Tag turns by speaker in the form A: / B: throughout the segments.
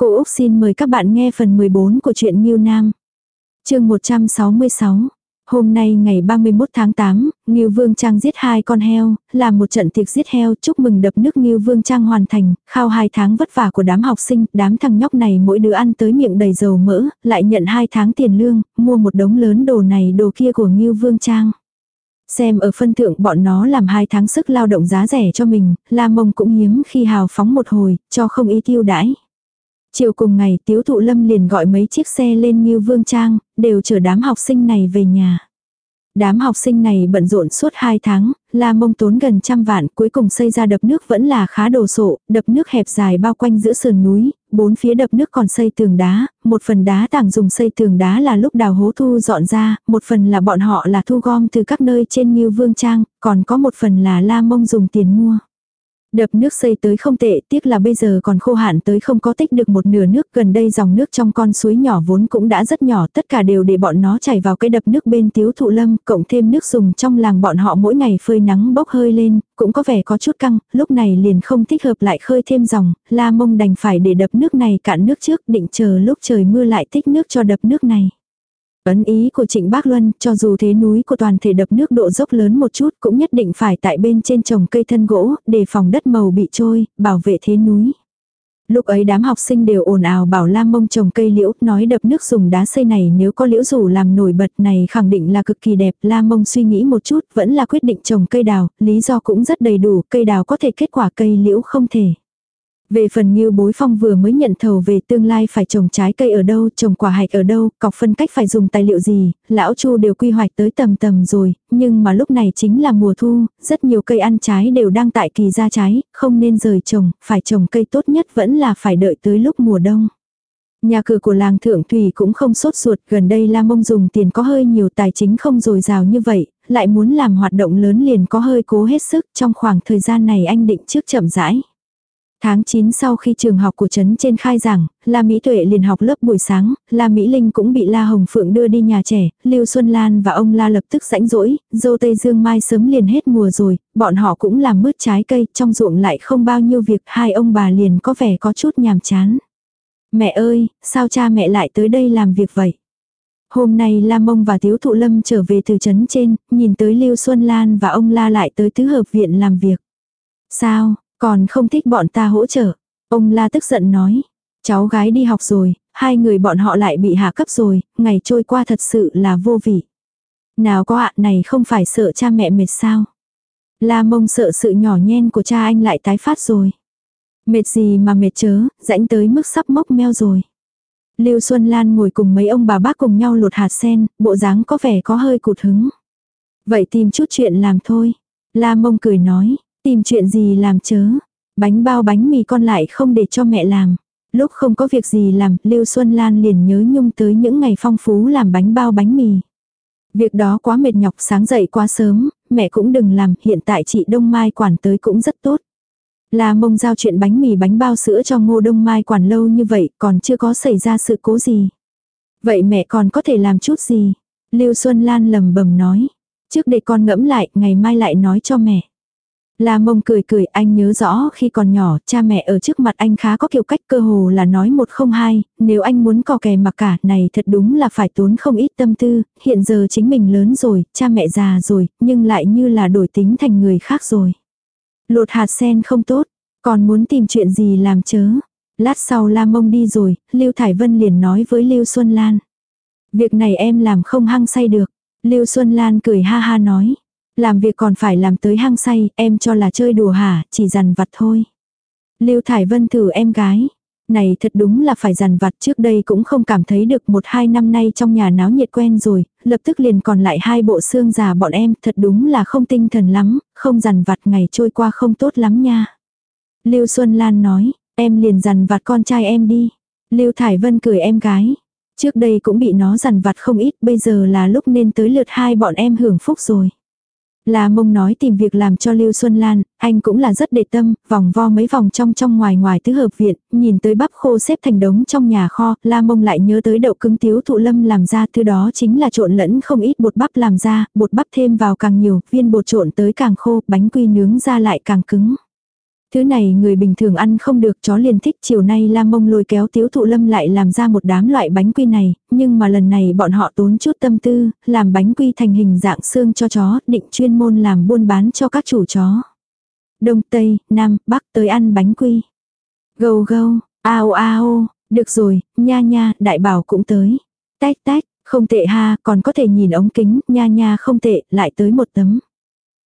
A: Cô Úc xin mời các bạn nghe phần 14 của truyện Nhiêu Nam. chương 166. Hôm nay ngày 31 tháng 8, Ngưu Vương Trang giết hai con heo, làm một trận tiệc giết heo chúc mừng đập nước Ngưu Vương Trang hoàn thành, khao hai tháng vất vả của đám học sinh, đám thằng nhóc này mỗi đứa ăn tới miệng đầy dầu mỡ, lại nhận hai tháng tiền lương, mua một đống lớn đồ này đồ kia của Ngưu Vương Trang. Xem ở phân thượng bọn nó làm hai tháng sức lao động giá rẻ cho mình, La Mông cũng hiếm khi hào phóng một hồi, cho không ý tiêu đãi. Chiều cùng ngày Tiếu Thụ Lâm liền gọi mấy chiếc xe lên như Vương Trang, đều chở đám học sinh này về nhà. Đám học sinh này bận rộn suốt 2 tháng, La Mông tốn gần trăm vạn, cuối cùng xây ra đập nước vẫn là khá đồ sộ, đập nước hẹp dài bao quanh giữa sườn núi, bốn phía đập nước còn xây tường đá, một phần đá tảng dùng xây tường đá là lúc đào hố thu dọn ra, một phần là bọn họ là thu gom từ các nơi trên Nhiêu Vương Trang, còn có một phần là La Mông dùng tiền mua. Đập nước xây tới không tệ, tiếc là bây giờ còn khô hạn tới không có tích được một nửa nước, gần đây dòng nước trong con suối nhỏ vốn cũng đã rất nhỏ, tất cả đều để bọn nó chảy vào cái đập nước bên tiếu thụ lâm, cộng thêm nước dùng trong làng bọn họ mỗi ngày phơi nắng bốc hơi lên, cũng có vẻ có chút căng, lúc này liền không thích hợp lại khơi thêm dòng, la mông đành phải để đập nước này cạn nước trước, định chờ lúc trời mưa lại tích nước cho đập nước này. Ấn ý của Trịnh Bác Luân, cho dù thế núi của toàn thể đập nước độ dốc lớn một chút cũng nhất định phải tại bên trên trồng cây thân gỗ, để phòng đất màu bị trôi, bảo vệ thế núi. Lúc ấy đám học sinh đều ồn ào bảo Lam Mông trồng cây liễu, nói đập nước dùng đá xây này nếu có liễu rủ làm nổi bật này khẳng định là cực kỳ đẹp. Lam Mông suy nghĩ một chút, vẫn là quyết định trồng cây đào, lý do cũng rất đầy đủ, cây đào có thể kết quả cây liễu không thể. Về phần như bối phong vừa mới nhận thầu về tương lai phải trồng trái cây ở đâu, trồng quả hạch ở đâu, cọc phân cách phải dùng tài liệu gì, lão chu đều quy hoạch tới tầm tầm rồi, nhưng mà lúc này chính là mùa thu, rất nhiều cây ăn trái đều đang tại kỳ ra trái, không nên rời trồng, phải trồng cây tốt nhất vẫn là phải đợi tới lúc mùa đông. Nhà cửa của làng thượng thủy cũng không sốt ruột, gần đây La Mông dùng tiền có hơi nhiều tài chính không dồi dào như vậy, lại muốn làm hoạt động lớn liền có hơi cố hết sức, trong khoảng thời gian này anh định trước chậm rãi. Tháng 9 sau khi trường học của trấn trên khai giảng, La Mỹ Tuệ liền học lớp buổi sáng, La Mỹ Linh cũng bị La Hồng Phượng đưa đi nhà trẻ, Lưu Xuân Lan và ông La lập tức rãnh rỗi, dâu Tây Dương Mai sớm liền hết mùa rồi, bọn họ cũng làm mướt trái cây, trong ruộng lại không bao nhiêu việc, hai ông bà liền có vẻ có chút nhàm chán. Mẹ ơi, sao cha mẹ lại tới đây làm việc vậy? Hôm nay La Mông và Tiếu Thụ Lâm trở về từ trấn trên, nhìn tới Lưu Xuân Lan và ông La lại tới tứ hợp viện làm việc. Sao, còn không thích bọn ta hỗ trợ. Ông la tức giận nói. Cháu gái đi học rồi, hai người bọn họ lại bị hạ cấp rồi, ngày trôi qua thật sự là vô vị. Nào có ạ này không phải sợ cha mẹ mệt sao. La mông sợ sự nhỏ nhen của cha anh lại tái phát rồi. Mệt gì mà mệt chớ, rãnh tới mức sắp mốc meo rồi. Lưu Xuân Lan ngồi cùng mấy ông bà bác cùng nhau lột hạt sen, bộ dáng có vẻ có hơi cụt hứng. Vậy tìm chút chuyện làm thôi. La mông cười nói, Tìm chuyện gì làm chớ. Bánh bao bánh mì con lại không để cho mẹ làm. Lúc không có việc gì làm, Lưu Xuân Lan liền nhớ nhung tới những ngày phong phú làm bánh bao bánh mì. Việc đó quá mệt nhọc sáng dậy quá sớm, mẹ cũng đừng làm, hiện tại chị Đông Mai quản tới cũng rất tốt. Là mông giao chuyện bánh mì bánh bao sữa cho ngô Đông Mai quản lâu như vậy còn chưa có xảy ra sự cố gì. Vậy mẹ còn có thể làm chút gì? Lưu Xuân Lan lầm bầm nói. Trước để con ngẫm lại, ngày mai lại nói cho mẹ. La mông cười cười anh nhớ rõ khi còn nhỏ cha mẹ ở trước mặt anh khá có kiểu cách cơ hồ là nói một không hai, nếu anh muốn cò kè mặc cả này thật đúng là phải tốn không ít tâm tư, hiện giờ chính mình lớn rồi, cha mẹ già rồi, nhưng lại như là đổi tính thành người khác rồi. Lột hạt sen không tốt, còn muốn tìm chuyện gì làm chớ. Lát sau La mông đi rồi, Lưu Thải Vân liền nói với Lưu Xuân Lan. Việc này em làm không hăng say được. Lưu Xuân Lan cười ha ha nói. Làm việc còn phải làm tới hang say, em cho là chơi đùa hả, chỉ dằn vặt thôi. Lưu Thải Vân thử em gái. Này thật đúng là phải dằn vặt trước đây cũng không cảm thấy được một hai năm nay trong nhà náo nhiệt quen rồi, lập tức liền còn lại hai bộ xương già bọn em thật đúng là không tinh thần lắm, không dằn vặt ngày trôi qua không tốt lắm nha. Lưu Xuân Lan nói, em liền dằn vặt con trai em đi. Lưu Thải Vân cười em gái. Trước đây cũng bị nó dằn vặt không ít, bây giờ là lúc nên tới lượt hai bọn em hưởng phúc rồi. La mông nói tìm việc làm cho Lưu Xuân Lan, anh cũng là rất để tâm, vòng vo mấy vòng trong trong ngoài ngoài tứ hợp viện, nhìn tới bắp khô xếp thành đống trong nhà kho, La mông lại nhớ tới đậu cứng tiếu thụ lâm làm ra, thứ đó chính là trộn lẫn không ít bột bắp làm ra, bột bắp thêm vào càng nhiều, viên bột trộn tới càng khô, bánh quy nướng ra lại càng cứng. Thứ này người bình thường ăn không được chó liền thích chiều nay lam mông lôi kéo tiếu thụ lâm lại làm ra một đám loại bánh quy này, nhưng mà lần này bọn họ tốn chút tâm tư, làm bánh quy thành hình dạng xương cho chó, định chuyên môn làm buôn bán cho các chủ chó. Đông Tây, Nam, Bắc tới ăn bánh quy. Gâu gâu, ao ao, được rồi, nha nha, đại bảo cũng tới. Tách tách, không tệ ha, còn có thể nhìn ống kính, nha nha không tệ, lại tới một tấm.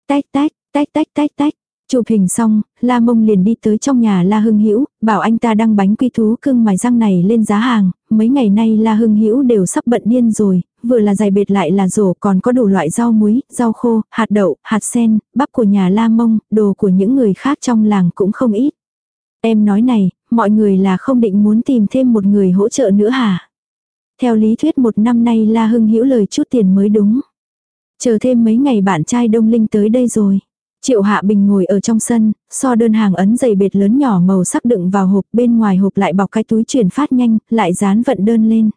A: Tách tách, tách tách tách tách. Chụp hình xong, La Mông liền đi tới trong nhà La Hưng Hữu, bảo anh ta đăng bánh quy thú cưng mài răng này lên giá hàng, mấy ngày nay La Hưng Hữu đều sắp bận điên rồi, vừa là giày bệt lại là rổ còn có đủ loại rau muối, rau khô, hạt đậu, hạt sen, bắp của nhà La Mông, đồ của những người khác trong làng cũng không ít. Em nói này, mọi người là không định muốn tìm thêm một người hỗ trợ nữa hả? Theo lý thuyết một năm nay La Hưng Hữu lời chút tiền mới đúng. Chờ thêm mấy ngày bạn trai Đông Linh tới đây rồi. Triệu Hạ Bình ngồi ở trong sân, so đơn hàng ấn giày bệt lớn nhỏ màu sắc đựng vào hộp bên ngoài hộp lại bọc cái túi chuyển phát nhanh, lại dán vận đơn lên.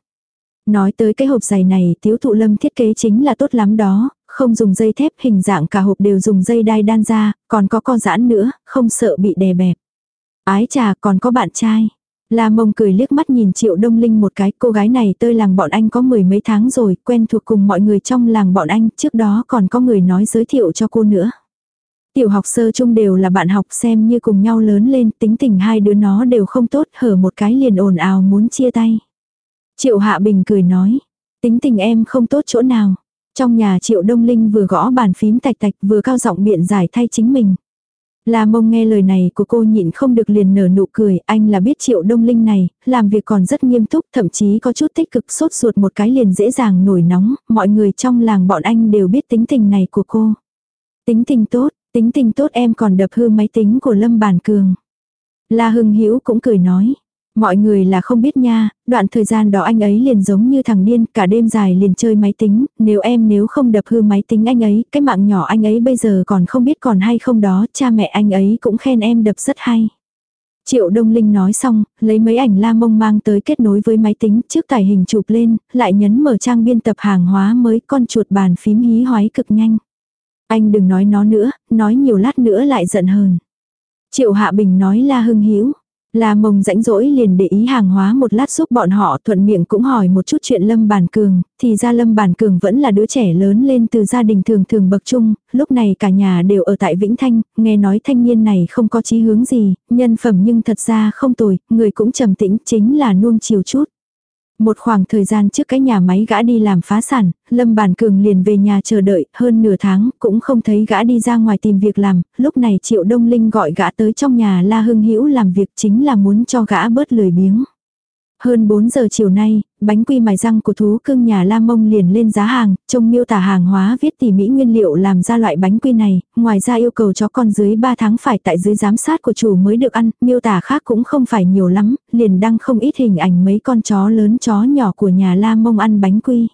A: Nói tới cái hộp giày này tiếu thụ lâm thiết kế chính là tốt lắm đó, không dùng dây thép hình dạng cả hộp đều dùng dây đai đan ra, còn có co giãn nữa, không sợ bị đè bẹp. Ái trà còn có bạn trai. La mông cười liếc mắt nhìn triệu đông linh một cái, cô gái này tơi làng bọn anh có mười mấy tháng rồi, quen thuộc cùng mọi người trong làng bọn anh, trước đó còn có người nói giới thiệu cho cô nữa. Tiểu học sơ chung đều là bạn học xem như cùng nhau lớn lên, tính tình hai đứa nó đều không tốt, hở một cái liền ồn ào muốn chia tay. Triệu Hạ Bình cười nói, tính tình em không tốt chỗ nào. Trong nhà Triệu Đông Linh vừa gõ bàn phím tạch tạch vừa cao giọng biện giải thay chính mình. La mông nghe lời này của cô nhịn không được liền nở nụ cười, anh là biết triệu đông linh này, làm việc còn rất nghiêm túc, thậm chí có chút tích cực sốt ruột một cái liền dễ dàng nổi nóng, mọi người trong làng bọn anh đều biết tính tình này của cô. Tính tình tốt, tính tình tốt em còn đập hư máy tính của Lâm Bản Cường. La Hưng Hữu cũng cười nói, Mọi người là không biết nha, đoạn thời gian đó anh ấy liền giống như thằng điên, cả đêm dài liền chơi máy tính, nếu em nếu không đập hư máy tính anh ấy, cái mạng nhỏ anh ấy bây giờ còn không biết còn hay không đó, cha mẹ anh ấy cũng khen em đập rất hay. Triệu Đông Linh nói xong, lấy mấy ảnh la mông mang tới kết nối với máy tính trước tải hình chụp lên, lại nhấn mở trang biên tập hàng hóa mới con chuột bàn phím hí hoái cực nhanh. Anh đừng nói nó nữa, nói nhiều lát nữa lại giận hờn. Triệu Hạ Bình nói la hưng hiếu La mông rãnh rỗi liền để ý hàng hóa một lát giúp bọn họ thuận miệng cũng hỏi một chút chuyện Lâm Bản Cường, thì ra Lâm Bản Cường vẫn là đứa trẻ lớn lên từ gia đình thường thường bậc trung, lúc này cả nhà đều ở tại Vĩnh Thanh, nghe nói thanh niên này không có chí hướng gì, nhân phẩm nhưng thật ra không tồi, người cũng trầm tĩnh chính là nuông chiều chút. Một khoảng thời gian trước cái nhà máy gã đi làm phá sản, Lâm Bản Cường liền về nhà chờ đợi, hơn nửa tháng, cũng không thấy gã đi ra ngoài tìm việc làm, lúc này Triệu Đông Linh gọi gã tới trong nhà La Hưng Hữu làm việc chính là muốn cho gã bớt lười biếng. Hơn 4 giờ chiều nay, bánh quy mài răng của thú cưng nhà La Mông liền lên giá hàng, trông miêu tả hàng hóa viết tỉ mỹ nguyên liệu làm ra loại bánh quy này, ngoài ra yêu cầu chó con dưới 3 tháng phải tại dưới giám sát của chủ mới được ăn, miêu tả khác cũng không phải nhiều lắm, liền đăng không ít hình ảnh mấy con chó lớn chó nhỏ của nhà La Mông ăn bánh quy.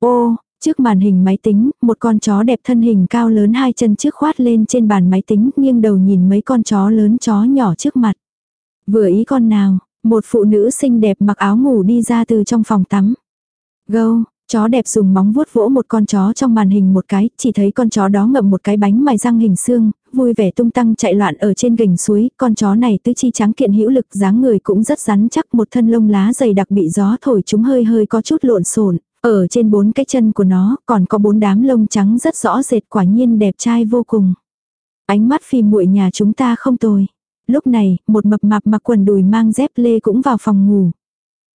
A: Ô, Trước màn hình máy tính, một con chó đẹp thân hình cao lớn hai chân trước khoát lên trên bàn máy tính, nghiêng đầu nhìn mấy con chó lớn chó nhỏ trước mặt. Vừa ý con nào, một phụ nữ xinh đẹp mặc áo ngủ đi ra từ trong phòng tắm. Gâu, chó đẹp dùng móng vuốt vỗ một con chó trong màn hình một cái, chỉ thấy con chó đó ngậm một cái bánh mài răng hình xương, vui vẻ tung tăng chạy loạn ở trên gành suối, con chó này tứ chi trắng kiện hữu lực, dáng người cũng rất rắn chắc, một thân lông lá dày đặc bị gió thổi chúng hơi hơi có chút lộn xộn, ở trên bốn cái chân của nó còn có bốn đám lông trắng rất rõ rệt quả nhiên đẹp trai vô cùng. Ánh mắt phi muội nhà chúng ta không tồi. Lúc này, một mập mạp mặc quần đùi mang dép lê cũng vào phòng ngủ.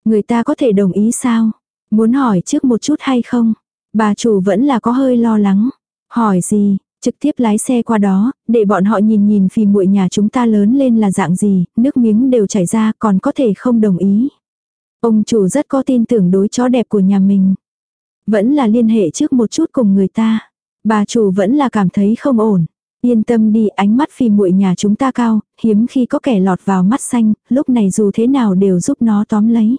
A: Người ta có thể đồng ý sao? Muốn hỏi trước một chút hay không? Bà chủ vẫn là có hơi lo lắng. Hỏi gì? Trực tiếp lái xe qua đó, để bọn họ nhìn nhìn phì muội nhà chúng ta lớn lên là dạng gì, nước miếng đều chảy ra còn có thể không đồng ý. Ông chủ rất có tin tưởng đối chó đẹp của nhà mình. Vẫn là liên hệ trước một chút cùng người ta. Bà chủ vẫn là cảm thấy không ổn. Yên tâm đi, ánh mắt phi muội nhà chúng ta cao, hiếm khi có kẻ lọt vào mắt xanh, lúc này dù thế nào đều giúp nó tóm lấy.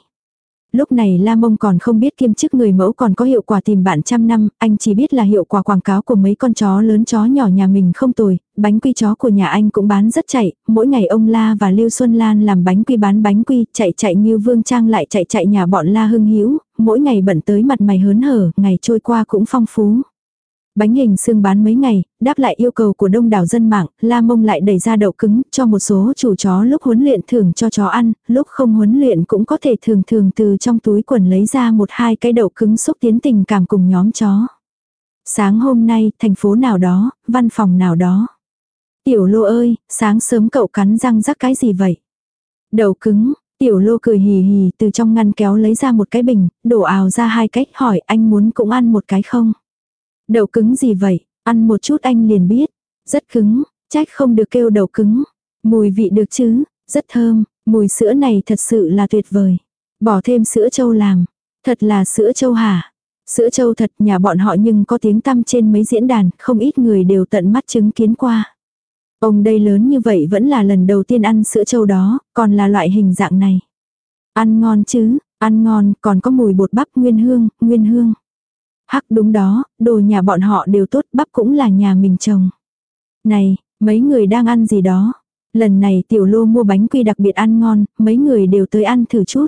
A: Lúc này La Mông còn không biết kiêm chức người mẫu còn có hiệu quả tìm bạn trăm năm, anh chỉ biết là hiệu quả quảng cáo của mấy con chó lớn chó nhỏ nhà mình không tồi, bánh quy chó của nhà anh cũng bán rất chạy, mỗi ngày ông La và Lưu Xuân Lan làm bánh quy bán bánh quy, chạy chạy như Vương Trang lại chạy chạy nhà bọn La Hưng Hữu mỗi ngày bận tới mặt mày hớn hở, ngày trôi qua cũng phong phú. Bánh hình xương bán mấy ngày, đáp lại yêu cầu của đông đảo dân mạng, La Mông lại đẩy ra đậu cứng cho một số chủ chó lúc huấn luyện thưởng cho chó ăn, lúc không huấn luyện cũng có thể thường thường từ trong túi quần lấy ra một hai cái đậu cứng xúc tiến tình cảm cùng nhóm chó. Sáng hôm nay, thành phố nào đó, văn phòng nào đó. Tiểu lô ơi, sáng sớm cậu cắn răng rắc cái gì vậy? Đậu cứng, tiểu lô cười hì hì từ trong ngăn kéo lấy ra một cái bình, đổ ào ra hai cách hỏi anh muốn cũng ăn một cái không? Đậu cứng gì vậy? Ăn một chút anh liền biết. Rất cứng, trách không được kêu đậu cứng. Mùi vị được chứ, rất thơm, mùi sữa này thật sự là tuyệt vời. Bỏ thêm sữa trâu làm. Thật là sữa trâu hả? Sữa trâu thật nhà bọn họ nhưng có tiếng tăm trên mấy diễn đàn, không ít người đều tận mắt chứng kiến qua. Ông đây lớn như vậy vẫn là lần đầu tiên ăn sữa trâu đó, còn là loại hình dạng này. Ăn ngon chứ, ăn ngon, còn có mùi bột bắp nguyên hương, nguyên hương. Hắc đúng đó, đồ nhà bọn họ đều tốt, bắp cũng là nhà mình trồng. Này, mấy người đang ăn gì đó? Lần này tiểu lô mua bánh quy đặc biệt ăn ngon, mấy người đều tới ăn thử chút.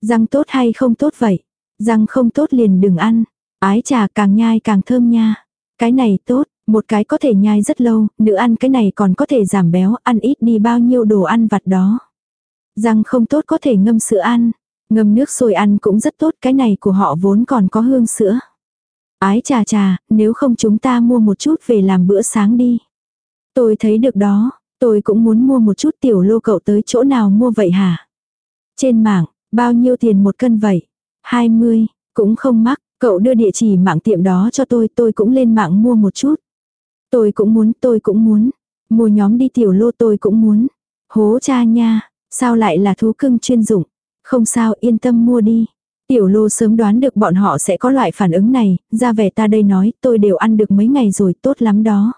A: Răng tốt hay không tốt vậy? Răng không tốt liền đừng ăn. Ái trà càng nhai càng thơm nha. Cái này tốt, một cái có thể nhai rất lâu, nữ ăn cái này còn có thể giảm béo, ăn ít đi bao nhiêu đồ ăn vặt đó. Răng không tốt có thể ngâm sữa ăn. Ngâm nước sôi ăn cũng rất tốt, cái này của họ vốn còn có hương sữa. Ái trà trà, nếu không chúng ta mua một chút về làm bữa sáng đi. Tôi thấy được đó, tôi cũng muốn mua một chút tiểu lô cậu tới chỗ nào mua vậy hả? Trên mạng, bao nhiêu tiền một cân vậy? 20, cũng không mắc, cậu đưa địa chỉ mạng tiệm đó cho tôi, tôi cũng lên mạng mua một chút. Tôi cũng muốn, tôi cũng muốn. Mua nhóm đi tiểu lô tôi cũng muốn. Hố cha nha, sao lại là thú cưng chuyên dụng? Không sao, yên tâm mua đi. Tiểu lô sớm đoán được bọn họ sẽ có loại phản ứng này, ra vẻ ta đây nói, tôi đều ăn được mấy ngày rồi, tốt lắm đó.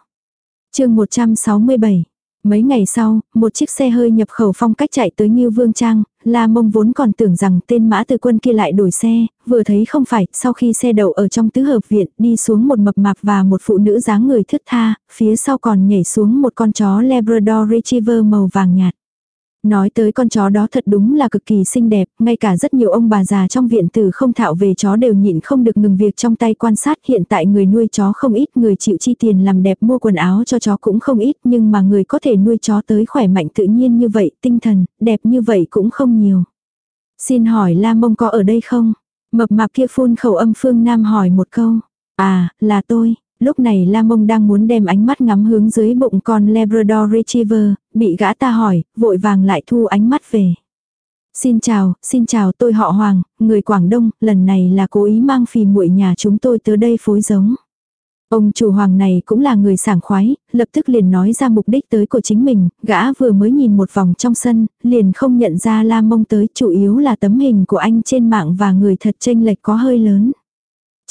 A: chương 167 Mấy ngày sau, một chiếc xe hơi nhập khẩu phong cách chạy tới Ngưu Vương Trang, La Mông vốn còn tưởng rằng tên mã từ quân kia lại đổi xe, vừa thấy không phải, sau khi xe đậu ở trong tứ hợp viện, đi xuống một mập mạp và một phụ nữ dáng người thướt tha, phía sau còn nhảy xuống một con chó Labrador Retriever màu vàng nhạt. Nói tới con chó đó thật đúng là cực kỳ xinh đẹp, ngay cả rất nhiều ông bà già trong viện tử không thạo về chó đều nhịn không được ngừng việc trong tay quan sát. Hiện tại người nuôi chó không ít, người chịu chi tiền làm đẹp mua quần áo cho chó cũng không ít, nhưng mà người có thể nuôi chó tới khỏe mạnh tự nhiên như vậy, tinh thần, đẹp như vậy cũng không nhiều. Xin hỏi La Mông có ở đây không? Mập mạp kia phun khẩu âm phương Nam hỏi một câu. À, là tôi. Lúc này La Mông đang muốn đem ánh mắt ngắm hướng dưới bụng con Labrador Retriever, bị gã ta hỏi, vội vàng lại thu ánh mắt về. Xin chào, xin chào tôi họ Hoàng, người Quảng Đông, lần này là cố ý mang phì muội nhà chúng tôi tới đây phối giống. Ông chủ hoàng này cũng là người sảng khoái, lập tức liền nói ra mục đích tới của chính mình, gã vừa mới nhìn một vòng trong sân, liền không nhận ra la mông tới, chủ yếu là tấm hình của anh trên mạng và người thật tranh lệch có hơi lớn.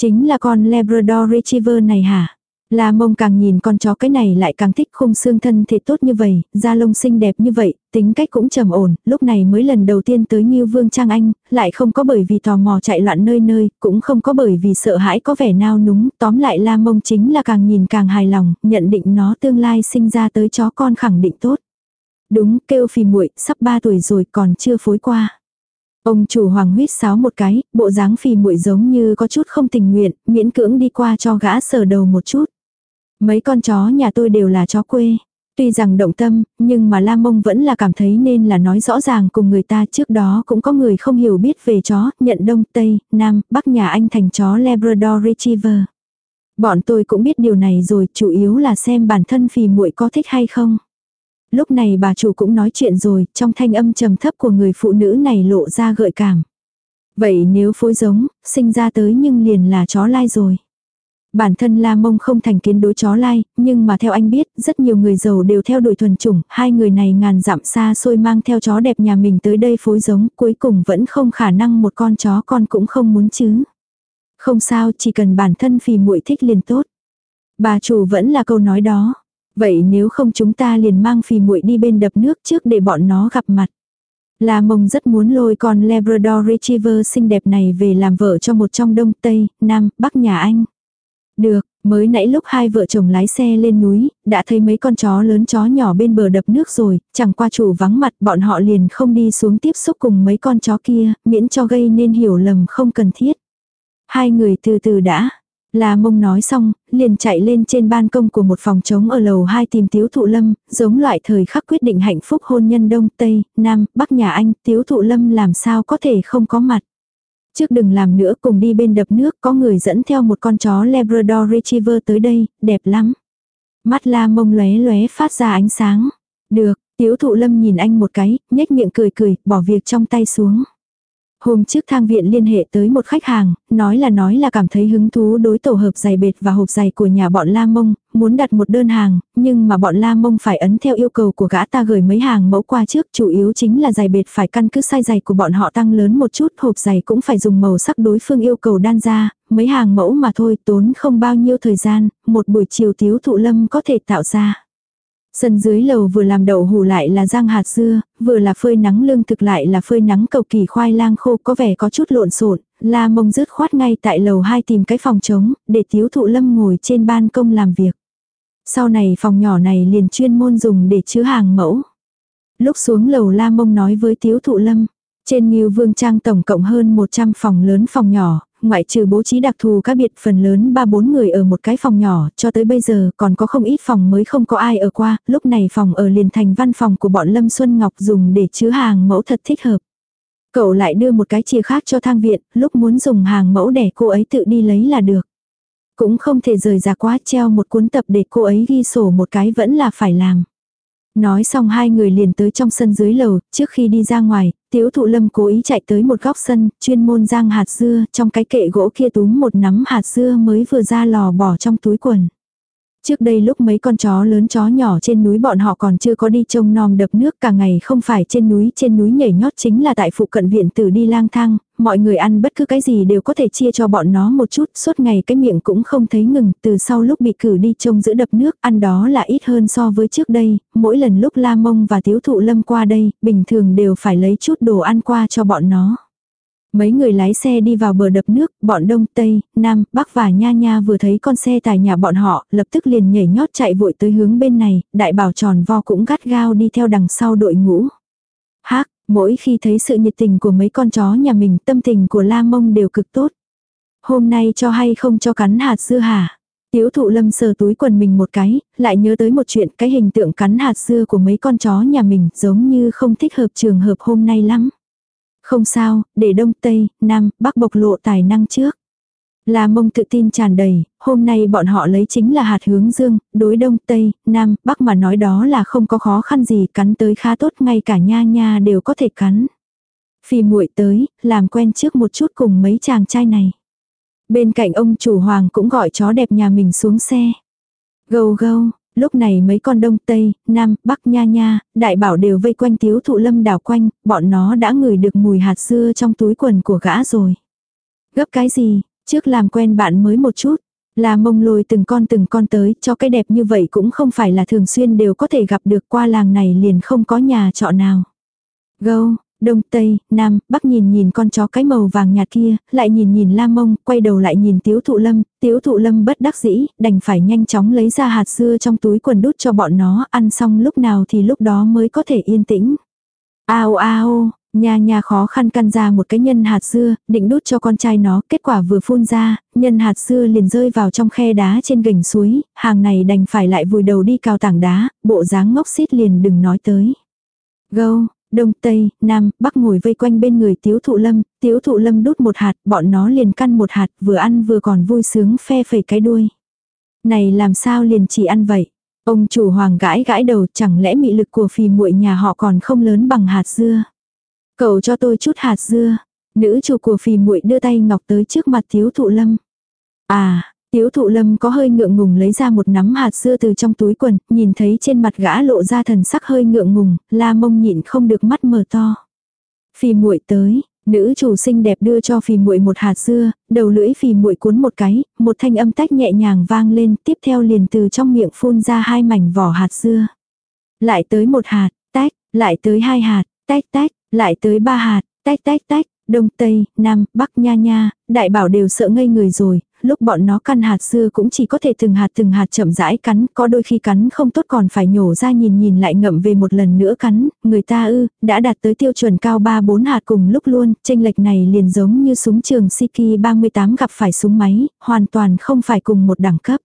A: Chính là con Labrador Retriever này hả? La mông càng nhìn con chó cái này lại càng thích khung xương thân thể tốt như vậy, da lông xinh đẹp như vậy, tính cách cũng trầm ổn, lúc này mới lần đầu tiên tới như Vương Trang Anh, lại không có bởi vì tò mò chạy loạn nơi nơi, cũng không có bởi vì sợ hãi có vẻ nao núng, tóm lại la mông chính là càng nhìn càng hài lòng, nhận định nó tương lai sinh ra tới chó con khẳng định tốt. Đúng, kêu phì muội sắp 3 tuổi rồi còn chưa phối qua. Ông chủ hoàng huyết sáo một cái, bộ dáng phì muội giống như có chút không tình nguyện, miễn cưỡng đi qua cho gã sờ đầu một chút. Mấy con chó nhà tôi đều là chó quê. Tuy rằng động tâm, nhưng mà Lam Mông vẫn là cảm thấy nên là nói rõ ràng cùng người ta trước đó cũng có người không hiểu biết về chó, nhận Đông, Tây, Nam, Bắc nhà anh thành chó Labrador Retriever. Bọn tôi cũng biết điều này rồi, chủ yếu là xem bản thân phì muội có thích hay không. Lúc này bà chủ cũng nói chuyện rồi, trong thanh âm trầm thấp của người phụ nữ này lộ ra gợi cảm. Vậy nếu phối giống, sinh ra tới nhưng liền là chó lai rồi. Bản thân La Mông không thành kiến đối chó lai, nhưng mà theo anh biết, rất nhiều người giàu đều theo đuổi thuần chủng, hai người này ngàn dặm xa xôi mang theo chó đẹp nhà mình tới đây phối giống, cuối cùng vẫn không khả năng một con chó con cũng không muốn chứ. Không sao, chỉ cần bản thân phì muội thích liền tốt. Bà chủ vẫn là câu nói đó. Vậy nếu không chúng ta liền mang phì muội đi bên đập nước trước để bọn nó gặp mặt. La Mông rất muốn lôi con Labrador Retriever xinh đẹp này về làm vợ cho một trong Đông Tây, Nam, Bắc nhà anh. Được, mới nãy lúc hai vợ chồng lái xe lên núi, đã thấy mấy con chó lớn chó nhỏ bên bờ đập nước rồi, chẳng qua chủ vắng mặt bọn họ liền không đi xuống tiếp xúc cùng mấy con chó kia, miễn cho gây nên hiểu lầm không cần thiết. Hai người từ từ đã. La mông nói xong, liền chạy lên trên ban công của một phòng trống ở lầu 2 tìm tiếu thụ lâm, giống loại thời khắc quyết định hạnh phúc hôn nhân đông, tây, nam, bắc nhà anh, tiếu thụ lâm làm sao có thể không có mặt. Trước đừng làm nữa cùng đi bên đập nước có người dẫn theo một con chó Labrador Retriever tới đây, đẹp lắm. Mắt la mông lóe lóe phát ra ánh sáng. Được, tiếu thụ lâm nhìn anh một cái, nhếch miệng cười cười, bỏ việc trong tay xuống. Hôm trước thang viện liên hệ tới một khách hàng, nói là nói là cảm thấy hứng thú đối tổ hợp giày bệt và hộp giày của nhà bọn La Mông, muốn đặt một đơn hàng, nhưng mà bọn La Mông phải ấn theo yêu cầu của gã ta gửi mấy hàng mẫu qua trước, chủ yếu chính là giày bệt phải căn cứ size giày của bọn họ tăng lớn một chút, hộp giày cũng phải dùng màu sắc đối phương yêu cầu đan ra, mấy hàng mẫu mà thôi tốn không bao nhiêu thời gian, một buổi chiều thiếu thụ lâm có thể tạo ra. Sân dưới lầu vừa làm đậu hủ lại là rang hạt dưa, vừa là phơi nắng lương thực lại là phơi nắng cầu kỳ khoai lang khô có vẻ có chút lộn xộn la mông rứt khoát ngay tại lầu hai tìm cái phòng trống, để tiếu thụ lâm ngồi trên ban công làm việc. Sau này phòng nhỏ này liền chuyên môn dùng để chứa hàng mẫu. Lúc xuống lầu la mông nói với tiếu thụ lâm, trên Nghiêu Vương Trang tổng cộng hơn 100 phòng lớn phòng nhỏ, ngoại trừ bố trí đặc thù các biệt phần lớn ba bốn người ở một cái phòng nhỏ, cho tới bây giờ còn có không ít phòng mới không có ai ở qua, lúc này phòng ở liền thành văn phòng của bọn Lâm Xuân Ngọc dùng để chứa hàng mẫu thật thích hợp. Cậu lại đưa một cái chìa khác cho thang viện, lúc muốn dùng hàng mẫu để cô ấy tự đi lấy là được. Cũng không thể rời ra quá treo một cuốn tập để cô ấy ghi sổ một cái vẫn là phải làm. Nói xong hai người liền tới trong sân dưới lầu, trước khi đi ra ngoài, tiếu thụ lâm cố ý chạy tới một góc sân, chuyên môn rang hạt dưa, trong cái kệ gỗ kia túm một nắm hạt dưa mới vừa ra lò bỏ trong túi quần. Trước đây lúc mấy con chó lớn chó nhỏ trên núi bọn họ còn chưa có đi trông nom đập nước cả ngày không phải trên núi trên núi nhảy nhót chính là tại phụ cận viện tử đi lang thang, mọi người ăn bất cứ cái gì đều có thể chia cho bọn nó một chút, suốt ngày cái miệng cũng không thấy ngừng, từ sau lúc bị cử đi trông giữ đập nước ăn đó là ít hơn so với trước đây, mỗi lần lúc La Mông và Tiếu Thụ Lâm qua đây, bình thường đều phải lấy chút đồ ăn qua cho bọn nó. Mấy người lái xe đi vào bờ đập nước, bọn Đông, Tây, Nam, Bắc và Nha Nha vừa thấy con xe tài nhà bọn họ, lập tức liền nhảy nhót chạy vội tới hướng bên này, đại bảo tròn vo cũng gắt gao đi theo đằng sau đội ngũ. Hác, mỗi khi thấy sự nhiệt tình của mấy con chó nhà mình, tâm tình của La Mông đều cực tốt. Hôm nay cho hay không cho cắn hạt dưa hả? Tiếu thụ lâm sờ túi quần mình một cái, lại nhớ tới một chuyện cái hình tượng cắn hạt dưa của mấy con chó nhà mình giống như không thích hợp trường hợp hôm nay lắm. Không sao, để đông tây, nam, bắc bộc lộ tài năng trước. Là mông tự tin tràn đầy, hôm nay bọn họ lấy chính là hạt hướng dương, đối đông tây, nam, bắc mà nói đó là không có khó khăn gì cắn tới khá tốt ngay cả nha nha đều có thể cắn. Phi muội tới, làm quen trước một chút cùng mấy chàng trai này. Bên cạnh ông chủ hoàng cũng gọi chó đẹp nhà mình xuống xe. Gâu gâu, Lúc này mấy con đông tây, nam, bắc nha nha, đại bảo đều vây quanh tiếu thụ lâm đảo quanh, bọn nó đã ngửi được mùi hạt dưa trong túi quần của gã rồi. Gấp cái gì, trước làm quen bạn mới một chút. Là mông lôi từng con từng con tới, cho cái đẹp như vậy cũng không phải là thường xuyên đều có thể gặp được qua làng này liền không có nhà trọ nào. Gâu, Đông, Tây, Nam, Bắc nhìn nhìn con chó cái màu vàng nhạt kia, lại nhìn nhìn la mông, quay đầu lại nhìn tiếu thụ lâm, tiếu thụ lâm bất đắc dĩ, đành phải nhanh chóng lấy ra hạt dưa trong túi quần đút cho bọn nó, ăn xong lúc nào thì lúc đó mới có thể yên tĩnh. Ao ao, nhà nhà khó khăn căn ra một cái nhân hạt dưa, định đút cho con trai nó, kết quả vừa phun ra, nhân hạt dưa liền rơi vào trong khe đá trên gành suối, hàng này đành phải lại vùi đầu đi cào tảng đá, bộ dáng ngốc xít liền đừng nói tới. Gâu, Đông, Tây, Nam, Bắc ngồi vây quanh bên người tiếu thụ lâm, tiếu thụ lâm đút một hạt, bọn nó liền căn một hạt, vừa ăn vừa còn vui sướng phe phẩy cái đuôi. Này làm sao liền chỉ ăn vậy? Ông chủ hoàng gãi gãi đầu chẳng lẽ mị lực của phì muội nhà họ còn không lớn bằng hạt dưa. Cậu cho tôi chút hạt dưa. Nữ chủ của phì muội đưa tay ngọc tới trước mặt tiếu thụ lâm. À, Tiếu thụ lâm có hơi ngượng ngùng lấy ra một nắm hạt dưa từ trong túi quần, nhìn thấy trên mặt gã lộ ra thần sắc hơi ngượng ngùng, la mông nhịn không được mắt mở to. Phì muội tới, nữ chủ xinh đẹp đưa cho phì muội một hạt dưa, đầu lưỡi phì muội cuốn một cái, một thanh âm tách nhẹ nhàng vang lên, tiếp theo liền từ trong miệng phun ra hai mảnh vỏ hạt dưa. Lại tới một hạt, tách, lại tới hai hạt, tách tách, lại tới ba hạt, tách tách tách, đông tây, nam, bắc nha nha, đại bảo đều sợ ngây người rồi, lúc bọn nó căn hạt dưa cũng chỉ có thể từng hạt từng hạt chậm rãi cắn, có đôi khi cắn không tốt còn phải nhổ ra nhìn nhìn lại ngậm về một lần nữa cắn, người ta ư, đã đạt tới tiêu chuẩn cao 3-4 hạt cùng lúc luôn, tranh lệch này liền giống như súng trường Siki 38 gặp phải súng máy, hoàn toàn không phải cùng một đẳng cấp.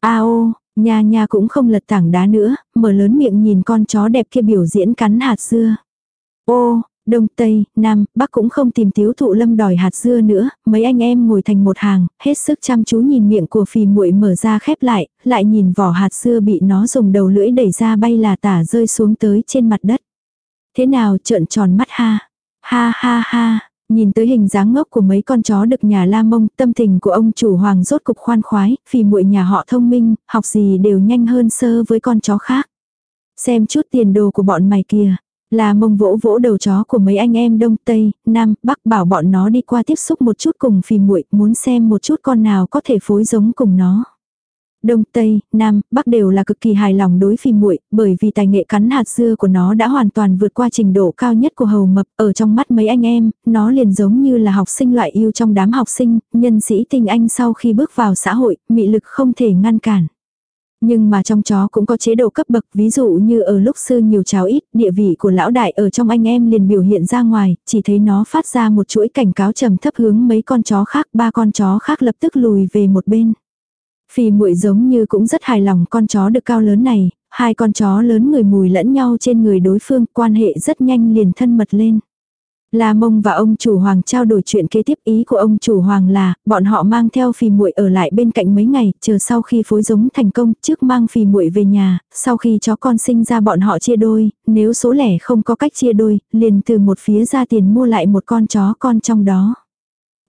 A: A ô, nha nha cũng không lật tảng đá nữa, mở lớn miệng nhìn con chó đẹp kia biểu diễn cắn hạt dưa. Ô, Đông Tây, Nam, Bắc cũng không tìm tiếu thụ lâm đòi hạt dưa nữa, mấy anh em ngồi thành một hàng, hết sức chăm chú nhìn miệng của phì muội mở ra khép lại, lại nhìn vỏ hạt dưa bị nó dùng đầu lưỡi đẩy ra bay là tả rơi xuống tới trên mặt đất. Thế nào trợn tròn mắt ha, ha ha ha, nhìn tới hình dáng ngốc của mấy con chó được nhà la mông, tâm tình của ông chủ hoàng rốt cục khoan khoái, phì muội nhà họ thông minh, học gì đều nhanh hơn sơ với con chó khác. Xem chút tiền đồ của bọn mày kìa, là mông vỗ vỗ đầu chó của mấy anh em Đông Tây, Nam, Bắc bảo bọn nó đi qua tiếp xúc một chút cùng phì muội muốn xem một chút con nào có thể phối giống cùng nó. Đông Tây, Nam, Bắc đều là cực kỳ hài lòng đối phì muội, bởi vì tài nghệ cắn hạt dưa của nó đã hoàn toàn vượt qua trình độ cao nhất của hầu mập, ở trong mắt mấy anh em, nó liền giống như là học sinh loại yêu trong đám học sinh, nhân sĩ tinh anh sau khi bước vào xã hội, mị lực không thể ngăn cản. Nhưng mà trong chó cũng có chế độ cấp bậc, ví dụ như ở lúc sư nhiều cháo ít, địa vị của lão đại ở trong anh em liền biểu hiện ra ngoài, chỉ thấy nó phát ra một chuỗi cảnh cáo trầm thấp hướng mấy con chó khác, ba con chó khác lập tức lùi về một bên. Phì muội giống như cũng rất hài lòng con chó được cao lớn này, hai con chó lớn người mùi lẫn nhau trên người đối phương, quan hệ rất nhanh liền thân mật lên. La Mông và ông chủ hoàng trao đổi chuyện kế tiếp ý của ông chủ hoàng là, bọn họ mang theo phì muội ở lại bên cạnh mấy ngày, chờ sau khi phối giống thành công, trước mang phì muội về nhà, sau khi chó con sinh ra bọn họ chia đôi, nếu số lẻ không có cách chia đôi, liền từ một phía ra tiền mua lại một con chó con trong đó.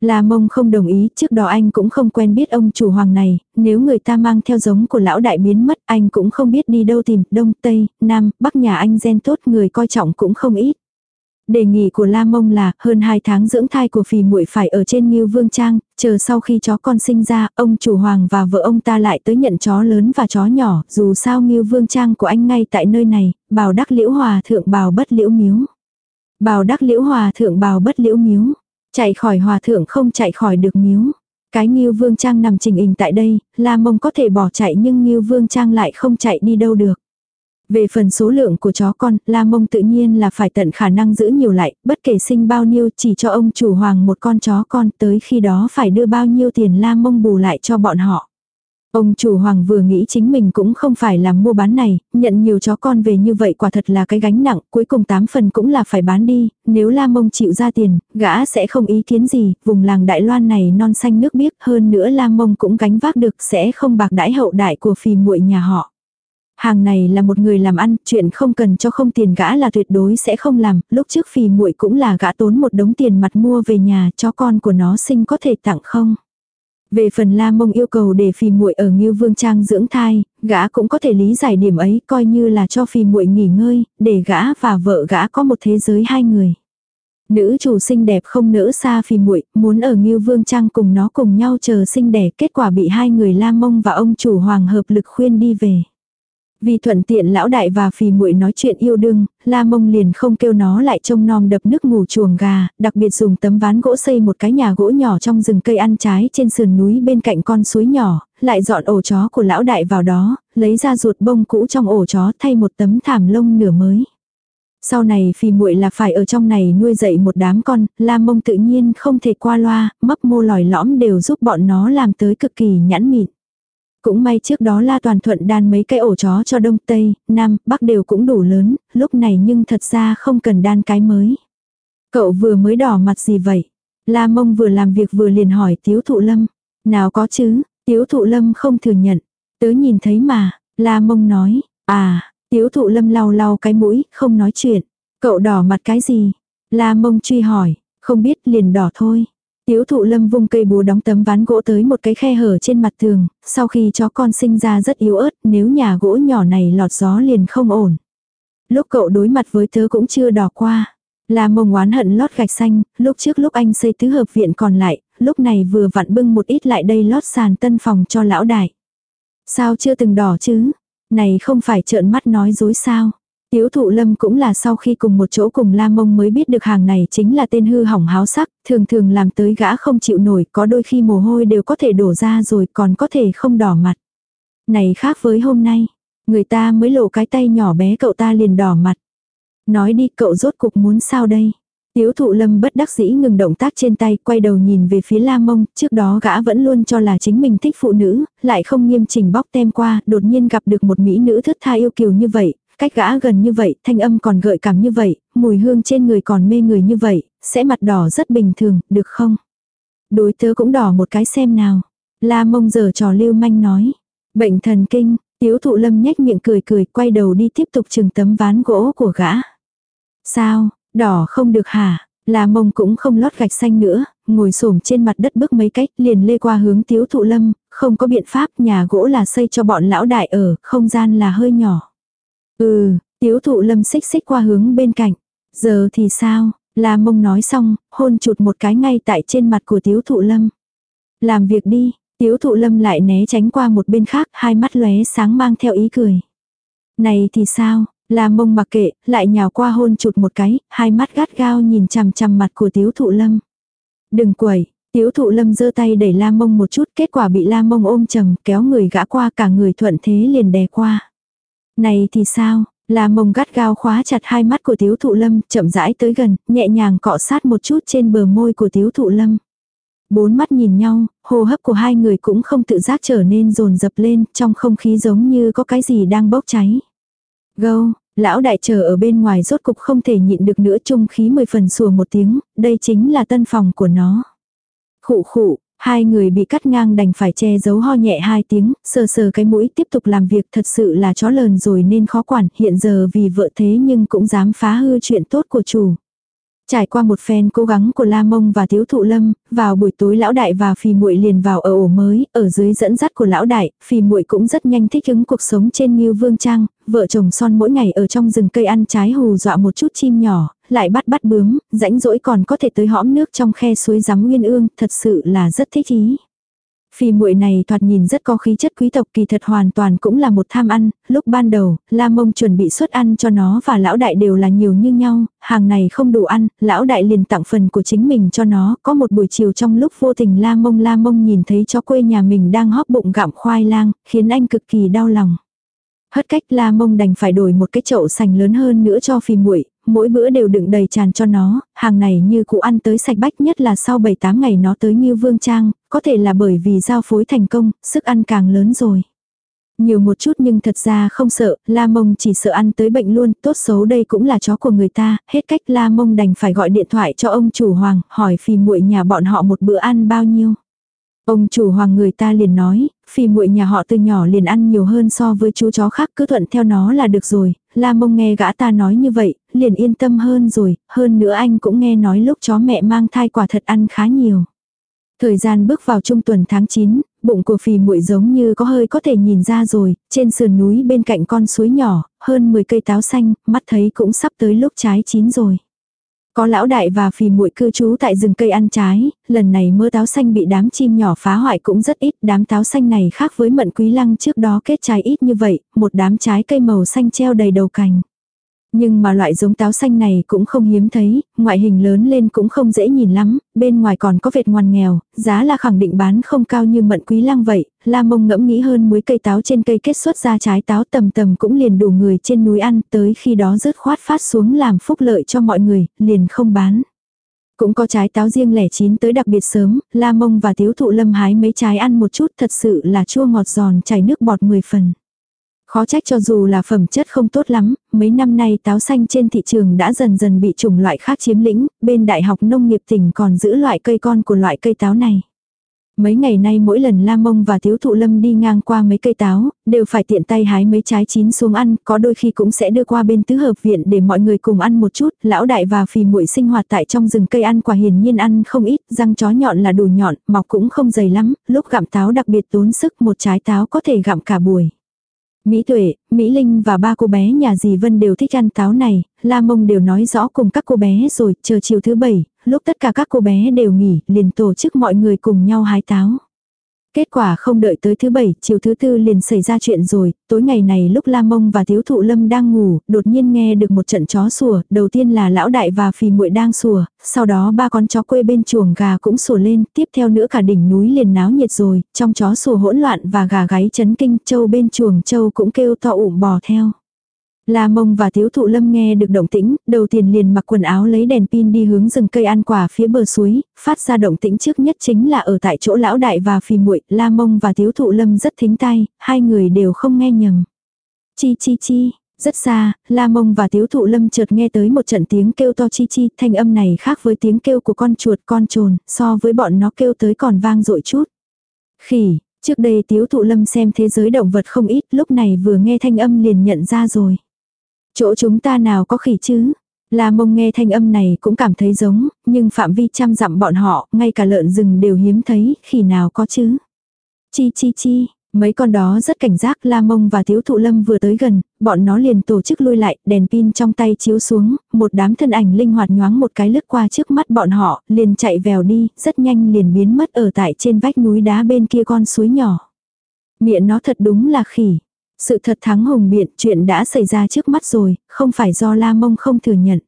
A: La mông không đồng ý, trước đó anh cũng không quen biết ông chủ hoàng này, nếu người ta mang theo giống của lão đại biến mất anh cũng không biết đi đâu tìm, đông, tây, nam, bắc nhà anh gen tốt người coi trọng cũng không ít. Đề nghị của La Mông là hơn 2 tháng dưỡng thai của phì muội phải ở trên Ngưu Vương Trang, chờ sau khi chó con sinh ra, ông chủ hoàng và vợ ông ta lại tới nhận chó lớn và chó nhỏ, dù sao Ngưu Vương Trang của anh ngay tại nơi này, bào đắc liễu hòa thượng bào bất liễu miếu. Bào đắc liễu hòa thượng bào bất liễu miếu. Chạy khỏi hòa thượng không chạy khỏi được miếu. Cái Ngưu Vương Trang nằm trình hình tại đây, La Mông có thể bỏ chạy nhưng Ngưu Vương Trang lại không chạy đi đâu được. Về phần số lượng của chó con, La Mông tự nhiên là phải tận khả năng giữ nhiều lại, bất kể sinh bao nhiêu chỉ cho ông chủ hoàng một con chó con tới khi đó phải đưa bao nhiêu tiền La Mông bù lại cho bọn họ. Ông chủ hoàng vừa nghĩ chính mình cũng không phải làm mua bán này, nhận nhiều chó con về như vậy quả thật là cái gánh nặng, cuối cùng tám phần cũng là phải bán đi, nếu la mông chịu ra tiền, gã sẽ không ý kiến gì, vùng làng Đại Loan này non xanh nước biếc hơn nữa la mông cũng gánh vác được sẽ không bạc đãi hậu đại của phì muội nhà họ. Hàng này là một người làm ăn, chuyện không cần cho không tiền gã là tuyệt đối sẽ không làm, lúc trước phì muội cũng là gã tốn một đống tiền mặt mua về nhà cho con của nó sinh có thể tặng không. Về phần La Mông yêu cầu để phì muội ở Ngưu Vương Trang dưỡng thai, gã cũng có thể lý giải điểm ấy, coi như là cho phì muội nghỉ ngơi, để gã và vợ gã có một thế giới hai người. Nữ chủ xinh đẹp không nỡ xa phì muội, muốn ở Ngưu Vương Trang cùng nó cùng nhau chờ sinh đẻ, kết quả bị hai người La Mông và ông chủ hoàng hợp lực khuyên đi về. Vì thuận tiện lão đại và phì muội nói chuyện yêu đương, la mông liền không kêu nó lại trông nom đập nước ngủ chuồng gà, đặc biệt dùng tấm ván gỗ xây một cái nhà gỗ nhỏ trong rừng cây ăn trái trên sườn núi bên cạnh con suối nhỏ, lại dọn ổ chó của lão đại vào đó, lấy ra ruột bông cũ trong ổ chó thay một tấm thảm lông nửa mới. Sau này phì muội là phải ở trong này nuôi dạy một đám con, la mông tự nhiên không thể qua loa, mấp mô lòi lõm đều giúp bọn nó làm tới cực kỳ nhãn mịn. Cũng may trước đó La Toàn Thuận đan mấy cái ổ chó cho Đông Tây, Nam, Bắc đều cũng đủ lớn, lúc này nhưng thật ra không cần đan cái mới. Cậu vừa mới đỏ mặt gì vậy? La Mông vừa làm việc vừa liền hỏi Tiếu Thụ Lâm. Nào có chứ, Tiếu Thụ Lâm không thừa nhận. Tớ nhìn thấy mà, La Mông nói, à, Tiếu Thụ Lâm lau lau cái mũi, không nói chuyện. Cậu đỏ mặt cái gì? La Mông truy hỏi, không biết liền đỏ thôi. Tiếu thụ lâm vung cây búa đóng tấm ván gỗ tới một cái khe hở trên mặt tường, sau khi chó con sinh ra rất yếu ớt, nếu nhà gỗ nhỏ này lọt gió liền không ổn. Lúc cậu đối mặt với tớ cũng chưa đỏ qua. Là mông oán hận lót gạch xanh, lúc trước lúc anh xây tứ hợp viện còn lại, lúc này vừa vặn bưng một ít lại đây lót sàn tân phòng cho lão đại. Sao chưa từng đỏ chứ? Này không phải trợn mắt nói dối sao? Tiếu thụ lâm cũng là sau khi cùng một chỗ cùng La Mông mới biết được hàng này chính là tên hư hỏng háo sắc, thường thường làm tới gã không chịu nổi, có đôi khi mồ hôi đều có thể đổ ra rồi còn có thể không đỏ mặt. Này khác với hôm nay, người ta mới lộ cái tay nhỏ bé cậu ta liền đỏ mặt. Nói đi cậu rốt cục muốn sao đây? Tiếu thụ lâm bất đắc dĩ ngừng động tác trên tay, quay đầu nhìn về phía la mông, trước đó gã vẫn luôn cho là chính mình thích phụ nữ, lại không nghiêm chỉnh bóc tem qua, đột nhiên gặp được một mỹ nữ thất tha yêu kiều như vậy, cách gã gần như vậy, thanh âm còn gợi cảm như vậy, mùi hương trên người còn mê người như vậy, sẽ mặt đỏ rất bình thường, được không? Đối tớ cũng đỏ một cái xem nào. La mông giờ trò lưu manh nói. Bệnh thần kinh, tiếu thụ lâm nhếch miệng cười cười, quay đầu đi tiếp tục chừng tấm ván gỗ của gã. Sao, đỏ không được hả? La mông cũng không lót gạch xanh nữa, ngồi xổm trên mặt đất bước mấy cách, liền lê qua hướng tiếu thụ lâm, không có biện pháp, nhà gỗ là xây cho bọn lão đại ở, không gian là hơi nhỏ. Ừ, tiếu thụ lâm xích xích qua hướng bên cạnh. Giờ thì sao? La mông nói xong, hôn chụt một cái ngay tại trên mặt của tiếu thụ lâm. Làm việc đi, tiếu thụ lâm lại né tránh qua một bên khác, hai mắt lóe sáng mang theo ý cười. Này thì sao? La mông mặc kệ, lại nhào qua hôn chụt một cái, hai mắt gắt gao nhìn chằm chằm mặt của tiếu thụ lâm. Đừng quẩy, tiếu thụ lâm giơ tay đẩy la mông một chút, kết quả bị la mông ôm chầm, kéo người gã qua cả người thuận thế liền đè qua. Này thì sao, là mông gắt gao khóa chặt hai mắt của tiếu thụ lâm, chậm rãi tới gần, nhẹ nhàng cọ sát một chút trên bờ môi của tiếu thụ lâm. Bốn mắt nhìn nhau, hô hấp của hai người cũng không tự giác trở nên rồn dập lên, trong không khí giống như có cái gì đang bốc cháy. Gâu, lão đại chờ ở bên ngoài rốt cục không thể nhịn được nữa trung khí mười phần sùa một tiếng, đây chính là tân phòng của nó. Khụ khụ, Hai người bị cắt ngang đành phải che giấu ho nhẹ hai tiếng, sờ sờ cái mũi tiếp tục làm việc thật sự là chó lờn rồi nên khó quản, hiện giờ vì vợ thế nhưng cũng dám phá hư chuyện tốt của chủ. Trải qua một phen cố gắng của La Mông và thiếu Thụ Lâm, vào buổi tối lão đại và Phì Muội liền vào ở ổ mới, ở dưới dẫn dắt của lão đại, Phì Muội cũng rất nhanh thích ứng cuộc sống trên Ngưu Vương Trang, vợ chồng son mỗi ngày ở trong rừng cây ăn trái hù dọa một chút chim nhỏ, lại bắt bắt bướm, rãnh rỗi còn có thể tới hõm nước trong khe suối rắm nguyên ương, thật sự là rất thích ý. Phi muội này thoạt nhìn rất có khí chất quý tộc kỳ thật hoàn toàn cũng là một tham ăn, lúc ban đầu, La Mông chuẩn bị suất ăn cho nó và lão đại đều là nhiều như nhau, hàng này không đủ ăn, lão đại liền tặng phần của chính mình cho nó, có một buổi chiều trong lúc vô tình La Mông La Mông nhìn thấy chó quê nhà mình đang hóp bụng gặm khoai lang, khiến anh cực kỳ đau lòng. Hất cách La Mông đành phải đổi một cái chậu sành lớn hơn nữa cho phi muội, mỗi bữa đều đựng đầy tràn cho nó, hàng này như cụ ăn tới sạch bách nhất là sau 7-8 ngày nó tới như vương trang, có thể là bởi vì giao phối thành công, sức ăn càng lớn rồi. Nhiều một chút nhưng thật ra không sợ, La Mông chỉ sợ ăn tới bệnh luôn, tốt xấu đây cũng là chó của người ta, hết cách La Mông đành phải gọi điện thoại cho ông chủ hoàng, hỏi phì muội nhà bọn họ một bữa ăn bao nhiêu. Ông chủ hoàng người ta liền nói, phi muội nhà họ từ nhỏ liền ăn nhiều hơn so với chú chó khác cứ thuận theo nó là được rồi, la mông nghe gã ta nói như vậy, liền yên tâm hơn rồi, hơn nữa anh cũng nghe nói lúc chó mẹ mang thai quả thật ăn khá nhiều. Thời gian bước vào trung tuần tháng 9, bụng của phì muội giống như có hơi có thể nhìn ra rồi, trên sườn núi bên cạnh con suối nhỏ, hơn 10 cây táo xanh, mắt thấy cũng sắp tới lúc trái chín rồi. Có lão đại và phì muội cư trú tại rừng cây ăn trái, lần này mưa táo xanh bị đám chim nhỏ phá hoại cũng rất ít, đám táo xanh này khác với mận quý lăng trước đó kết trái ít như vậy, một đám trái cây màu xanh treo đầy đầu cành. Nhưng mà loại giống táo xanh này cũng không hiếm thấy, ngoại hình lớn lên cũng không dễ nhìn lắm, bên ngoài còn có vệt ngoằn nghèo, giá là khẳng định bán không cao như mận quý lang vậy, la mông ngẫm nghĩ hơn muối cây táo trên cây kết xuất ra trái táo tầm tầm cũng liền đủ người trên núi ăn, tới khi đó rớt khoát phát xuống làm phúc lợi cho mọi người, liền không bán. Cũng có trái táo riêng lẻ chín tới đặc biệt sớm, la mông và tiếu thụ lâm hái mấy trái ăn một chút thật sự là chua ngọt giòn chảy nước bọt 10 phần. Khó trách cho dù là phẩm chất không tốt lắm, mấy năm nay táo xanh trên thị trường đã dần dần bị chủng loại khác chiếm lĩnh, bên Đại học Nông nghiệp tỉnh còn giữ loại cây con của loại cây táo này. Mấy ngày nay mỗi lần La Mông và Thiếu Thụ Lâm đi ngang qua mấy cây táo, đều phải tiện tay hái mấy trái chín xuống ăn, có đôi khi cũng sẽ đưa qua bên tứ hợp viện để mọi người cùng ăn một chút, lão đại và phì muội sinh hoạt tại trong rừng cây ăn quả hiển nhiên ăn không ít, răng chó nhọn là đủ nhọn, mọc cũng không dày lắm, lúc gặm táo đặc biệt tốn sức một trái táo có thể gặm cả buổi. Mỹ Tuệ, Mỹ Linh và ba cô bé nhà dì Vân đều thích ăn táo này, La Mông đều nói rõ cùng các cô bé rồi, chờ chiều thứ bảy, lúc tất cả các cô bé đều nghỉ, liền tổ chức mọi người cùng nhau hái táo. Kết quả không đợi tới thứ bảy, chiều thứ tư liền xảy ra chuyện rồi, tối ngày này lúc La Mông và thiếu Thụ Lâm đang ngủ, đột nhiên nghe được một trận chó sủa, đầu tiên là lão đại và phì muội đang sủa, sau đó ba con chó quê bên chuồng gà cũng sủa lên, tiếp theo nữa cả đỉnh núi liền náo nhiệt rồi, trong chó sủa hỗn loạn và gà gáy chấn kinh, châu bên chuồng châu cũng kêu to ủng bò theo. La mông và thiếu thụ lâm nghe được động tĩnh, đầu tiên liền mặc quần áo lấy đèn pin đi hướng rừng cây ăn quả phía bờ suối, phát ra động tĩnh trước nhất chính là ở tại chỗ lão đại và phì muội la mông và thiếu thụ lâm rất thính tai, hai người đều không nghe nhầm. Chi chi chi, rất xa, La Mông và Tiếu Thụ Lâm chợt nghe tới một trận tiếng kêu to chi chi, thanh âm này khác với tiếng kêu của con chuột con trồn, so với bọn nó kêu tới còn vang dội chút. Khỉ, trước đây Tiếu Thụ Lâm xem thế giới động vật không ít, lúc này vừa nghe thanh âm liền nhận ra rồi. Chỗ chúng ta nào có khỉ chứ? La mông nghe thanh âm này cũng cảm thấy giống, nhưng phạm vi trăm dặm bọn họ, ngay cả lợn rừng đều hiếm thấy, khỉ nào có chứ? Chi chi chi, mấy con đó rất cảnh giác La mông và thiếu thụ lâm vừa tới gần, bọn nó liền tổ chức lui lại, đèn pin trong tay chiếu xuống, một đám thân ảnh linh hoạt nhoáng một cái lướt qua trước mắt bọn họ, liền chạy vèo đi, rất nhanh liền biến mất ở tại trên vách núi đá bên kia con suối nhỏ. Miệng nó thật đúng là khỉ. Sự thật thắng hùng biện chuyện đã xảy ra trước mắt rồi, không phải do La Mông không thừa nhận.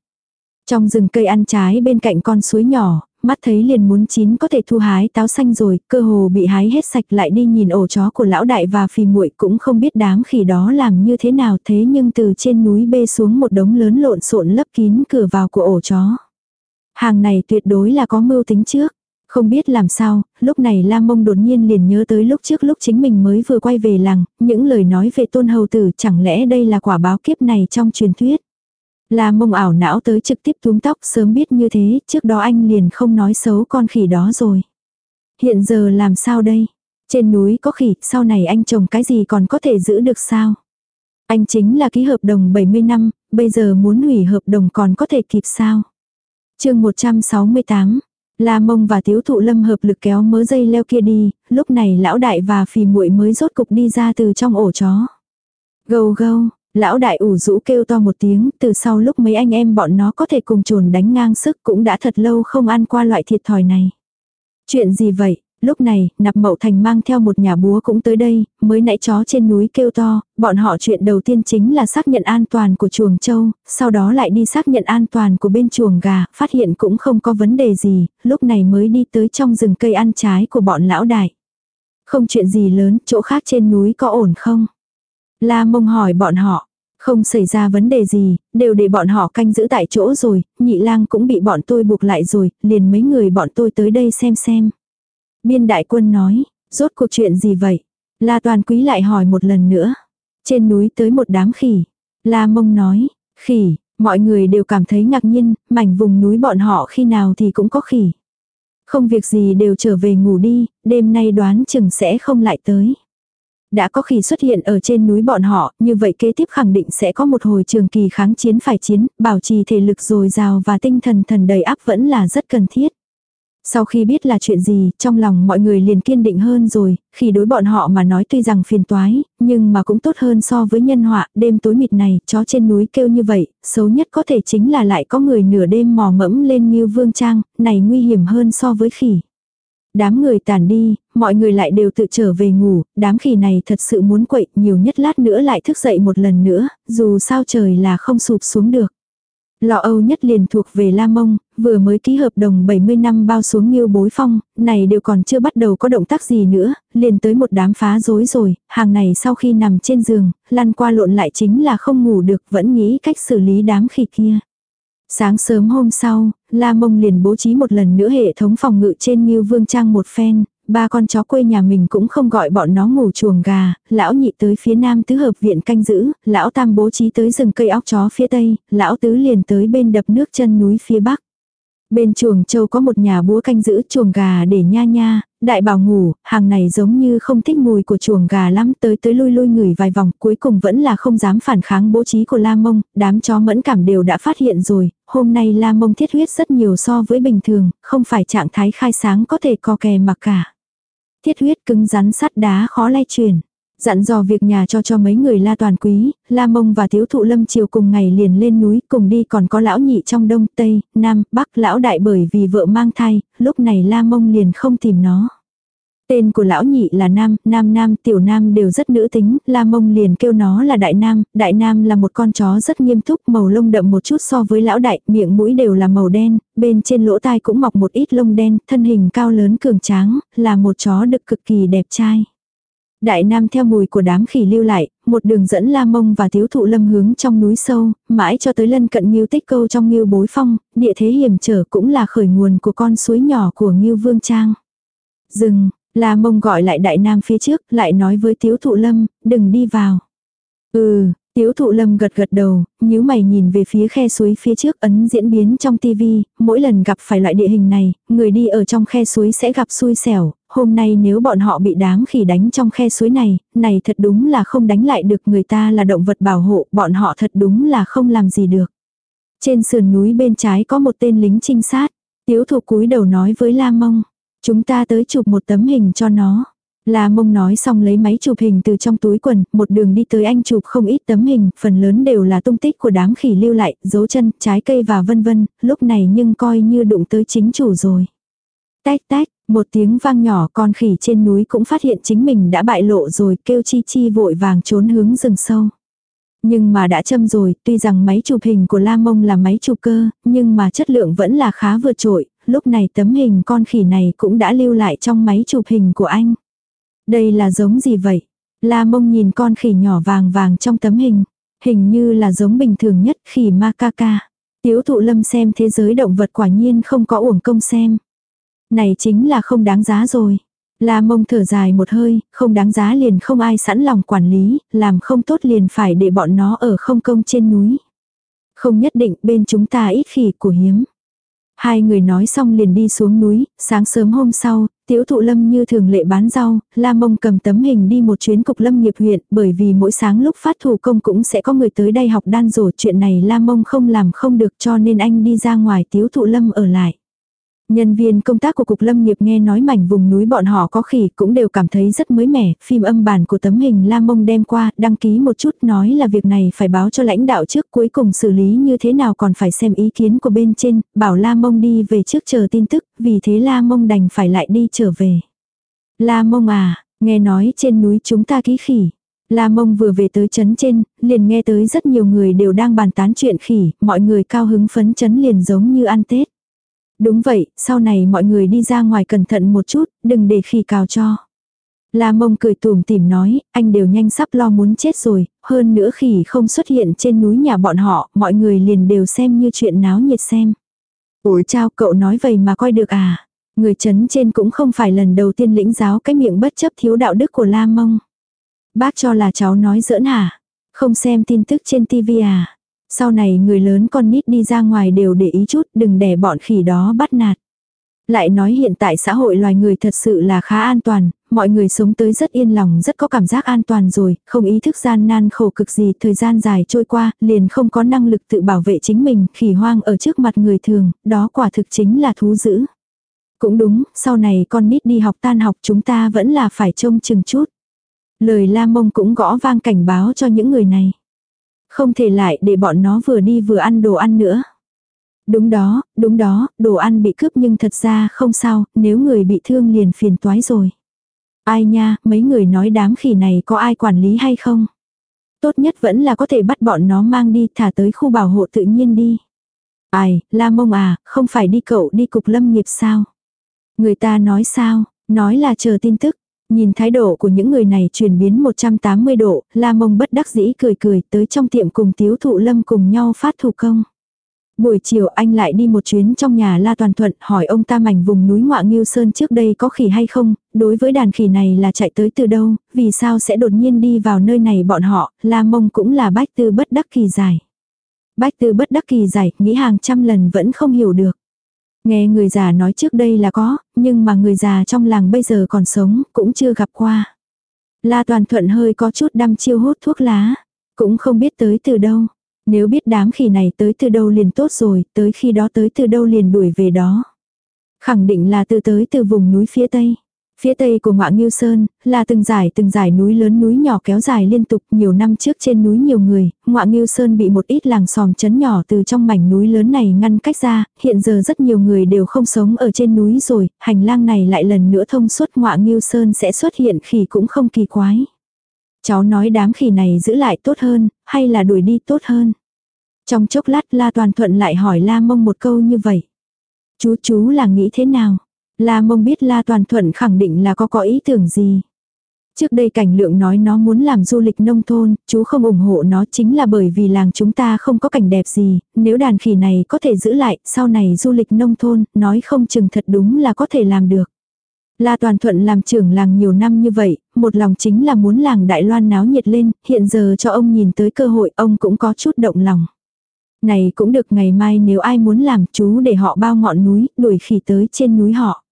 A: Trong rừng cây ăn trái bên cạnh con suối nhỏ, mắt thấy liền muốn chín có thể thu hái táo xanh rồi, cơ hồ bị hái hết sạch lại đi nhìn ổ chó của lão đại và phì muội cũng không biết đám khỉ đó làm như thế nào thế nhưng từ trên núi bê xuống một đống lớn lộn xộn lấp kín cửa vào của ổ chó. Hàng này tuyệt đối là có mưu tính trước. Không biết làm sao, lúc này Lam Mông đột nhiên liền nhớ tới lúc trước lúc chính mình mới vừa quay về làng, những lời nói về tôn hầu tử chẳng lẽ đây là quả báo kiếp này trong truyền thuyết. Lam Mông ảo não tới trực tiếp túm tóc sớm biết như thế, trước đó anh liền không nói xấu con khỉ đó rồi. Hiện giờ làm sao đây? Trên núi có khỉ, sau này anh trồng cái gì còn có thể giữ được sao? Anh chính là ký hợp đồng 70 năm, bây giờ muốn hủy hợp đồng còn có thể kịp sao? chương 168, La mông và tiếu thụ lâm hợp lực kéo mớ dây leo kia đi, lúc này lão đại và phì muội mới rốt cục đi ra từ trong ổ chó. Gâu gâu, lão đại ủ rũ kêu to một tiếng, từ sau lúc mấy anh em bọn nó có thể cùng trồn đánh ngang sức cũng đã thật lâu không ăn qua loại thiệt thòi này. Chuyện gì vậy, Lúc này, nạp mậu thành mang theo một nhà búa cũng tới đây, mới nãy chó trên núi kêu to, bọn họ chuyện đầu tiên chính là xác nhận an toàn của chuồng châu, sau đó lại đi xác nhận an toàn của bên chuồng gà, phát hiện cũng không có vấn đề gì, lúc này mới đi tới trong rừng cây ăn trái của bọn lão đại. Không chuyện gì lớn, chỗ khác trên núi có ổn không? La mông hỏi bọn họ, không xảy ra vấn đề gì, đều để bọn họ canh giữ tại chỗ rồi, nhị lang cũng bị bọn tôi buộc lại rồi, liền mấy người bọn tôi tới đây xem xem. Biên đại quân nói, rốt cuộc chuyện gì vậy? La toàn quý lại hỏi một lần nữa. Trên núi tới một đám khỉ. La mông nói, khỉ, mọi người đều cảm thấy ngạc nhiên, mảnh vùng núi bọn họ khi nào thì cũng có khỉ. Không việc gì đều trở về ngủ đi, đêm nay đoán chừng sẽ không lại tới. Đã có khỉ xuất hiện ở trên núi bọn họ, như vậy kế tiếp khẳng định sẽ có một hồi trường kỳ kháng chiến phải chiến, bảo trì thể lực dồi dào và tinh thần thần đầy áp vẫn là rất cần thiết. Sau khi biết là chuyện gì, trong lòng mọi người liền kiên định hơn rồi, khi đối bọn họ mà nói tuy rằng phiền toái, nhưng mà cũng tốt hơn so với nhân họa, đêm tối mịt này, chó trên núi kêu như vậy, xấu nhất có thể chính là lại có người nửa đêm mò mẫm lên như vương trang, này nguy hiểm hơn so với khỉ. Đám người tàn đi, mọi người lại đều tự trở về ngủ, đám khỉ này thật sự muốn quậy, nhiều nhất lát nữa lại thức dậy một lần nữa, dù sao trời là không sụp xuống được. Lọ Âu nhất liền thuộc về La Mông, vừa mới ký hợp đồng 70 năm bao xuống như bối phong, này đều còn chưa bắt đầu có động tác gì nữa, liền tới một đám phá rối rồi, hàng này sau khi nằm trên giường, lăn qua lộn lại chính là không ngủ được, vẫn nghĩ cách xử lý đám khỉ kia. Sáng sớm hôm sau, La Mông liền bố trí một lần nữa hệ thống phòng ngự trên như Vương Trang một phen, ba con chó quê nhà mình cũng không gọi bọn nó ngủ chuồng gà, lão nhị tới phía nam tứ hợp viện canh giữ, lão tam bố trí tới rừng cây óc chó phía tây, lão tứ liền tới bên đập nước chân núi phía bắc. Bên chuồng châu có một nhà búa canh giữ chuồng gà để nha nha, đại bảo ngủ, hàng này giống như không thích mùi của chuồng gà lắm tới tới lui lui ngửi vài vòng cuối cùng vẫn là không dám phản kháng bố trí của La Mông, đám chó mẫn cảm đều đã phát hiện rồi, hôm nay La Mông thiết huyết rất nhiều so với bình thường, không phải trạng thái khai sáng có thể co kè mặc cả. Thiết huyết cứng rắn sắt đá khó lay chuyển. Dặn dò việc nhà cho cho mấy người la toàn quý, la mông và thiếu thụ lâm chiều cùng ngày liền lên núi cùng đi còn có lão nhị trong đông, tây, nam, bắc lão đại bởi vì vợ mang thai, lúc này la mông liền không tìm nó. Tên của lão nhị là Nam, Nam Nam, Tiểu Nam đều rất nữ tính, La Mông liền kêu nó là Đại Nam, Đại Nam là một con chó rất nghiêm túc, màu lông đậm một chút so với lão đại, miệng mũi đều là màu đen, bên trên lỗ tai cũng mọc một ít lông đen, thân hình cao lớn cường tráng, là một chó đực cực kỳ đẹp trai. Đại Nam theo mùi của đám khỉ lưu lại, một đường dẫn La Mông và Tiếu Thụ Lâm hướng trong núi sâu, mãi cho tới lân cận Ngưu Tích Câu trong Ngưu Bối Phong, địa thế hiểm trở cũng là khởi nguồn của con suối nhỏ của Ngưu Vương Trang. Dừng, La Mông gọi lại Đại Nam phía trước, lại nói với Tiếu Thụ Lâm, đừng đi vào. Ừ, Tiếu thụ lâm gật gật đầu, nhíu mày nhìn về phía khe suối phía trước ấn diễn biến trong tivi, mỗi lần gặp phải loại địa hình này, người đi ở trong khe suối sẽ gặp xui xẻo, hôm nay nếu bọn họ bị đám khỉ đánh trong khe suối này, này thật đúng là không đánh lại được người ta là động vật bảo hộ, bọn họ thật đúng là không làm gì được. Trên sườn núi bên trái có một tên lính trinh sát, tiếu thụ cúi đầu nói với La Mông, chúng ta tới chụp một tấm hình cho nó. La mông nói xong lấy máy chụp hình từ trong túi quần, một đường đi tới anh chụp không ít tấm hình, phần lớn đều là tung tích của đám khỉ lưu lại, dấu chân, trái cây và vân vân, lúc này nhưng coi như đụng tới chính chủ rồi. Tách tách, một tiếng vang nhỏ con khỉ trên núi cũng phát hiện chính mình đã bại lộ rồi kêu chi chi vội vàng trốn hướng rừng sâu. Nhưng mà đã châm rồi, tuy rằng máy chụp hình của La Mông là máy chụp cơ, nhưng mà chất lượng vẫn là khá vượt trội, lúc này tấm hình con khỉ này cũng đã lưu lại trong máy chụp hình của anh. Đây là giống gì vậy? La mông nhìn con khỉ nhỏ vàng vàng trong tấm hình. Hình như là giống bình thường nhất khỉ macaca. Tiếu thụ lâm xem thế giới động vật quả nhiên không có uổng công xem. Này chính là không đáng giá rồi. La mông thở dài một hơi, không đáng giá liền không ai sẵn lòng quản lý, làm không tốt liền phải để bọn nó ở không công trên núi. Không nhất định bên chúng ta ít khỉ của hiếm. Hai người nói xong liền đi xuống núi, sáng sớm hôm sau, Tiếu thụ lâm như thường lệ bán rau, La Mông cầm tấm hình đi một chuyến cục lâm nghiệp huyện, bởi vì mỗi sáng lúc phát thủ công cũng sẽ có người tới đây học đan rổ, chuyện này La Mông không làm không được cho nên anh đi ra ngoài tiếu thụ lâm ở lại. Nhân viên công tác của Cục Lâm nghiệp nghe nói mảnh vùng núi bọn họ có khỉ cũng đều cảm thấy rất mới mẻ, phim âm bản của tấm hình La Mông đem qua, đăng ký một chút nói là việc này phải báo cho lãnh đạo trước cuối cùng xử lý như thế nào còn phải xem ý kiến của bên trên, bảo La Mông đi về trước chờ tin tức, vì thế La Mông đành phải lại đi trở về. La Mông à, nghe nói trên núi chúng ta ký khỉ. La Mông vừa về tới chấn trên, liền nghe tới rất nhiều người đều đang bàn tán chuyện khỉ, mọi người cao hứng phấn chấn liền giống như ăn Tết. Đúng vậy, sau này mọi người đi ra ngoài cẩn thận một chút, đừng để khỉ cào cho. La mông cười tùm tìm nói, anh đều nhanh sắp lo muốn chết rồi, hơn nữa khỉ không xuất hiện trên núi nhà bọn họ, mọi người liền đều xem như chuyện náo nhiệt xem. Ủi chao cậu nói vậy mà coi được à? Người chấn trên cũng không phải lần đầu tiên lĩnh giáo cái miệng bất chấp thiếu đạo đức của La mông. Bác cho là cháu nói giỡn hả? Không xem tin tức trên tivi à? Sau này người lớn con nít đi ra ngoài đều để ý chút đừng để bọn khỉ đó bắt nạt. Lại nói hiện tại xã hội loài người thật sự là khá an toàn, mọi người sống tới rất yên lòng rất có cảm giác an toàn rồi, không ý thức gian nan khổ cực gì, thời gian dài trôi qua, liền không có năng lực tự bảo vệ chính mình, khỉ hoang ở trước mặt người thường, đó quả thực chính là thú dữ. Cũng đúng, sau này con nít đi học tan học chúng ta vẫn là phải trông chừng chút. Lời la mông cũng gõ vang cảnh báo cho những người này. Không thể lại để bọn nó vừa đi vừa ăn đồ ăn nữa. Đúng đó, đúng đó, đồ ăn bị cướp nhưng thật ra không sao, nếu người bị thương liền phiền toái rồi. Ai nha, mấy người nói đám khỉ này có ai quản lý hay không? Tốt nhất vẫn là có thể bắt bọn nó mang đi thả tới khu bảo hộ tự nhiên đi. Ai, La Mông à, không phải đi cậu đi cục lâm nghiệp sao? Người ta nói sao, nói là chờ tin tức, Nhìn thái độ của những người này chuyển biến 180 độ, La Mông bất đắc dĩ cười cười tới trong tiệm cùng Tiếu Thụ Lâm cùng nhau phát thủ công. Buổi chiều anh lại đi một chuyến trong nhà La Toàn Thuận hỏi ông ta mảnh vùng núi Ngoạ Nghiêu Sơn trước đây có khỉ hay không, đối với đàn khỉ này là chạy tới từ đâu, vì sao sẽ đột nhiên đi vào nơi này bọn họ, La Mông cũng là bách tư bất đắc kỳ giải. Bách tư bất đắc kỳ giải, nghĩ hàng trăm lần vẫn không hiểu được. Nghe người già nói trước đây là có, nhưng mà người già trong làng bây giờ còn sống, cũng chưa gặp qua. La Toàn Thuận hơi có chút đăm chiêu hút thuốc lá, cũng không biết tới từ đâu. Nếu biết đám khỉ này tới từ đâu liền tốt rồi, tới khi đó tới từ đâu liền đuổi về đó. Khẳng định là từ tới từ vùng núi phía Tây. Phía tây của ngọa Nghiêu Sơn, là từng dải từng dải núi lớn núi nhỏ kéo dài liên tục nhiều năm trước trên núi nhiều người, ngọa Nghiêu Sơn bị một ít làng xòm chấn nhỏ từ trong mảnh núi lớn này ngăn cách ra, hiện giờ rất nhiều người đều không sống ở trên núi rồi, hành lang này lại lần nữa thông suốt ngọa nghiêu sơn sẽ xuất hiện khỉ cũng không kỳ quái. Cháu nói đám khỉ này giữ lại tốt hơn, hay là đuổi đi tốt hơn. Trong chốc lát La Toàn Thuận lại hỏi La Mông một câu như vậy. Chú chú là nghĩ thế nào? La Mông biết La Toàn Thuận khẳng định là có có ý tưởng gì. Trước đây cảnh lượng nói nó muốn làm du lịch nông thôn, chú không ủng hộ nó chính là bởi vì làng chúng ta không có cảnh đẹp gì, nếu đàn khỉ này có thể giữ lại, sau này du lịch nông thôn, nói không chừng thật đúng là có thể làm được. La Toàn Thuận làm trưởng làng nhiều năm như vậy, một lòng chính là muốn làng Đại Loan náo nhiệt lên, hiện giờ cho ông nhìn tới cơ hội ông cũng có chút động lòng. Này cũng được ngày mai nếu ai muốn làm chú để họ bao ngọn núi, đuổi khỉ tới trên núi họ.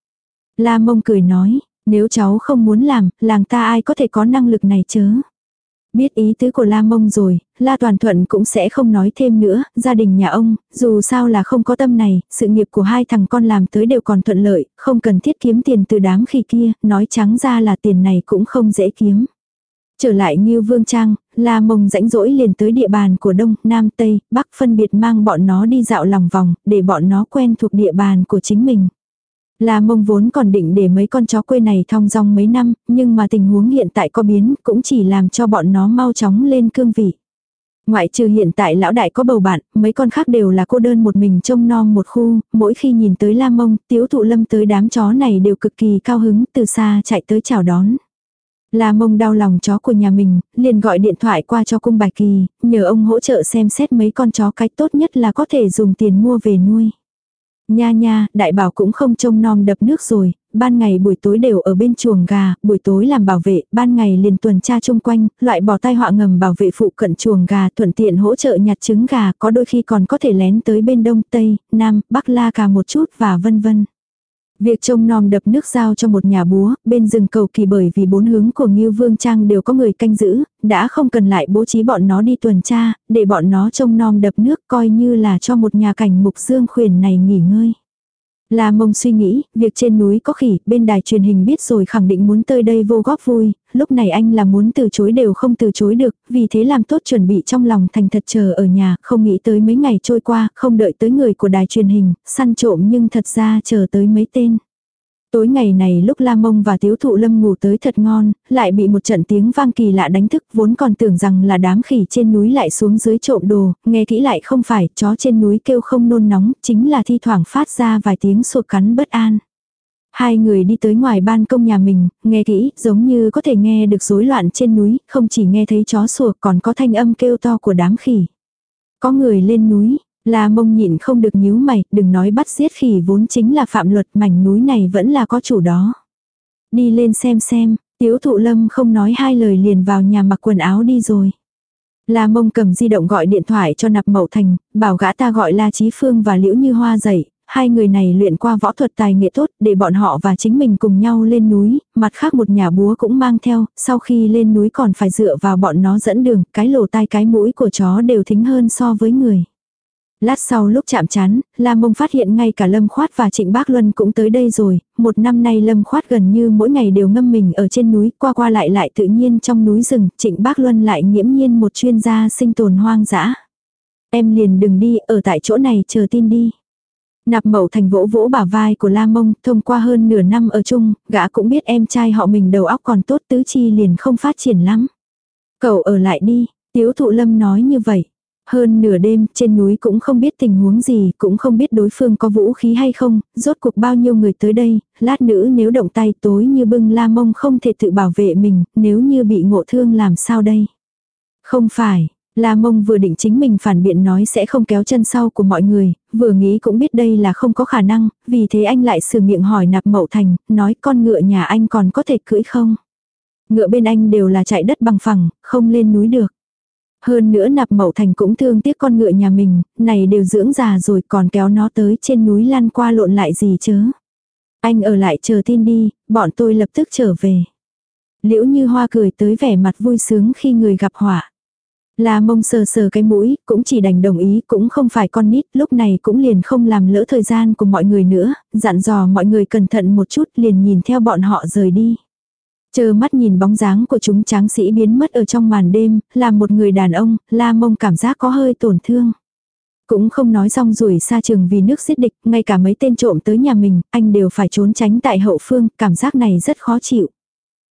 A: La Mông cười nói, nếu cháu không muốn làm, làng ta ai có thể có năng lực này chớ. Biết ý tứ của La Mông rồi, La Toàn Thuận cũng sẽ không nói thêm nữa, gia đình nhà ông, dù sao là không có tâm này, sự nghiệp của hai thằng con làm tới đều còn thuận lợi, không cần thiết kiếm tiền từ đám khi kia, nói trắng ra là tiền này cũng không dễ kiếm. Trở lại như Vương Trang, La Mông rãnh rỗi liền tới địa bàn của Đông, Nam, Tây, Bắc phân biệt mang bọn nó đi dạo lòng vòng, để bọn nó quen thuộc địa bàn của chính mình. La mông vốn còn định để mấy con chó quê này thong dong mấy năm, nhưng mà tình huống hiện tại có biến, cũng chỉ làm cho bọn nó mau chóng lên cương vị. Ngoại trừ hiện tại lão đại có bầu bạn, mấy con khác đều là cô đơn một mình trông non một khu, mỗi khi nhìn tới la mông, tiếu thụ lâm tới đám chó này đều cực kỳ cao hứng, từ xa chạy tới chào đón. La mông đau lòng chó của nhà mình, liền gọi điện thoại qua cho cung bài kỳ, nhờ ông hỗ trợ xem xét mấy con chó cách tốt nhất là có thể dùng tiền mua về nuôi. Nha nha, đại bảo cũng không trông nom đập nước rồi, ban ngày buổi tối đều ở bên chuồng gà, buổi tối làm bảo vệ, ban ngày liền tuần tra chung quanh, loại bỏ tai họa ngầm bảo vệ phụ cận chuồng gà thuận tiện hỗ trợ nhặt trứng gà, có đôi khi còn có thể lén tới bên đông, tây, nam, bắc la cà một chút và vân vân. Việc trông nom đập nước giao cho một nhà búa, bên rừng cầu kỳ bởi vì bốn hướng của Ngưu Vương Trang đều có người canh giữ, đã không cần lại bố trí bọn nó đi tuần tra, để bọn nó trông nom đập nước coi như là cho một nhà cảnh mục dương khuyển này nghỉ ngơi. La mông suy nghĩ, việc trên núi có khỉ, bên đài truyền hình biết rồi khẳng định muốn tới đây vô góp vui, lúc này anh là muốn từ chối đều không từ chối được, vì thế làm tốt chuẩn bị trong lòng thành thật chờ ở nhà, không nghĩ tới mấy ngày trôi qua, không đợi tới người của đài truyền hình, săn trộm nhưng thật ra chờ tới mấy tên. Tối ngày này lúc La Mông và Tiếu Thụ Lâm ngủ tới thật ngon, lại bị một trận tiếng vang kỳ lạ đánh thức vốn còn tưởng rằng là đám khỉ trên núi lại xuống dưới trộm đồ, nghe kỹ lại không phải, chó trên núi kêu không nôn nóng, chính là thi thoảng phát ra vài tiếng sụt cắn bất an. Hai người đi tới ngoài ban công nhà mình, nghe kỹ, giống như có thể nghe được rối loạn trên núi, không chỉ nghe thấy chó sủa còn có thanh âm kêu to của đám khỉ. Có người lên núi, La mông nhịn không được nhíu mày, đừng nói bắt giết khỉ vốn chính là phạm luật mảnh núi này vẫn là có chủ đó. Đi lên xem xem, tiếu thụ lâm không nói hai lời liền vào nhà mặc quần áo đi rồi. La mông cầm di động gọi điện thoại cho nạp mậu thành, bảo gã ta gọi La Chí Phương và Liễu Như Hoa dậy, hai người này luyện qua võ thuật tài nghệ tốt để bọn họ và chính mình cùng nhau lên núi, mặt khác một nhà búa cũng mang theo, sau khi lên núi còn phải dựa vào bọn nó dẫn đường, cái lỗ tai cái mũi của chó đều thính hơn so với người. Lát sau lúc chạm chán, La Mông phát hiện ngay cả Lâm Khoát và Trịnh Bác Luân cũng tới đây rồi, một năm nay Lâm Khoát gần như mỗi ngày đều ngâm mình ở trên núi, qua qua lại lại tự nhiên trong núi rừng, Trịnh Bác Luân lại nghiễm nhiên một chuyên gia sinh tồn hoang dã. Em liền đừng đi, ở tại chỗ này chờ tin đi. Nạp mậu thành vỗ vỗ bả vai của La Mông, thông qua hơn nửa năm ở chung, gã cũng biết em trai họ mình đầu óc còn tốt tứ chi liền không phát triển lắm. Cậu ở lại đi, Tiếu Thụ Lâm nói như vậy. Hơn nửa đêm, trên núi cũng không biết tình huống gì, cũng không biết đối phương có vũ khí hay không, rốt cuộc bao nhiêu người tới đây, lát nữ nếu động tay tối như bưng la mông không thể tự bảo vệ mình, nếu như bị ngộ thương làm sao đây. Không phải, La mông vừa định chính mình phản biện nói sẽ không kéo chân sau của mọi người, vừa nghĩ cũng biết đây là không có khả năng, vì thế anh lại sửa miệng hỏi nạp mậu thành, nói con ngựa nhà anh còn có thể cưỡi không? Ngựa bên anh đều là chạy đất bằng phẳng, không lên núi được. Hơn nữa nạp mậu thành cũng thương tiếc con ngựa nhà mình, này đều dưỡng già rồi còn kéo nó tới trên núi lăn qua lộn lại gì chớ. Anh ở lại chờ tin đi, bọn tôi lập tức trở về. Liễu như hoa cười tới vẻ mặt vui sướng khi người gặp họa. La mông sờ sờ cái mũi, cũng chỉ đành đồng ý, cũng không phải con nít, lúc này cũng liền không làm lỡ thời gian của mọi người nữa, dặn dò mọi người cẩn thận một chút liền nhìn theo bọn họ rời đi. Chờ mắt nhìn bóng dáng của chúng tráng sĩ biến mất ở trong màn đêm, là một người đàn ông, la mông cảm giác có hơi tổn thương. Cũng không nói xong rủi xa trường vì nước giết địch, ngay cả mấy tên trộm tới nhà mình, anh đều phải trốn tránh tại hậu phương, cảm giác này rất khó chịu.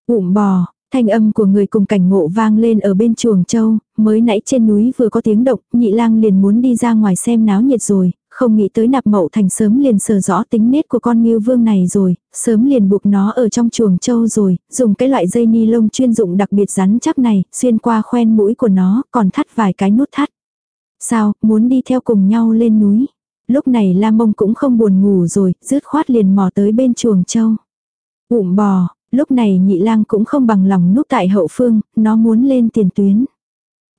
A: bụng bò, thanh âm của người cùng cảnh ngộ vang lên ở bên chuồng châu, mới nãy trên núi vừa có tiếng động, nhị lang liền muốn đi ra ngoài xem náo nhiệt rồi, không nghĩ tới nạp mậu thành sớm liền sờ rõ tính nết của con nghiêu vương này rồi, sớm liền buộc nó ở trong chuồng trâu rồi, dùng cái loại dây ni lông chuyên dụng đặc biệt rắn chắc này, xuyên qua khoen mũi của nó, còn thắt vài cái nút thắt. Sao, muốn đi theo cùng nhau lên núi. Lúc này La Mông cũng không buồn ngủ rồi, rứt khoát liền mò tới bên chuồng trâu Ụm bò, lúc này nhị lang cũng không bằng lòng núp tại hậu phương, nó muốn lên tiền tuyến.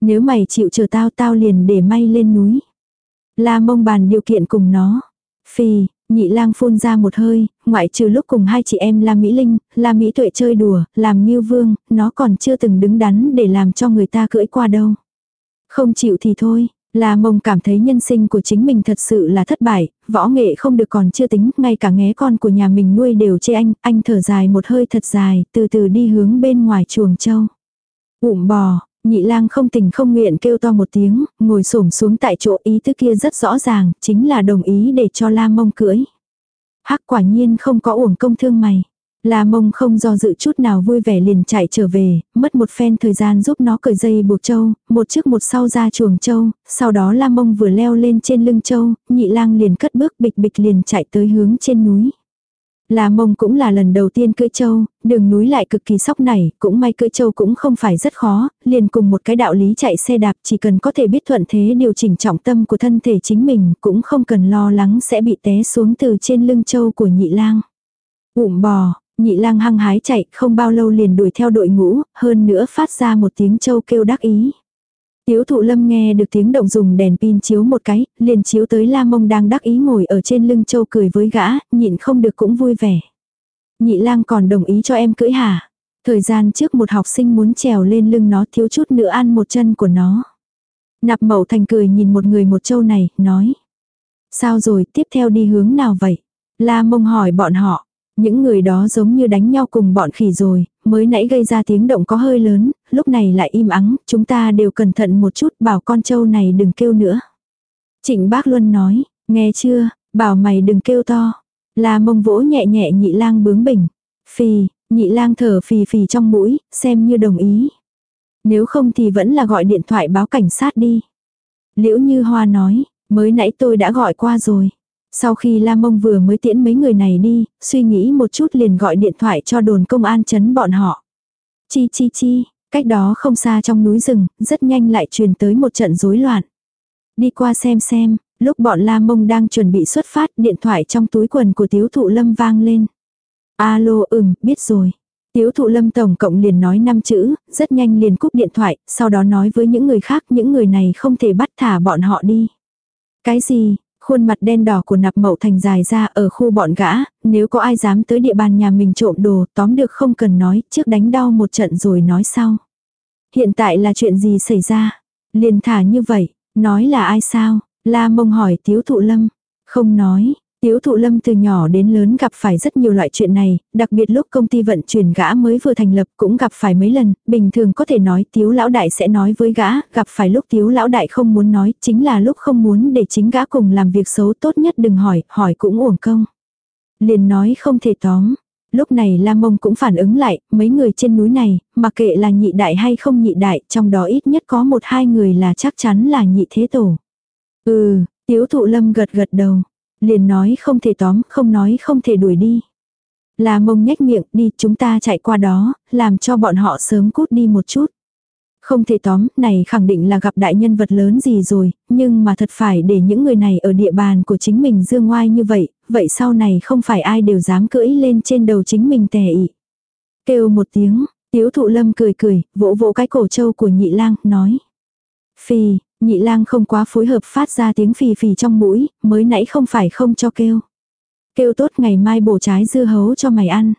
A: Nếu mày chịu chờ tao tao liền để may lên núi. La mông bàn điều kiện cùng nó. Phì, nhị lang phun ra một hơi, ngoại trừ lúc cùng hai chị em La Mỹ Linh, La Mỹ Tuệ chơi đùa, làm nghiêu vương, nó còn chưa từng đứng đắn để làm cho người ta cưỡi qua đâu. Không chịu thì thôi, La mông cảm thấy nhân sinh của chính mình thật sự là thất bại, võ nghệ không được còn chưa tính, ngay cả nghé con của nhà mình nuôi đều chê anh, anh thở dài một hơi thật dài, từ từ đi hướng bên ngoài chuồng châu. Ụm bò, nhị lang không tình không nguyện kêu to một tiếng, ngồi xổm xuống tại chỗ ý tứ kia rất rõ ràng, chính là đồng ý để cho la mông cưỡi. Hắc quả nhiên không có uổng công thương mày. La mông không do dự chút nào vui vẻ liền chạy trở về, mất một phen thời gian giúp nó cởi dây buộc châu, một trước một sau ra chuồng châu, sau đó la mông vừa leo lên trên lưng châu, nhị lang liền cất bước bịch bịch liền chạy tới hướng trên núi. La mông cũng là lần đầu tiên cưỡi châu, đường núi lại cực kỳ sóc nảy, cũng may cưỡi châu cũng không phải rất khó, liền cùng một cái đạo lý chạy xe đạp chỉ cần có thể biết thuận thế điều chỉnh trọng tâm của thân thể chính mình, cũng không cần lo lắng sẽ bị té xuống từ trên lưng châu của nhị lang. Ụm bò, nhị lang hăng hái chạy, không bao lâu liền đuổi theo đội ngũ, hơn nữa phát ra một tiếng châu kêu đắc ý. Tiếu thụ lâm nghe được tiếng động dùng đèn pin chiếu một cái, liền chiếu tới la mông đang đắc ý ngồi ở trên lưng châu cười với gã, nhịn không được cũng vui vẻ. Nhị lang còn đồng ý cho em cưỡi hả? Thời gian trước một học sinh muốn trèo lên lưng nó thiếu chút nữa ăn một chân của nó. Nạp mậu thành cười nhìn một người một châu này, nói. Sao rồi, tiếp theo đi hướng nào vậy? La mông hỏi bọn họ. Những người đó giống như đánh nhau cùng bọn khỉ rồi, mới nãy gây ra tiếng động có hơi lớn, lúc này lại im ắng, chúng ta đều cẩn thận một chút bảo con trâu này đừng kêu nữa. Trịnh bác Luân nói, nghe chưa, bảo mày đừng kêu to. là mông vỗ nhẹ nhẹ nhị lang bướng bỉnh. Phì, nhị lang thở phì phì trong mũi, xem như đồng ý. Nếu không thì vẫn là gọi điện thoại báo cảnh sát đi. Liễu Như Hoa nói, mới nãy tôi đã gọi qua rồi. Sau khi La Mông vừa mới tiễn mấy người này đi, suy nghĩ một chút liền gọi điện thoại cho đồn công an chấn bọn họ. Chi chi chi, cách đó không xa trong núi rừng, rất nhanh lại truyền tới một trận rối loạn. Đi qua xem xem, lúc bọn La Mông đang chuẩn bị xuất phát, điện thoại trong túi quần của Tiếu Thụ Lâm vang lên. Alo ừm, biết rồi. Tiếu thụ lâm tổng cộng liền nói 5 chữ, rất nhanh liền cúp điện thoại, sau đó nói với những người khác những người này không thể bắt thả bọn họ đi. Cái gì, Khuôn mặt đen đỏ của nạp mậu thành dài ra ở khu bọn gã, nếu có ai dám tới địa bàn nhà mình trộm đồ, tóm được không cần nói, trước đánh đau một trận rồi nói sau. Hiện tại là chuyện gì xảy ra? Liền thả như vậy, nói là ai sao? La mông hỏi tiếu thụ lâm. Không nói, Tiếu thụ lâm từ nhỏ đến lớn gặp phải rất nhiều loại chuyện này, đặc biệt lúc công ty vận chuyển gã mới vừa thành lập cũng gặp phải mấy lần, bình thường có thể nói tiếu lão đại sẽ nói với gã, gặp phải lúc tiếu lão đại không muốn nói, chính là lúc không muốn để chính gã cùng làm việc xấu tốt nhất đừng hỏi, hỏi cũng uổng công. Liền nói không thể tóm. Lúc này Lam Mông cũng phản ứng lại, mấy người trên núi này, mà kệ là nhị đại hay không nhị đại, trong đó ít nhất có một hai người là chắc chắn là nhị thế tổ. Ừ, tiếu thụ lâm gật gật đầu. Liền nói không thể tóm, không nói không thể đuổi đi. Là mông nhếch miệng đi chúng ta chạy qua đó, làm cho bọn họ sớm cút đi một chút. Không thể tóm, này khẳng định là gặp đại nhân vật lớn gì rồi, nhưng mà thật phải để những người này ở địa bàn của chính mình dương ngoai như vậy, vậy sau này không phải ai đều dám cưỡi lên trên đầu chính mình tè ị. Kêu một tiếng, tiếu thụ lâm cười cười, vỗ vỗ cái cổ trâu của nhị lang, nói. Phi, Nhị lang không quá phối hợp phát ra tiếng phì phì trong mũi, mới nãy không phải không cho kêu. Kêu tốt ngày mai bổ trái dưa hấu cho mày ăn.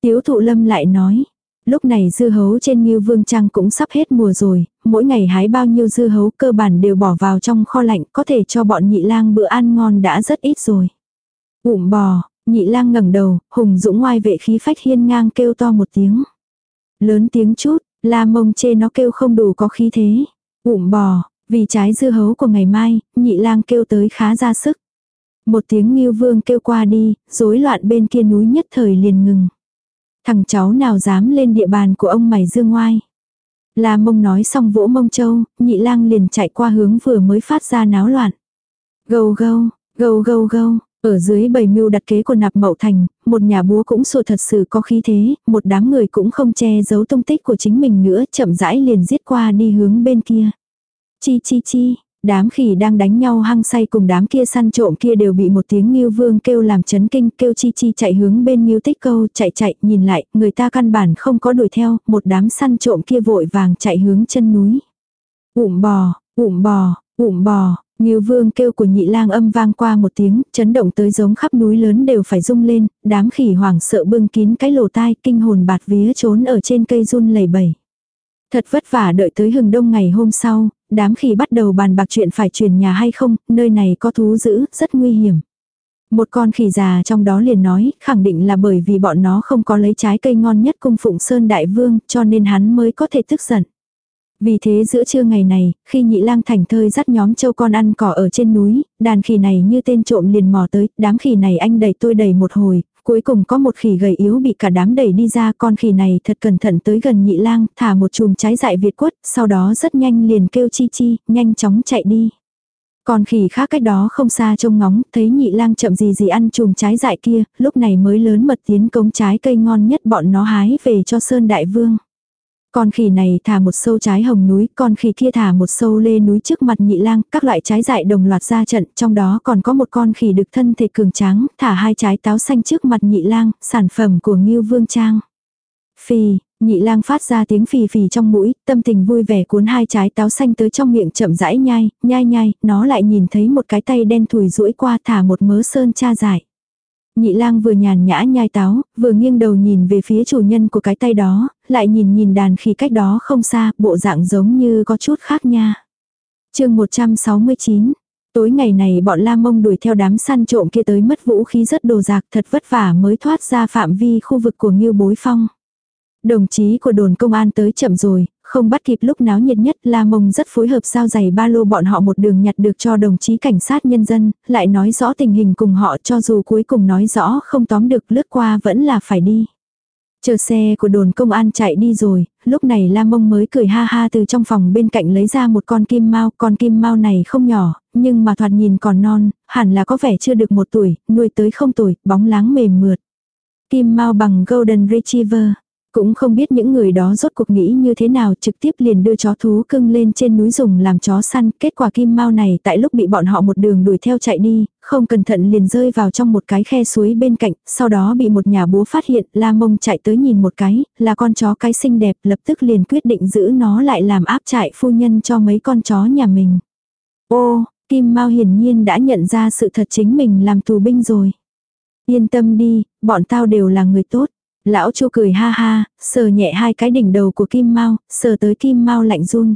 A: Tiếu thụ lâm lại nói. Lúc này dưa hấu trên như vương trang cũng sắp hết mùa rồi, mỗi ngày hái bao nhiêu dưa hấu cơ bản đều bỏ vào trong kho lạnh có thể cho bọn nhị lang bữa ăn ngon đã rất ít rồi. Ụm bò, nhị lang ngẩng đầu, hùng dũng ngoài vệ khí phách hiên ngang kêu to một tiếng. Lớn tiếng chút, la mông chê nó kêu không đủ có khí thế. Ụm bò, vì trái dưa hấu của ngày mai, nhị lang kêu tới khá ra sức. Một tiếng nghiêu vương kêu qua đi, rối loạn bên kia núi nhất thời liền ngừng. Thằng cháu nào dám lên địa bàn của ông mày dương ngoai. La mông nói xong vỗ mông châu, nhị lang liền chạy qua hướng vừa mới phát ra náo loạn. Gâu gâu, gâu gâu gâu, ở dưới bầy mưu đặt kế của nạp mậu thành, một nhà búa cũng sủa thật sự có khí thế, một đám người cũng không che giấu tung tích của chính mình nữa, chậm rãi liền giết qua đi hướng bên kia. Chi chi chi, đám khỉ đang đánh nhau hăng say cùng đám kia săn trộm kia đều bị một tiếng Ngưu Vương kêu làm chấn kinh, kêu chi chi chạy hướng bên Ngưu Tích Câu, chạy chạy, nhìn lại, người ta căn bản không có đuổi theo, một đám săn trộm kia vội vàng chạy hướng chân núi. Ụm bò, ụm bò, ụm bò, Ngưu Vương kêu của nhị lang âm vang qua một tiếng, chấn động tới giống khắp núi lớn đều phải rung lên, đám khỉ hoảng sợ bưng kín cái lỗ tai, kinh hồn bạt vía trốn ở trên cây run lẩy bẩy. Thật vất vả đợi tới hừng đông ngày hôm sau, đám khỉ bắt đầu bàn bạc chuyện phải chuyển nhà hay không, nơi này có thú dữ, rất nguy hiểm. Một con khỉ già trong đó liền nói, khẳng định là bởi vì bọn nó không có lấy trái cây ngon nhất cung phụng Sơn Đại Vương, cho nên hắn mới có thể tức giận. Vì thế giữa trưa ngày này, khi nhị lang thành thơi dắt nhóm châu con ăn cỏ ở trên núi, đàn khỉ này như tên trộm liền mò tới, đám khỉ này anh đẩy tôi đẩy một hồi, cuối cùng có một khỉ gầy yếu bị cả đám đẩy đi ra, con khỉ này thật cẩn thận tới gần nhị lang, thả một chùm trái dại Việt quất, sau đó rất nhanh liền kêu chi chi, nhanh chóng chạy đi. Con khỉ khác cách đó không xa trông ngóng, thấy nhị lang chậm gì gì ăn chùm trái dại kia, lúc này mới lớn mật tiến cống trái cây ngon nhất bọn nó hái về cho Sơn Đại Vương. Con khỉ này thả một sâu trái hồng núi, con khỉ kia thả một sâu lê núi trước mặt nhị lang, các loại trái dại đồng loạt ra trận, trong đó còn có một con khỉ được thân thể cường tráng, thả hai trái táo xanh trước mặt nhị lang, sản phẩm của Ngưu Vương Trang. Phì, nhị lang phát ra tiếng phì phì trong mũi, tâm tình vui vẻ cuốn hai trái táo xanh tới trong miệng chậm rãi nhai, nhai nhai, nó lại nhìn thấy một cái tay đen thùi rũi qua thả một mớ sơn cha dại. Nhị lang vừa nhàn nhã nhai táo, vừa nghiêng đầu nhìn về phía chủ nhân của cái tay đó, lại nhìn nhìn đàn khi cách đó không xa, bộ dạng giống như có chút khác nha. chương 169 Tối ngày này bọn La Mông đuổi theo đám săn trộm kia tới mất vũ khí rất đồ giạc thật vất vả mới thoát ra phạm vi khu vực của Ngưu Bối Phong. Đồng chí của đồn công an tới chậm rồi, không bắt kịp lúc náo nhiệt nhất La Mông rất phối hợp giao giày ba lô bọn họ một đường nhặt được cho đồng chí cảnh sát nhân dân, lại nói rõ tình hình cùng họ cho dù cuối cùng nói rõ không tóm được lướt qua vẫn là phải đi. Chờ xe của đồn công an chạy đi rồi, lúc này La Mông mới cười ha ha từ trong phòng bên cạnh lấy ra một con kim mau, con kim mau này không nhỏ, nhưng mà thoạt nhìn còn non, hẳn là có vẻ chưa được một tuổi, nuôi tới không tuổi, bóng láng mềm mượt. Kim mau bằng Golden Retriever. Cũng không biết những người đó rốt cuộc nghĩ như thế nào trực tiếp liền đưa chó thú cưng lên trên núi dùng làm chó săn. Kết quả kim mau này tại lúc bị bọn họ một đường đuổi theo chạy đi, không cẩn thận liền rơi vào trong một cái khe suối bên cạnh, sau đó bị một nhà búa phát hiện, la mông chạy tới nhìn một cái, là con chó cái xinh đẹp lập tức liền quyết định giữ nó lại làm áp trại phu nhân cho mấy con chó nhà mình. Ô, Kim Mao hiển nhiên đã nhận ra sự thật chính mình làm tù binh rồi. Yên tâm đi, bọn tao đều là người tốt. Lão Chu cười ha ha, sờ nhẹ hai cái đỉnh đầu của Kim Mao, sờ tới Kim Mao lạnh run.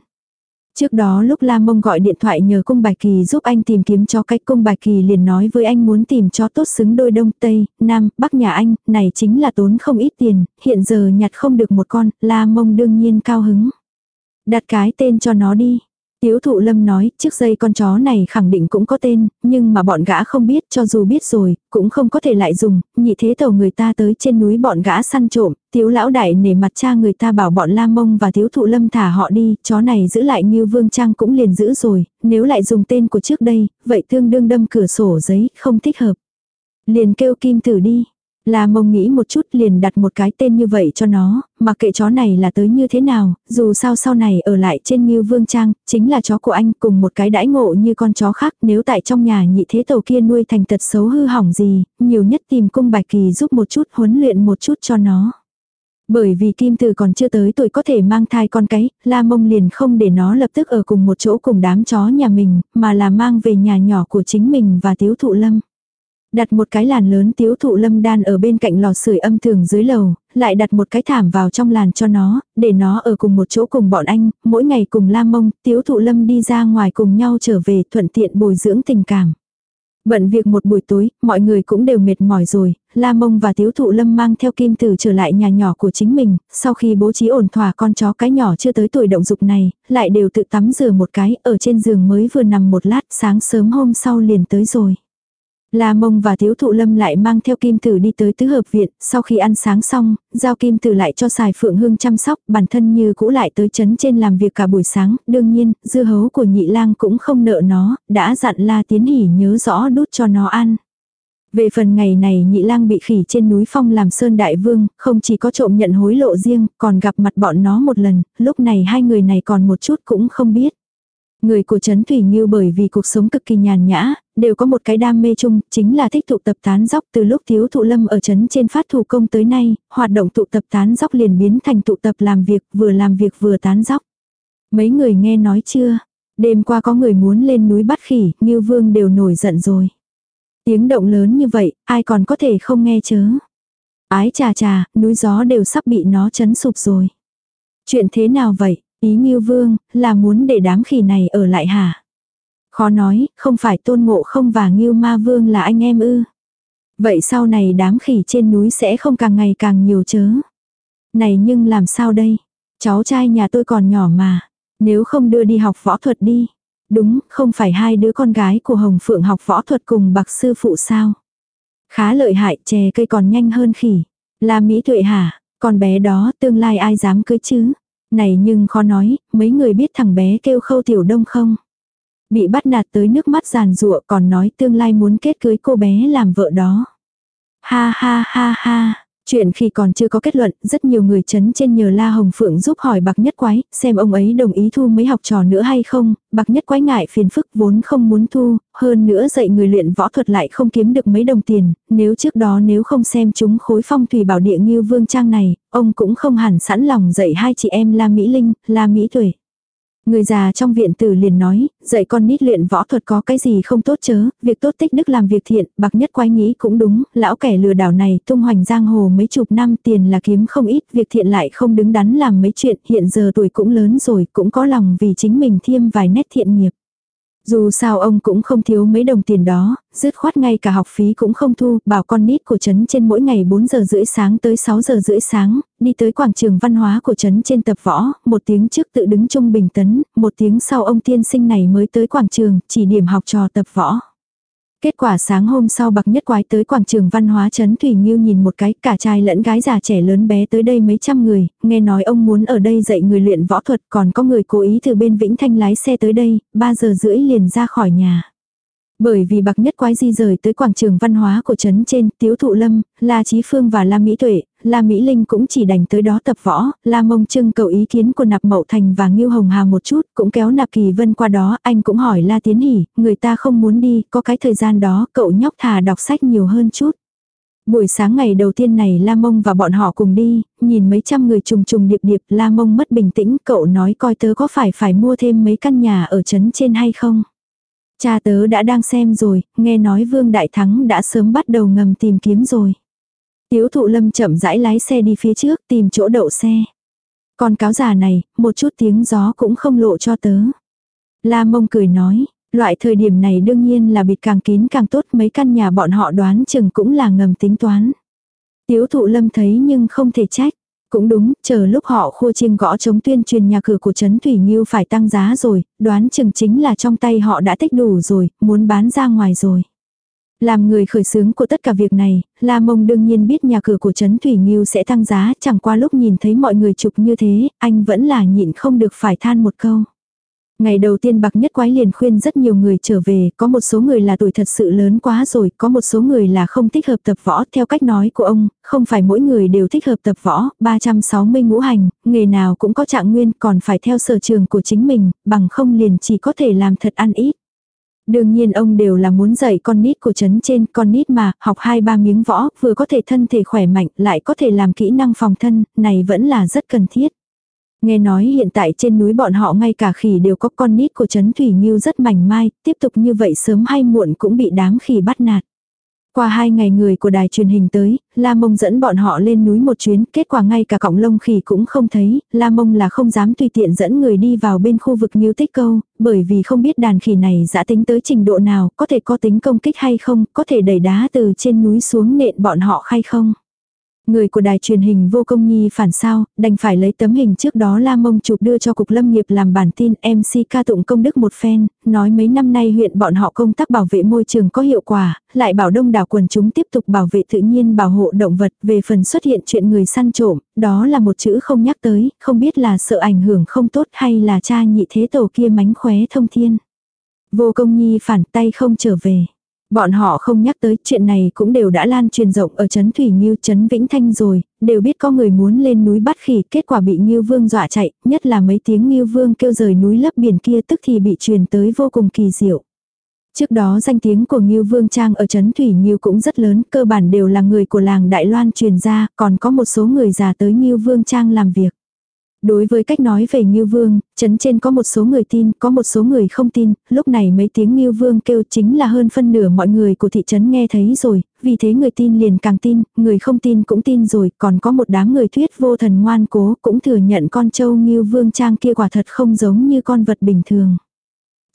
A: Trước đó lúc La Mông gọi điện thoại nhờ cung Bạch Kỳ giúp anh tìm kiếm cho cách cung Bạch Kỳ liền nói với anh muốn tìm cho tốt xứng đôi đông tây, nam, bắc nhà anh, này chính là tốn không ít tiền, hiện giờ nhặt không được một con, La Mông đương nhiên cao hứng. Đặt cái tên cho nó đi. Tiếu thụ lâm nói, trước dây con chó này khẳng định cũng có tên, nhưng mà bọn gã không biết, cho dù biết rồi, cũng không có thể lại dùng, nhị thế tàu người ta tới trên núi bọn gã săn trộm, tiếu lão đại nể mặt cha người ta bảo bọn la mông và tiếu thụ lâm thả họ đi, chó này giữ lại như vương trang cũng liền giữ rồi, nếu lại dùng tên của trước đây, vậy tương đương đâm cửa sổ giấy, không thích hợp. Liền kêu kim tử đi, La mông nghĩ một chút liền đặt một cái tên như vậy cho nó, mặc kệ chó này là tới như thế nào, dù sao sau này ở lại trên Ngưu Vương Trang, chính là chó của anh cùng một cái đãi ngộ như con chó khác nếu tại trong nhà nhị thế tổ kia nuôi thành tật xấu hư hỏng gì, nhiều nhất tìm cung bạch kỳ giúp một chút huấn luyện một chút cho nó. Bởi vì Kim Tử còn chưa tới tuổi có thể mang thai con cái, La Mông liền không để nó lập tức ở cùng một chỗ cùng đám chó nhà mình, mà là mang về nhà nhỏ của chính mình và Tiếu Thụ Lâm. Đặt một cái làn lớn tiếu thụ lâm đan ở bên cạnh lò sưởi âm thường dưới lầu, lại đặt một cái thảm vào trong làn cho nó, để nó ở cùng một chỗ cùng bọn anh, mỗi ngày cùng lam mông, tiếu thụ lâm đi ra ngoài cùng nhau trở về thuận tiện bồi dưỡng tình cảm. Bận việc một buổi tối, mọi người cũng đều mệt mỏi rồi, La Mông và Tiếu Thụ Lâm mang theo Kim Tử trở lại nhà nhỏ của chính mình, sau khi bố trí ổn thỏa con chó cái nhỏ chưa tới tuổi động dục này, lại đều tự tắm rửa một cái, ở trên giường mới vừa nằm một lát, sáng sớm hôm sau liền tới rồi. La Mông và thiếu Thụ Lâm lại mang theo Kim Tử đi tới tứ hợp viện, sau khi ăn sáng xong, giao Kim Tử lại cho xài Phượng Hương chăm sóc, bản thân như cũ lại tới chấn trên làm việc cả buổi sáng, đương nhiên, dưa hấu của nhị lang cũng không nợ nó, đã dặn La Tiến Hỉ nhớ rõ đút cho nó ăn. Về phần ngày này nhị lang bị khỉ trên núi phong làm sơn đại vương, không chỉ có trộm nhận hối lộ riêng, còn gặp mặt bọn nó một lần, lúc này hai người này còn một chút cũng không biết. Người của Trấn Thủy Nghiêu bởi vì cuộc sống cực kỳ nhàn nhã, đều có một cái đam mê chung, chính là thích tụ tập tán dóc từ lúc thiếu thụ lâm ở Trấn trên phát thủ công tới nay, hoạt động tụ tập tán dóc liền biến thành tụ tập làm việc, vừa làm việc vừa tán dóc. Mấy người nghe nói chưa? Đêm qua có người muốn lên núi bắt khỉ, Nghiêu Vương đều nổi giận rồi. Tiếng động lớn như vậy, ai còn có thể không nghe chớ. Ái trà trà, núi gió đều sắp bị nó chấn sụp rồi. Chuyện thế nào vậy? Ý Ngưu Vương, là muốn để đám khỉ này ở lại hả? Khó nói, không phải Tôn Ngộ không và Ngưu Ma Vương là anh em ư? Vậy sau này đám khỉ trên núi sẽ không càng ngày càng nhiều chớ. Này nhưng làm sao đây? Cháu trai nhà tôi còn nhỏ mà. Nếu không đưa đi học võ thuật đi. Đúng, không phải hai đứa con gái của Hồng Phượng học võ thuật cùng bạc sư phụ sao? Khá lợi hại, chè cây còn nhanh hơn khỉ. Là Mỹ Tuệ hả? Con bé đó tương lai ai dám cưới chứ? Này nhưng khó nói, mấy người biết thằng bé kêu khâu tiểu đông không? Bị bắt nạt tới nước mắt giàn rụa còn nói tương lai muốn kết cưới cô bé làm vợ đó. Ha ha ha ha, Chuyện khi còn chưa có kết luận, rất nhiều người chấn trên nhờ La Hồng Phượng giúp hỏi bạc nhất quái, xem ông ấy đồng ý thu mấy học trò nữa hay không, bạc nhất quái ngại phiền phức vốn không muốn thu, hơn nữa dạy người luyện võ thuật lại không kiếm được mấy đồng tiền, nếu trước đó nếu không xem chúng khối phong thủy bảo địa như vương trang này, ông cũng không hẳn sẵn lòng dạy hai chị em La Mỹ Linh, La Mỹ Tuệ. Người già trong viện tử liền nói, dạy con nít luyện võ thuật có cái gì không tốt chớ, việc tốt tích đức làm việc thiện, bạc nhất quái nghĩ cũng đúng, lão kẻ lừa đảo này tung hoành giang hồ mấy chục năm tiền là kiếm không ít, việc thiện lại không đứng đắn làm mấy chuyện, hiện giờ tuổi cũng lớn rồi, cũng có lòng vì chính mình thêm vài nét thiện nghiệp. Dù sao ông cũng không thiếu mấy đồng tiền đó, dứt khoát ngay cả học phí cũng không thu, bảo con nít của trấn trên mỗi ngày 4 giờ rưỡi sáng tới 6 giờ rưỡi sáng, đi tới quảng trường văn hóa của trấn trên tập võ, một tiếng trước tự đứng trung bình tấn, một tiếng sau ông tiên sinh này mới tới quảng trường, chỉ điểm học trò tập võ. Kết quả sáng hôm sau bạc nhất quái tới quảng trường văn hóa trấn Thủy Nghiêu nhìn một cái cả trai lẫn gái già trẻ lớn bé tới đây mấy trăm người, nghe nói ông muốn ở đây dạy người luyện võ thuật còn có người cố ý từ bên Vĩnh Thanh lái xe tới đây, 3 giờ rưỡi liền ra khỏi nhà. Bởi vì bạc nhất quái di rời tới quảng trường văn hóa của trấn trên, Tiếu Thụ Lâm, La Chí Phương và La Mỹ Tuệ, La Mỹ Linh cũng chỉ đành tới đó tập võ, La Mông Trưng cầu ý kiến của Nạp Mậu Thành và Ngưu Hồng Hà một chút, cũng kéo Nạp Kỳ Vân qua đó, anh cũng hỏi La Tiến Hỷ, người ta không muốn đi, có cái thời gian đó, cậu nhóc thà đọc sách nhiều hơn chút. Buổi sáng ngày đầu tiên này La Mông và bọn họ cùng đi, nhìn mấy trăm người trùng trùng điệp điệp La Mông mất bình tĩnh, cậu nói coi tớ có phải phải mua thêm mấy căn nhà ở trấn trên hay không. Cha tớ đã đang xem rồi, nghe nói Vương Đại Thắng đã sớm bắt đầu ngầm tìm kiếm rồi. Tiếu thụ lâm chậm rãi lái xe đi phía trước tìm chỗ đậu xe. Còn cáo già này, một chút tiếng gió cũng không lộ cho tớ. La mông cười nói, loại thời điểm này đương nhiên là bịt càng kín càng tốt mấy căn nhà bọn họ đoán chừng cũng là ngầm tính toán. Tiếu thụ lâm thấy nhưng không thể trách. Cũng đúng, chờ lúc họ khua chiêng gõ chống tuyên truyền nhà cửa của Trấn Thủy Nghiêu phải tăng giá rồi, đoán chừng chính là trong tay họ đã tích đủ rồi, muốn bán ra ngoài rồi. Làm người khởi xướng của tất cả việc này, La Mông đương nhiên biết nhà cửa của Trấn Thủy Nghiêu sẽ tăng giá, chẳng qua lúc nhìn thấy mọi người chụp như thế, anh vẫn là nhịn không được phải than một câu. Ngày đầu tiên bạc nhất quái liền khuyên rất nhiều người trở về, có một số người là tuổi thật sự lớn quá rồi, có một số người là không thích hợp tập võ. Theo cách nói của ông, không phải mỗi người đều thích hợp tập võ, 360 ngũ hành, nghề nào cũng có trạng nguyên còn phải theo sở trường của chính mình, bằng không liền chỉ có thể làm thật ăn ít. Đương nhiên ông đều là muốn dạy con nít của trấn trên, con nít mà, học hai ba miếng võ, vừa có thể thân thể khỏe mạnh, lại có thể làm kỹ năng phòng thân, này vẫn là rất cần thiết. Nghe nói hiện tại trên núi bọn họ ngay cả khỉ đều có con nít của Trấn Thủy Nghiêu rất mảnh mai, tiếp tục như vậy sớm hay muộn cũng bị đám khỉ bắt nạt. Qua hai ngày người của đài truyền hình tới, La Mông dẫn bọn họ lên núi một chuyến, kết quả ngay cả cọng lông khỉ cũng không thấy, La Mông là không dám tùy tiện dẫn người đi vào bên khu vực nghiêu tích câu, bởi vì không biết đàn khỉ này dã tính tới trình độ nào, có thể có tính công kích hay không, có thể đẩy đá từ trên núi xuống nện bọn họ hay không. Người của đài truyền hình vô công nhi phản sao, đành phải lấy tấm hình trước đó La Mông chụp đưa cho Cục Lâm nghiệp làm bản tin MC ca tụng công đức một phen, nói mấy năm nay huyện bọn họ công tác bảo vệ môi trường có hiệu quả, lại bảo đông đảo quần chúng tiếp tục bảo vệ tự nhiên bảo hộ động vật về phần xuất hiện chuyện người săn trộm, đó là một chữ không nhắc tới, không biết là sợ ảnh hưởng không tốt hay là cha nhị thế tổ kia mánh khóe thông thiên. Vô công nhi phản tay không trở về. Bọn họ không nhắc tới chuyện này cũng đều đã lan truyền rộng ở Trấn Thủy Nghiêu Trấn Vĩnh Thanh rồi, đều biết có người muốn lên núi bắt khỉ, kết quả bị Nghiêu Vương dọa chạy, nhất là mấy tiếng Nghiêu Vương kêu rời núi lấp biển kia tức thì bị truyền tới vô cùng kỳ diệu. Trước đó danh tiếng của Nghiêu Vương Trang ở Trấn Thủy Nghiêu cũng rất lớn, cơ bản đều là người của làng Đại Loan truyền ra, còn có một số người già tới Nghiêu Vương Trang làm việc. Đối với cách nói về Ngưu Vương, chấn trên có một số người tin, có một số người không tin, lúc này mấy tiếng Ngưu Vương kêu chính là hơn phân nửa mọi người của thị trấn nghe thấy rồi, vì thế người tin liền càng tin, người không tin cũng tin rồi, còn có một đám người thuyết vô thần ngoan cố cũng thừa nhận con trâu Ngưu Vương trang kia quả thật không giống như con vật bình thường.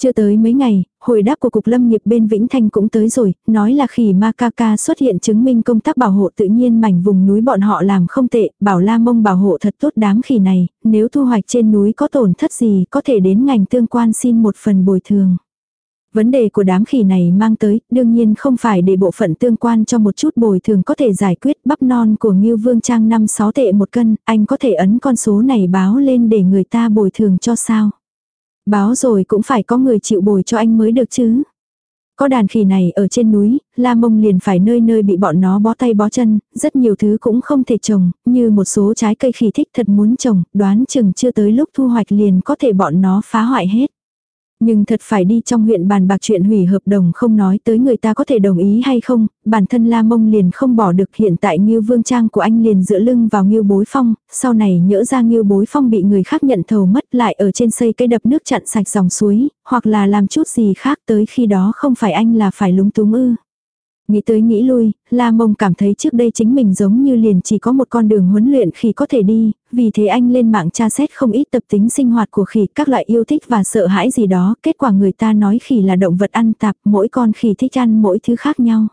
A: Chưa tới mấy ngày, hồi đáp của Cục Lâm nghiệp bên Vĩnh Thanh cũng tới rồi, nói là khỉ ma ca ca xuất hiện chứng minh công tác bảo hộ tự nhiên mảnh vùng núi bọn họ làm không tệ, bảo la mông bảo hộ thật tốt đám khỉ này, nếu thu hoạch trên núi có tổn thất gì có thể đến ngành tương quan xin một phần bồi thường. Vấn đề của đám khỉ này mang tới, đương nhiên không phải để bộ phận tương quan cho một chút bồi thường có thể giải quyết bắp non của Ngưu Vương Trang 5-6 tệ một cân, anh có thể ấn con số này báo lên để người ta bồi thường cho sao. Báo rồi cũng phải có người chịu bồi cho anh mới được chứ. Có đàn khỉ này ở trên núi, La Mông liền phải nơi nơi bị bọn nó bó tay bó chân, rất nhiều thứ cũng không thể trồng, như một số trái cây khỉ thích thật muốn trồng, đoán chừng chưa tới lúc thu hoạch liền có thể bọn nó phá hoại hết. Nhưng thật phải đi trong huyện bàn bạc chuyện hủy hợp đồng không nói tới người ta có thể đồng ý hay không, bản thân La Mông liền không bỏ được hiện tại Ngưu Vương Trang của anh liền dựa lưng vào Ngưu Bối Phong, sau này nhỡ ra Ngưu Bối Phong bị người khác nhận thầu mất lại ở trên xây cây đập nước chặn sạch dòng suối, hoặc là làm chút gì khác tới khi đó không phải anh là phải lúng túng ư. Nghĩ tới nghĩ lui, La Mông cảm thấy trước đây chính mình giống như liền chỉ có một con đường huấn luyện khi có thể đi, vì thế anh lên mạng tra xét không ít tập tính sinh hoạt của khỉ, các loại yêu thích và sợ hãi gì đó, kết quả người ta nói khỉ là động vật ăn tạp, mỗi con khỉ thích ăn mỗi thứ khác nhau.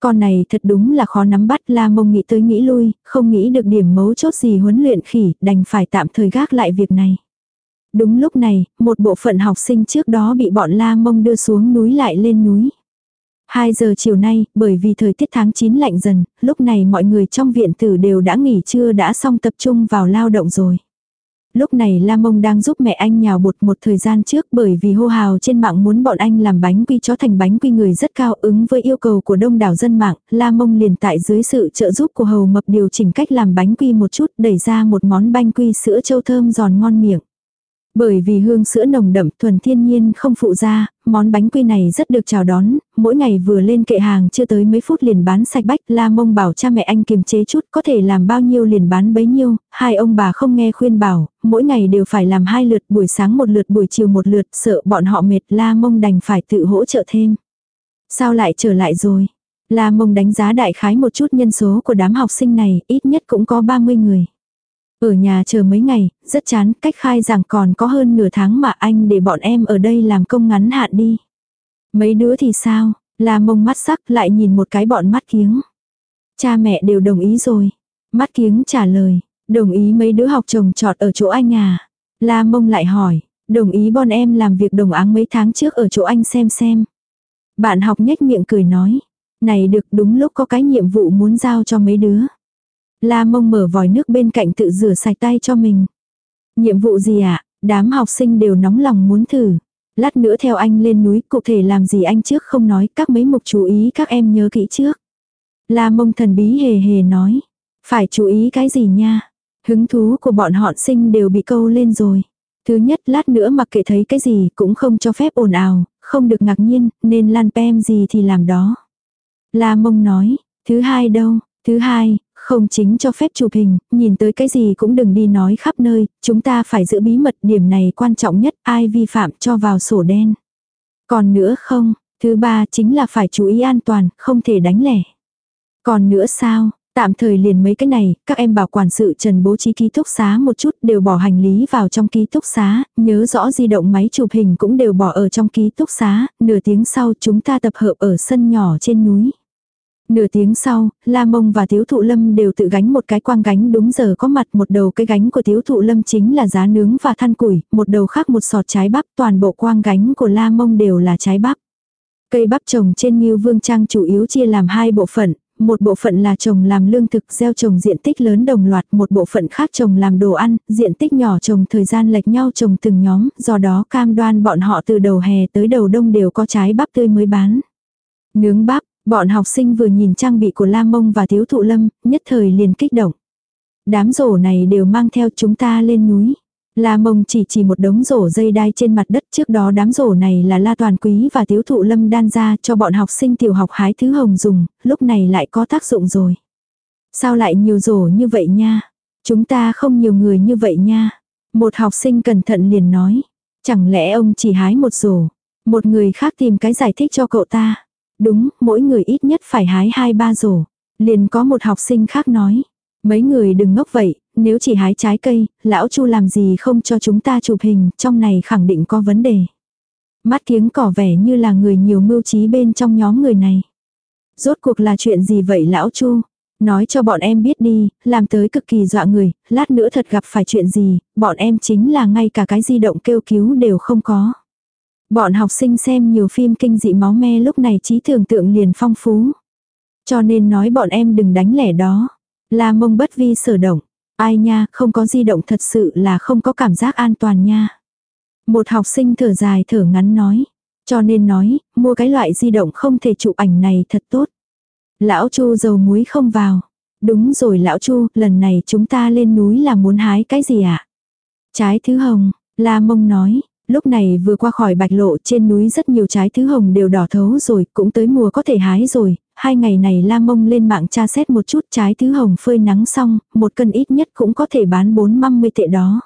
A: Con này thật đúng là khó nắm bắt La Mông nghĩ tới nghĩ lui, không nghĩ được điểm mấu chốt gì huấn luyện khỉ, đành phải tạm thời gác lại việc này. Đúng lúc này, một bộ phận học sinh trước đó bị bọn La Mông đưa xuống núi lại lên núi. 2 giờ chiều nay, bởi vì thời tiết tháng 9 lạnh dần, lúc này mọi người trong viện tử đều đã nghỉ trưa đã xong tập trung vào lao động rồi. Lúc này La Mông đang giúp mẹ anh nhào bột một thời gian trước bởi vì hô hào trên mạng muốn bọn anh làm bánh quy chó thành bánh quy người rất cao ứng với yêu cầu của đông đảo dân mạng. La Mông liền tại dưới sự trợ giúp của hầu mập điều chỉnh cách làm bánh quy một chút đẩy ra một món bánh quy sữa châu thơm giòn ngon miệng. Bởi vì hương sữa nồng đậm thuần thiên nhiên không phụ ra, món bánh quy này rất được chào đón, mỗi ngày vừa lên kệ hàng chưa tới mấy phút liền bán sạch bách, la mông bảo cha mẹ anh kiềm chế chút, có thể làm bao nhiêu liền bán bấy nhiêu, hai ông bà không nghe khuyên bảo, mỗi ngày đều phải làm hai lượt, buổi sáng một lượt buổi chiều một lượt, sợ bọn họ mệt, la mông đành phải tự hỗ trợ thêm. Sao lại trở lại rồi? La mông đánh giá đại khái một chút nhân số của đám học sinh này, ít nhất cũng có 30 người. Ở nhà chờ mấy ngày, rất chán, cách khai rằng còn có hơn nửa tháng mà anh để bọn em ở đây làm công ngắn hạn đi. Mấy đứa thì sao, là mông mắt sắc lại nhìn một cái bọn mắt kiếng. Cha mẹ đều đồng ý rồi. Mắt kiếng trả lời, đồng ý mấy đứa học chồng trọt ở chỗ anh à. La mông lại hỏi, đồng ý bọn em làm việc đồng áng mấy tháng trước ở chỗ anh xem xem. Bạn học nhếch miệng cười nói, này được đúng lúc có cái nhiệm vụ muốn giao cho mấy đứa. La mông mở vòi nước bên cạnh tự rửa sạch tay cho mình. Nhiệm vụ gì ạ? À? Đám học sinh đều nóng lòng muốn thử. Lát nữa theo anh lên núi, cụ thể làm gì anh trước không nói, các mấy mục chú ý các em nhớ kỹ trước. La mông thần bí hề hề nói. Phải chú ý cái gì nha? Hứng thú của bọn họ sinh đều bị câu lên rồi. Thứ nhất lát nữa mặc kệ thấy cái gì cũng không cho phép ồn ào, không được ngạc nhiên, nên lan pem gì thì làm đó. La mông nói, thứ hai đâu, thứ hai, không chính cho phép chụp hình, nhìn tới cái gì cũng đừng đi nói khắp nơi, chúng ta phải giữ bí mật, điểm này quan trọng nhất, ai vi phạm cho vào sổ đen. Còn nữa không, Thứ ba chính là phải chú ý an toàn, không thể đánh lẻ. Còn nữa sao, Tạm thời liền mấy cái này, các em bảo quản sự trần bố trí ký túc xá một chút đều bỏ hành lý vào trong ký túc xá, nhớ rõ di động máy chụp hình cũng đều bỏ ở trong ký túc xá, nửa tiếng sau chúng ta tập hợp ở sân nhỏ trên núi. Nửa tiếng sau, La Mông và Tiếu Thụ Lâm đều tự gánh một cái quang gánh đúng giờ có mặt một đầu cái gánh của Tiếu Thụ Lâm chính là giá nướng và than củi, một đầu khác một sọt trái bắp toàn bộ quang gánh của La Mông đều là trái bắp. Cây bắp trồng trên Nghiêu Vương Trang chủ yếu chia làm hai bộ phận, một bộ phận là trồng làm lương thực gieo trồng diện tích lớn đồng loạt, một bộ phận khác trồng làm đồ ăn, diện tích nhỏ trồng thời gian lệch nhau trồng từng nhóm, do đó cam đoan bọn họ từ đầu hè tới đầu đông đều có trái bắp tươi mới bán. Nướng bắp, bọn học sinh vừa nhìn trang bị của Lam Mông và Thiếu Thụ Lâm, nhất thời liền kích động. Đám rổ này đều mang theo chúng ta lên núi. La mông chỉ chỉ một đống rổ dây đai trên mặt đất trước đó đám rổ này là la toàn quý và tiếu thụ lâm đan ra cho bọn học sinh tiểu học hái thứ hồng dùng, lúc này lại có tác dụng rồi. Sao lại nhiều rổ như vậy nha? Chúng ta không nhiều người như vậy nha. Một học sinh cẩn thận liền nói. Chẳng lẽ ông chỉ hái một rổ? Một người khác tìm cái giải thích cho cậu ta. Đúng, mỗi người ít nhất phải hái hai ba rổ. Liền có một học sinh khác nói. Mấy người đừng ngốc vậy, nếu chỉ hái trái cây, lão chu làm gì không cho chúng ta chụp hình, trong này khẳng định có vấn đề. Mắt kiếng cỏ vẻ như là người nhiều mưu trí bên trong nhóm người này. Rốt cuộc là chuyện gì vậy lão chu? Nói cho bọn em biết đi, làm tới cực kỳ dọa người, lát nữa thật gặp phải chuyện gì, bọn em chính là ngay cả cái di động kêu cứu đều không có. Bọn học sinh xem nhiều phim kinh dị máu me lúc này trí tưởng tượng liền phong phú. Cho nên nói bọn em đừng đánh lẻ đó. La mông bất vi sở động. Ai nha, không có di động thật sự là không có cảm giác an toàn nha. Một học sinh thở dài thở ngắn nói. Cho nên nói, mua cái loại di động không thể chụp ảnh này thật tốt. Lão Chu dầu muối không vào. Đúng rồi lão Chu, lần này chúng ta lên núi là muốn hái cái gì ạ? À? Trái thứ hồng, La Mông nói, lúc này vừa qua khỏi bạch lộ trên núi rất nhiều trái thứ hồng đều đỏ thấu rồi, cũng tới mùa có thể hái rồi, hai ngày này la mông lên mạng tra xét một chút trái thứ hồng phơi nắng xong, một cân ít nhất cũng có thể bán 4-50 tệ đó.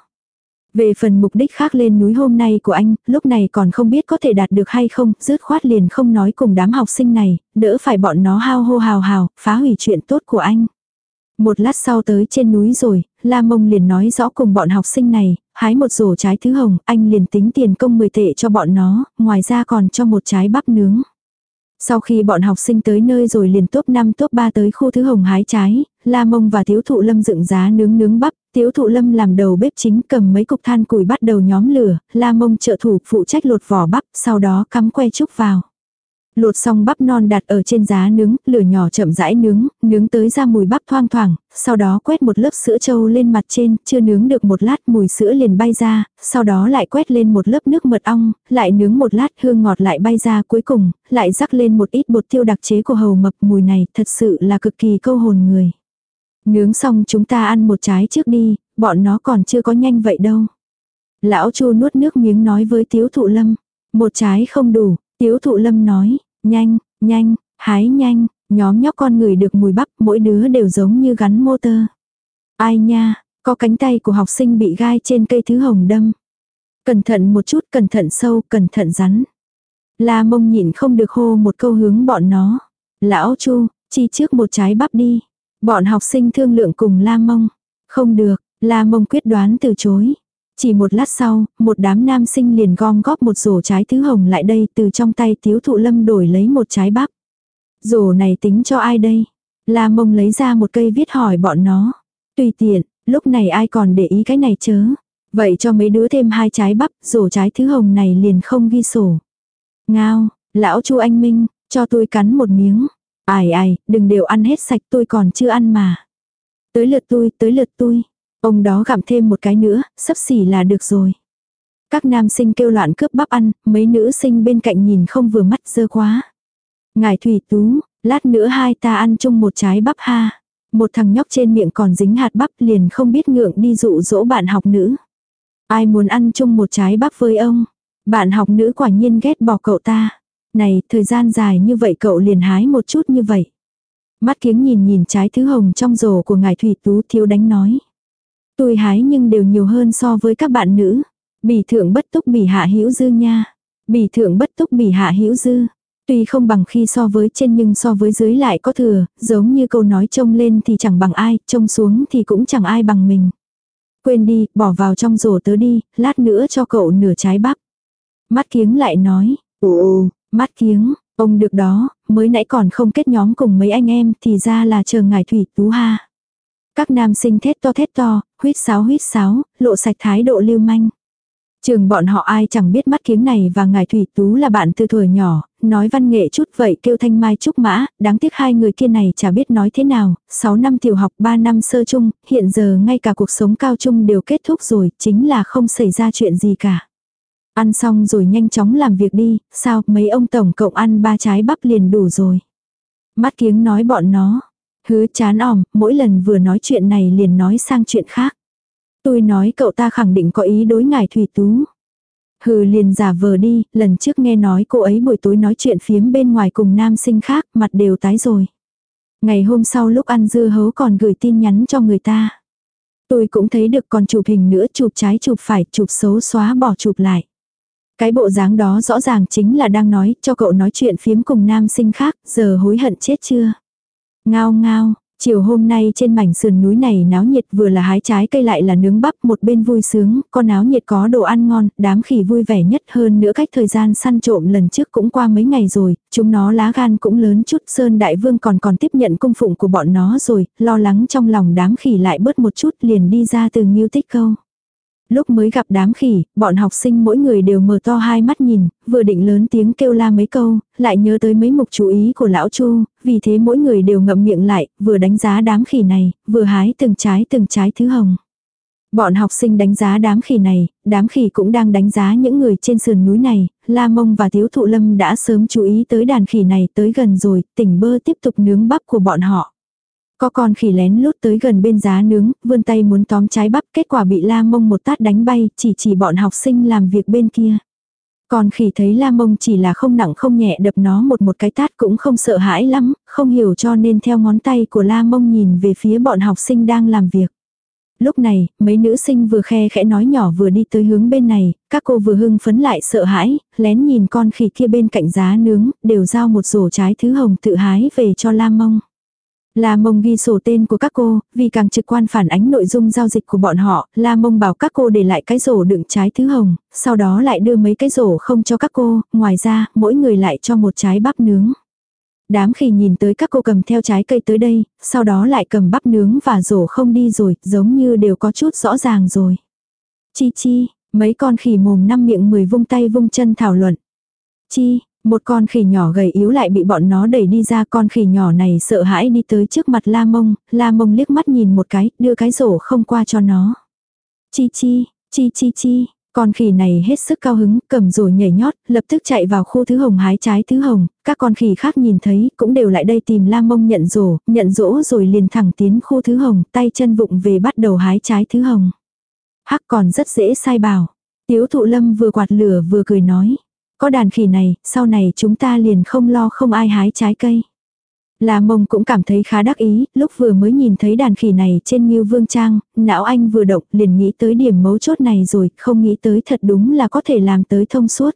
A: Về phần mục đích khác lên núi hôm nay của anh, lúc này còn không biết có thể đạt được hay không, rứt khoát liền không nói cùng đám học sinh này, đỡ phải bọn nó hao hô hào hào, phá hủy chuyện tốt của anh. Một lát sau tới trên núi rồi, La Mông liền nói rõ cùng bọn học sinh này, hái một rổ trái thứ hồng, anh liền tính tiền công 10 tệ cho bọn nó, ngoài ra còn cho một trái bắp nướng. Sau khi bọn học sinh tới nơi rồi liền top 5 top 3 tới khu thứ hồng hái trái, La Mông và thiếu Thụ Lâm dựng giá nướng nướng bắp, Tiếu Thụ Lâm làm đầu bếp chính cầm mấy cục than củi bắt đầu nhóm lửa, La Mông trợ thủ phụ trách lột vỏ bắp, sau đó cắm que trúc vào. Lột xong bắp non đặt ở trên giá nướng, lửa nhỏ chậm rãi nướng, nướng tới ra mùi bắp thoang thoảng, sau đó quét một lớp sữa trâu lên mặt trên, chưa nướng được một lát mùi sữa liền bay ra, sau đó lại quét lên một lớp nước mật ong, lại nướng một lát hương ngọt lại bay ra cuối cùng, lại rắc lên một ít bột tiêu đặc chế của hầu mập mùi này thật sự là cực kỳ câu hồn người. Nướng xong chúng ta ăn một trái trước đi, bọn nó còn chưa có nhanh vậy đâu. Lão chu nuốt nước miếng nói với tiếu thụ lâm, một trái không đủ, tiếu thụ lâm nói, Nhanh, nhanh, hái nhanh, nhóm nhóc con người được mùi bắp mỗi đứa đều giống như gắn motor. Ai nha, có cánh tay của học sinh bị gai trên cây thứ hồng đâm. Cẩn thận một chút, cẩn thận sâu, cẩn thận rắn. La mông nhịn không được hô một câu hướng bọn nó. Lão chu, chi trước một trái bắp đi. Bọn học sinh thương lượng cùng La mông. Không được, La mông quyết đoán từ chối. Chỉ một lát sau, một đám nam sinh liền gom góp một rổ trái thứ hồng lại đây từ trong tay tiếu thụ lâm đổi lấy một trái bắp. Rổ này tính cho ai đây? La mông lấy ra một cây viết hỏi bọn nó. Tùy tiện, lúc này ai còn để ý cái này chớ. Vậy cho mấy đứa thêm hai trái bắp, rổ trái thứ hồng này liền không ghi sổ. Ngao, lão chu anh Minh, cho tôi cắn một miếng. Ai ai, đừng đều ăn hết sạch tôi còn chưa ăn mà. Tới lượt tôi, tới lượt tôi. Ông đó gặm thêm một cái nữa, sắp xỉ là được rồi. Các nam sinh kêu loạn cướp bắp ăn, mấy nữ sinh bên cạnh nhìn không vừa mắt dơ quá. Ngài Thủy Tú, lát nữa hai ta ăn chung một trái bắp ha. Một thằng nhóc trên miệng còn dính hạt bắp liền không biết ngượng đi dụ dỗ bạn học nữ. Ai muốn ăn chung một trái bắp với ông? Bạn học nữ quả nhiên ghét bỏ cậu ta. Này, thời gian dài như vậy cậu liền hái một chút như vậy. Mắt kiếng nhìn nhìn trái thứ hồng trong rổ của ngài Thủy Tú thiếu đánh nói. Tôi hái nhưng đều nhiều hơn so với các bạn nữ. Bỉ thượng bất túc bỉ hạ hữu dư nha. Bỉ thượng bất túc bỉ hạ hữu dư. Tuy không bằng khi so với trên nhưng so với dưới lại có thừa, giống như câu nói trông lên thì chẳng bằng ai, trông xuống thì cũng chẳng ai bằng mình. Quên đi, bỏ vào trong rổ tớ đi, lát nữa cho cậu nửa trái bắp. Mắt kiếng lại nói, ồ, mắt kiếng, ông được đó, mới nãy còn không kết nhóm cùng mấy anh em thì ra là chờ ngài thủy tú ha. Các nam sinh thét to thét to, huyết sáo huyết sáo, lộ sạch thái độ lưu manh. Trường bọn họ ai chẳng biết mắt kiếng này và ngài Thủy Tú là bạn từ tuổi nhỏ, nói văn nghệ chút vậy kêu thanh mai trúc mã, đáng tiếc hai người kia này chả biết nói thế nào, 6 năm tiểu học 3 năm sơ chung, hiện giờ ngay cả cuộc sống cao trung đều kết thúc rồi, chính là không xảy ra chuyện gì cả. Ăn xong rồi nhanh chóng làm việc đi, sao mấy ông tổng cộng ăn ba trái bắp liền đủ rồi. Mắt kiếng nói bọn nó, hứa chán ỏm, mỗi lần vừa nói chuyện này liền nói sang chuyện khác. Tôi nói cậu ta khẳng định có ý đối ngài Thủy Tú. Hừ liền giả vờ đi, lần trước nghe nói cô ấy buổi tối nói chuyện phiếm bên ngoài cùng nam sinh khác, mặt đều tái rồi. Ngày hôm sau lúc ăn dưa hấu còn gửi tin nhắn cho người ta. Tôi cũng thấy được còn chụp hình nữa chụp trái chụp phải chụp xấu xóa bỏ chụp lại. Cái bộ dáng đó rõ ràng chính là đang nói cho cậu nói chuyện phiếm cùng nam sinh khác, giờ hối hận chết chưa. Ngao ngao, Chiều hôm nay trên mảnh sườn núi này náo nhiệt vừa là hái trái cây lại là nướng bắp một bên vui sướng, con náo nhiệt có đồ ăn ngon, đám khỉ vui vẻ nhất hơn nữa cách thời gian săn trộm lần trước cũng qua mấy ngày rồi, chúng nó lá gan cũng lớn chút, Sơn Đại Vương còn còn tiếp nhận cung phụng của bọn nó rồi, lo lắng trong lòng đám khỉ lại bớt một chút liền đi ra từ nghiêu tích câu. Lúc mới gặp đám khỉ, bọn học sinh mỗi người đều mở to hai mắt nhìn, vừa định lớn tiếng kêu la mấy câu, lại nhớ tới mấy mục chú ý của lão Chu, vì thế mỗi người đều ngậm miệng lại, vừa đánh giá đám khỉ này, vừa hái từng trái từng trái thứ hồng. Bọn học sinh đánh giá đám khỉ này, đám khỉ cũng đang đánh giá những người trên sườn núi này, La Mông và thiếu Thụ Lâm đã sớm chú ý tới đàn khỉ này tới gần rồi, tỉnh bơ tiếp tục nướng bắp của bọn họ. Có con khỉ lén lút tới gần bên giá nướng, vươn tay muốn tóm trái bắp, kết quả bị la mông một tát đánh bay, chỉ chỉ bọn học sinh làm việc bên kia. Còn khỉ thấy la mông chỉ là không nặng không nhẹ đập nó một một cái tát cũng không sợ hãi lắm, không hiểu cho nên theo ngón tay của la mông nhìn về phía bọn học sinh đang làm việc. Lúc này, mấy nữ sinh vừa khe khẽ nói nhỏ vừa đi tới hướng bên này, các cô vừa hưng phấn lại sợ hãi, lén nhìn con khỉ kia bên cạnh giá nướng, đều giao một rổ trái thứ hồng tự hái về cho la mông. La Mông ghi sổ tên của các cô, vì càng trực quan phản ánh nội dung giao dịch của bọn họ, La Mông bảo các cô để lại cái rổ đựng trái thứ hồng, sau đó lại đưa mấy cái rổ không cho các cô, ngoài ra, mỗi người lại cho một trái bắp nướng. Đám khỉ nhìn tới các cô cầm theo trái cây tới đây, sau đó lại cầm bắp nướng và rổ không đi rồi, giống như đều có chút rõ ràng rồi. Chi chi, mấy con khỉ mồm năm miệng mười vung tay vung chân thảo luận. Chi, một con khỉ nhỏ gầy yếu lại bị bọn nó đẩy đi ra con khỉ nhỏ này sợ hãi đi tới trước mặt la mông, la mông liếc mắt nhìn một cái, đưa cái rổ không qua cho nó. Chi chi, chi chi chi, con khỉ này hết sức cao hứng, cầm rổ nhảy nhót, lập tức chạy vào khu thứ hồng hái trái thứ hồng, các con khỉ khác nhìn thấy cũng đều lại đây tìm la mông nhận rổ, nhận rỗ rồi liền thẳng tiến khu thứ hồng, tay chân vụng về bắt đầu hái trái thứ hồng. Hắc còn rất dễ sai bảo. Tiếu thụ lâm vừa quạt lửa vừa cười nói. Có đàn khỉ này, sau này chúng ta liền không lo không ai hái trái cây. là mông cũng cảm thấy khá đắc ý, lúc vừa mới nhìn thấy đàn khỉ này trên Ngưu Vương Trang, não anh vừa động liền nghĩ tới điểm mấu chốt này rồi, không nghĩ tới thật đúng là có thể làm tới thông suốt.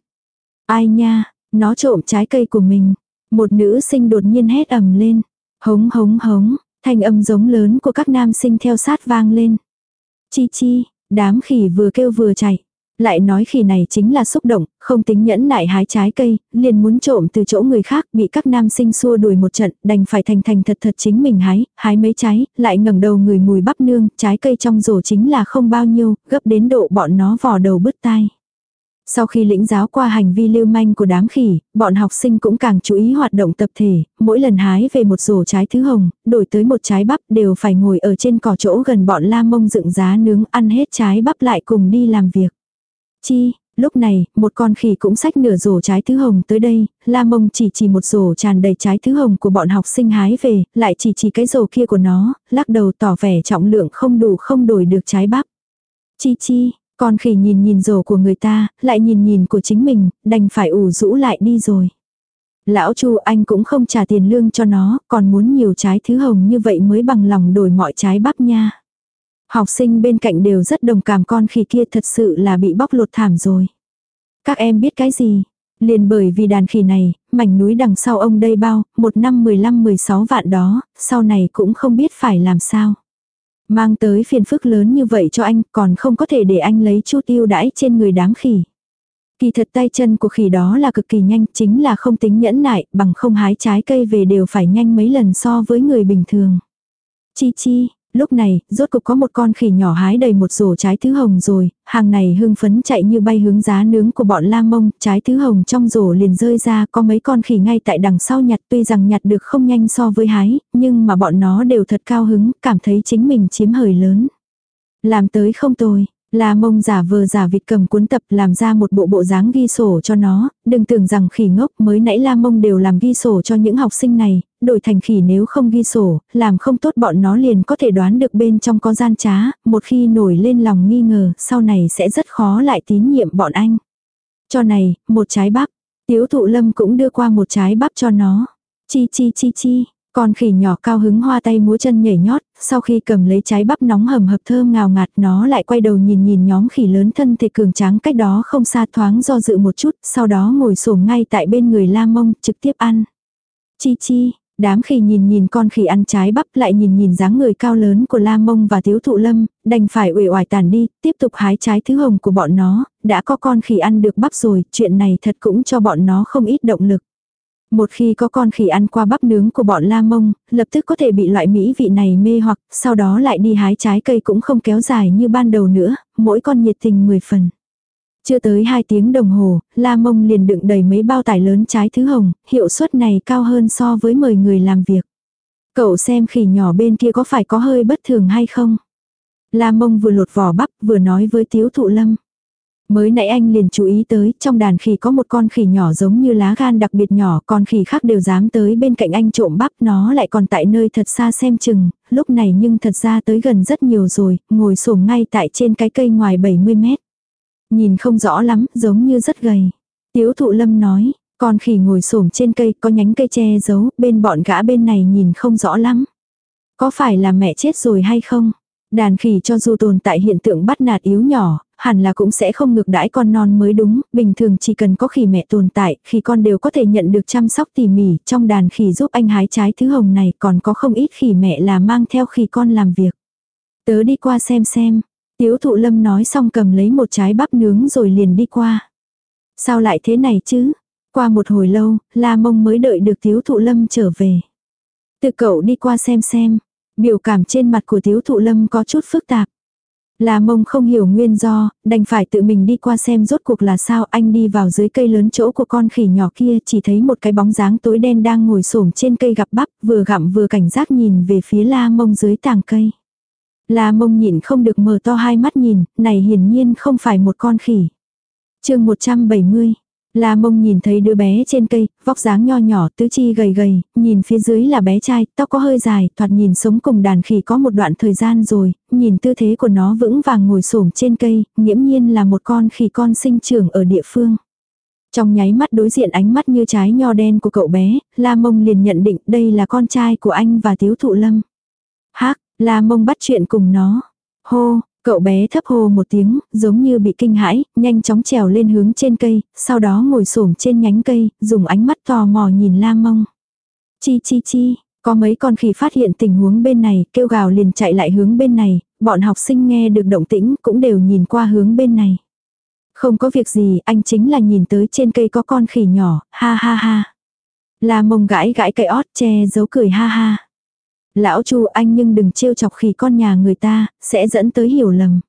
A: Ai nha, nó trộm trái cây của mình. Một nữ sinh đột nhiên hét ầm lên. Hống hống hống, thanh âm giống lớn của các nam sinh theo sát vang lên. Chi chi, đám khỉ vừa kêu vừa chạy. Lại nói khi này chính là xúc động, không tính nhẫn nại hái trái cây, liền muốn trộm từ chỗ người khác, bị các nam sinh xua đuổi một trận, đành phải thành thành thật thật chính mình hái, hái mấy trái, lại ngẩng đầu người mùi bắp nương, trái cây trong rổ chính là không bao nhiêu, gấp đến độ bọn nó vò đầu bứt tai. Sau khi lĩnh giáo qua hành vi lưu manh của đám khỉ, bọn học sinh cũng càng chú ý hoạt động tập thể, mỗi lần hái về một rổ trái thứ hồng, đổi tới một trái bắp đều phải ngồi ở trên cỏ chỗ gần bọn la mông dựng giá nướng ăn hết trái bắp lại cùng đi làm việc. Chi, lúc này, một con khỉ cũng xách nửa rổ trái thứ hồng tới đây, la mông chỉ chỉ một rổ tràn đầy trái thứ hồng của bọn học sinh hái về, lại chỉ chỉ cái rổ kia của nó, lắc đầu tỏ vẻ trọng lượng không đủ không đổi được trái bắp. Chi chi, con khỉ nhìn nhìn rổ của người ta, lại nhìn nhìn của chính mình, đành phải ủ rũ lại đi rồi. Lão Chu anh cũng không trả tiền lương cho nó, còn muốn nhiều trái thứ hồng như vậy mới bằng lòng đổi mọi trái bắp nha. Học sinh bên cạnh đều rất đồng cảm con khỉ kia thật sự là bị bóc lột thảm rồi. Các em biết cái gì? Liền bởi vì đàn khỉ này, mảnh núi đằng sau ông đây bao, một năm 15-16 vạn đó, sau này cũng không biết phải làm sao. Mang tới phiền phức lớn như vậy cho anh, còn không có thể để anh lấy chút yêu đãi trên người đám khỉ. Kỳ thật tay chân của khỉ đó là cực kỳ nhanh, chính là không tính nhẫn nại, bằng không hái trái cây về đều phải nhanh mấy lần so với người bình thường. Chi chi, Lúc này, rốt cục có một con khỉ nhỏ hái đầy một rổ trái thứ hồng rồi, hàng này hưng phấn chạy như bay hướng giá nướng của bọn la mông, trái thứ hồng trong rổ liền rơi ra, có mấy con khỉ ngay tại đằng sau nhặt tuy rằng nhặt được không nhanh so với hái, nhưng mà bọn nó đều thật cao hứng, cảm thấy chính mình chiếm hời lớn. Làm tới không tồi, La mông giả vờ giả vịt cầm cuốn tập làm ra một bộ bộ dáng ghi sổ cho nó, đừng tưởng rằng khỉ ngốc mới nãy la mông đều làm ghi sổ cho những học sinh này, đổi thành khỉ nếu không ghi sổ, làm không tốt bọn nó liền có thể đoán được bên trong có gian trá, một khi nổi lên lòng nghi ngờ, sau này sẽ rất khó lại tín nhiệm bọn anh. Cho này, một trái bắp, tiếu thụ lâm cũng đưa qua một trái bắp cho nó. Chi chi chi chi, con khỉ nhỏ cao hứng hoa tay múa chân nhảy nhót, sau khi cầm lấy trái bắp nóng hầm hập thơm ngào ngạt nó lại quay đầu nhìn nhìn nhóm khỉ lớn thân thể cường tráng cách đó không xa thoáng do dự một chút, sau đó ngồi xổm ngay tại bên người la mông trực tiếp ăn. Chi chi, đám khỉ nhìn nhìn con khỉ ăn trái bắp lại nhìn nhìn dáng người cao lớn của la mông và thiếu thụ lâm, đành phải uể oải tàn đi, tiếp tục hái trái thứ hồng của bọn nó, đã có con khỉ ăn được bắp rồi, chuyện này thật cũng cho bọn nó không ít động lực. Một khi có con khỉ ăn qua bắp nướng của bọn La Mông, lập tức có thể bị loại mỹ vị này mê hoặc, sau đó lại đi hái trái cây cũng không kéo dài như ban đầu nữa, mỗi con nhiệt tình 10 phần. Chưa tới 2 tiếng đồng hồ, La Mông liền đựng đầy mấy bao tải lớn trái thứ hồng, hiệu suất này cao hơn so với mời người làm việc. Cậu xem khỉ nhỏ bên kia có phải có hơi bất thường hay không? La Mông vừa lột vỏ bắp vừa nói với Tiếu Thụ Lâm. Mới nãy anh liền chú ý tới, trong đàn khỉ có một con khỉ nhỏ giống như lá gan đặc biệt nhỏ, con khỉ khác đều dám tới bên cạnh anh trộm bắp, nó lại còn tại nơi thật xa xem chừng, lúc này nhưng thật ra tới gần rất nhiều rồi, ngồi xổm ngay tại trên cái cây ngoài 70 mét. Nhìn không rõ lắm, giống như rất gầy. Tiếu thụ lâm nói, con khỉ ngồi xổm trên cây, có nhánh cây che giấu, bên bọn gã bên này nhìn không rõ lắm. Có phải là mẹ chết rồi hay không? Đàn khỉ cho dù tồn tại hiện tượng bắt nạt yếu nhỏ, hẳn là cũng sẽ không ngược đãi con non mới đúng, bình thường chỉ cần có khỉ mẹ tồn tại, khi con đều có thể nhận được chăm sóc tỉ mỉ, trong đàn khỉ giúp anh hái trái thứ hồng này còn có không ít khỉ mẹ là mang theo khỉ con làm việc. Tớ đi qua xem xem, tiếu thụ lâm nói xong cầm lấy một trái bắp nướng rồi liền đi qua. Sao lại thế này chứ? Qua một hồi lâu, la mông mới đợi được tiếu thụ lâm trở về. Từ cậu đi qua xem xem, biểu cảm trên mặt của tiếu thụ lâm có chút phức tạp. Là mông không hiểu nguyên do, đành phải tự mình đi qua xem rốt cuộc là sao anh đi vào dưới cây lớn chỗ của con khỉ nhỏ kia chỉ thấy một cái bóng dáng tối đen đang ngồi xổm trên cây gặp bắp vừa gặm vừa cảnh giác nhìn về phía la mông dưới tàng cây. La mông nhịn không được mở to hai mắt nhìn, này hiển nhiên không phải một con khỉ. chương 170, La mông nhìn thấy đứa bé trên cây, vóc dáng nho nhỏ, tứ chi gầy gầy, nhìn phía dưới là bé trai, tóc có hơi dài, thoạt nhìn sống cùng đàn khỉ có một đoạn thời gian rồi, nhìn tư thế của nó vững vàng ngồi xổm trên cây, nghiễm nhiên là một con khỉ con sinh trưởng ở địa phương. Trong nháy mắt đối diện ánh mắt như trái nho đen của cậu bé, La mông liền nhận định đây là con trai của anh và thiếu thụ lâm. Hác, La mông bắt chuyện cùng nó. Hô, Cậu bé thấp hồ một tiếng, giống như bị kinh hãi, nhanh chóng trèo lên hướng trên cây, sau đó ngồi xổm trên nhánh cây, dùng ánh mắt tò mò nhìn la mông. Chi chi chi, có mấy con khỉ phát hiện tình huống bên này, kêu gào liền chạy lại hướng bên này, bọn học sinh nghe được động tĩnh cũng đều nhìn qua hướng bên này. Không có việc gì, anh chính là nhìn tới trên cây có con khỉ nhỏ, ha ha ha. La mông gãi gãi cây ót che giấu cười ha ha. Lão Chu anh nhưng đừng trêu chọc khỉ con nhà người ta, sẽ dẫn tới hiểu lầm.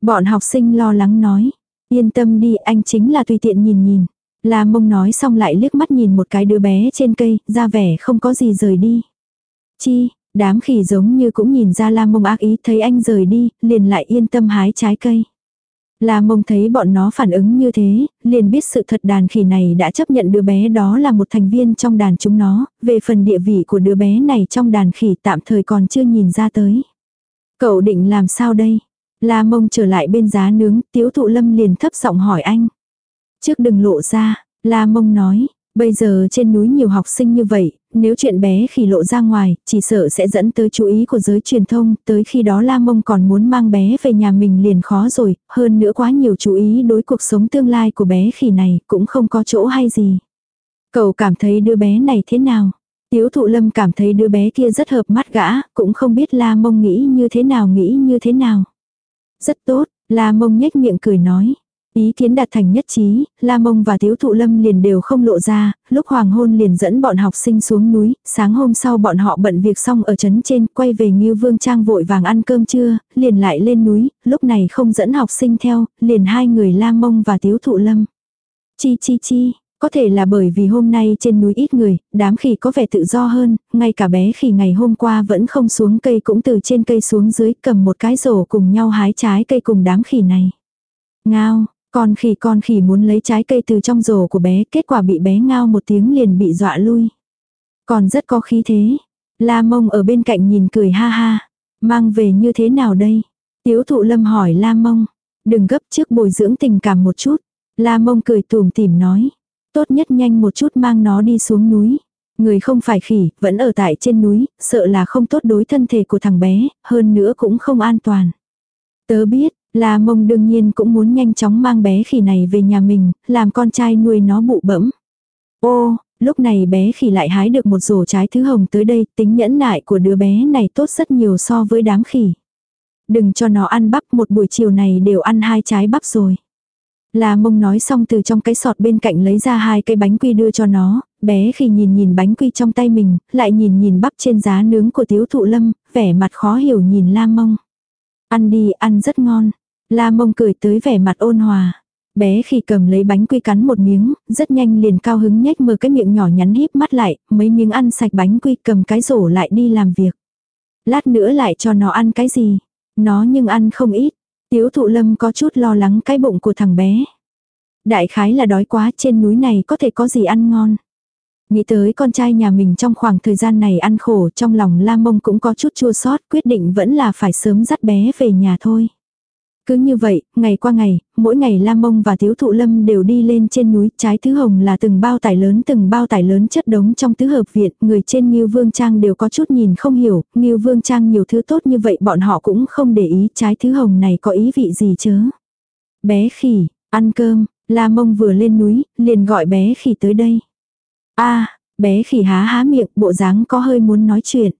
A: Bọn học sinh lo lắng nói. Yên tâm đi anh chính là tùy tiện nhìn nhìn. La mông nói xong lại liếc mắt nhìn một cái đứa bé trên cây, ra vẻ không có gì rời đi. Chi, đám khỉ giống như cũng nhìn ra la mông ác ý thấy anh rời đi, liền lại yên tâm hái trái cây. La mông thấy bọn nó phản ứng như thế, liền biết sự thật đàn khỉ này đã chấp nhận đứa bé đó là một thành viên trong đàn chúng nó, về phần địa vị của đứa bé này trong đàn khỉ tạm thời còn chưa nhìn ra tới. Cậu định làm sao đây? La mông trở lại bên giá nướng, tiếu thụ lâm liền thấp giọng hỏi anh. Trước đừng lộ ra, La mông nói, Bây giờ trên núi nhiều học sinh như vậy, nếu chuyện bé khỉ lộ ra ngoài, chỉ sợ sẽ dẫn tới chú ý của giới truyền thông, tới khi đó La Mông còn muốn mang bé về nhà mình liền khó rồi, hơn nữa quá nhiều chú ý đối cuộc sống tương lai của bé khỉ này cũng không có chỗ hay gì. Cậu cảm thấy đứa bé này thế nào? Tiếu thụ lâm cảm thấy đứa bé kia rất hợp mắt gã, cũng không biết la mông nghĩ như thế nào nghĩ như thế nào. Rất tốt, la mông nhếch miệng cười nói. Ý kiến đạt thành nhất trí, La Mông và Tiếu Thụ Lâm liền đều không lộ ra, lúc hoàng hôn liền dẫn bọn học sinh xuống núi, sáng hôm sau bọn họ bận việc xong ở trấn trên, quay về Ngưu Vương Trang vội vàng ăn cơm trưa, liền lại lên núi, lúc này không dẫn học sinh theo, liền hai người La Mông và Tiếu Thụ Lâm. Chi chi chi, có thể là bởi vì hôm nay trên núi ít người, đám khỉ có vẻ tự do hơn, ngay cả bé khỉ ngày hôm qua vẫn không xuống cây cũng từ trên cây xuống dưới cầm một cái rổ cùng nhau hái trái cây cùng đám khỉ này. Ngao, con khỉ con khỉ muốn lấy trái cây từ trong rổ của bé, kết quả bị bé ngao một tiếng liền bị dọa lui. Còn rất có khí thế. La mông ở bên cạnh nhìn cười ha ha. Mang về như thế nào đây? Tiếu thụ lâm hỏi La mông. Đừng gấp trước bồi dưỡng tình cảm một chút. La mông cười tùm tìm nói. Tốt nhất nhanh một chút mang nó đi xuống núi. Người không phải khỉ, vẫn ở tại trên núi, sợ là không tốt đối thân thể của thằng bé, hơn nữa cũng không an toàn. Tớ biết, La mông đương nhiên cũng muốn nhanh chóng mang bé khỉ này về nhà mình, làm con trai nuôi nó bụ bẫm. Ô, lúc này bé khỉ lại hái được một rổ trái thứ hồng tới đây, tính nhẫn nại của đứa bé này tốt rất nhiều so với đám khỉ. Đừng cho nó ăn bắp một buổi chiều này đều ăn hai trái bắp rồi. La mông nói xong từ trong cái sọt bên cạnh lấy ra hai cây bánh quy đưa cho nó, bé khi nhìn nhìn bánh quy trong tay mình, lại nhìn nhìn bắp trên giá nướng của tiếu thụ lâm, vẻ mặt khó hiểu nhìn la mông. Ăn đi, ăn rất ngon. La mông cười tới vẻ mặt ôn hòa. Bé khi cầm lấy bánh quy cắn một miếng, rất nhanh liền cao hứng nhếch mở cái miệng nhỏ nhắn híp mắt lại, mấy miếng ăn sạch bánh quy cầm cái rổ lại đi làm việc. Lát nữa lại cho nó ăn cái gì? Nó nhưng ăn không ít. Tiếu thụ lâm có chút lo lắng cái bụng của thằng bé. Đại khái là đói quá trên núi này có thể có gì ăn ngon. Nghĩ tới con trai nhà mình trong khoảng thời gian này ăn khổ trong lòng la mông cũng có chút chua sót quyết định vẫn là phải sớm dắt bé về nhà thôi. Cứ như vậy, ngày qua ngày, mỗi ngày Lam Mông và thiếu Thụ Lâm đều đi lên trên núi, trái thứ hồng là từng bao tải lớn từng bao tải lớn chất đống trong tứ hợp viện, người trên Ngưu Vương Trang đều có chút nhìn không hiểu, Ngưu Vương Trang nhiều thứ tốt như vậy bọn họ cũng không để ý trái thứ hồng này có ý vị gì chớ. Bé khỉ, ăn cơm, La Mông vừa lên núi, liền gọi bé khỉ tới đây. a bé khỉ há há miệng, bộ dáng có hơi muốn nói chuyện.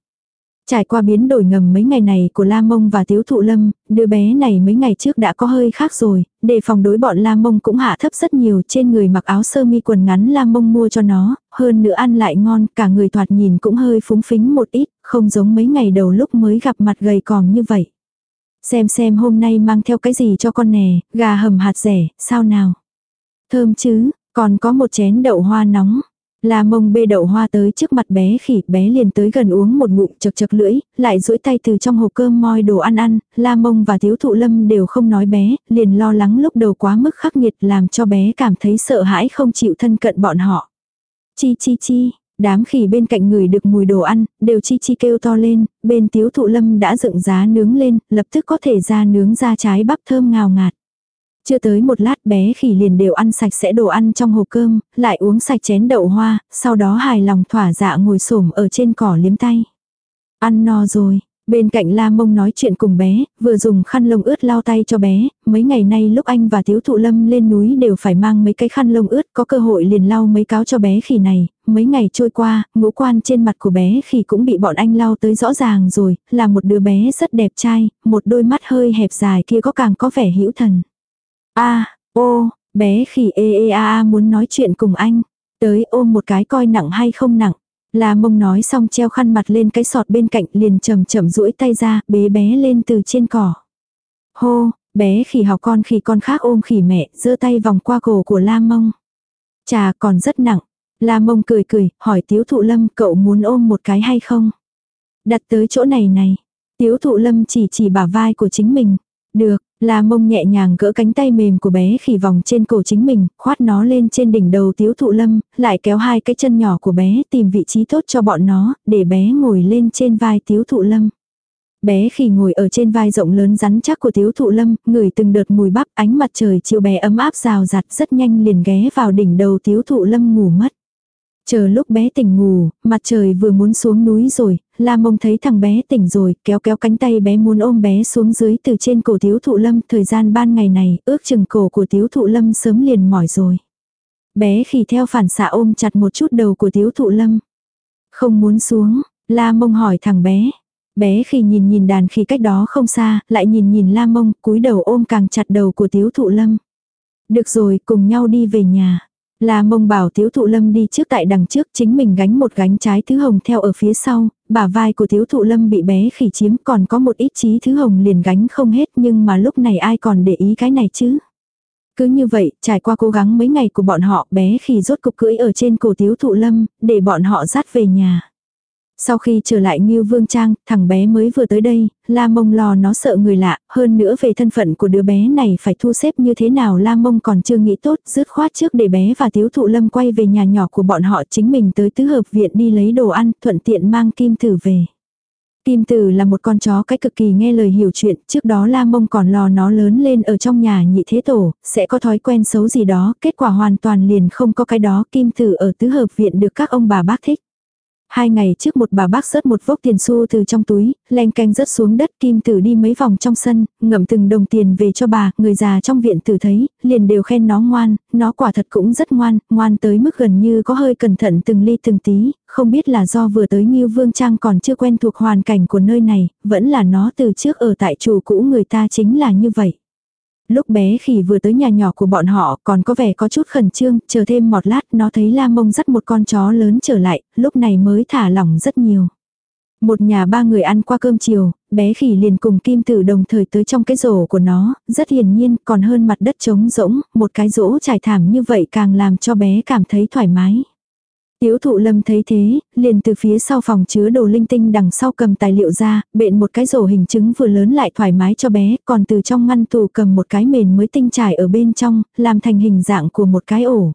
A: Trải qua biến đổi ngầm mấy ngày này của La Mông và Tiếu Thụ Lâm, đứa bé này mấy ngày trước đã có hơi khác rồi, để phòng đối bọn La Mông cũng hạ thấp rất nhiều trên người mặc áo sơ mi quần ngắn La Mông mua cho nó, hơn nữa ăn lại ngon, cả người thoạt nhìn cũng hơi phúng phính một ít, không giống mấy ngày đầu lúc mới gặp mặt gầy còm như vậy. Xem xem hôm nay mang theo cái gì cho con nè, gà hầm hạt rẻ, sao nào? Thơm chứ, còn có một chén đậu hoa nóng. La mông bê đậu hoa tới trước mặt bé khỉ, bé liền tới gần uống một ngụm chật chật lưỡi, lại duỗi tay từ trong hộp cơm moi đồ ăn ăn, la mông và thiếu thụ lâm đều không nói bé, liền lo lắng lúc đầu quá mức khắc nghiệt làm cho bé cảm thấy sợ hãi không chịu thân cận bọn họ. Chi chi chi, đám khỉ bên cạnh người được mùi đồ ăn, đều chi chi kêu to lên, bên thiếu thụ lâm đã dựng giá nướng lên, lập tức có thể ra nướng ra trái bắp thơm ngào ngạt. Chưa tới một lát bé khỉ liền đều ăn sạch sẽ đồ ăn trong hộp cơm, lại uống sạch chén đậu hoa, sau đó hài lòng thỏa dạ ngồi xổm ở trên cỏ liếm tay. Ăn no rồi, Bên cạnh La Mông nói chuyện cùng bé, vừa dùng khăn lông ướt lau tay cho bé, mấy ngày nay lúc anh và Tiếu Thụ Lâm lên núi đều phải mang mấy cái khăn lông ướt, có cơ hội liền lau mấy cáo cho bé khỉ này, mấy ngày trôi qua, ngũ quan trên mặt của bé khỉ cũng bị bọn anh lau tới rõ ràng rồi, là một đứa bé rất đẹp trai, một đôi mắt hơi hẹp dài kia có càng có vẻ hữu thần a ô, bé khỉ ê ê a a muốn nói chuyện cùng anh. Tới ôm một cái coi nặng hay không nặng. Là mông nói xong treo khăn mặt lên cái sọt bên cạnh liền chầm chậm duỗi tay ra, bế bé lên từ trên cỏ. Hô, bé khỉ học con khỉ con khác ôm khỉ mẹ, giơ tay vòng qua cổ của la mông. Chà còn rất nặng. La mông cười cười, hỏi tiếu thụ lâm cậu muốn ôm một cái hay không? Đặt tới chỗ này này. Tiếu thụ lâm chỉ chỉ bả vai của chính mình. Được, La mông nhẹ nhàng gỡ cánh tay mềm của bé khỉ vòng trên cổ chính mình, khoát nó lên trên đỉnh đầu tiếu thụ lâm, lại kéo hai cái chân nhỏ của bé tìm vị trí tốt cho bọn nó, để bé ngồi lên trên vai tiếu thụ lâm. Bé khỉ ngồi ở trên vai rộng lớn rắn chắc của tiếu thụ lâm, ngửi từng đợt mùi bắp ánh mặt trời chiều bé ấm áp rào rạt rất nhanh liền ghé vào đỉnh đầu tiếu thụ lâm ngủ mất. Chờ lúc bé tỉnh ngủ, mặt trời vừa muốn xuống núi rồi, La Mông thấy thằng bé tỉnh rồi, kéo kéo cánh tay bé muốn ôm bé xuống dưới từ trên cổ Tiếu Thụ Lâm, thời gian ban ngày này, ước chừng cổ của Tiếu Thụ Lâm sớm liền mỏi rồi. Bé khỉ theo phản xạ ôm chặt một chút đầu của tiếu thụ lâm. Không muốn xuống, la mông hỏi thằng bé. Bé khi nhìn nhìn đàn khi cách đó không xa, lại nhìn nhìn la mông, cúi đầu ôm càng chặt đầu của tiếu thụ lâm. Được rồi, cùng nhau đi về nhà. La mông bảo thiếu thụ lâm đi trước tại đằng trước chính mình gánh một gánh trái thứ hồng theo ở phía sau, bả vai của thiếu thụ lâm bị bé khỉ chiếm còn có một ít trí thứ hồng liền gánh không hết nhưng mà lúc này ai còn để ý cái này chứ. Cứ như vậy, trải qua cố gắng mấy ngày của bọn họ bé khỉ rốt cục cưỡi ở trên cổ thiếu thụ lâm, để bọn họ dắt về nhà. Sau khi trở lại Ngưu Vương Trang, thằng bé mới vừa tới đây, La Mông lo nó sợ người lạ, hơn nữa về thân phận của đứa bé này phải thu xếp như thế nào La Mông còn chưa nghĩ tốt, dứt khoát trước để bé và Tiếu Thụ Lâm quay về nhà nhỏ của bọn họ chính mình tới tứ hợp viện đi lấy đồ ăn, thuận tiện mang Kim Tử về. Kim Tử là một con chó cái cực kỳ nghe lời hiểu chuyện, trước đó La Mông còn lo nó lớn lên ở trong nhà nhị thế tổ, sẽ có thói quen xấu gì đó, kết quả hoàn toàn liền không có cái đó, Kim Tử ở tứ hợp viện được các ông bà bác thích. Hai ngày trước một bà bác rớt một vốc tiền xu từ trong túi, len canh rớt xuống đất kim tử đi mấy vòng trong sân, ngậm từng đồng tiền về cho bà, người già trong viện tử thấy, liền đều khen nó ngoan, nó quả thật cũng rất ngoan, ngoan tới mức gần như có hơi cẩn thận từng ly từng tí, không biết là do vừa tới như Vương Trang còn chưa quen thuộc hoàn cảnh của nơi này, vẫn là nó từ trước ở tại chủ cũ người ta chính là như vậy. Lúc bé khỉ vừa tới nhà nhỏ của bọn họ còn có vẻ có chút khẩn trương, chờ thêm một lát nó thấy la mông dắt một con chó lớn trở lại, lúc này mới thả lỏng rất nhiều. Một nhà ba người ăn qua cơm chiều, bé khỉ liền cùng kim tử đồng thời tới trong cái rổ của nó, rất hiển nhiên còn hơn mặt đất trống rỗng, một cái rỗ trải thảm như vậy càng làm cho bé cảm thấy thoải mái. Tiếu thụ lâm thấy thế, liền từ phía sau phòng chứa đồ linh tinh đằng sau cầm tài liệu ra, bện một cái rổ hình trứng vừa lớn lại thoải mái cho bé, còn từ trong ngăn tủ cầm một cái mền mới tinh trải ở bên trong, làm thành hình dạng của một cái ổ.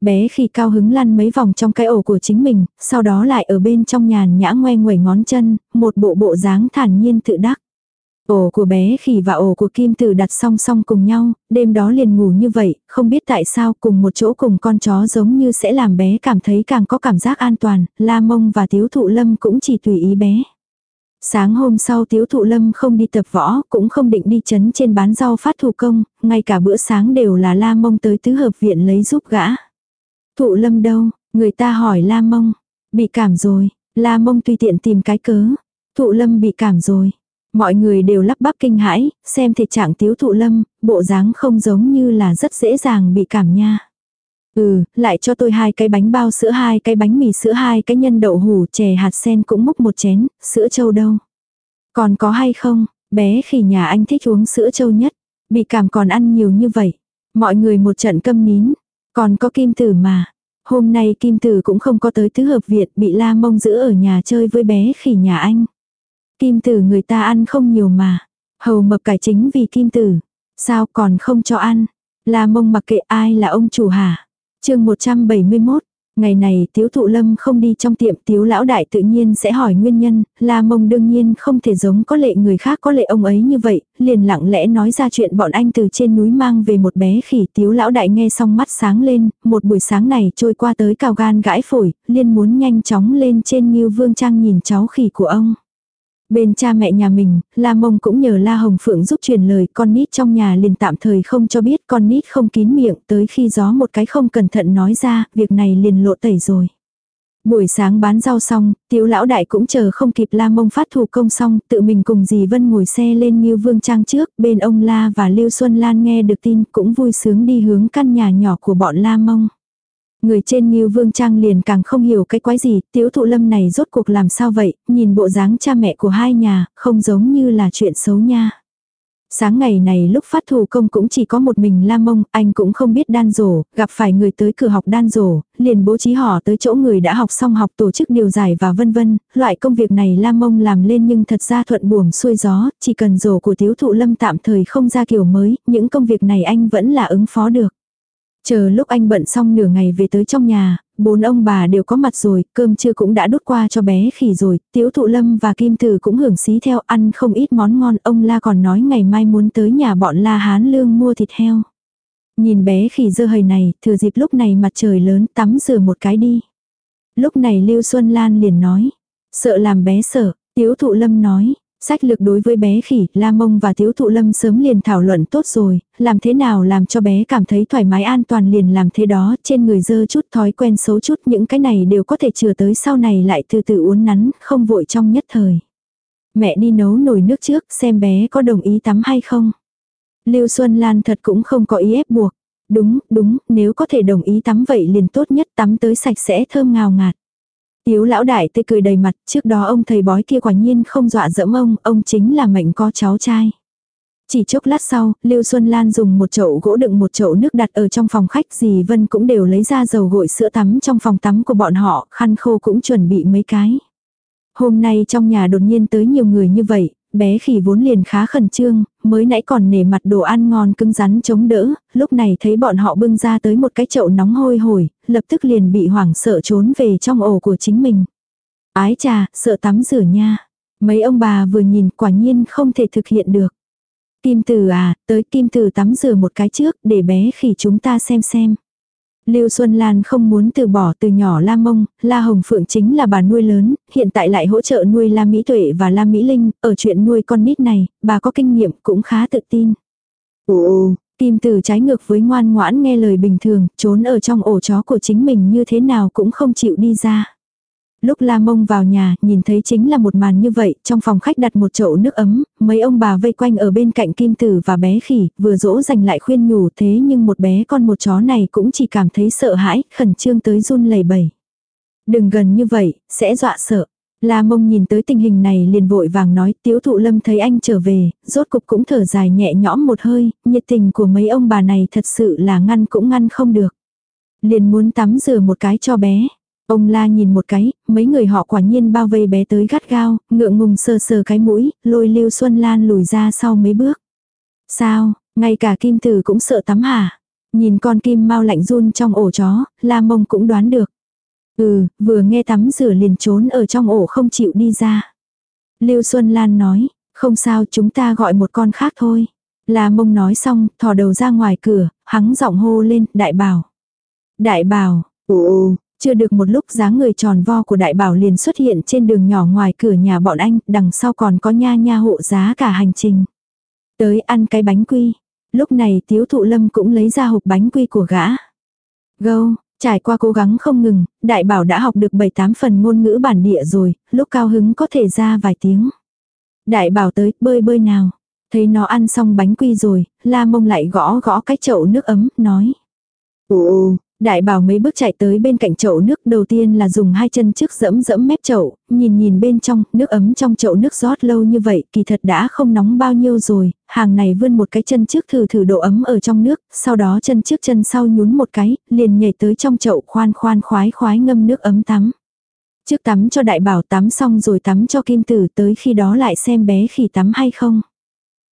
A: Bé khi cao hứng lăn mấy vòng trong cái ổ của chính mình, sau đó lại ở bên trong nhàn nhã ngoe nguẩy ngón chân, một bộ bộ dáng thản nhiên tự đắc. Ổ của bé khỉ và ổ của kim tử đặt song song cùng nhau, đêm đó liền ngủ như vậy, không biết tại sao cùng một chỗ cùng con chó giống như sẽ làm bé cảm thấy càng có cảm giác an toàn, la mông và tiếu thụ lâm cũng chỉ tùy ý bé. Sáng hôm sau tiếu thụ lâm không đi tập võ, cũng không định đi chấn trên bán rau phát thủ công, ngay cả bữa sáng đều là la mông tới tứ hợp viện lấy giúp gã. Thụ lâm đâu, người ta hỏi la mông, bị cảm rồi, la mông tùy tiện tìm cái cớ, thụ lâm bị cảm rồi. Mọi người đều lắp bắp kinh hãi, xem thể trạng tiếu thụ lâm, bộ dáng không giống như là rất dễ dàng bị cảm nha. Ừ, lại cho tôi hai cái bánh bao sữa hai cái bánh mì sữa hai cái nhân đậu hủ chè hạt sen cũng múc một chén, sữa trâu đâu. Còn có hay không, bé khỉ nhà anh thích uống sữa trâu nhất, bị cảm còn ăn nhiều như vậy. Mọi người một trận câm nín, còn có kim tử mà. Hôm nay kim tử cũng không có tới tứ hợp viện bị la mông giữ ở nhà chơi với bé khỉ nhà anh. Kim tử người ta ăn không nhiều mà. Hầu mập cải chính vì kim tử. Sao còn không cho ăn? La mông mặc kệ ai là ông chủ hả? chương 171, Ngày này tiếu thụ lâm không đi trong tiệm tiếu lão đại tự nhiên sẽ hỏi nguyên nhân, la mông đương nhiên không thể giống có lệ người khác có lệ ông ấy như vậy, liền lặng lẽ nói ra chuyện bọn anh từ trên núi mang về một bé khỉ tiếu lão đại nghe xong mắt sáng lên, một buổi sáng này trôi qua tới cào gan gãi phổi, liền muốn nhanh chóng lên trên như vương trang nhìn cháu khỉ của ông. Bên cha mẹ nhà mình, La Mông cũng nhờ La Hồng Phượng giúp truyền lời con nít trong nhà liền tạm thời không cho biết con nít không kín miệng tới khi gió một cái không cẩn thận nói ra, việc này liền lộ tẩy rồi. Buổi sáng bán rau xong, tiểu lão đại cũng chờ không kịp La Mông phát thủ công xong, tự mình cùng dì Vân ngồi xe lên như Vương Trang trước, bên ông La và Lưu Xuân Lan nghe được tin cũng vui sướng đi hướng căn nhà nhỏ của bọn La Mông. Người trên Ngưu Vương Trang liền càng không hiểu cái quái gì, tiếu thụ lâm này rốt cuộc làm sao vậy, nhìn bộ dáng cha mẹ của hai nhà, không giống như là chuyện xấu nha. Sáng ngày này lúc phát thủ công cũng chỉ có một mình Lam Mông, anh cũng không biết đan rổ, gặp phải người tới cửa học đan rổ, liền bố trí họ tới chỗ người đã học xong học tổ chức điều giải và vân vân, loại công việc này Lam Mông làm lên nhưng thật ra thuận buồm xuôi gió, chỉ cần rổ của thiếu thụ lâm tạm thời không ra kiểu mới, những công việc này anh vẫn là ứng phó được. Chờ lúc anh bận xong nửa ngày về tới trong nhà, bốn ông bà đều có mặt rồi, cơm trưa cũng đã đút qua cho bé khỉ rồi, tiếu thụ lâm và kim tử cũng hưởng xí theo ăn không ít món ngon, ông la còn nói ngày mai muốn tới nhà bọn la hán lương mua thịt heo. Nhìn bé khỉ dơ hầy này, thừa dịp lúc này mặt trời lớn tắm rửa một cái đi. Lúc này Lưu Xuân Lan liền nói, sợ làm bé sợ, tiếu thụ lâm nói, Sách lược đối với bé khỉ, La Mông và thiếu Thụ Lâm sớm liền thảo luận tốt rồi, làm thế nào làm cho bé cảm thấy thoải mái an toàn liền làm thế đó, trên người dơ chút thói quen xấu chút những cái này đều có thể chừa tới sau này lại từ từ uốn nắn, không vội trong nhất thời. Mẹ đi nấu nồi nước trước xem bé có đồng ý tắm hay không. Lưu Xuân Lan thật cũng không có ý ép buộc. Đúng, đúng, nếu có thể đồng ý tắm vậy liền tốt nhất tắm tới sạch sẽ thơm ngào ngạt. Tiếu lão đại tươi cười đầy mặt, trước đó ông thầy bói kia quả nhiên không dọa dẫm ông, ông chính là mệnh có cháu trai. Chỉ chốc lát sau, Lưu Xuân Lan dùng một chậu gỗ đựng một chậu nước đặt ở trong phòng khách dì Vân cũng đều lấy ra dầu gội sữa tắm trong phòng tắm của bọn họ, khăn khô cũng chuẩn bị mấy cái. Hôm nay trong nhà đột nhiên tới nhiều người như vậy, bé khỉ vốn liền khá khẩn trương, mới nãy còn nể mặt đồ ăn ngon cứng rắn chống đỡ, lúc này thấy bọn họ bưng ra tới một cái chậu nóng hôi hổi, lập tức liền bị hoảng sợ trốn về trong ổ của chính mình. Ái trà, sợ tắm rửa nha. Mấy ông bà vừa nhìn quả nhiên không thể thực hiện được. Kim Tử à, tới Kim Tử tắm rửa một cái trước để bé khỉ chúng ta xem xem. Lưu Xuân Lan không muốn từ bỏ từ nhỏ La Mông, La Hồng Phượng chính là bà nuôi lớn, hiện tại lại hỗ trợ nuôi La Mỹ Tuệ và La Mỹ Linh, ở chuyện nuôi con nít này, bà có kinh nghiệm cũng khá tự tin. Ồ, Kim Tử trái ngược với ngoan ngoãn nghe lời bình thường, trốn ở trong ổ chó của chính mình như thế nào cũng không chịu đi ra. Lúc La Mông vào nhà, nhìn thấy chính là một màn như vậy, trong phòng khách đặt một chậu nước ấm, mấy ông bà vây quanh ở bên cạnh Kim Tử và bé khỉ, vừa dỗ dành lại khuyên nhủ thế nhưng một bé con một chó này cũng chỉ cảm thấy sợ hãi, khẩn trương tới run lẩy bẩy. Đừng gần như vậy, sẽ dọa sợ. La mông nhìn tới tình hình này liền vội vàng nói tiếu thụ lâm thấy anh trở về, rốt cục cũng thở dài nhẹ nhõm một hơi, nhiệt tình của mấy ông bà này thật sự là ngăn cũng ngăn không được. Liền muốn tắm rửa một cái cho bé. Ông la nhìn một cái, mấy người họ quả nhiên bao vây bé tới gắt gao, ngượng ngùng sờ sờ cái mũi, lôi Lưu Xuân Lan lùi ra sau mấy bước. Sao, ngay cả kim tử cũng sợ tắm hả? Nhìn con kim mau lạnh run trong ổ chó, la mông cũng đoán được. Ừ, vừa nghe tắm rửa liền trốn ở trong ổ không chịu đi ra. Lưu Xuân Lan nói, không sao chúng ta gọi một con khác thôi. La mông nói xong, thò đầu ra ngoài cửa, hắng giọng hô lên, đại bảo. Đại bảo, ồ, chưa được một lúc dáng người tròn vo của đại bảo liền xuất hiện trên đường nhỏ ngoài cửa nhà bọn anh, đằng sau còn có nha nha hộ giá cả hành trình. Tới ăn cái bánh quy. Lúc này tiếu thụ lâm cũng lấy ra hộp bánh quy của gã. Gâu, trải qua cố gắng không ngừng, đại bảo đã học được 7-8 phần ngôn ngữ bản địa rồi, lúc cao hứng có thể ra vài tiếng. Đại bảo tới, bơi bơi nào. Thấy nó ăn xong bánh quy rồi, la mông lại gõ gõ cái chậu nước ấm, nói. Ồ, Đại bảo mấy bước chạy tới bên cạnh chậu nước đầu tiên là dùng hai chân trước dẫm dẫm mép chậu, nhìn nhìn bên trong, nước ấm trong chậu nước rót lâu như vậy, kỳ thật đã không nóng bao nhiêu rồi, hàng này vươn một cái chân trước thử thử độ ấm ở trong nước, sau đó chân trước chân sau nhún một cái, liền nhảy tới trong chậu khoan khoan khoái khoái ngâm nước ấm tắm. Trước tắm cho đại bảo tắm xong rồi tắm cho kim tử tới khi đó lại xem bé khỉ tắm hay không.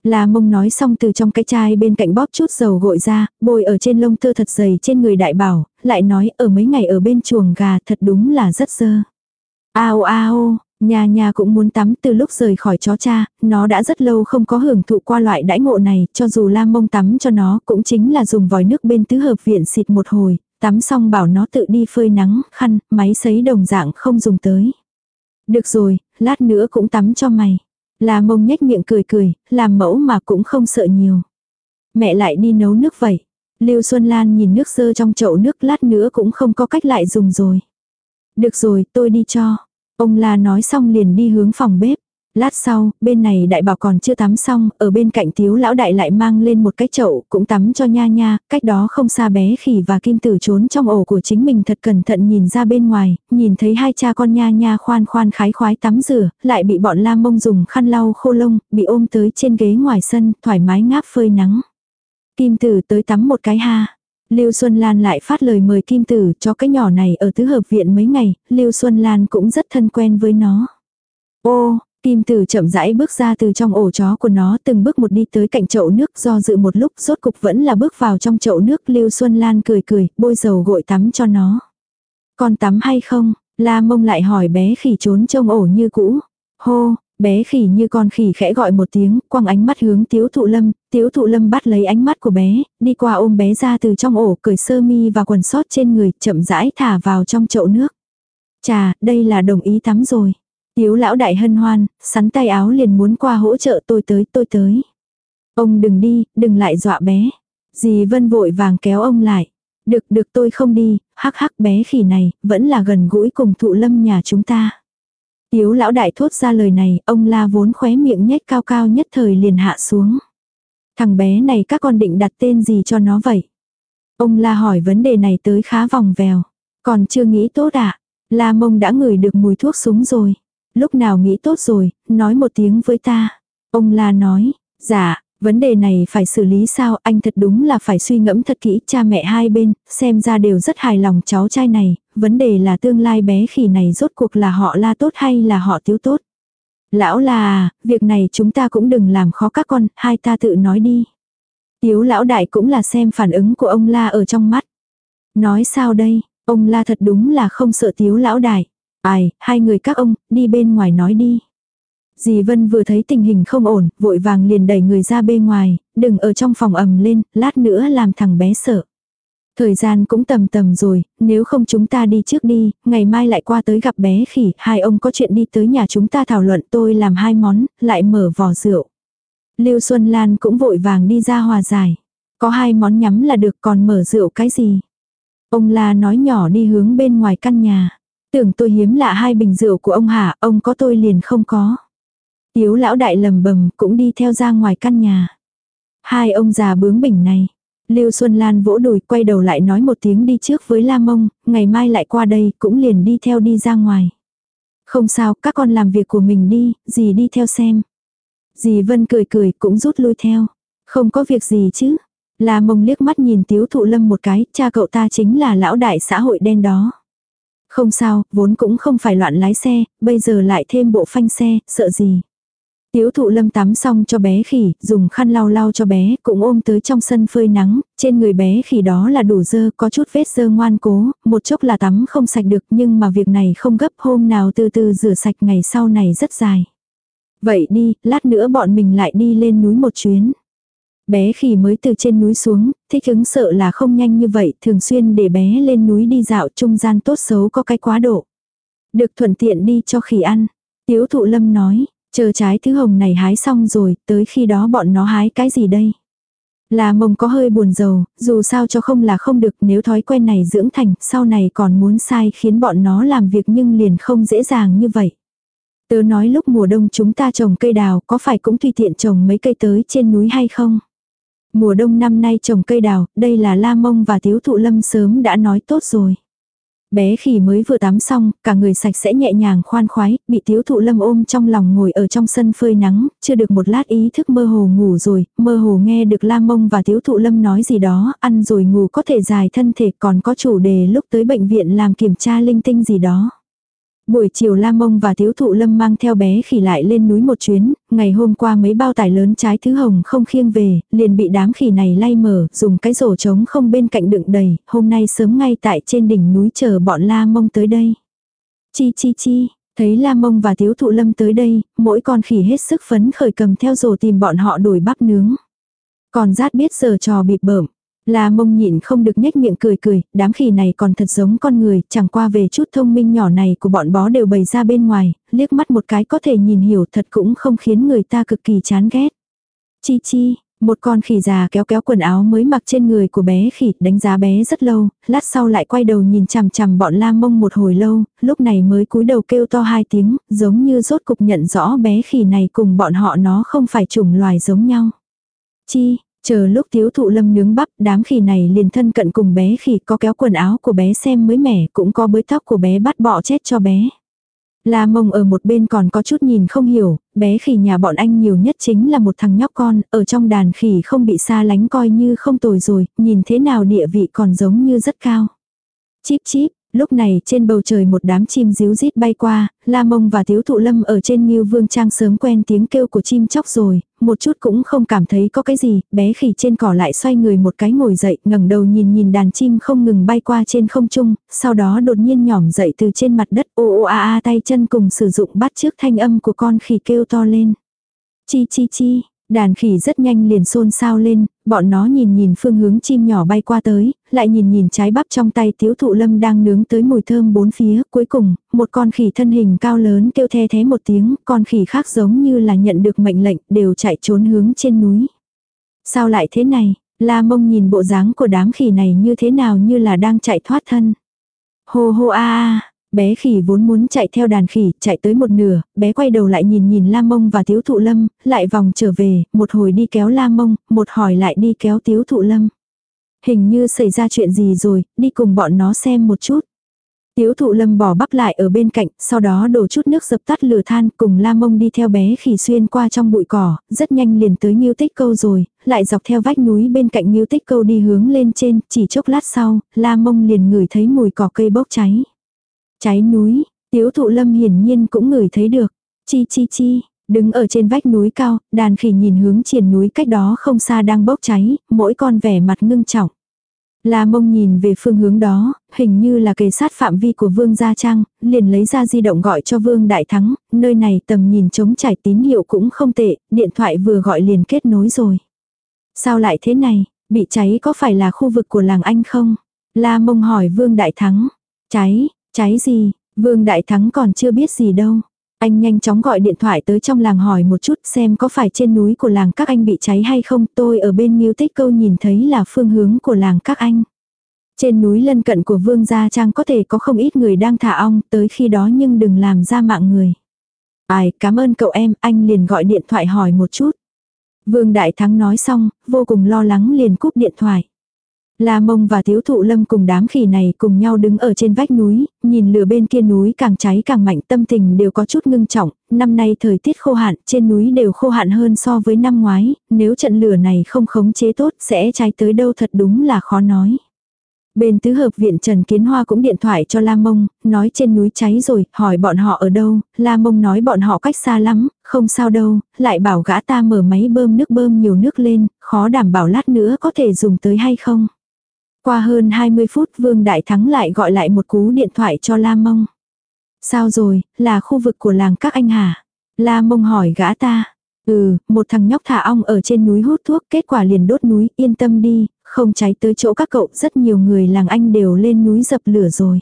A: La mông nói xong từ trong cái chai bên cạnh bóp chút dầu gội ra, bôi ở trên lông tơ thật dày trên người đại bảo, lại nói ở mấy ngày ở bên chuồng gà thật đúng là rất dơ. Ao ao, nhà nhà cũng muốn tắm từ lúc rời khỏi chó cha, nó đã rất lâu không có hưởng thụ qua loại đãi ngộ này, cho dù la mông tắm cho nó cũng chính là dùng vòi nước bên tứ hợp viện xịt một hồi, tắm xong bảo nó tự đi phơi nắng, khăn, máy sấy đồng dạng không dùng tới. Được rồi, lát nữa cũng tắm cho mày. La mông nhếch miệng cười cười, làm mẫu mà cũng không sợ nhiều. Mẹ lại đi nấu nước vậy. Lưu Xuân Lan nhìn nước sơ trong chậu nước lát nữa cũng không có cách lại dùng rồi. Được rồi, tôi đi cho. Ông La nói xong liền đi hướng phòng bếp. Lát sau, bên này đại bảo còn chưa tắm xong, ở bên cạnh thiếu lão đại lại mang lên một cái chậu, cũng tắm cho nha nha, cách đó không xa bé khỉ và kim tử trốn trong ổ của chính mình thật cẩn thận nhìn ra bên ngoài, nhìn thấy hai cha con nha nha khoan khoan khái khoái tắm rửa, lại bị bọn la mông dùng khăn lau khô lông, bị ôm tới trên ghế ngoài sân, thoải mái ngáp phơi nắng. Kim tử tới tắm một cái ha. Lưu Xuân Lan lại phát lời mời Kim Tử cho cái nhỏ này ở tứ hợp viện mấy ngày, Lưu Xuân Lan cũng rất thân quen với nó. Ô, Kim Tử chậm rãi bước ra từ trong ổ chó của nó từng bước một đi tới cạnh chậu nước do dự một lúc rốt cục vẫn là bước vào trong chậu nước Lưu Xuân Lan cười cười, bôi dầu gội tắm cho nó. Con tắm hay không? La mông lại hỏi bé khỉ trốn trong ổ như cũ. Hô, bé khỉ như con khỉ khẽ gọi một tiếng, quăng ánh mắt hướng tiếu thụ lâm, tiếu thụ lâm bắt lấy ánh mắt của bé, đi qua ôm bé ra từ trong ổ cởi sơ mi và quần sót trên người, chậm rãi thả vào trong chậu nước. Chà, đây là đồng ý tắm rồi. Tiếu lão đại hân hoan, sắn tay áo liền muốn qua hỗ trợ tôi tới tôi tới. Ông đừng đi, đừng lại dọa bé. Dì Vân vội vàng kéo ông lại. Được được tôi không đi, hắc hắc bé khỉ này, vẫn là gần gũi cùng thụ lâm nhà chúng ta. Tiếu lão đại thốt ra lời này, ông la vốn khóe miệng nhếch cao cao nhất thời liền hạ xuống. Thằng bé này các con định đặt tên gì cho nó vậy? Ông la hỏi vấn đề này tới khá vòng vèo. Còn chưa nghĩ tốt ạ. À? La mông đã ngửi được mùi thuốc súng rồi. Lúc nào nghĩ tốt rồi, nói một tiếng với ta. Ông la nói, dạ, vấn đề này phải xử lý sao anh thật đúng là phải suy ngẫm thật kỹ cha mẹ hai bên, xem ra đều rất hài lòng cháu trai này, vấn đề là tương lai bé khỉ này rốt cuộc là họ la tốt hay là họ tiếu tốt. Lão là, việc này chúng ta cũng đừng làm khó các con, hai ta tự nói đi. Tiếu lão đại cũng là xem phản ứng của ông la ở trong mắt. Nói sao đây, ông la thật đúng là không sợ tiếu lão đại. Ai, hai người các ông, đi bên ngoài nói đi. Dì Vân vừa thấy tình hình không ổn, vội vàng liền đẩy người ra bên ngoài, đừng ở trong phòng ầm lên, lát nữa làm thằng bé sợ. Thời gian cũng tầm tầm rồi, nếu không chúng ta đi trước đi, ngày mai lại qua tới gặp bé khỉ, hai ông có chuyện đi tới nhà chúng ta thảo luận tôi làm hai món, lại mở vò rượu. Lưu Xuân Lan cũng vội vàng đi ra hòa giải. Có hai món nhắm là được còn mở rượu cái gì. Ông la nói nhỏ đi hướng bên ngoài căn nhà. Tưởng tôi hiếm lạ hai bình rượu của ông hả, ông có tôi liền không có. Tiếu lão đại lầm bầm cũng đi theo ra ngoài căn nhà. Hai ông già bướng bỉnh này. Lưu Xuân Lan vỗ đùi quay đầu lại nói một tiếng đi trước với La Mông, ngày mai lại qua đây cũng liền đi theo đi ra ngoài. Không sao, các con làm việc của mình đi, dì đi theo xem. Dì Vân cười cười cũng rút lui theo. Không có việc gì chứ. La Mông liếc mắt nhìn Tiếu Thụ Lâm một cái, cha cậu ta chính là lão đại xã hội đen đó. Không sao, vốn cũng không phải loạn lái xe, bây giờ lại thêm bộ phanh xe, sợ gì. Tiếu thụ lâm tắm xong cho bé khỉ, dùng khăn lau lau cho bé, cũng ôm tới trong sân phơi nắng, trên người bé khỉ đó là đủ dơ, có chút vết dơ ngoan cố, một chốc là tắm không sạch được nhưng mà việc này không gấp hôm nào từ từ rửa sạch ngày sau này rất dài. Vậy đi, lát nữa bọn mình lại đi lên núi một chuyến. Bé khỉ mới từ trên núi xuống, thích ứng sợ là không nhanh như vậy, thường xuyên để bé lên núi đi dạo trung gian tốt xấu có cái quá độ. Được thuận tiện đi cho khỉ ăn. Tiếu thụ lâm nói, Chờ trái thứ hồng này hái xong rồi, tới khi đó bọn nó hái cái gì đây? Là mông có hơi buồn giàu, dù sao cho không là không được nếu thói quen này dưỡng thành, sau này còn muốn sai khiến bọn nó làm việc nhưng liền không dễ dàng như vậy. Tớ nói lúc mùa đông chúng ta trồng cây đào có phải cũng tùy tiện trồng mấy cây tới trên núi hay không? Mùa đông năm nay trồng cây đào, đây là la mông và tiếu thụ lâm sớm đã nói tốt rồi. Bé khỉ mới vừa tắm xong, cả người sạch sẽ nhẹ nhàng khoan khoái, bị tiếu thụ lâm ôm trong lòng ngồi ở trong sân phơi nắng, chưa được một lát ý thức mơ hồ ngủ rồi, mơ hồ nghe được la mông và tiếu thụ lâm nói gì đó, ăn rồi ngủ có thể dài thân thể còn có chủ đề lúc tới bệnh viện làm kiểm tra linh tinh gì đó. Buổi chiều La Mông và Thiếu Thụ Lâm mang theo bé khỉ lại lên núi một chuyến, ngày hôm qua mấy bao tải lớn trái thứ hồng không khiêng về, liền bị đám khỉ này lay mở, dùng cái rổ trống không bên cạnh đựng đầy, hôm nay sớm ngay tại trên đỉnh núi chờ bọn La Mông tới đây. Chi chi chi, thấy La Mông và Thiếu Thụ Lâm tới đây, mỗi con khỉ hết sức phấn khởi cầm theo rổ tìm bọn họ đổi bắp nướng. Còn rát biết giờ trò bịp bợm. La mông nhịn không được nhếch miệng cười cười, đám khỉ này còn thật giống con người, chẳng qua về chút thông minh nhỏ này của bọn bó đều bày ra bên ngoài, liếc mắt một cái có thể nhìn hiểu thật cũng không khiến người ta cực kỳ chán ghét. Chi chi, một con khỉ già kéo kéo quần áo mới mặc trên người của bé khỉ, đánh giá bé rất lâu, lát sau lại quay đầu nhìn chằm chằm bọn la mông một hồi lâu, lúc này mới cúi đầu kêu to hai tiếng, giống như rốt cục nhận rõ bé khỉ này cùng bọn họ nó không phải chủng loài giống nhau. Chi, Chờ lúc tiếu thụ lâm nướng bắp, đám khỉ này liền thân cận cùng bé khỉ có kéo quần áo của bé xem mới mẻ, cũng có bới tóc của bé bắt bọ chết cho bé. La mông ở một bên còn có chút nhìn không hiểu, bé khỉ nhà bọn anh nhiều nhất chính là một thằng nhóc con, ở trong đàn khỉ không bị xa lánh coi như không tồi rồi, nhìn thế nào địa vị còn giống như rất cao. Chíp chíp, Lúc này trên bầu trời một đám chim díu rít bay qua, La Mông và Tiếu Thụ Lâm ở trên Ngưu Vương Trang sớm quen tiếng kêu của chim chóc rồi, một chút cũng không cảm thấy có cái gì, bé khỉ trên cỏ lại xoay người một cái ngồi dậy, ngẩng đầu nhìn nhìn đàn chim không ngừng bay qua trên không trung, sau đó đột nhiên nhỏm dậy từ trên mặt đất ô ô a a tay chân cùng sử dụng bắt trước thanh âm của con khỉ kêu to lên. Chi chi chi, Đàn khỉ rất nhanh liền xôn xao lên, bọn nó nhìn nhìn phương hướng chim nhỏ bay qua tới, lại nhìn nhìn trái bắp trong tay tiếu thụ lâm đang nướng tới mùi thơm bốn phía. Cuối cùng, một con khỉ thân hình cao lớn kêu the thế một tiếng, con khỉ khác giống như là nhận được mệnh lệnh đều chạy trốn hướng trên núi. Sao lại thế này? La mông nhìn bộ dáng của đám khỉ này như thế nào như là đang chạy thoát thân. Hô hô a a, bé khỉ vốn muốn chạy theo đàn khỉ, chạy tới một nửa, bé quay đầu lại nhìn nhìn La Mông và Tiếu Thụ Lâm, lại vòng trở về, một hồi đi kéo La Mông, một hồi lại đi kéo Tiếu Thụ Lâm. Hình như xảy ra chuyện gì rồi, đi cùng bọn nó xem một chút. Tiếu thụ lâm bỏ bắp lại ở bên cạnh, sau đó đổ chút nước dập tắt lửa than cùng la mông đi theo bé khỉ xuyên qua trong bụi cỏ, rất nhanh liền tới nghiêu tích câu rồi, lại dọc theo vách núi bên cạnh nghiêu tích câu đi hướng lên trên, chỉ chốc lát sau, la mông liền ngửi thấy mùi cỏ cây bốc cháy. Cháy núi, tiếu thụ lâm hiển nhiên cũng ngửi thấy được. Chi chi chi, đứng ở trên vách núi cao, đàn khỉ nhìn hướng triển núi cách đó không xa đang bốc cháy, mỗi con vẻ mặt ngưng trọng. La mông nhìn về phương hướng đó, hình như là kề sát phạm vi của Vương Gia Trang, liền lấy ra di động gọi cho Vương Đại Thắng, nơi này tầm nhìn chống trải tín hiệu cũng không tệ, điện thoại vừa gọi liền kết nối rồi. Sao lại thế này, bị cháy có phải là khu vực của làng anh không? La mông hỏi Vương Đại Thắng, cháy, cháy gì, Vương Đại Thắng còn chưa biết gì đâu. Anh nhanh chóng gọi điện thoại tới trong làng hỏi một chút xem có phải trên núi của làng các anh bị cháy hay không. Tôi ở bên Nghiêu Tích Câu nhìn thấy là phương hướng của làng các anh. Trên núi lân cận của Vương Gia Trang có thể có không ít người đang thả ong tới khi đó nhưng đừng làm ra mạng người. Ai, cảm ơn cậu em, anh liền gọi điện thoại hỏi một chút. Vương Đại Thắng nói xong, vô cùng lo lắng liền cúp điện thoại. La mông và thiếu thụ lâm cùng đám khỉ này cùng nhau đứng ở trên vách núi, nhìn lửa bên kia núi càng cháy càng mạnh tâm tình đều có chút ngưng trọng, năm nay thời tiết khô hạn, trên núi đều khô hạn hơn so với năm ngoái, nếu trận lửa này không khống chế tốt sẽ cháy tới đâu thật đúng là khó nói. Bên tứ hợp viện Trần Kiến Hoa cũng điện thoại cho La Mông, nói trên núi cháy rồi, hỏi bọn họ ở đâu, La Mông nói bọn họ cách xa lắm, không sao đâu, lại bảo gã ta mở máy bơm nước bơm nhiều nước lên, khó đảm bảo lát nữa có thể dùng tới hay không. Qua hơn 20 phút Vương Đại Thắng lại gọi lại một cú điện thoại cho La Mông. Sao rồi, là khu vực của làng các anh hả? La Mông hỏi gã ta. Ừ, một thằng nhóc thả ong ở trên núi hút thuốc kết quả liền đốt núi, yên tâm đi, không cháy tới chỗ các cậu, rất nhiều người làng anh đều lên núi dập lửa rồi.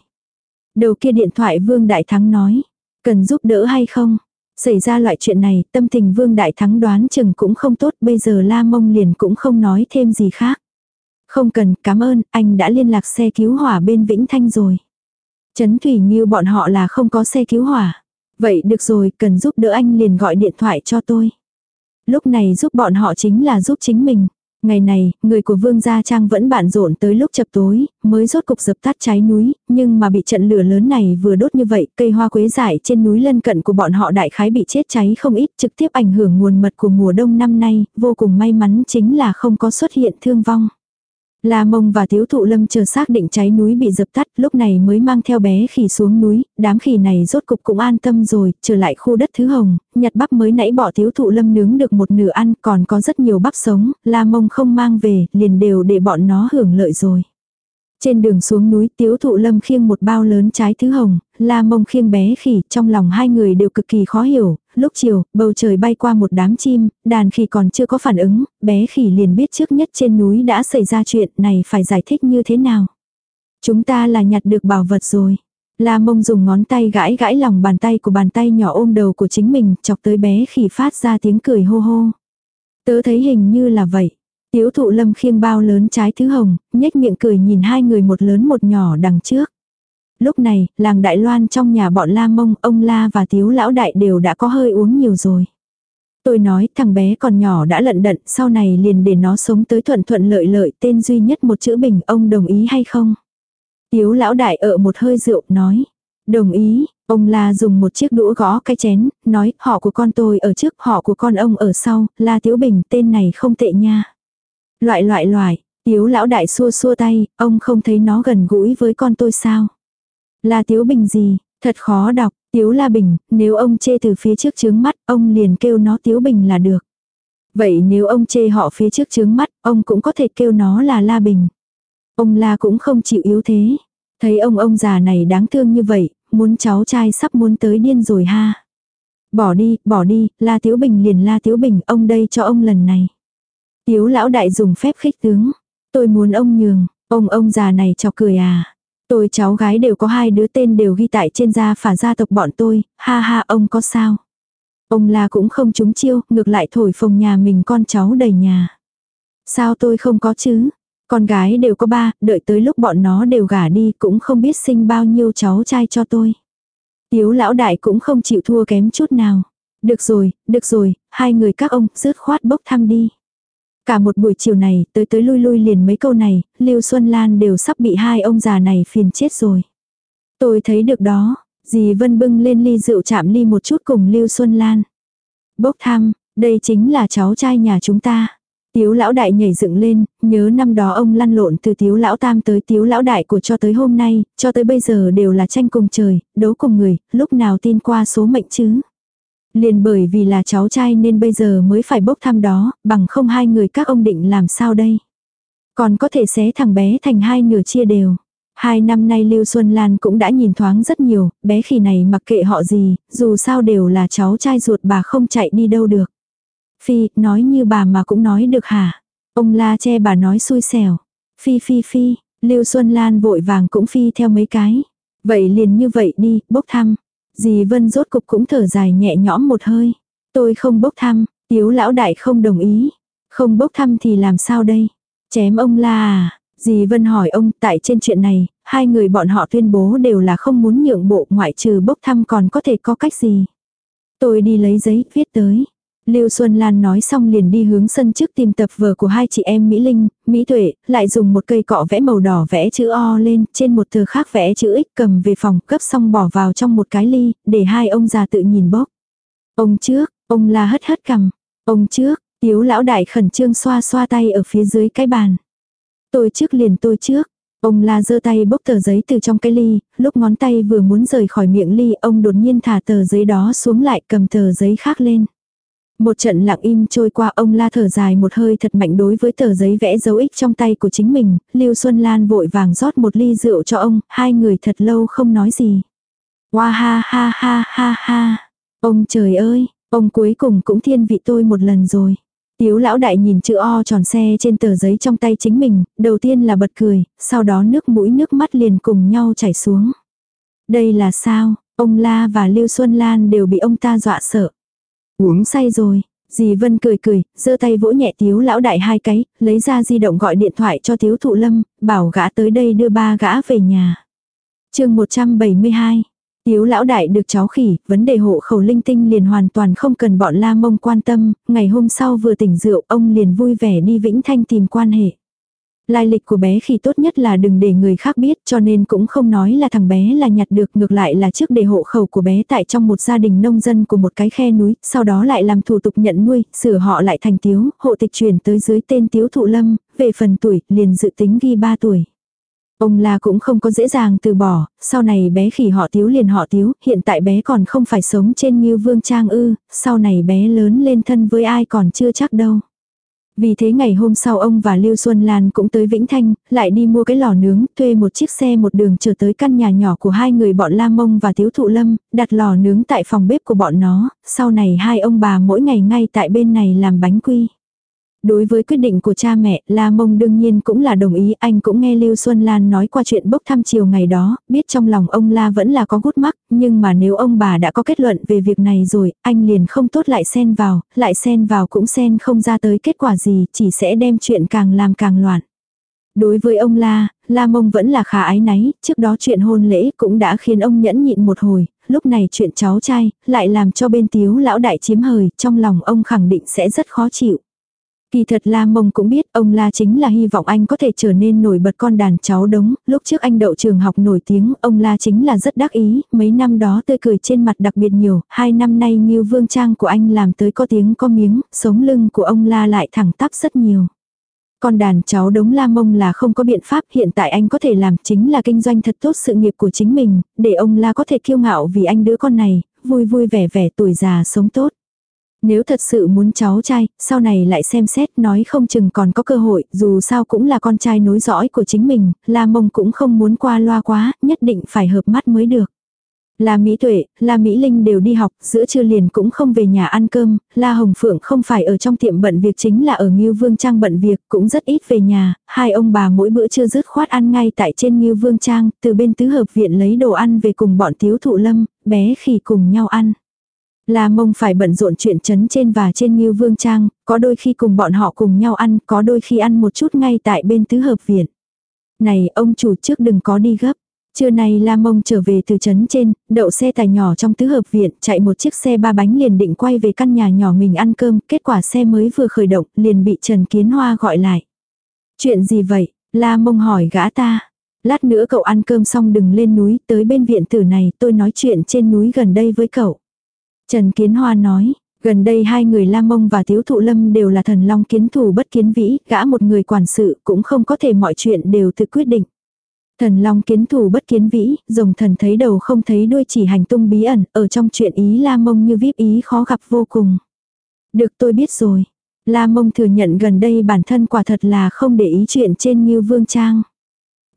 A: Đầu kia điện thoại Vương Đại Thắng nói, cần giúp đỡ hay không? Xảy ra loại chuyện này, tâm tình Vương Đại Thắng đoán chừng cũng không tốt, bây giờ La Mông liền cũng không nói thêm gì khác. Không cần, cảm ơn, anh đã liên lạc xe cứu hỏa bên Vĩnh Thanh rồi. Trấn Thủy Nghiêu bọn họ là không có xe cứu hỏa. Vậy được rồi, cần giúp đỡ anh liền gọi điện thoại cho tôi. Lúc này giúp bọn họ chính là giúp chính mình. Ngày này, người của Vương Gia Trang vẫn bận rộn tới lúc chập tối, mới rốt cục dập tắt cháy núi, nhưng mà bị trận lửa lớn này vừa đốt như vậy, cây hoa quế dại trên núi lân cận của bọn họ đại khái bị chết cháy không ít, trực tiếp ảnh hưởng nguồn mật của mùa đông năm nay, vô cùng may mắn chính là không có xuất hiện thương vong. La mông và thiếu thụ lâm chờ xác định cháy núi bị dập tắt, lúc này mới mang theo bé khỉ xuống núi, đám khỉ này rốt cục cũng an tâm rồi, trở lại khu đất thứ hồng, nhặt bắp mới nãy bỏ thiếu thụ lâm nướng được một nửa ăn, còn có rất nhiều bắp sống, la mông không mang về, liền đều để bọn nó hưởng lợi rồi. Trên đường xuống núi tiếu thụ lâm khiêng một bao lớn trái thứ hồng, la mông khiêng bé khỉ, trong lòng hai người đều cực kỳ khó hiểu, lúc chiều, bầu trời bay qua một đám chim, đàn khỉ còn chưa có phản ứng, bé khỉ liền biết trước nhất trên núi đã xảy ra chuyện này phải giải thích như thế nào. Chúng ta là nhặt được bảo vật rồi. La mông dùng ngón tay gãi gãi lòng bàn tay của bàn tay nhỏ ôm đầu của chính mình, chọc tới bé khỉ phát ra tiếng cười hô hô. Tớ thấy hình như là vậy. Tiếu thụ lâm khiêng bao lớn trái thứ hồng, nhếch miệng cười nhìn hai người một lớn một nhỏ đằng trước. Lúc này, làng Đại Loan trong nhà bọn La Mông, ông La và Tiếu Lão Đại đều đã có hơi uống nhiều rồi. Tôi nói thằng bé còn nhỏ đã lận đận, sau này liền để nó sống tới thuận thuận lợi lợi tên duy nhất một chữ bình, ông đồng ý hay không? Tiếu Lão Đại ở một hơi rượu, nói. Đồng ý, ông La dùng một chiếc đũa gõ cái chén, nói họ của con tôi ở trước, họ của con ông ở sau, La Tiếu Bình tên này không tệ nha. Loại loại loại, Tiếu lão đại xua xua tay, ông không thấy nó gần gũi với con tôi sao? Là Tiếu Bình gì? Thật khó đọc, Tiếu La Bình, nếu ông chê từ phía trước chướng mắt, ông liền kêu nó Tiếu Bình là được. Vậy nếu ông chê họ phía trước chướng mắt, ông cũng có thể kêu nó là La Bình. Ông La cũng không chịu yếu thế. Thấy ông ông già này đáng thương như vậy, muốn cháu trai sắp muốn tới điên rồi ha. Bỏ đi, bỏ đi, La Tiếu Bình liền La Tiếu Bình, ông đây cho ông lần này. Tiếu lão đại dùng phép khích tướng. Tôi muốn ông nhường, ông ông già này cho cười à. Tôi cháu gái đều có hai đứa tên đều ghi tại trên gia phả gia tộc bọn tôi, ha ha ông có sao. Ông là cũng không trúng chiêu, ngược lại thổi phồng nhà mình con cháu đầy nhà. Sao tôi không có chứ? Con gái đều có ba, đợi tới lúc bọn nó đều gả đi cũng không biết sinh bao nhiêu cháu trai cho tôi. Tiếu lão đại cũng không chịu thua kém chút nào. Được rồi, được rồi, hai người các ông rớt khoát bốc thăm đi. Cả một buổi chiều này, tới tới lui lui liền mấy câu này, Lưu Xuân Lan đều sắp bị hai ông già này phiền chết rồi. Tôi thấy được đó, dì Vân bưng lên ly rượu chạm ly một chút cùng Lưu Xuân Lan. Bốc thăm, đây chính là cháu trai nhà chúng ta. Tiếu lão đại nhảy dựng lên, nhớ năm đó ông lăn lộn từ tiếu lão tam tới tiếu lão đại của cho tới hôm nay, cho tới bây giờ đều là tranh cùng trời, đấu cùng người, lúc nào tin qua số mệnh chứ. Liền bởi vì là cháu trai nên bây giờ mới phải bốc thăm đó, bằng không hai người các ông định làm sao đây. Còn có thể xé thằng bé thành hai nửa chia đều. Hai năm nay Lưu Xuân Lan cũng đã nhìn thoáng rất nhiều, bé khi này mặc kệ họ gì, dù sao đều là cháu trai ruột bà không chạy đi đâu được. Phi, nói như bà mà cũng nói được hả? Ông la che bà nói xui xẻo. Phi phi phi, Lưu Xuân Lan vội vàng cũng phi theo mấy cái. Vậy liền như vậy đi, bốc thăm. Dì Vân rốt cục cũng thở dài nhẹ nhõm một hơi. Tôi không bốc thăm, tiếu lão đại không đồng ý. Không bốc thăm thì làm sao đây? Chém ông la à? Dì Vân hỏi ông tại trên chuyện này, hai người bọn họ tuyên bố đều là không muốn nhượng bộ ngoại trừ bốc thăm còn có thể có cách gì. Tôi đi lấy giấy, viết tới. Lưu Xuân Lan nói xong liền đi hướng sân trước tìm tập vở của hai chị em Mỹ Linh, Mỹ Tuệ, lại dùng một cây cọ vẽ màu đỏ vẽ chữ O lên, trên một tờ khác vẽ chữ X cầm về phòng cấp xong bỏ vào trong một cái ly, để hai ông già tự nhìn bốc. Ông trước, ông la hất hất cầm. Ông trước, tiếu lão đại khẩn trương xoa xoa tay ở phía dưới cái bàn. Tôi trước liền tôi trước. Ông la giơ tay bốc tờ giấy từ trong cái ly, lúc ngón tay vừa muốn rời khỏi miệng ly ông đột nhiên thả tờ giấy đó xuống lại cầm tờ giấy khác lên. Một trận lặng im trôi qua ông la thở dài một hơi thật mạnh đối với tờ giấy vẽ dấu ích trong tay của chính mình, Lưu Xuân Lan vội vàng rót một ly rượu cho ông, hai người thật lâu không nói gì. Hoa ha ha ha ha ha. Ông trời ơi, ông cuối cùng cũng thiên vị tôi một lần rồi. Tiếu lão đại nhìn chữ O tròn xe trên tờ giấy trong tay chính mình, đầu tiên là bật cười, sau đó nước mũi nước mắt liền cùng nhau chảy xuống. Đây là sao, ông La và Lưu Xuân Lan đều bị ông ta dọa sợ. Uống say rồi. Dì Vân cười cười, giơ tay vỗ nhẹ Tiếu lão đại hai cái, lấy ra di động gọi điện thoại cho Tiếu Thụ Lâm, bảo gã tới đây đưa ba gã về nhà. chương 172 Tiếu lão đại được cháu khỉ, vấn đề hộ khẩu linh tinh liền hoàn toàn không cần bọn la mông quan tâm, ngày hôm sau vừa tỉnh rượu ông liền vui vẻ đi Vĩnh Thanh tìm quan hệ. Lai lịch của bé khi tốt nhất là đừng để người khác biết cho nên cũng không nói là thằng bé là nhặt được ngược lại là trước để hộ khẩu của bé tại trong một gia đình nông dân của một cái khe núi, sau đó lại làm thủ tục nhận nuôi, sửa họ lại thành tiếu, hộ tịch chuyển tới dưới tên tiếu thụ lâm, về phần tuổi, liền dự tính ghi 3 tuổi. Ông là cũng không có dễ dàng từ bỏ, sau này bé khỉ họ tiếu liền họ tiếu, hiện tại bé còn không phải sống trên như vương trang ư, sau này bé lớn lên thân với ai còn chưa chắc đâu. Vì thế ngày hôm sau ông và Lưu Xuân Lan cũng tới Vĩnh Thanh, lại đi mua cái lò nướng, thuê một chiếc xe một đường trở tới căn nhà nhỏ của hai người bọn La Mông và Tiếu Thụ Lâm, đặt lò nướng tại phòng bếp của bọn nó, sau này hai ông bà mỗi ngày ngay tại bên này làm bánh quy. Đối với quyết định của cha mẹ, La Mông đương nhiên cũng là đồng ý, anh cũng nghe Lưu Xuân Lan nói qua chuyện bốc thăm chiều ngày đó, biết trong lòng ông La vẫn là có gút mắc, nhưng mà nếu ông bà đã có kết luận về việc này rồi, anh liền không tốt lại xen vào, lại xen vào cũng xen không ra tới kết quả gì, chỉ sẽ đem chuyện càng làm càng loạn. Đối với ông La, La Mông vẫn là khá ái náy, trước đó chuyện hôn lễ cũng đã khiến ông nhẫn nhịn một hồi, lúc này chuyện cháu trai, lại làm cho bên tiếu lão đại chiếm hời, trong lòng ông khẳng định sẽ rất khó chịu. Kỳ thật La Mông cũng biết ông La chính là hy vọng anh có thể trở nên nổi bật con đàn cháu đống, lúc trước anh đậu trường học nổi tiếng, ông La chính là rất đắc ý, mấy năm đó tươi cười trên mặt đặc biệt nhiều, hai năm nay như vương trang của anh làm tới có tiếng có miếng, sống lưng của ông La lại thẳng tắp rất nhiều. Con đàn cháu đống La Mông là không có biện pháp hiện tại anh có thể làm chính là kinh doanh thật tốt sự nghiệp của chính mình, để ông La có thể kiêu ngạo vì anh đứa con này, vui vui vẻ vẻ tuổi già sống tốt. Nếu thật sự muốn cháu trai, sau này lại xem xét nói không chừng còn có cơ hội, dù sao cũng là con trai nối dõi của chính mình, La Mông cũng không muốn qua loa quá, nhất định phải hợp mắt mới được. La Mỹ Tuệ, La Mỹ Linh đều đi học, giữa trưa liền cũng không về nhà ăn cơm, La Hồng Phượng không phải ở trong tiệm bận việc chính là ở Ngưu Vương Trang bận việc, cũng rất ít về nhà, hai ông bà mỗi bữa trưa dứt khoát ăn ngay tại trên Ngưu Vương Trang, từ bên tứ hợp viện lấy đồ ăn về cùng bọn tiếu thụ lâm, bé khỉ cùng nhau ăn. La mông phải bận rộn chuyện chấn trên và trên Ngưu Vương Trang, có đôi khi cùng bọn họ cùng nhau ăn, có đôi khi ăn một chút ngay tại bên tứ hợp viện. Này ông chủ trước đừng có đi gấp. Trưa nay La Mông trở về từ trấn trên, đậu xe tài nhỏ trong tứ hợp viện, chạy một chiếc xe ba bánh liền định quay về căn nhà nhỏ mình ăn cơm, kết quả xe mới vừa khởi động, liền bị Trần Kiến Hoa gọi lại. Chuyện gì vậy? La Mông hỏi gã ta. Lát nữa cậu ăn cơm xong đừng lên núi, tới bên viện tử này, tôi nói chuyện trên núi gần đây với cậu. Trần Kiến Hoa nói, gần đây hai người La Mông và Tiếu Thụ Lâm đều là thần long kiến thủ bất kiến vĩ, gã một người quản sự cũng không có thể mọi chuyện đều tự quyết định. Thần long kiến thủ bất kiến vĩ, rồng thần thấy đầu không thấy đuôi chỉ hành tung bí ẩn, ở trong chuyện ý La Mông như vip ý khó gặp vô cùng. Được tôi biết rồi. La Mông thừa nhận gần đây bản thân quả thật là không để ý chuyện trên như Vương Trang.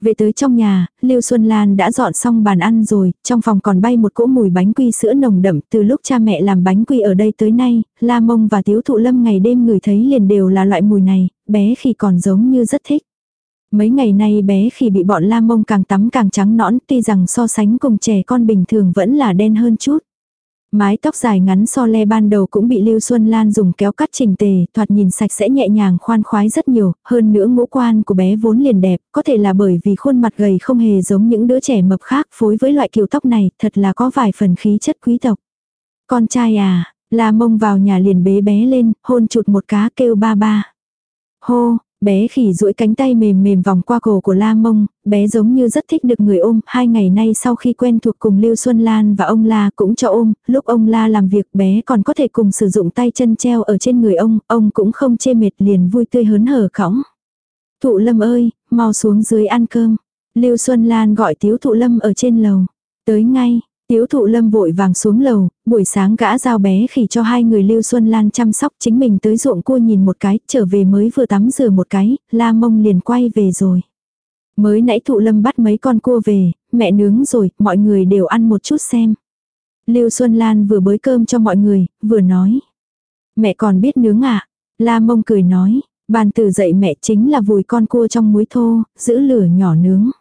A: Về tới trong nhà, Lưu Xuân Lan đã dọn xong bàn ăn rồi, trong phòng còn bay một cỗ mùi bánh quy sữa nồng đậm từ lúc cha mẹ làm bánh quy ở đây tới nay, La Mông và Tiếu Thụ Lâm ngày đêm người thấy liền đều là loại mùi này, bé khi còn giống như rất thích. Mấy ngày nay bé khi bị bọn la mông càng tắm càng trắng nõn tuy rằng so sánh cùng trẻ con bình thường vẫn là đen hơn chút. Mái tóc dài ngắn so le ban đầu cũng bị Lưu Xuân Lan dùng kéo cắt chỉnh tề, thoạt nhìn sạch sẽ nhẹ nhàng khoan khoái rất nhiều, hơn nữa ngũ quan của bé vốn liền đẹp, có thể là bởi vì khuôn mặt gầy không hề giống những đứa trẻ mập khác phối với loại kiểu tóc này, thật là có vài phần khí chất quý tộc. Con trai à, la mông vào nhà liền bế bé lên, hôn chụt một cá kêu ba ba. Hô, Bé khỉ duỗi cánh tay mềm mềm vòng qua cổ của La Mông, bé giống như rất thích được người ôm, hai ngày nay sau khi quen thuộc cùng Lưu Xuân Lan và ông La cũng cho ôm, lúc ông La làm việc bé còn có thể cùng sử dụng tay chân treo ở trên người ông, ông cũng không chê mệt liền vui tươi hớn hở khõng. Thụ Lâm ơi, mau xuống dưới ăn cơm. Lưu Xuân Lan gọi Tiếu Thụ Lâm ở trên lầu. Tới ngay, Tiếu thụ lâm vội vàng xuống lầu, buổi sáng gã giao bé khỉ cho hai người Lưu Xuân Lan chăm sóc chính mình tới ruộng cua nhìn một cái, trở về mới vừa tắm rửa một cái, la mông liền quay về rồi. Mới nãy thụ lâm bắt mấy con cua về, mẹ nướng rồi, mọi người đều ăn một chút xem. Lưu Xuân Lan vừa bới cơm cho mọi người, vừa nói. Mẹ còn biết nướng à? La mông cười nói, bàn từ dậy mẹ chính là vùi con cua trong muối thô, giữ lửa nhỏ nướng.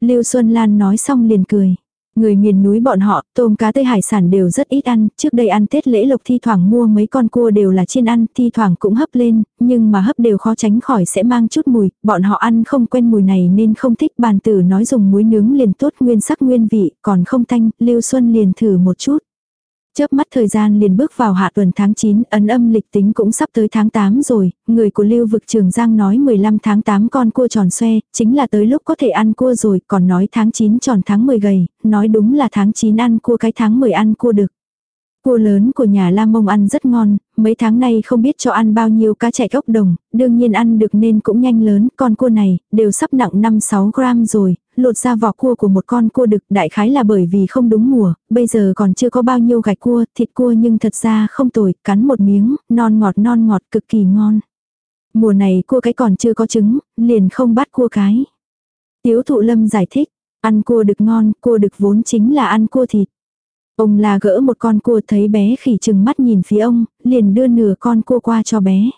A: Lưu Xuân Lan nói xong liền cười. Người miền núi bọn họ, tôm cá tây hải sản đều rất ít ăn, trước đây ăn Tết lễ lộc thi thoảng mua mấy con cua đều là chiên ăn, thi thoảng cũng hấp lên, nhưng mà hấp đều khó tránh khỏi sẽ mang chút mùi, bọn họ ăn không quen mùi này nên không thích bàn tử nói dùng muối nướng liền tốt nguyên sắc nguyên vị, còn không thanh, Lưu Xuân liền thử một chút. Chớp mắt thời gian liền bước vào hạ tuần tháng 9, ấn âm lịch tính cũng sắp tới tháng 8 rồi, người của lưu vực trường Giang nói 15 tháng 8 con cua tròn xoe, chính là tới lúc có thể ăn cua rồi, còn nói tháng 9 tròn tháng 10 gầy, nói đúng là tháng 9 ăn cua cái tháng 10 ăn cua được. Cua lớn của nhà Lam Mông ăn rất ngon, mấy tháng nay không biết cho ăn bao nhiêu cá chạy gốc đồng, đương nhiên ăn được nên cũng nhanh lớn, con cua này đều sắp nặng 5-6 gram rồi, lột ra vỏ cua của một con cua đực đại khái là bởi vì không đúng mùa, bây giờ còn chưa có bao nhiêu gạch cua, thịt cua nhưng thật ra không tồi, cắn một miếng, non ngọt non ngọt cực kỳ ngon. Mùa này cua cái còn chưa có trứng, liền không bắt cua cái. Tiếu thụ lâm giải thích, ăn cua đực ngon, cua đực vốn chính là ăn cua thịt. Ông là gỡ một con cua thấy bé khỉ chừng mắt nhìn phía ông, liền đưa nửa con cua qua cho bé.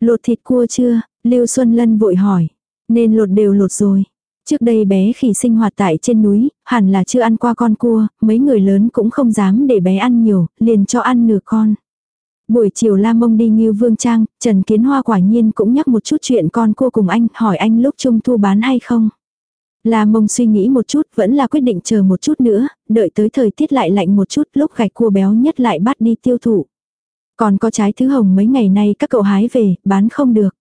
A: Lột thịt cua chưa? Lưu Xuân Lân vội hỏi. Nên lột đều lột rồi. Trước đây bé khỉ sinh hoạt tại trên núi, hẳn là chưa ăn qua con cua, mấy người lớn cũng không dám để bé ăn nhiều, liền cho ăn nửa con. Buổi chiều La Mông đi Ngưu Vương Trang, Trần Kiến Hoa quả nhiên cũng nhắc một chút chuyện con cua cùng anh, hỏi anh lúc trung thu bán hay không. La Mông suy nghĩ một chút, vẫn là quyết định chờ một chút nữa, đợi tới thời tiết lại lạnh một chút, lúc gạch cua béo nhất lại bắt đi tiêu thụ. Còn có trái thứ hồng mấy ngày nay các cậu hái về, bán không được.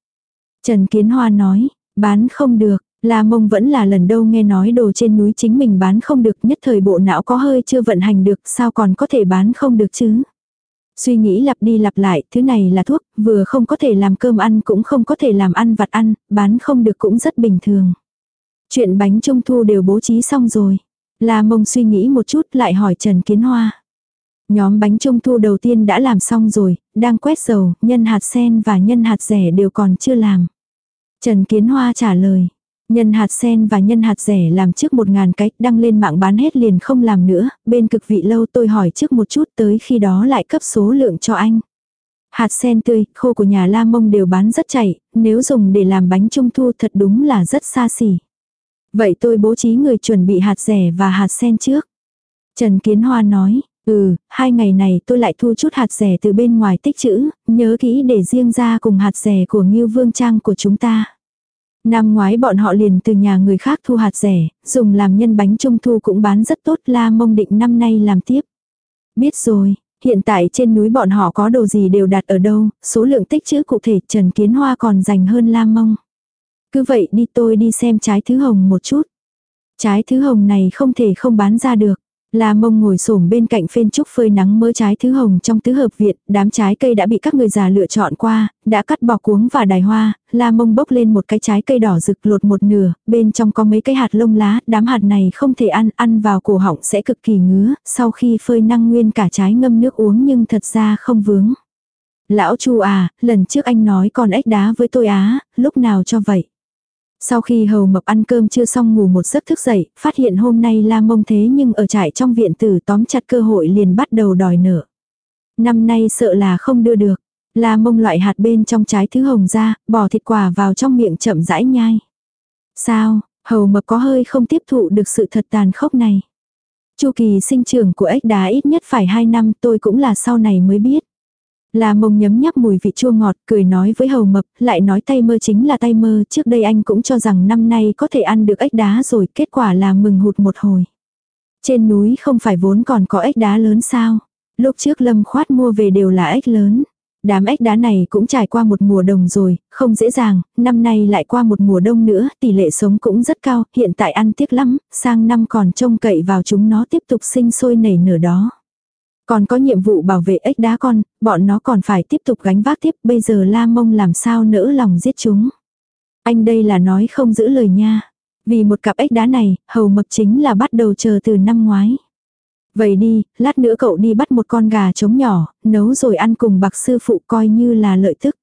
A: Trần Kiến Hoa nói, bán không được, La mông vẫn là lần đầu nghe nói đồ trên núi chính mình bán không được nhất thời bộ não có hơi chưa vận hành được sao còn có thể bán không được chứ. Suy nghĩ lặp đi lặp lại, thứ này là thuốc, vừa không có thể làm cơm ăn cũng không có thể làm ăn vặt ăn, bán không được cũng rất bình thường. Chuyện bánh trung thu đều bố trí xong rồi. La mông suy nghĩ một chút lại hỏi Trần Kiến Hoa. Nhóm bánh trung thu đầu tiên đã làm xong rồi, đang quét dầu, nhân hạt sen và nhân hạt rẻ đều còn chưa làm. Trần Kiến Hoa trả lời, Nhân hạt sen và nhân hạt rẻ làm trước một ngàn cái, đăng lên mạng bán hết liền không làm nữa, bên cực vị lâu tôi hỏi trước một chút tới khi đó lại cấp số lượng cho anh. Hạt sen tươi, khô của nhà La Mông đều bán rất chảy, nếu dùng để làm bánh trung thu thật đúng là rất xa xỉ. Vậy tôi bố trí người chuẩn bị hạt rẻ và hạt sen trước. Trần Kiến Hoa nói, ừ, hai ngày này tôi lại thu chút hạt rẻ từ bên ngoài tích trữ, nhớ kỹ để riêng ra cùng hạt rẻ của Ngưu Vương Trang của chúng ta. Năm ngoái bọn họ liền từ nhà người khác thu hạt rẻ, dùng làm nhân bánh trung thu cũng bán rất tốt la mông định năm nay làm tiếp. Biết rồi, hiện tại trên núi bọn họ có đồ gì đều đặt ở đâu, số lượng tích trữ cụ thể Trần Kiến Hoa còn dành hơn la mông. Cứ vậy đi tôi đi xem trái thứ hồng một chút. Trái thứ hồng này không thể không bán ra được. La mông ngồi xổm bên cạnh phên trúc phơi nắng mỡ trái thứ hồng trong tứ hợp viện, đám trái cây đã bị các người già lựa chọn qua, đã cắt bỏ cuống và đài hoa, la mông bốc lên một cái trái cây đỏ rực lột một nửa, bên trong có mấy cái hạt lông lá, đám hạt này không thể ăn, ăn vào cổ họng sẽ cực kỳ ngứa, sau khi phơi năng nguyên cả trái ngâm nước uống nhưng thật ra không vướng. Lão chu à, lần trước anh nói còn ếch đá với tôi á, lúc nào cho vậy? Sau khi hầu mập ăn cơm chưa xong ngủ một giấc thức dậy, phát hiện hôm nay la mông thế nhưng ở trại trong viện tử tóm chặt cơ hội liền bắt đầu đòi nợ. Năm nay sợ là không đưa được. La mông loại hạt bên trong trái thứ hồng ra, bỏ thịt quả vào trong miệng chậm rãi nhai. Sao, hầu mập có hơi không tiếp thụ được sự thật tàn khốc này. Chu kỳ sinh trưởng của ếch đá ít nhất phải 2 năm tôi cũng là sau này mới biết. La mông nhấm nháp mùi vị chua ngọt, cười nói với hầu mập, lại nói tay mơ chính là tay mơ, trước đây anh cũng cho rằng năm nay có thể ăn được ếch đá rồi, kết quả là mừng hụt một hồi. Trên núi không phải vốn còn có ếch đá lớn sao? Lúc trước lâm khoát mua về đều là ếch lớn. Đám ếch đá này cũng trải qua một mùa đồng rồi, không dễ dàng, năm nay lại qua một mùa đông nữa, tỷ lệ sống cũng rất cao, hiện tại ăn tiếc lắm, sang năm còn trông cậy vào chúng nó tiếp tục sinh sôi nảy nở đó. Còn có nhiệm vụ bảo vệ ếch đá con, bọn nó còn phải tiếp tục gánh vác tiếp, bây giờ la mông làm sao nỡ lòng giết chúng. Anh đây là nói không giữ lời nha. Vì một cặp ếch đá này, hầu mập chính là bắt đầu chờ từ năm ngoái. Vậy đi, lát nữa cậu đi bắt một con gà trống nhỏ, nấu rồi ăn cùng bạc sư phụ coi như là lợi tức.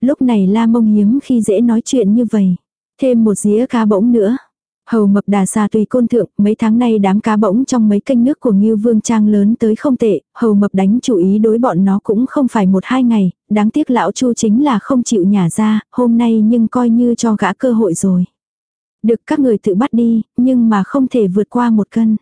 A: Lúc này la mông hiếm khi dễ nói chuyện như vậy. Thêm một dĩa cá bỗng nữa. Hầu mập đà xa tùy côn thượng, mấy tháng nay đám cá bỗng trong mấy kênh nước của Ngưu Vương Trang lớn tới không tệ, hầu mập đánh chủ ý đối bọn nó cũng không phải một hai ngày, đáng tiếc lão chu chính là không chịu nhả ra, hôm nay nhưng coi như cho gã cơ hội rồi. Được các người tự bắt đi, nhưng mà không thể vượt qua một cân.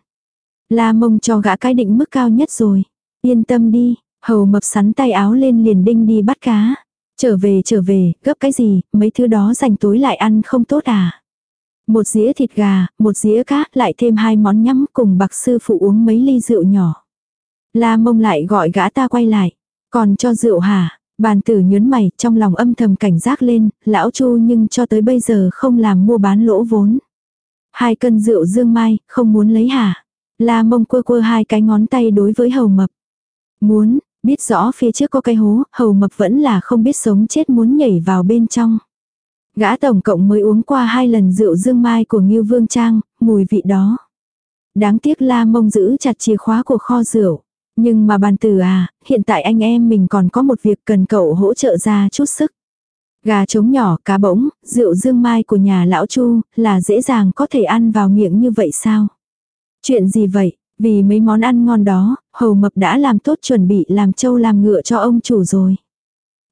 A: La mông cho gã cái định mức cao nhất rồi. Yên tâm đi, hầu mập sắn tay áo lên liền đinh đi bắt cá. Trở về trở về, gấp cái gì, mấy thứ đó dành tối lại ăn không tốt à. Một dĩa thịt gà, một dĩa cá, lại thêm hai món nhắm cùng bạc sư phụ uống mấy ly rượu nhỏ. La mông lại gọi gã ta quay lại. Còn cho rượu hả? Bàn tử nhớn mày, trong lòng âm thầm cảnh giác lên, lão chu nhưng cho tới bây giờ không làm mua bán lỗ vốn. Hai cân rượu dương mai, không muốn lấy hả? La mông quơ quơ hai cái ngón tay đối với hầu mập. Muốn, biết rõ phía trước có cái hố, hầu mập vẫn là không biết sống chết muốn nhảy vào bên trong. Gã tổng cộng mới uống qua hai lần rượu dương mai của Ngưu Vương Trang, mùi vị đó. Đáng tiếc la mông giữ chặt chìa khóa của kho rượu. Nhưng mà bàn tử à, hiện tại anh em mình còn có một việc cần cậu hỗ trợ ra chút sức. Gà trống nhỏ, cá bỗng, rượu dương mai của nhà lão Chu, là dễ dàng có thể ăn vào miệng như vậy sao? Chuyện gì vậy? Vì mấy món ăn ngon đó, hầu mập đã làm tốt chuẩn bị làm trâu làm ngựa cho ông chủ rồi.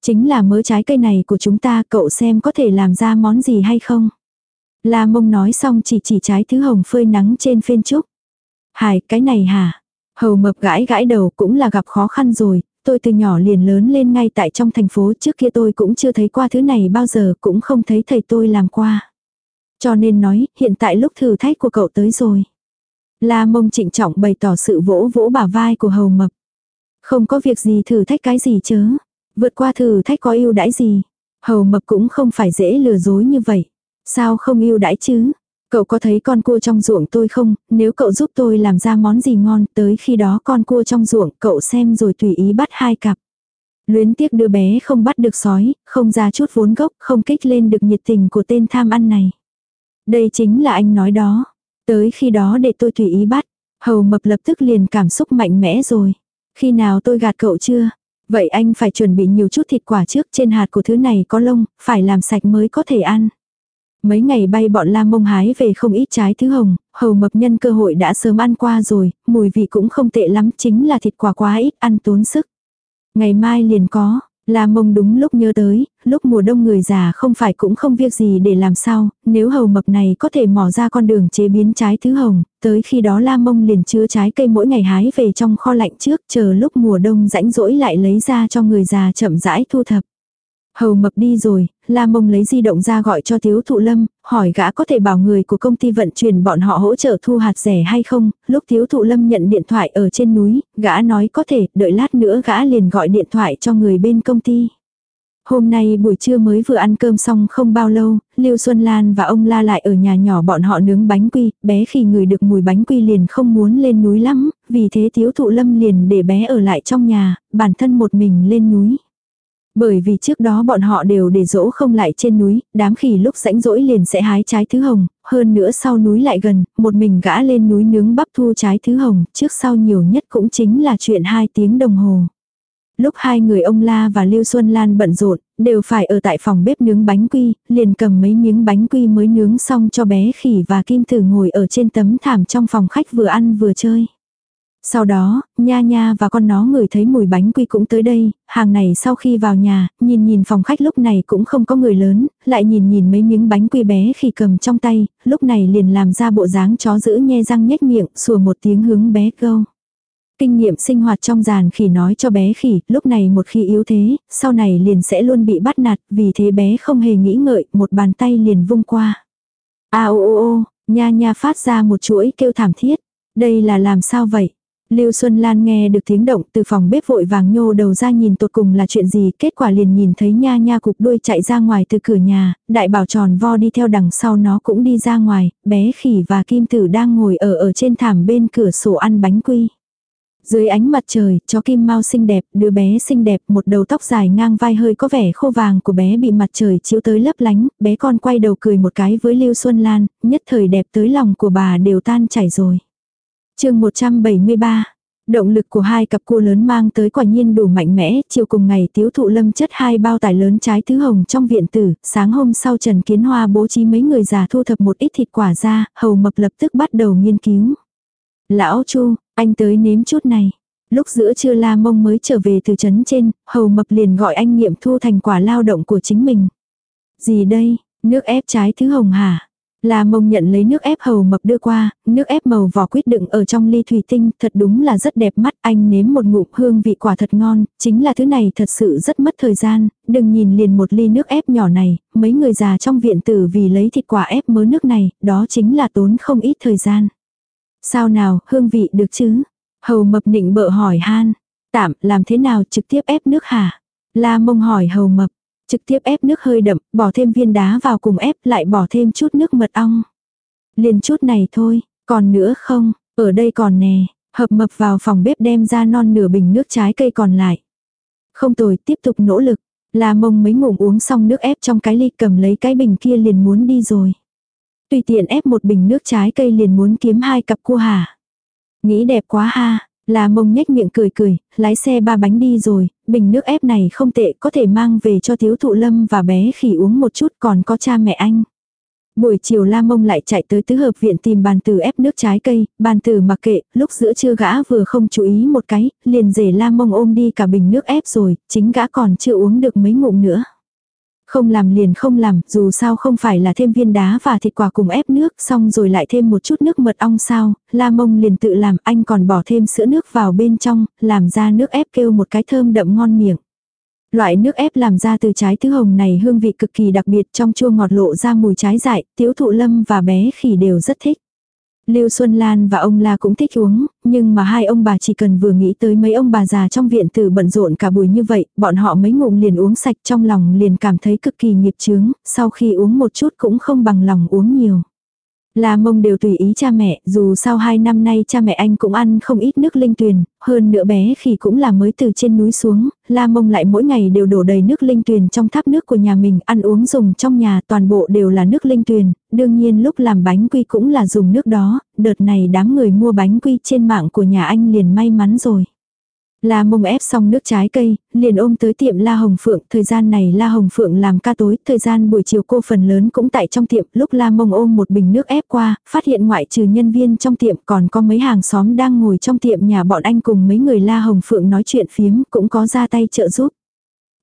A: Chính là mớ trái cây này của chúng ta cậu xem có thể làm ra món gì hay không. La mông nói xong chỉ chỉ trái thứ hồng phơi nắng trên phên trúc. Hải, cái này hả? Hầu mập gãi gãi đầu cũng là gặp khó khăn rồi, tôi từ nhỏ liền lớn lên ngay tại trong thành phố trước kia tôi cũng chưa thấy qua thứ này bao giờ cũng không thấy thầy tôi làm qua. Cho nên nói, hiện tại lúc thử thách của cậu tới rồi. La mông trịnh trọng bày tỏ sự vỗ vỗ bả vai của hầu mập. Không có việc gì thử thách cái gì chớ. Vượt qua thử thách có yêu đãi gì. Hầu mập cũng không phải dễ lừa dối như vậy. Sao không yêu đãi chứ? Cậu có thấy con cua trong ruộng tôi không? Nếu cậu giúp tôi làm ra món gì ngon, tới khi đó con cua trong ruộng cậu xem rồi tùy ý bắt hai cặp. Luyến tiếc đứa bé không bắt được sói, không ra chút vốn gốc, không kích lên được nhiệt tình của tên tham ăn này. Đây chính là anh nói đó. Tới khi đó để tôi tùy ý bắt. Hầu mập lập tức liền cảm xúc mạnh mẽ rồi. Khi nào tôi gạt cậu chưa? Vậy anh phải chuẩn bị nhiều chút thịt quả trước trên hạt của thứ này có lông, phải làm sạch mới có thể ăn. Mấy ngày bay bọn la mông hái về không ít trái thứ hồng, hầu mập nhân cơ hội đã sớm ăn qua rồi, mùi vị cũng không tệ lắm, chính là thịt quả quá ít ăn tốn sức. Ngày mai liền có, La mông đúng lúc nhớ tới, lúc mùa đông người già không phải cũng không việc gì để làm sao, nếu hầu mập này có thể mò ra con đường chế biến trái thứ hồng, tới khi đó la mông liền chứa trái cây mỗi ngày hái về trong kho lạnh trước, chờ lúc mùa đông rãnh rỗi lại lấy ra cho người già chậm rãi thu thập. Hầu mập đi rồi, La Mông lấy di động ra gọi cho Tiếu Thụ Lâm, hỏi gã có thể bảo người của công ty vận chuyển bọn họ hỗ trợ thu hạt rẻ hay không. Lúc Tiếu Thụ Lâm nhận điện thoại ở trên núi, gã nói có thể, đợi lát nữa gã liền gọi điện thoại cho người bên công ty. Hôm nay buổi trưa mới vừa ăn cơm xong không bao lâu, Lưu Xuân Lan và ông La lại ở nhà nhỏ bọn họ nướng bánh quy, bé khi người được mùi bánh quy liền không muốn lên núi lắm, vì thế Tiếu Thụ Lâm liền để bé ở lại trong nhà, bản thân một mình lên núi. Bởi vì trước đó bọn họ đều để dỗ không lại trên núi, đám khỉ lúc rãnh rỗi liền sẽ hái trái thứ hồng, hơn nữa sau núi lại gần, một mình gã lên núi nướng bắp thu trái thứ hồng, trước sau nhiều nhất cũng chính là chuyện hai tiếng đồng hồ. Lúc hai người ông La và Lưu Xuân Lan bận rộn, đều phải ở tại phòng bếp nướng bánh quy, liền cầm mấy miếng bánh quy mới nướng xong cho bé khỉ và kim tử ngồi ở trên tấm thảm trong phòng khách vừa ăn vừa chơi. Sau đó, nha nha và con nó ngửi thấy mùi bánh quy cũng tới đây, hàng này sau khi vào nhà, nhìn nhìn phòng khách lúc này cũng không có người lớn, lại nhìn nhìn mấy miếng bánh quy bé khi cầm trong tay, lúc này liền làm ra bộ dáng chó giữ nhe răng nhếch miệng, sủa một tiếng hướng bé câu. Kinh nghiệm sinh hoạt trong giàn khỉ nói cho bé khỉ, lúc này một khi yếu thế, sau này liền sẽ luôn bị bắt nạt, vì thế bé không hề nghĩ ngợi, một bàn tay liền vung qua. A ô ô ô, nha nha phát ra một chuỗi kêu thảm thiết. Đây là làm sao vậy? Lưu Xuân Lan nghe được tiếng động từ phòng bếp vội vàng nhô đầu ra nhìn tột cùng là chuyện gì, kết quả liền nhìn thấy nha nha cục đuôi chạy ra ngoài từ cửa nhà, đại bảo tròn vo đi theo đằng sau nó cũng đi ra ngoài, bé khỉ và kim tử đang ngồi ở ở trên thảm bên cửa sổ ăn bánh quy. Dưới ánh mặt trời, chó kim mau xinh đẹp, đứa bé xinh đẹp, một đầu tóc dài ngang vai hơi có vẻ khô vàng của bé bị mặt trời chiếu tới lấp lánh, bé con quay đầu cười một cái với Lưu Xuân Lan, nhất thời đẹp tới lòng của bà đều tan chảy rồi chương 173 Động lực của hai cặp cua lớn mang tới quả nhiên đủ mạnh mẽ, chiều cùng ngày tiếu thụ lâm chất hai bao tải lớn trái thứ hồng trong viện tử, sáng hôm sau Trần Kiến Hoa bố trí mấy người già thu thập một ít thịt quả ra, hầu mập lập tức bắt đầu nghiên cứu. Lão Chu, anh tới nếm chút này. Lúc giữa trưa la mông mới trở về từ trấn trên, hầu mập liền gọi anh nghiệm thu thành quả lao động của chính mình. Gì đây, nước ép trái thứ hồng hả? La mông nhận lấy nước ép hầu mập đưa qua, nước ép màu vỏ quýt đựng ở trong ly thủy tinh, thật đúng là rất đẹp mắt, anh nếm một ngụm hương vị quả thật ngon, chính là thứ này thật sự rất mất thời gian, đừng nhìn liền một ly nước ép nhỏ này, mấy người già trong viện tử vì lấy thịt quả ép mớ nước này, đó chính là tốn không ít thời gian. Sao nào, hương vị được chứ? Hầu mập nịnh bợ hỏi han, tạm, làm thế nào trực tiếp ép nước hả? La mông hỏi hầu mập, Trực tiếp ép nước hơi đậm, bỏ thêm viên đá vào cùng ép lại bỏ thêm chút nước mật ong. Liền chút này thôi, còn nữa không, ở đây còn nè, hợp mập vào phòng bếp đem ra non nửa bình nước trái cây còn lại. Không tồi, tiếp tục nỗ lực. là mông mấy ngụm uống xong nước ép trong cái ly cầm lấy cái bình kia liền muốn đi rồi. Tùy tiện ép một bình nước trái cây liền muốn kiếm hai cặp cua hả. Nghĩ đẹp quá ha, là mông nhếch miệng cười cười, lái xe ba bánh đi rồi, bình nước ép này không tệ có thể mang về cho thiếu thụ lâm và bé khỉ uống một chút còn có cha mẹ anh. Buổi chiều La Mông lại chạy tới tứ hợp viện tìm bàn tử ép nước trái cây, bàn tử mặc kệ, lúc giữa trưa gã vừa không chú ý một cái, liền rể La Mông ôm đi cả bình nước ép rồi, chính gã còn chưa uống được mấy ngụm nữa. Không làm liền không làm, dù sao không phải là thêm viên đá và thịt quả cùng ép nước, xong rồi lại thêm một chút nước mật ong sao, la mông liền tự làm, anh còn bỏ thêm sữa nước vào bên trong, làm ra nước ép kêu một cái thơm đậm ngon miệng. Loại nước ép làm ra từ trái tứ hồng này hương vị cực kỳ đặc biệt trong chua ngọt lộ ra mùi trái dại, tiếu thụ lâm và bé khỉ đều rất thích. Lưu Xuân Lan và ông La cũng thích uống, nhưng mà hai ông bà chỉ cần vừa nghĩ tới mấy ông bà già trong viện tử bận rộn cả buổi như vậy, bọn họ mấy ngụm liền uống sạch trong lòng liền cảm thấy cực kỳ nghiệp chướng, sau khi uống một chút cũng không bằng lòng uống nhiều. La mông đều tùy ý cha mẹ, dù sau hai năm nay cha mẹ anh cũng ăn không ít nước linh tuyền, hơn nữa bé khi cũng là mới từ trên núi xuống, la mông lại mỗi ngày đều đổ đầy nước linh tuyền trong tháp nước của nhà mình, ăn uống dùng trong nhà toàn bộ đều là nước linh tuyền, đương nhiên lúc làm bánh quy cũng là dùng nước đó, đợt này đám người mua bánh quy trên mạng của nhà anh liền may mắn rồi. La mông ép xong nước trái cây, liền ôm tới tiệm La Hồng Phượng, thời gian này La Hồng Phượng làm ca tối, thời gian buổi chiều cô phần lớn cũng tại trong tiệm, lúc La mông ôm một bình nước ép qua, phát hiện ngoại trừ nhân viên trong tiệm còn có mấy hàng xóm đang ngồi trong tiệm nhà bọn anh cùng mấy người La Hồng Phượng nói chuyện phiếm, cũng có ra tay trợ giúp.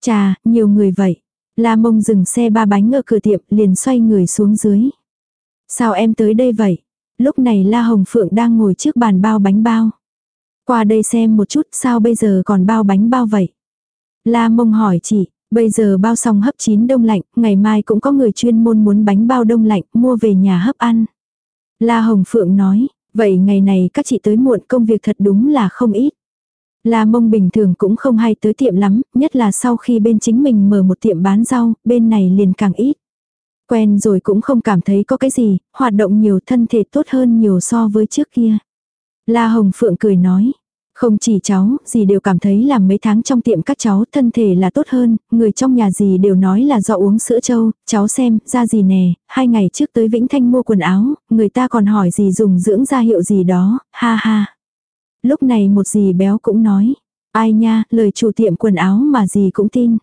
A: Chà, nhiều người vậy. La mông dừng xe ba bánh ở cửa tiệm, liền xoay người xuống dưới. Sao em tới đây vậy? Lúc này La Hồng Phượng đang ngồi trước bàn bao bánh bao. Qua đây xem một chút sao bây giờ còn bao bánh bao vậy. La mông hỏi chị, bây giờ bao xong hấp chín đông lạnh, ngày mai cũng có người chuyên môn muốn bánh bao đông lạnh, mua về nhà hấp ăn. La Hồng Phượng nói, vậy ngày này các chị tới muộn công việc thật đúng là không ít. La mông bình thường cũng không hay tới tiệm lắm, nhất là sau khi bên chính mình mở một tiệm bán rau, bên này liền càng ít. Quen rồi cũng không cảm thấy có cái gì, hoạt động nhiều thân thể tốt hơn nhiều so với trước kia. La Hồng Phượng cười nói. Không chỉ cháu, gì đều cảm thấy là mấy tháng trong tiệm các cháu thân thể là tốt hơn, người trong nhà gì đều nói là do uống sữa trâu, cháu xem, ra gì nè, hai ngày trước tới Vĩnh Thanh mua quần áo, người ta còn hỏi gì dùng dưỡng da hiệu gì đó, ha ha. Lúc này một dì béo cũng nói, ai nha, lời chủ tiệm quần áo mà dì cũng tin.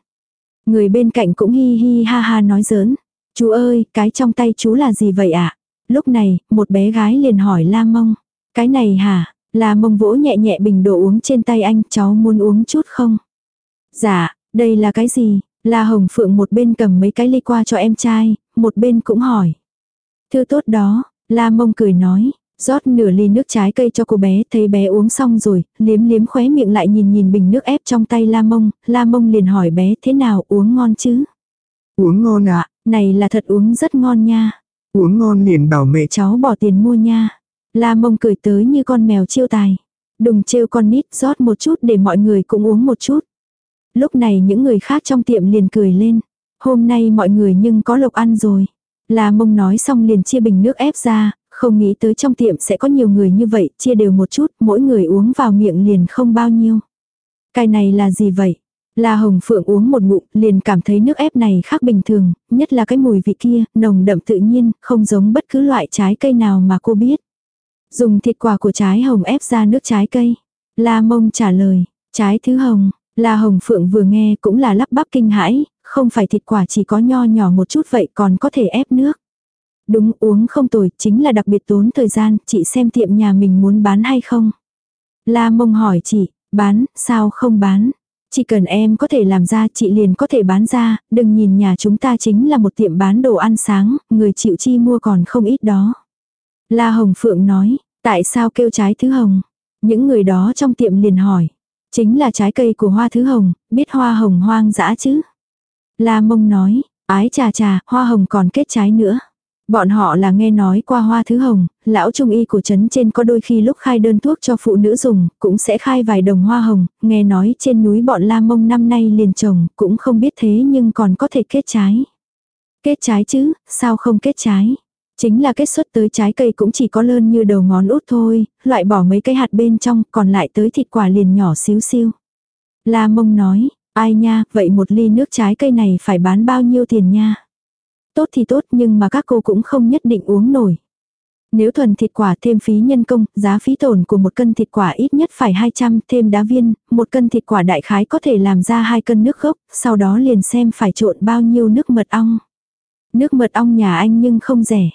A: Người bên cạnh cũng hi hi ha ha nói giỡn, chú ơi, cái trong tay chú là gì vậy ạ? À? Lúc này, một bé gái liền hỏi la mông. Cái này hả? Là mông vỗ nhẹ nhẹ bình đồ uống trên tay anh, cháu muốn uống chút không? Dạ, đây là cái gì? La Hồng Phượng một bên cầm mấy cái ly qua cho em trai, một bên cũng hỏi. Thư tốt đó, La Mông cười nói, rót nửa ly nước trái cây cho cô bé, thấy bé uống xong rồi, liếm liếm khóe miệng lại nhìn nhìn bình nước ép trong tay La Mông, La Mông liền hỏi bé thế nào uống ngon chứ?
B: Uống ngon ạ,
A: Này là thật uống rất ngon nha,
B: uống ngon liền bảo mẹ
A: cháu bỏ tiền mua nha. La mông cười tới như con mèo chiêu tài. đùng trêu con nít rót một chút để mọi người cũng uống một chút. Lúc này những người khác trong tiệm liền cười lên. Hôm nay mọi người nhưng có lộc ăn rồi. La mông nói xong liền chia bình nước ép ra, không nghĩ tới trong tiệm sẽ có nhiều người như vậy, chia đều một chút, mỗi người uống vào miệng liền không bao nhiêu. Cái này là gì vậy? La Hồng Phượng uống một ngụm, liền cảm thấy nước ép này khác bình thường, nhất là cái mùi vị kia, nồng đậm tự nhiên, không giống bất cứ loại trái cây nào mà cô biết. Dùng thịt quả của trái hồng ép ra nước trái cây. La mông trả lời, trái thứ hồng. La hồng phượng vừa nghe cũng là lắp bắp kinh hãi, không phải thịt quả chỉ có nho nhỏ một chút vậy còn có thể ép nước. Đúng uống không tồi, chính là đặc biệt tốn thời gian, chị xem tiệm nhà mình muốn bán hay không. La mông hỏi chị, bán, sao không bán? Chỉ cần em có thể làm ra chị liền có thể bán ra, đừng nhìn nhà chúng ta chính là một tiệm bán đồ ăn sáng, người chịu chi mua còn không ít đó. La Hồng Phượng nói, tại sao kêu trái thứ hồng? Những người đó trong tiệm liền hỏi. Chính là trái cây của hoa thứ hồng, biết hoa hồng hoang dã chứ? La Mông nói, ái trà trà, hoa hồng còn kết trái nữa. Bọn họ là nghe nói qua hoa thứ hồng, lão trung y của trấn trên có đôi khi lúc khai đơn thuốc cho phụ nữ dùng, cũng sẽ khai vài đồng hoa hồng, nghe nói trên núi bọn La Mông năm nay liền trồng, cũng không biết thế nhưng còn có thể kết trái. Kết trái chứ, sao không kết trái? Chính là kết xuất tới trái cây cũng chỉ có lơn như đầu ngón út thôi, loại bỏ mấy cái hạt bên trong, còn lại tới thịt quả liền nhỏ xíu xiu. La mông nói, ai nha, vậy một ly nước trái cây này phải bán bao nhiêu tiền nha? Tốt thì tốt nhưng mà các cô cũng không nhất định uống nổi. Nếu thuần thịt quả thêm phí nhân công, giá phí tổn của một cân thịt quả ít nhất phải 200, thêm đá viên, một cân thịt quả đại khái có thể làm ra hai cân nước gốc, sau đó liền xem phải trộn bao nhiêu nước mật ong. Nước mật ong nhà anh nhưng không rẻ.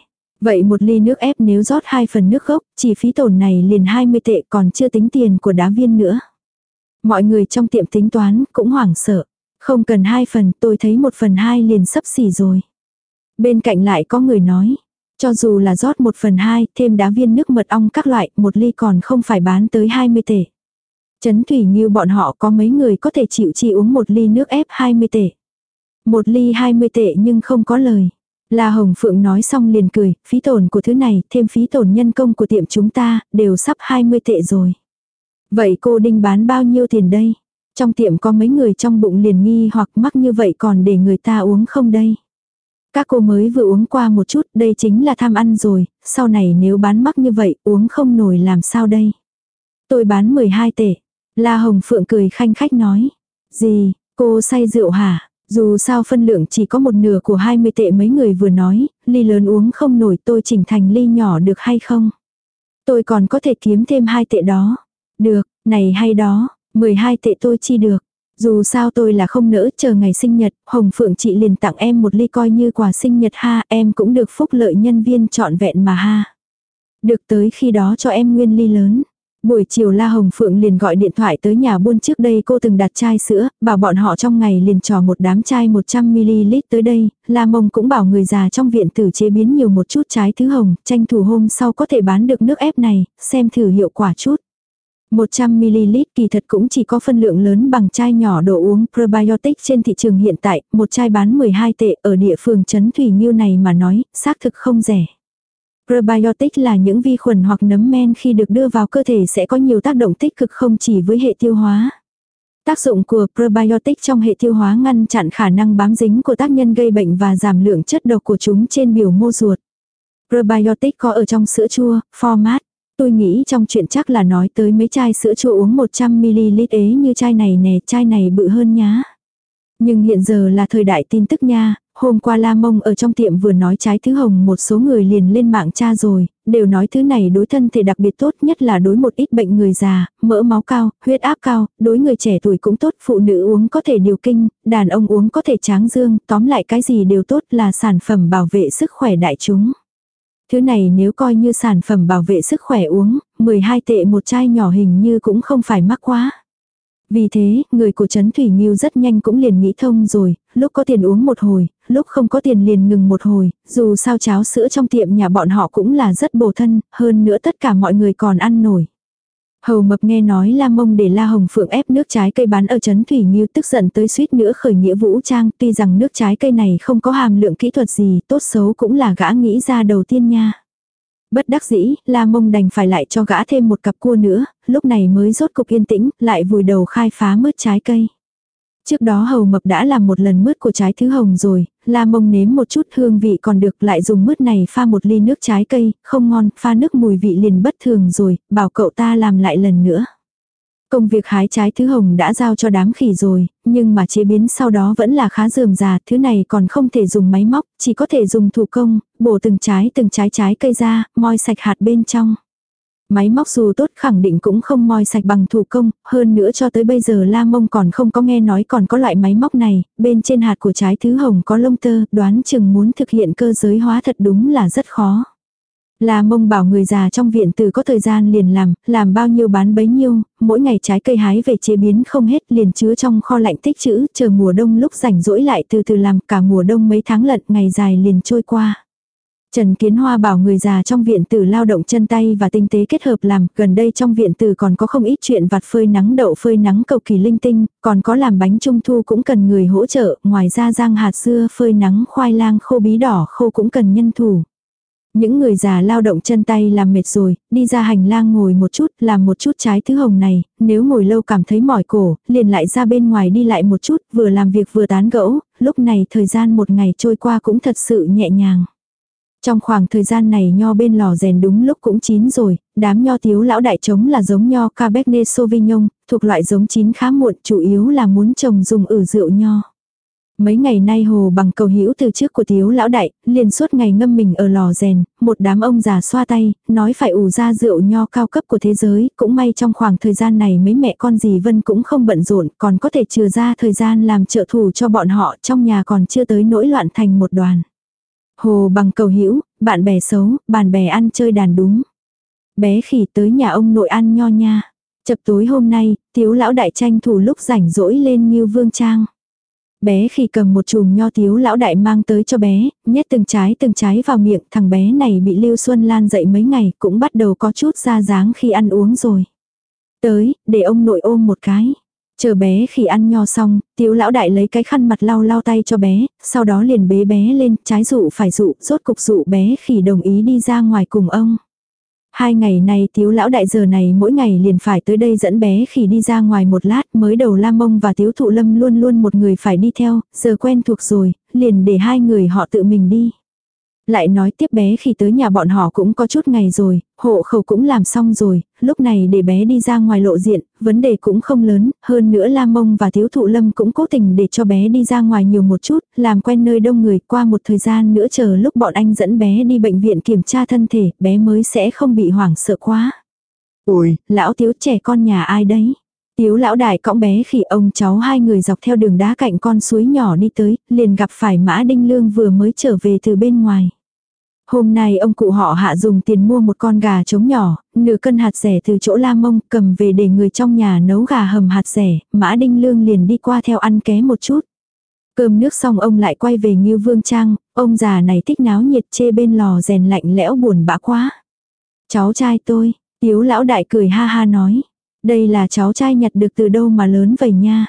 A: Vậy một ly nước ép nếu rót hai phần nước gốc, chỉ phí tổn này liền 20 tệ còn chưa tính tiền của đá viên nữa. Mọi người trong tiệm tính toán cũng hoảng sợ. Không cần hai phần tôi thấy một phần hai liền sấp xỉ rồi. Bên cạnh lại có người nói. Cho dù là rót một phần hai thêm đá viên nước mật ong các loại một ly còn không phải bán tới 20 tệ. chấn Thủy như bọn họ có mấy người có thể chịu chi uống một ly nước ép 20 tệ. Một ly 20 tệ nhưng không có lời. La Hồng Phượng nói xong liền cười, phí tổn của thứ này, thêm phí tổn nhân công của tiệm chúng ta, đều sắp 20 tệ rồi. Vậy cô đinh bán bao nhiêu tiền đây? Trong tiệm có mấy người trong bụng liền nghi hoặc mắc như vậy còn để người ta uống không đây? Các cô mới vừa uống qua một chút, đây chính là tham ăn rồi, sau này nếu bán mắc như vậy, uống không nổi làm sao đây? Tôi bán 12 tệ. La Hồng Phượng cười khanh khách nói. Gì, cô say rượu hả? Dù sao phân lượng chỉ có một nửa của 20 tệ mấy người vừa nói, ly lớn uống không nổi tôi chỉnh thành ly nhỏ được hay không? Tôi còn có thể kiếm thêm hai tệ đó. Được, này hay đó, 12 tệ tôi chi được. Dù sao tôi là không nỡ chờ ngày sinh nhật, Hồng Phượng chị liền tặng em một ly coi như quà sinh nhật ha, em cũng được phúc lợi nhân viên trọn vẹn mà ha. Được tới khi đó cho em nguyên ly lớn. Buổi chiều La Hồng Phượng liền gọi điện thoại tới nhà buôn trước đây cô từng đặt chai sữa, bảo bọn họ trong ngày liền trò một đám chai 100ml tới đây, La Mông cũng bảo người già trong viện thử chế biến nhiều một chút trái thứ hồng, tranh thủ hôm sau có thể bán được nước ép này, xem thử hiệu quả chút. 100ml kỳ thật cũng chỉ có phân lượng lớn bằng chai nhỏ đồ uống probiotic trên thị trường hiện tại, một chai bán 12 tệ ở địa phương Trấn Thủy Nhiêu này mà nói, xác thực không rẻ. Probiotic là những vi khuẩn hoặc nấm men khi được đưa vào cơ thể sẽ có nhiều tác động tích cực không chỉ với hệ tiêu hóa. Tác dụng của probiotic trong hệ tiêu hóa ngăn chặn khả năng bám dính của tác nhân gây bệnh và giảm lượng chất độc của chúng trên biểu mô ruột. Probiotic có ở trong sữa chua, format. Tôi nghĩ trong chuyện chắc là nói tới mấy chai sữa chua uống 100ml ế như chai này nè, chai này bự hơn nhá. Nhưng hiện giờ là thời đại tin tức nha, hôm qua La Mông ở trong tiệm vừa nói trái thứ hồng một số người liền lên mạng tra rồi, đều nói thứ này đối thân thể đặc biệt tốt nhất là đối một ít bệnh người già, mỡ máu cao, huyết áp cao, đối người trẻ tuổi cũng tốt, phụ nữ uống có thể điều kinh, đàn ông uống có thể tráng dương, tóm lại cái gì đều tốt là sản phẩm bảo vệ sức khỏe đại chúng. Thứ này nếu coi như sản phẩm bảo vệ sức khỏe uống, 12 tệ một chai nhỏ hình như cũng không phải mắc quá. Vì thế, người của Trấn Thủy Nhiêu rất nhanh cũng liền nghĩ thông rồi, lúc có tiền uống một hồi, lúc không có tiền liền ngừng một hồi, dù sao cháo sữa trong tiệm nhà bọn họ cũng là rất bổ thân, hơn nữa tất cả mọi người còn ăn nổi. Hầu mập nghe nói La Mông để La Hồng Phượng ép nước trái cây bán ở Trấn Thủy Nhiêu tức giận tới suýt nữa khởi nghĩa vũ trang, tuy rằng nước trái cây này không có hàm lượng kỹ thuật gì, tốt xấu cũng là gã nghĩ ra đầu tiên nha. Bất đắc dĩ, La Mông đành phải lại cho gã thêm một cặp cua nữa, lúc này mới rốt cục yên tĩnh, lại vùi đầu khai phá mứt trái cây. Trước đó hầu mập đã làm một lần mứt của trái thứ hồng rồi, la mông nếm một chút hương vị còn được lại dùng mứt này pha một ly nước trái cây, không ngon, pha nước mùi vị liền bất thường rồi, bảo cậu ta làm lại lần nữa. Công việc hái trái thứ hồng đã giao cho đám khỉ rồi, nhưng mà chế biến sau đó vẫn là khá dườm già, thứ này còn không thể dùng máy móc, chỉ có thể dùng thủ công, bổ từng trái từng trái trái cây ra, moi sạch hạt bên trong. Máy móc dù tốt khẳng định cũng không moi sạch bằng thủ công, hơn nữa cho tới bây giờ La Mông còn không có nghe nói còn có loại máy móc này, bên trên hạt của trái thứ hồng có lông tơ, đoán chừng muốn thực hiện cơ giới hóa thật đúng là rất khó là mông bảo người già trong viện từ có thời gian liền làm, làm bao nhiêu bán bấy nhiêu, mỗi ngày trái cây hái về chế biến không hết liền chứa trong kho lạnh tích trữ, chờ mùa đông lúc rảnh rỗi lại từ từ làm cả mùa đông mấy tháng lận ngày dài liền trôi qua. Trần Kiến Hoa bảo người già trong viện tử lao động chân tay và tinh tế kết hợp làm, gần đây trong viện tử còn có không ít chuyện vặt phơi nắng đậu phơi nắng cầu kỳ linh tinh, còn có làm bánh trung thu cũng cần người hỗ trợ, ngoài ra rang hạt dưa phơi nắng khoai lang khô bí đỏ khô cũng cần nhân thủ. Những người già lao động chân tay làm mệt rồi, đi ra hành lang ngồi một chút, làm một chút trái thứ hồng này, nếu ngồi lâu cảm thấy mỏi cổ, liền lại ra bên ngoài đi lại một chút, vừa làm việc vừa tán gẫu, lúc này thời gian một ngày trôi qua cũng thật sự nhẹ nhàng. Trong khoảng thời gian này nho bên lò rèn đúng lúc cũng chín rồi, đám nho thiếu lão đại trống là giống nho Cabernet Sauvignon, thuộc loại giống chín khá muộn, chủ yếu là muốn trồng dùng ử rượu nho. Mấy ngày nay hồ bằng cầu hữu từ trước của thiếu lão đại, liền suốt ngày ngâm mình ở lò rèn, một đám ông già xoa tay, nói phải ủ ra rượu nho cao cấp của thế giới, cũng may trong khoảng thời gian này mấy mẹ con dì Vân cũng không bận rộn, còn có thể trừ ra thời gian làm trợ thủ cho bọn họ trong nhà còn chưa tới nỗi loạn thành một đoàn. Hồ bằng cầu hữu bạn bè xấu, bạn bè ăn chơi đàn đúng. Bé khỉ tới nhà ông nội ăn nho nha. Chập tối hôm nay, tiếu lão đại tranh thủ lúc rảnh rỗi lên như vương trang. Bé khi cầm một chùm nho tiếu lão đại mang tới cho bé, nhét từng trái từng trái vào miệng, thằng bé này bị Lưu Xuân Lan dậy mấy ngày, cũng bắt đầu có chút ra dáng khi ăn uống rồi. Tới, để ông nội ôm một cái. Chờ bé khi ăn nho xong, tiếu lão đại lấy cái khăn mặt lau lau tay cho bé, sau đó liền bế bé lên, trái dụ phải dụ, rốt cục dụ bé khi đồng ý đi ra ngoài cùng ông. Hai ngày này tiếu lão đại giờ này mỗi ngày liền phải tới đây dẫn bé khi đi ra ngoài một lát mới đầu Lam Mông và tiếu thụ lâm luôn luôn một người phải đi theo, giờ quen thuộc rồi, liền để hai người họ tự mình đi. Lại nói tiếp bé khi tới nhà bọn họ cũng có chút ngày rồi, hộ khẩu cũng làm xong rồi, lúc này để bé đi ra ngoài lộ diện, vấn đề cũng không lớn, hơn nữa Lam Mông và Tiếu Thụ Lâm cũng cố tình để cho bé đi ra ngoài nhiều một chút, làm quen nơi đông người qua một thời gian nữa chờ lúc bọn anh dẫn bé đi bệnh viện kiểm tra thân thể, bé mới sẽ không bị hoảng sợ quá.
B: Ôi,
A: Lão Tiếu trẻ con nhà ai đấy? Tiếu lão đại cõng bé khi ông cháu hai người dọc theo đường đá cạnh con suối nhỏ đi tới, liền gặp phải Mã Đinh Lương vừa mới trở về từ bên ngoài. Hôm nay ông cụ họ hạ dùng tiền mua một con gà trống nhỏ, nửa cân hạt rẻ từ chỗ la mông cầm về để người trong nhà nấu gà hầm hạt rẻ, Mã Đinh Lương liền đi qua theo ăn ké một chút. Cơm nước xong ông lại quay về Ngưu Vương Trang, ông già này thích náo nhiệt chê bên lò rèn lạnh lẽo buồn bã quá. Cháu trai tôi, tiếu lão đại cười ha ha nói. Đây là cháu trai nhặt được từ đâu mà lớn vậy nha.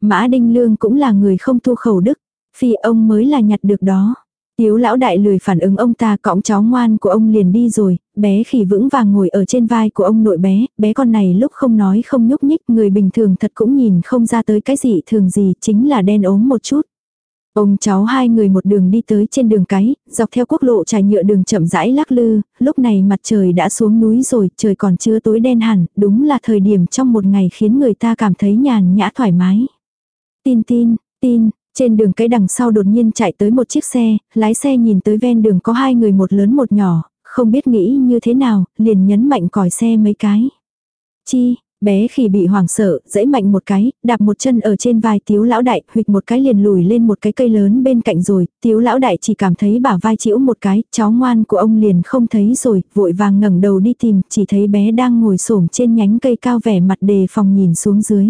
A: Mã Đinh Lương cũng là người không thu khẩu đức, phi ông mới là nhặt được đó. Tiếu lão đại lười phản ứng ông ta cõng cháu ngoan của ông liền đi rồi, bé khỉ vững vàng ngồi ở trên vai của ông nội bé, bé con này lúc không nói không nhúc nhích, người bình thường thật cũng nhìn không ra tới cái gì thường gì, chính là đen ốm một chút. Ông cháu hai người một đường đi tới trên đường cái, dọc theo quốc lộ trải nhựa đường chậm rãi lắc lư, lúc này mặt trời đã xuống núi rồi, trời còn chưa tối đen hẳn, đúng là thời điểm trong một ngày khiến người ta cảm thấy nhàn nhã thoải mái. Tin tin, tin, trên đường cái đằng sau đột nhiên chạy tới một chiếc xe, lái xe nhìn tới ven đường có hai người một lớn một nhỏ, không biết nghĩ như thế nào, liền nhấn mạnh còi xe mấy cái. Chi, bé khi bị hoảng sợ, dẫy mạnh một cái, đạp một chân ở trên vai tiếu lão đại, huyệt một cái liền lùi lên một cái cây lớn bên cạnh rồi, tiếu lão đại chỉ cảm thấy bả vai chĩu một cái, cháu ngoan của ông liền không thấy rồi, vội vàng ngẩng đầu đi tìm, chỉ thấy bé đang ngồi xổm trên nhánh cây cao vẻ mặt đề phòng nhìn xuống dưới.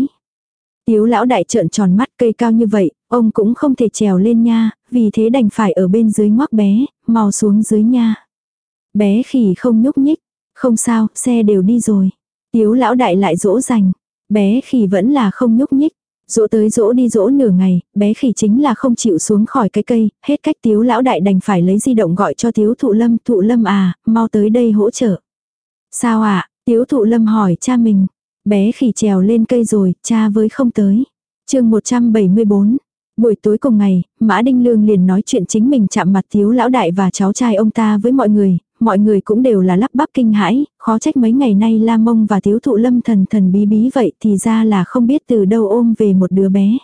A: Tiếu lão đại trợn tròn mắt cây cao như vậy, ông cũng không thể trèo lên nha, vì thế đành phải ở bên dưới ngoắc bé, mau xuống dưới nha. Bé khỉ không nhúc nhích, không sao, xe đều đi rồi. Tiếu lão đại lại dỗ dành, bé khỉ vẫn là không nhúc nhích. Dỗ tới dỗ đi dỗ nửa ngày, bé khỉ chính là không chịu xuống khỏi cái cây, hết cách tiếu lão đại đành phải lấy di động gọi cho tiếu thụ lâm, thụ lâm à, mau tới đây hỗ trợ. Sao ạ, à? tiếu thụ lâm hỏi cha mình, Bé khỉ trèo lên cây rồi, cha với không tới. chương 174. Buổi tối cùng ngày, Mã Đinh Lương liền nói chuyện chính mình chạm mặt thiếu lão đại và cháu trai ông ta với mọi người, mọi người cũng đều là lắp bắp kinh hãi, khó trách mấy ngày nay La Mông và thiếu thụ lâm thần thần bí bí vậy thì ra là không biết từ đâu ôm về một đứa bé.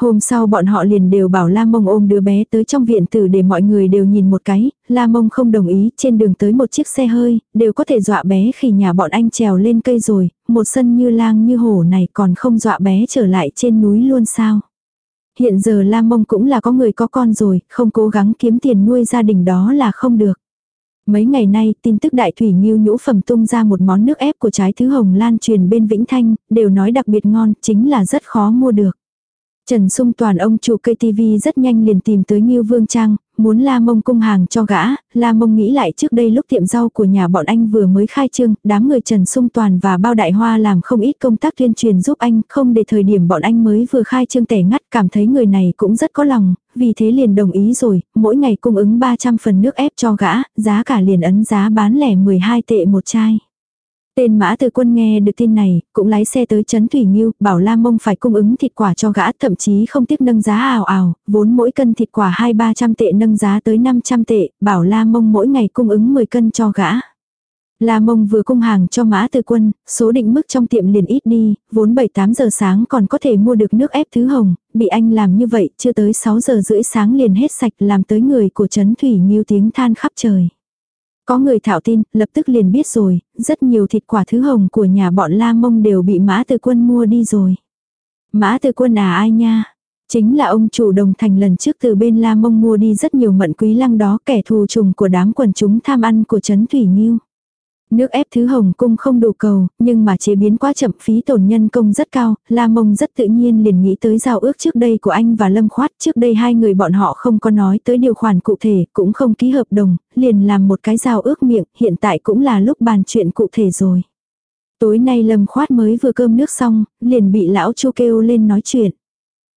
A: Hôm sau bọn họ liền đều bảo La Mông ôm đứa bé tới trong viện tử để mọi người đều nhìn một cái, La Mông không đồng ý, trên đường tới một chiếc xe hơi, đều có thể dọa bé khi nhà bọn anh trèo lên cây rồi, một sân như lang như hổ này còn không dọa bé trở lại trên núi luôn sao. Hiện giờ La Mông cũng là có người có con rồi, không cố gắng kiếm tiền nuôi gia đình đó là không được. Mấy ngày nay, tin tức đại thủy nghiêu nhũ phẩm tung ra một món nước ép của trái thứ hồng lan truyền bên Vĩnh Thanh, đều nói đặc biệt ngon, chính là rất khó mua được. Trần Sung Toàn ông chủ cây TV rất nhanh liền tìm tới Ngưu Vương Trang, muốn La Mông cung hàng cho gã, La Mông nghĩ lại trước đây lúc tiệm rau của nhà bọn anh vừa mới khai trương, đám người Trần Sung Toàn và Bao Đại Hoa làm không ít công tác tuyên truyền giúp anh, không để thời điểm bọn anh mới vừa khai trương tẻ ngắt cảm thấy người này cũng rất có lòng, vì thế liền đồng ý rồi, mỗi ngày cung ứng 300 phần nước ép cho gã, giá cả liền ấn giá bán lẻ 12 tệ một chai. Tên mã từ quân nghe được tin này, cũng lái xe tới Trấn Thủy Nghiêu, bảo La Mông phải cung ứng thịt quả cho gã, thậm chí không tiếc nâng giá ảo ảo, vốn mỗi cân thịt quả 2-300 tệ nâng giá tới 500 tệ, bảo La Mông mỗi ngày cung ứng 10 cân cho gã. La Mông vừa cung hàng cho mã từ quân, số định mức trong tiệm liền ít đi, vốn 7-8 giờ sáng còn có thể mua được nước ép thứ hồng, bị anh làm như vậy, chưa tới 6 giờ rưỡi sáng liền hết sạch làm tới người của Trấn Thủy Nghiêu tiếng than khắp trời. Có người thảo tin, lập tức liền biết rồi, rất nhiều thịt quả thứ hồng của nhà bọn La Mông đều bị Mã Từ Quân mua đi rồi. Mã Từ Quân à ai nha? Chính là ông chủ đồng thành lần trước từ bên La Mông mua đi rất nhiều mận quý lăng đó kẻ thù trùng của đám quần chúng tham ăn của Trấn Thủy Nhiêu. Nước ép thứ hồng cung không đủ cầu, nhưng mà chế biến quá chậm phí tổn nhân công rất cao, La Mông rất tự nhiên liền nghĩ tới giao ước trước đây của anh và Lâm Khoát. Trước đây hai người bọn họ không có nói tới điều khoản cụ thể, cũng không ký hợp đồng, liền làm một cái giao ước miệng, hiện tại cũng là lúc bàn chuyện cụ thể rồi. Tối nay Lâm Khoát mới vừa cơm nước xong, liền bị lão chu kêu lên nói chuyện.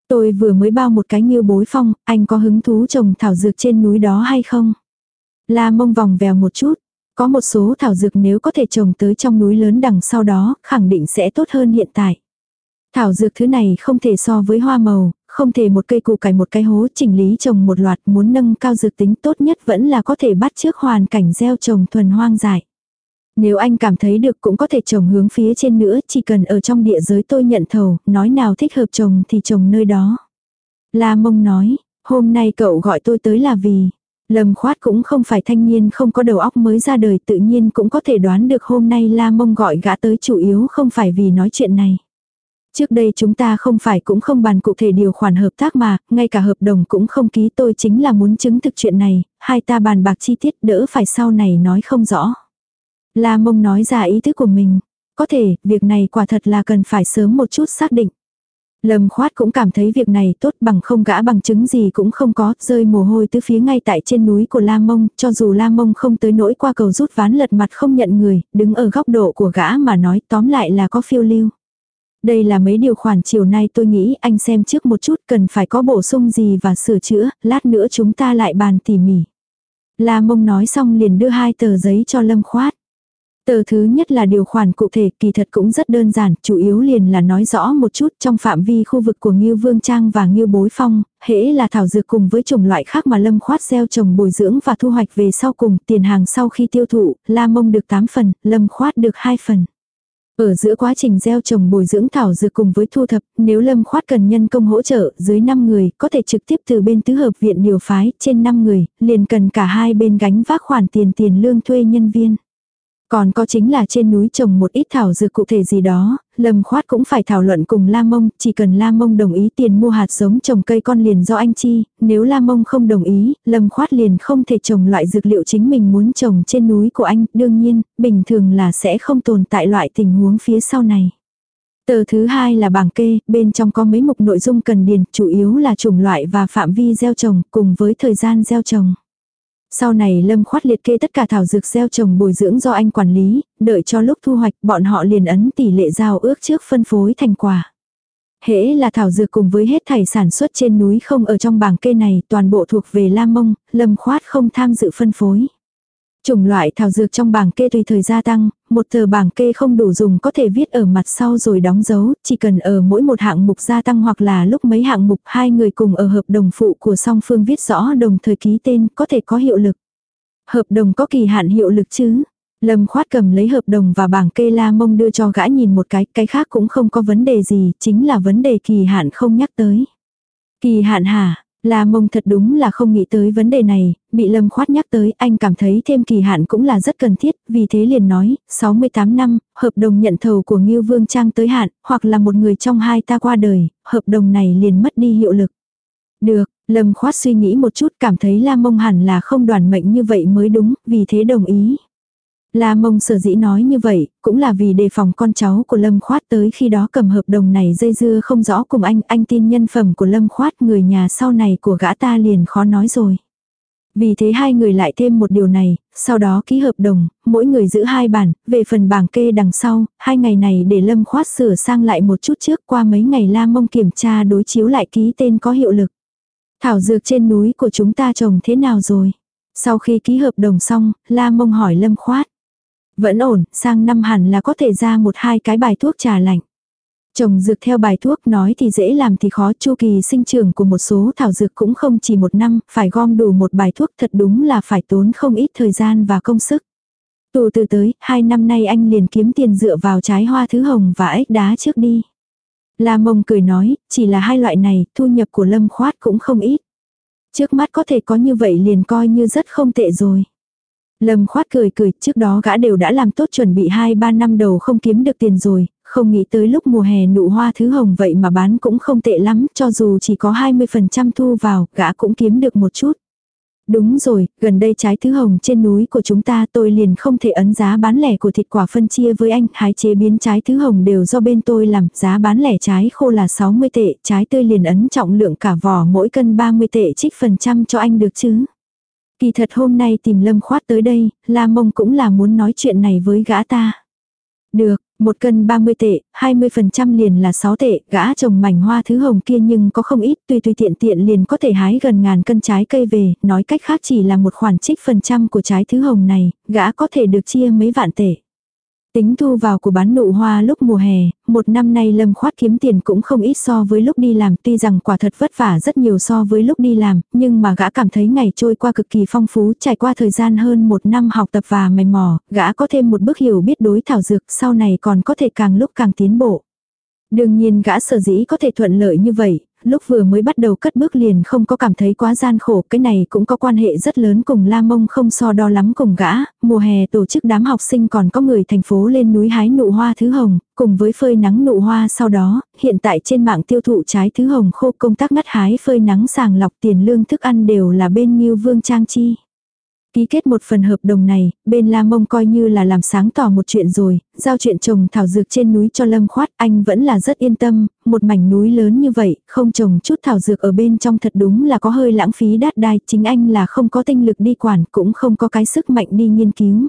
A: Tôi vừa mới bao một cái nghiêu bối phong, anh có hứng thú trồng thảo dược trên núi đó hay không? La mông vòng vèo một chút, có một số thảo dược nếu có thể trồng tới trong núi lớn đằng sau đó, khẳng định sẽ tốt hơn hiện tại. Thảo dược thứ này không thể so với hoa màu, không thể một cây củ cải một cái hố chỉnh lý trồng một loạt muốn nâng cao dược tính tốt nhất vẫn là có thể bắt trước hoàn cảnh gieo trồng thuần hoang dại. Nếu anh cảm thấy được cũng có thể trồng hướng phía trên nữa, chỉ cần ở trong địa giới tôi nhận thầu, nói nào thích hợp trồng thì trồng nơi đó. La mông nói, hôm nay cậu gọi tôi tới là vì, Lâm khoát cũng không phải thanh niên không có đầu óc mới ra đời tự nhiên cũng có thể đoán được hôm nay La Mông gọi gã tới chủ yếu không phải vì nói chuyện này. Trước đây chúng ta không phải cũng không bàn cụ thể điều khoản hợp tác mà, ngay cả hợp đồng cũng không ký tôi chính là muốn chứng thực chuyện này, hai ta bàn bạc chi tiết đỡ phải sau này nói không rõ. La mông nói ra ý thức của mình. Có thể, việc này quả thật là cần phải sớm một chút xác định. Lâm khoát cũng cảm thấy việc này tốt bằng không gã bằng chứng gì cũng không có, rơi mồ hôi từ phía ngay tại trên núi của La Mông, cho dù La Mông không tới nỗi qua cầu rút ván lật mặt không nhận người, đứng ở góc độ của gã mà nói tóm lại là có phiêu lưu. Đây là mấy điều khoản chiều nay tôi nghĩ anh xem trước một chút cần phải có bổ sung gì và sửa chữa, lát nữa chúng ta lại bàn tỉ mỉ. La Mông nói xong liền đưa hai tờ giấy cho Lâm khoát. Tờ thứ nhất là điều khoản cụ thể, kỳ thật cũng rất đơn giản, chủ yếu liền là nói rõ một chút trong phạm vi khu vực của Ngưu Vương Trang và Ngưu Bối Phong, hễ là thảo dược cùng với chủng loại khác mà Lâm Khoát gieo trồng bồi dưỡng và thu hoạch về sau cùng, tiền hàng sau khi tiêu thụ, La Mông được 8 phần, Lâm Khoát được 2 phần. Ở giữa quá trình gieo trồng bồi dưỡng thảo dược cùng với thu thập, nếu Lâm Khoát cần nhân công hỗ trợ, dưới 5 người, có thể trực tiếp từ bên tứ hợp viện điều phái, trên 5 người, liền cần cả hai bên gánh vác khoản tiền tiền lương thuê nhân viên. Còn có chính là trên núi trồng một ít thảo dược cụ thể gì đó, Lâm Khoát cũng phải thảo luận cùng La Mông, chỉ cần La Mông đồng ý tiền mua hạt giống trồng cây con liền do anh chi, nếu La Mông không đồng ý, Lâm Khoát liền không thể trồng loại dược liệu chính mình muốn trồng trên núi của anh, đương nhiên, bình thường là sẽ không tồn tại loại tình huống phía sau này. Tờ thứ hai là bảng kê, bên trong có mấy mục nội dung cần điền, chủ yếu là chủng loại và phạm vi gieo trồng, cùng với thời gian gieo trồng. Sau này Lâm khoát liệt kê tất cả thảo dược gieo trồng bồi dưỡng do anh quản lý, đợi cho lúc thu hoạch bọn họ liền ấn tỷ lệ giao ước trước phân phối thành quả. Hễ là thảo dược cùng với hết thảy sản xuất trên núi không ở trong bảng kê này toàn bộ thuộc về Lam Mông, Lâm khoát không tham dự phân phối. Chủng loại thảo dược trong bảng kê tùy thời gia tăng, một tờ bảng kê không đủ dùng có thể viết ở mặt sau rồi đóng dấu, chỉ cần ở mỗi một hạng mục gia tăng hoặc là lúc mấy hạng mục hai người cùng ở hợp đồng phụ của song phương viết rõ đồng thời ký tên có thể có hiệu lực. Hợp đồng có kỳ hạn hiệu lực chứ? Lâm khoát cầm lấy hợp đồng và bảng kê la mông đưa cho gã nhìn một cái, cái khác cũng không có vấn đề gì, chính là vấn đề kỳ hạn không nhắc tới. Kỳ hạn hả? La mông thật đúng là không nghĩ tới vấn đề này, bị lâm khoát nhắc tới anh cảm thấy thêm kỳ hạn cũng là rất cần thiết, vì thế liền nói, 68 năm, hợp đồng nhận thầu của Ngưu Vương Trang tới hạn, hoặc là một người trong hai ta qua đời, hợp đồng này liền mất đi hiệu lực. Được, lâm khoát suy nghĩ một chút cảm thấy la mông hẳn là không đoàn mệnh như vậy mới đúng, vì thế đồng ý. La mông sở dĩ nói như vậy, cũng là vì đề phòng con cháu của Lâm Khoát tới khi đó cầm hợp đồng này dây dưa không rõ cùng anh, anh tin nhân phẩm của Lâm Khoát người nhà sau này của gã ta liền khó nói rồi. Vì thế hai người lại thêm một điều này, sau đó ký hợp đồng, mỗi người giữ hai bản, về phần bảng kê đằng sau, hai ngày này để Lâm Khoát sửa sang lại một chút trước qua mấy ngày La Mông kiểm tra đối chiếu lại ký tên có hiệu lực. Thảo dược trên núi của chúng ta trồng thế nào rồi? Sau khi ký hợp đồng xong, La Mông hỏi Lâm Khoát. Vẫn ổn, sang năm hẳn là có thể ra một hai cái bài thuốc trà lạnh. Trồng dược theo bài thuốc nói thì dễ làm thì khó, chu kỳ sinh trưởng của một số thảo dược cũng không chỉ một năm, phải gom đủ một bài thuốc thật đúng là phải tốn không ít thời gian và công sức. Tù từ tới, hai năm nay anh liền kiếm tiền dựa vào trái hoa thứ hồng và ếch đá trước đi. La mông cười nói, chỉ là hai loại này, thu nhập của lâm khoát cũng không ít. Trước mắt có thể có như vậy liền coi như rất không tệ rồi. Lâm khoát cười cười, trước đó gã đều đã làm tốt chuẩn bị 2-3 năm đầu không kiếm được tiền rồi, không nghĩ tới lúc mùa hè nụ hoa thứ hồng vậy mà bán cũng không tệ lắm, cho dù chỉ có 20% thu vào, gã cũng kiếm được một chút. Đúng rồi, gần đây trái thứ hồng trên núi của chúng ta tôi liền không thể ấn giá bán lẻ của thịt quả phân chia với anh, hái chế biến trái thứ hồng đều do bên tôi làm, giá bán lẻ trái khô là 60 tệ, trái tươi liền ấn trọng lượng cả vỏ mỗi cân 30 tệ trích phần trăm cho anh được chứ. Kỳ thật hôm nay tìm Lâm Khoát tới đây, La Mông cũng là muốn nói chuyện này với gã ta. Được, một cân 30 tệ, 20% liền là 6 tệ, gã trồng mảnh hoa thứ hồng kia nhưng có không ít, tùy tùy tiện tiện liền có thể hái gần ngàn cân trái cây về, nói cách khác chỉ là một khoản trích phần trăm của trái thứ hồng này, gã có thể được chia mấy vạn tệ. Tính thu vào của bán nụ hoa lúc mùa hè, một năm nay Lâm Khoát kiếm tiền cũng không ít so với lúc đi làm, tuy rằng quả thật vất vả rất nhiều so với lúc đi làm, nhưng mà gã cảm thấy ngày trôi qua cực kỳ phong phú, trải qua thời gian hơn một năm học tập và mày mò, gã có thêm một bước hiểu biết đối thảo dược, sau này còn có thể càng lúc càng tiến bộ. Đương nhiên gã sở dĩ có thể thuận lợi như vậy, lúc vừa mới bắt đầu cất bước liền không có cảm thấy quá gian khổ, cái này cũng có quan hệ rất lớn cùng La Mông không so đo lắm cùng gã, mùa hè tổ chức đám học sinh còn có người thành phố lên núi hái nụ hoa thứ hồng, cùng với phơi nắng nụ hoa sau đó, hiện tại trên mạng tiêu thụ trái thứ hồng khô công tác ngắt hái phơi nắng sàng lọc tiền lương thức ăn đều là bên Nhiêu Vương Trang Chi. Ký kết một phần hợp đồng này, bên La Mông coi như là làm sáng tỏ một chuyện rồi, giao chuyện trồng thảo dược trên núi cho Lâm Khoát, anh vẫn là rất yên tâm, một mảnh núi lớn như vậy, không trồng chút thảo dược ở bên trong thật đúng là có hơi lãng phí đát đai, chính anh là không có tinh lực đi quản, cũng không có cái sức mạnh đi nghiên cứu.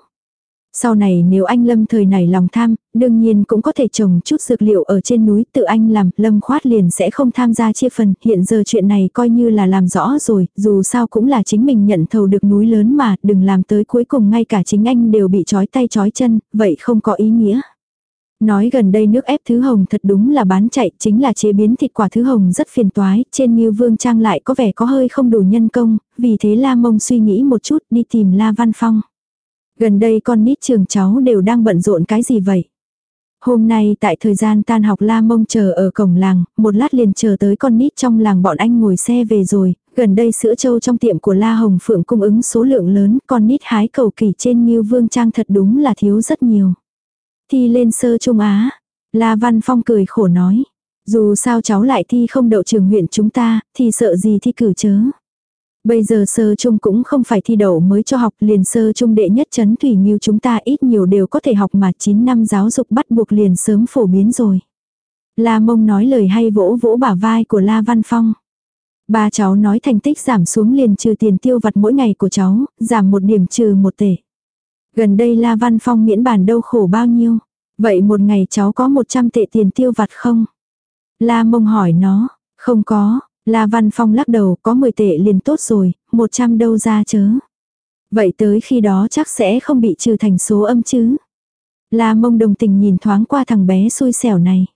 A: Sau này nếu anh Lâm thời này lòng tham, đương nhiên cũng có thể trồng chút dược liệu ở trên núi tự anh làm, Lâm khoát liền sẽ không tham gia chia phần, hiện giờ chuyện này coi như là làm rõ rồi, dù sao cũng là chính mình nhận thầu được núi lớn mà, đừng làm tới cuối cùng ngay cả chính anh đều bị trói tay trói chân, vậy không có ý nghĩa. Nói gần đây nước ép thứ hồng thật đúng là bán chạy, chính là chế biến thịt quả thứ hồng rất phiền toái, trên như vương trang lại có vẻ có hơi không đủ nhân công, vì thế La Mông suy nghĩ một chút đi tìm La Văn Phong. Gần đây con nít trường cháu đều đang bận rộn cái gì vậy? Hôm nay tại thời gian tan học La Mông chờ ở cổng làng, một lát liền chờ tới con nít trong làng bọn anh ngồi xe về rồi, gần đây sữa trâu trong tiệm của La Hồng Phượng cung ứng số lượng lớn, con nít hái cầu kỳ trên như vương trang thật đúng là thiếu rất nhiều. Thi lên sơ Trung Á, La Văn Phong cười khổ nói, dù sao cháu lại thi không đậu trường huyện chúng ta, thì sợ gì thi cử chớ. Bây giờ sơ trung cũng không phải thi đậu mới cho học liền sơ trung đệ nhất chấn thủy nghiêu chúng ta ít nhiều đều có thể học mà 9 năm giáo dục bắt buộc liền sớm phổ biến rồi. La mông nói lời hay vỗ vỗ bả vai của La Văn Phong. Ba cháu nói thành tích giảm xuống liền trừ tiền tiêu vặt mỗi ngày của cháu, giảm một điểm trừ một tể. Gần đây La Văn Phong miễn bản đâu khổ bao nhiêu. Vậy một ngày cháu có 100 tệ tiền tiêu vặt không? La mông hỏi nó, không có, La Văn Phong lắc đầu có 10 tệ liền tốt rồi, 100 đâu ra chớ. Vậy tới khi đó chắc sẽ không bị trừ thành số âm chứ. La mông đồng tình nhìn thoáng qua thằng bé xui xẻo này.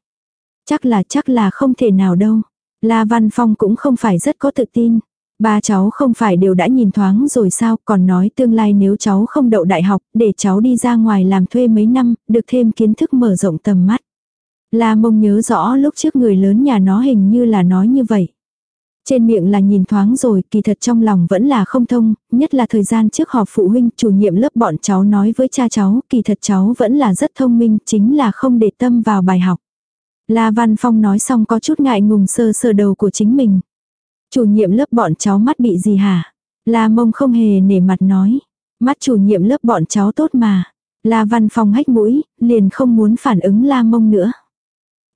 A: Chắc là chắc là không thể nào đâu. La Văn Phong cũng không phải rất có tự tin. Ba cháu không phải đều đã nhìn thoáng rồi sao, còn nói tương lai nếu cháu không đậu đại học, để cháu đi ra ngoài làm thuê mấy năm, được thêm kiến thức mở rộng tầm mắt. La mông nhớ rõ lúc trước người lớn nhà nó hình như là nói như vậy. Trên miệng là nhìn thoáng rồi, kỳ thật trong lòng vẫn là không thông, nhất là thời gian trước họp phụ huynh, chủ nhiệm lớp bọn cháu nói với cha cháu, kỳ thật cháu vẫn là rất thông minh, chính là không để tâm vào bài học. La Văn Phong nói xong có chút ngại ngùng sơ sơ đầu của chính mình. Chủ nhiệm lớp bọn cháu mắt bị gì hả? La Mông không hề nể mặt nói. Mắt chủ nhiệm lớp bọn cháu tốt mà. La Văn Phong hách mũi, liền không muốn phản ứng La Mông nữa.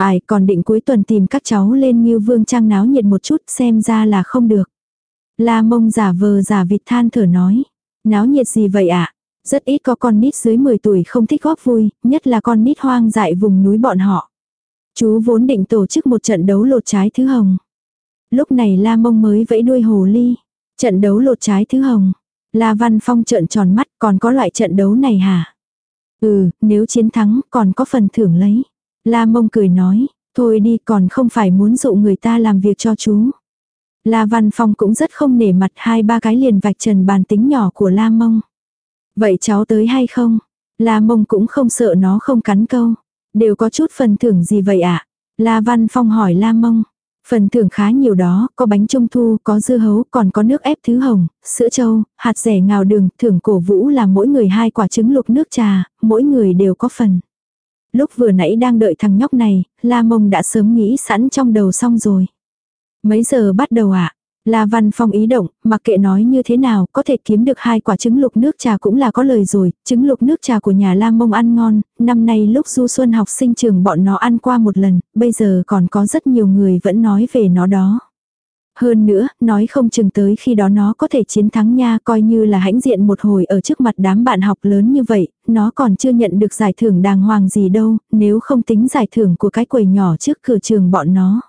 A: Ai còn định cuối tuần tìm các cháu lên như vương trang náo nhiệt một chút xem ra là không được. La mông giả vờ giả vịt than thở nói. Náo nhiệt gì vậy ạ? À? Rất ít có con nít dưới 10 tuổi không thích góp vui, nhất là con nít hoang dại vùng núi bọn họ. Chú vốn định tổ chức một trận đấu lột trái thứ hồng. Lúc này La mông mới vẫy đuôi hồ ly. Trận đấu lột trái thứ hồng. La Văn Phong trợn tròn mắt còn có loại trận đấu này hả? Ừ, nếu chiến thắng còn có phần thưởng lấy. La mông cười nói, thôi đi còn không phải muốn dụ người ta làm việc cho chú. La Văn Phong cũng rất không nể mặt hai ba cái liền vạch trần bàn tính nhỏ của La mông. Vậy cháu tới hay không? La mông cũng không sợ nó không cắn câu. Đều có chút phần thưởng gì vậy ạ? À? La Văn Phong hỏi La mông. Phần thưởng khá nhiều đó, có bánh trung thu, có dưa hấu, còn có nước ép thứ hồng, sữa trâu, hạt rẻ ngào đường, thưởng cổ vũ là mỗi người hai quả trứng lục nước trà, mỗi người đều có phần. Lúc vừa nãy đang đợi thằng nhóc này, La Mông đã sớm nghĩ sẵn trong đầu xong rồi. Mấy giờ bắt đầu ạ? À? La Văn Phong ý động, mặc kệ nói như thế nào, có thể kiếm được hai quả trứng lục nước trà cũng là có lời rồi, trứng lục nước trà của nhà La Mông ăn ngon, năm nay lúc du xuân học sinh trường bọn nó ăn qua một lần, bây giờ còn có rất nhiều người vẫn nói về nó đó. Hơn nữa, nói không chừng tới khi đó nó có thể chiến thắng nha coi như là hãnh diện một hồi ở trước mặt đám bạn học lớn như vậy, nó còn chưa nhận được giải thưởng đàng hoàng gì đâu, nếu không tính giải thưởng của cái quầy nhỏ trước cửa trường bọn nó.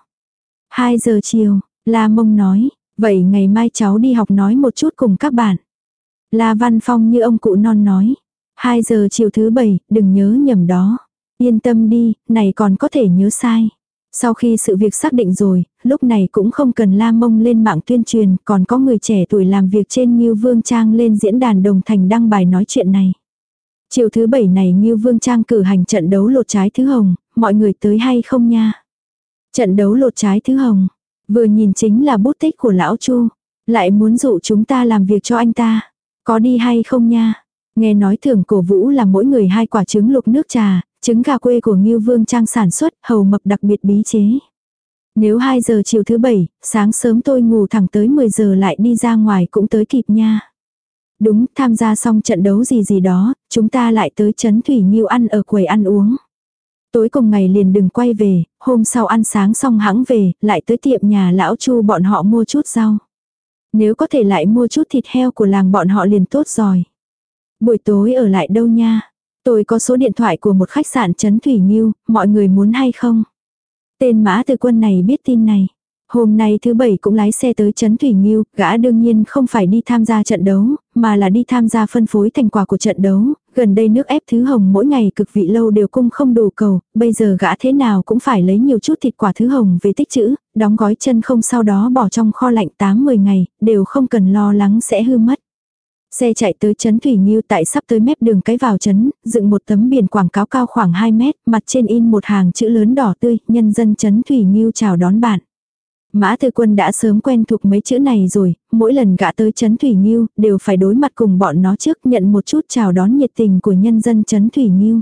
A: 2 giờ chiều, La Mông nói, vậy ngày mai cháu đi học nói một chút cùng các bạn. La Văn Phong như ông cụ non nói, 2 giờ chiều thứ bảy, đừng nhớ nhầm đó. Yên tâm đi, này còn có thể nhớ sai. Sau khi sự việc xác định rồi, lúc này cũng không cần la mông lên mạng tuyên truyền, còn có người trẻ tuổi làm việc trên Ngưu Vương Trang lên diễn đàn đồng thành đăng bài nói chuyện này. Chiều thứ bảy này Ngưu Vương Trang cử hành trận đấu lột trái thứ hồng, mọi người tới hay không nha? Trận đấu lột trái thứ hồng. Vừa nhìn chính là bút tích của lão Chu. Lại muốn dụ chúng ta làm việc cho anh ta. Có đi hay không nha? Nghe nói thưởng cổ vũ là mỗi người hai quả trứng lục nước trà, trứng gà quê của Ngưu Vương Trang sản xuất, hầu mập đặc biệt bí chế. Nếu 2 giờ chiều thứ bảy, sáng sớm tôi ngủ thẳng tới 10 giờ lại đi ra ngoài cũng tới kịp nha. Đúng, tham gia xong trận đấu gì gì đó, chúng ta lại tới chấn Thủy Nhiêu ăn ở quầy ăn uống. Tối cùng ngày liền đừng quay về, hôm sau ăn sáng xong hãng về, lại tới tiệm nhà lão Chu bọn họ mua chút rau. Nếu có thể lại mua chút thịt heo của làng bọn họ liền tốt rồi. Buổi tối ở lại đâu nha? Tôi có số điện thoại của một khách sạn Trấn Thủy Nhiêu, mọi người muốn hay không? Tên mã từ quân này biết tin này. Hôm nay thứ bảy cũng lái xe tới Trấn Thủy Nghiêu, gã đương nhiên không phải đi tham gia trận đấu, mà là đi tham gia phân phối thành quả của trận đấu. Gần đây nước ép thứ hồng mỗi ngày cực vị lâu đều cung không đủ cầu, bây giờ gã thế nào cũng phải lấy nhiều chút thịt quả thứ hồng về tích trữ, đóng gói chân không sau đó bỏ trong kho lạnh 8-10 ngày, đều không cần lo lắng sẽ hư mất. Xe chạy tới Trấn Thủy Nghiêu tại sắp tới mép đường cái vào trấn, dựng một tấm biển quảng cáo cao khoảng 2 mét, mặt trên in một hàng chữ lớn đỏ tươi, nhân dân Trấn Thủy Nghiêu chào đón bạn. Mã Tư Quân đã sớm quen thuộc mấy chữ này rồi, mỗi lần gã tới Trấn Thủy Nghiêu, đều phải đối mặt cùng bọn nó trước nhận một chút chào đón nhiệt tình của nhân dân Trấn Thủy Nghiêu.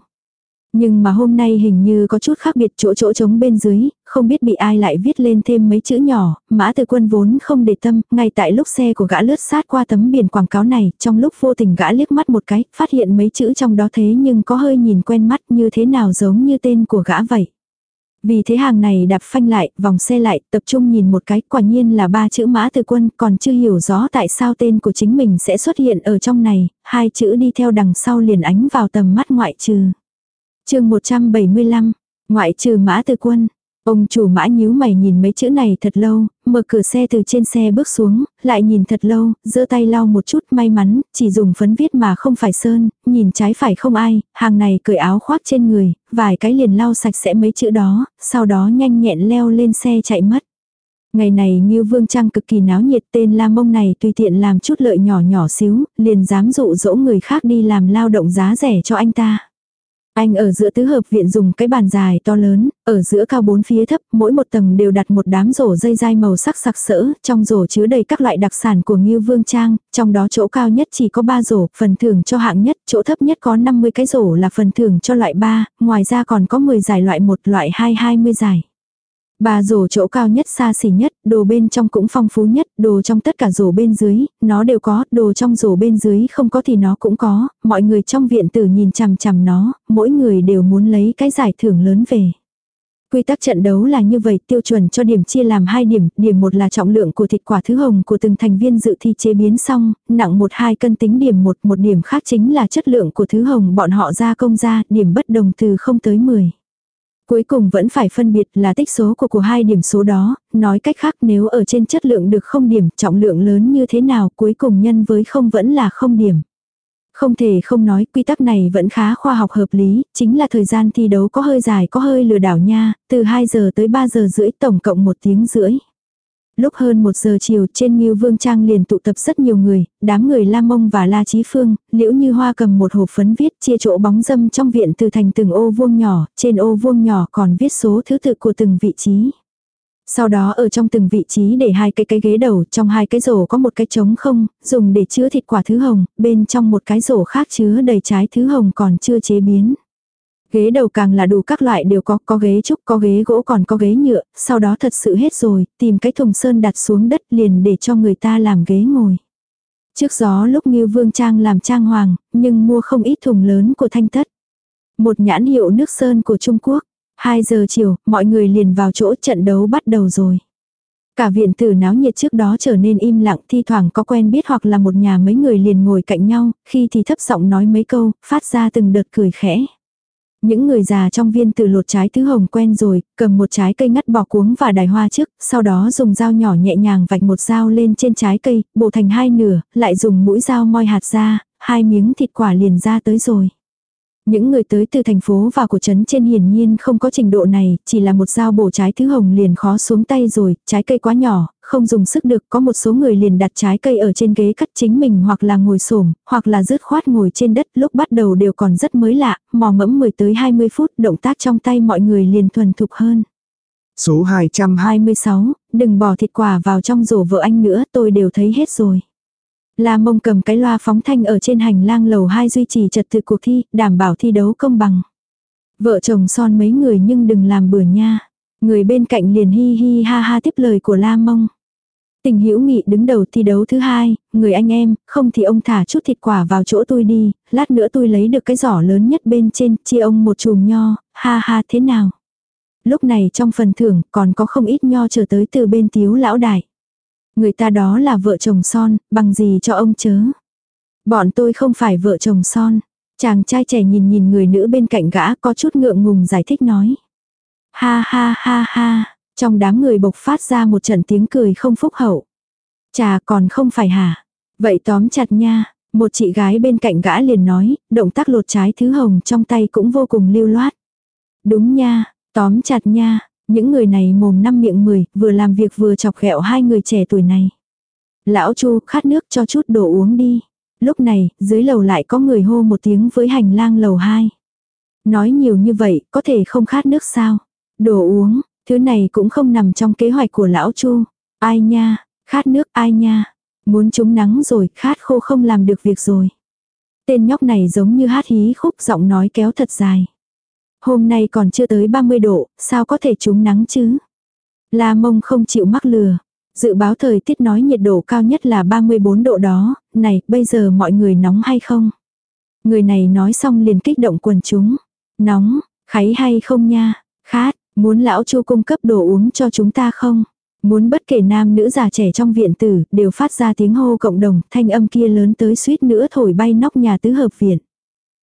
A: Nhưng mà hôm nay hình như có chút khác biệt chỗ chỗ trống bên dưới, không biết bị ai lại viết lên thêm mấy chữ nhỏ, mã từ quân vốn không để tâm, ngay tại lúc xe của gã lướt sát qua tấm biển quảng cáo này, trong lúc vô tình gã liếc mắt một cái, phát hiện mấy chữ trong đó thế nhưng có hơi nhìn quen mắt như thế nào giống như tên của gã vậy. Vì thế hàng này đạp phanh lại, vòng xe lại, tập trung nhìn một cái, quả nhiên là ba chữ mã từ quân, còn chưa hiểu rõ tại sao tên của chính mình sẽ xuất hiện ở trong này, hai chữ đi theo đằng sau liền ánh vào tầm mắt ngoại trừ chương 175, ngoại trừ mã từ quân. Ông chủ mã nhíu mày nhìn mấy chữ này thật lâu, mở cửa xe từ trên xe bước xuống, lại nhìn thật lâu, giơ tay lau một chút may mắn, chỉ dùng phấn viết mà không phải sơn, nhìn trái phải không ai, hàng này cởi áo khoác trên người, vài cái liền lau sạch sẽ mấy chữ đó, sau đó nhanh nhẹn leo lên xe chạy mất. Ngày này như vương trang cực kỳ náo nhiệt tên la mông này tùy tiện làm chút lợi nhỏ nhỏ xíu, liền dám dụ dỗ người khác đi làm lao động giá rẻ cho anh ta. Anh ở giữa tứ hợp viện dùng cái bàn dài to lớn, ở giữa cao bốn phía thấp, mỗi một tầng đều đặt một đám rổ dây dai màu sắc sặc sỡ, trong rổ chứa đầy các loại đặc sản của Ngưu Vương Trang, trong đó chỗ cao nhất chỉ có 3 rổ, phần thưởng cho hạng nhất, chỗ thấp nhất có 50 cái rổ là phần thưởng cho loại 3, ngoài ra còn có 10 giải loại 1, loại 2, 20 giải. Bà rổ chỗ cao nhất xa xỉ nhất, đồ bên trong cũng phong phú nhất, đồ trong tất cả rổ bên dưới, nó đều có, đồ trong rổ bên dưới không có thì nó cũng có, mọi người trong viện tử nhìn chằm chằm nó, mỗi người đều muốn lấy cái giải thưởng lớn về. Quy tắc trận đấu là như vậy, tiêu chuẩn cho điểm chia làm hai điểm, điểm một là trọng lượng của thịt quả thứ hồng của từng thành viên dự thi chế biến xong, nặng 1-2 cân tính điểm một, một điểm khác chính là chất lượng của thứ hồng bọn họ ra công ra, điểm bất đồng từ 0 tới 10. Cuối cùng vẫn phải phân biệt là tích số của của hai điểm số đó, nói cách khác nếu ở trên chất lượng được không điểm, trọng lượng lớn như thế nào cuối cùng nhân với không vẫn là không điểm. Không thể không nói quy tắc này vẫn khá khoa học hợp lý, chính là thời gian thi đấu có hơi dài có hơi lừa đảo nha, từ 2 giờ tới 3 giờ rưỡi tổng cộng 1 tiếng rưỡi. Lúc hơn một giờ chiều trên Ngưu Vương Trang liền tụ tập rất nhiều người, đám người La Mông và La Chí Phương, liễu như hoa cầm một hộp phấn viết chia chỗ bóng dâm trong viện từ thành từng ô vuông nhỏ, trên ô vuông nhỏ còn viết số thứ tự của từng vị trí. Sau đó ở trong từng vị trí để hai cái cái ghế đầu, trong hai cái rổ có một cái trống không, dùng để chứa thịt quả thứ hồng, bên trong một cái rổ khác chứa đầy trái thứ hồng còn chưa chế biến. Ghế đầu càng là đủ các loại đều có, có ghế trúc, có ghế gỗ còn có ghế nhựa, sau đó thật sự hết rồi, tìm cái thùng sơn đặt xuống đất liền để cho người ta làm ghế ngồi. Trước gió lúc Ngưu Vương Trang làm trang hoàng, nhưng mua không ít thùng lớn của thanh thất. Một nhãn hiệu nước sơn của Trung Quốc. 2 giờ chiều, mọi người liền vào chỗ trận đấu bắt đầu rồi. Cả viện tử náo nhiệt trước đó trở nên im lặng thi thoảng có quen biết hoặc là một nhà mấy người liền ngồi cạnh nhau, khi thì thấp giọng nói mấy câu, phát ra từng đợt cười khẽ. Những người già trong viên từ lột trái thứ hồng quen rồi, cầm một trái cây ngắt bỏ cuống và đài hoa trước, sau đó dùng dao nhỏ nhẹ nhàng vạch một dao lên trên trái cây, bổ thành hai nửa, lại dùng mũi dao moi hạt ra, hai miếng thịt quả liền ra tới rồi. Những người tới từ thành phố và của trấn trên hiển nhiên không có trình độ này, chỉ là một dao bổ trái thứ hồng liền khó xuống tay rồi, trái cây quá nhỏ, không dùng sức được, có một số người liền đặt trái cây ở trên ghế cắt chính mình hoặc là ngồi xổm hoặc là rứt khoát ngồi trên đất, lúc bắt đầu đều còn rất mới lạ, mò mẫm 10 tới 20 phút, động tác trong tay mọi người liền thuần thục hơn.
B: Số 202.
A: 26, đừng bỏ thịt quả vào trong rổ vợ anh nữa, tôi đều thấy hết rồi. La mông cầm cái loa phóng thanh ở trên hành lang lầu 2 duy trì trật tự cuộc thi, đảm bảo thi đấu công bằng. Vợ chồng son mấy người nhưng đừng làm bừa nha. Người bên cạnh liền hi hi ha ha tiếp lời của La mông. Tình hữu nghị đứng đầu thi đấu thứ hai, người anh em, không thì ông thả chút thịt quả vào chỗ tôi đi, lát nữa tôi lấy được cái giỏ lớn nhất bên trên, chia ông một chùm nho, ha ha thế nào. Lúc này trong phần thưởng còn có không ít nho trở tới từ bên tiếu lão đại. Người ta đó là vợ chồng son, bằng gì cho ông chớ. Bọn tôi không phải vợ chồng son. Chàng trai trẻ nhìn nhìn người nữ bên cạnh gã có chút ngượng ngùng giải thích nói. Ha ha ha ha, trong đám người bộc phát ra một trận tiếng cười không phúc hậu. Chà còn không phải hả? Vậy tóm chặt nha, một chị gái bên cạnh gã liền nói, động tác lột trái thứ hồng trong tay cũng vô cùng lưu loát. Đúng nha, tóm chặt nha, những người này mồm năm miệng mười, vừa làm việc vừa chọc ghẹo hai người trẻ tuổi này. Lão Chu khát nước cho chút đồ uống đi. Lúc này, dưới lầu lại có người hô một tiếng với hành lang lầu hai. Nói nhiều như vậy, có thể không khát nước sao? Đồ uống, thứ này cũng không nằm trong kế hoạch của lão Chu. Ai nha, khát nước ai nha. Muốn trúng nắng rồi, khát khô không làm được việc rồi. Tên nhóc này giống như hát hí khúc giọng nói kéo thật dài. Hôm nay còn chưa tới 30 độ, sao có thể trúng nắng chứ? La mông không chịu mắc lừa. Dự báo thời tiết nói nhiệt độ cao nhất là 34 độ đó, này, bây giờ mọi người nóng hay không? Người này nói xong liền kích động quần chúng. Nóng, kháy hay không nha? Khát, muốn lão chu cung cấp đồ uống cho chúng ta không? Muốn bất kể nam nữ già trẻ trong viện tử đều phát ra tiếng hô cộng đồng, thanh âm kia lớn tới suýt nữa thổi bay nóc nhà tứ hợp viện.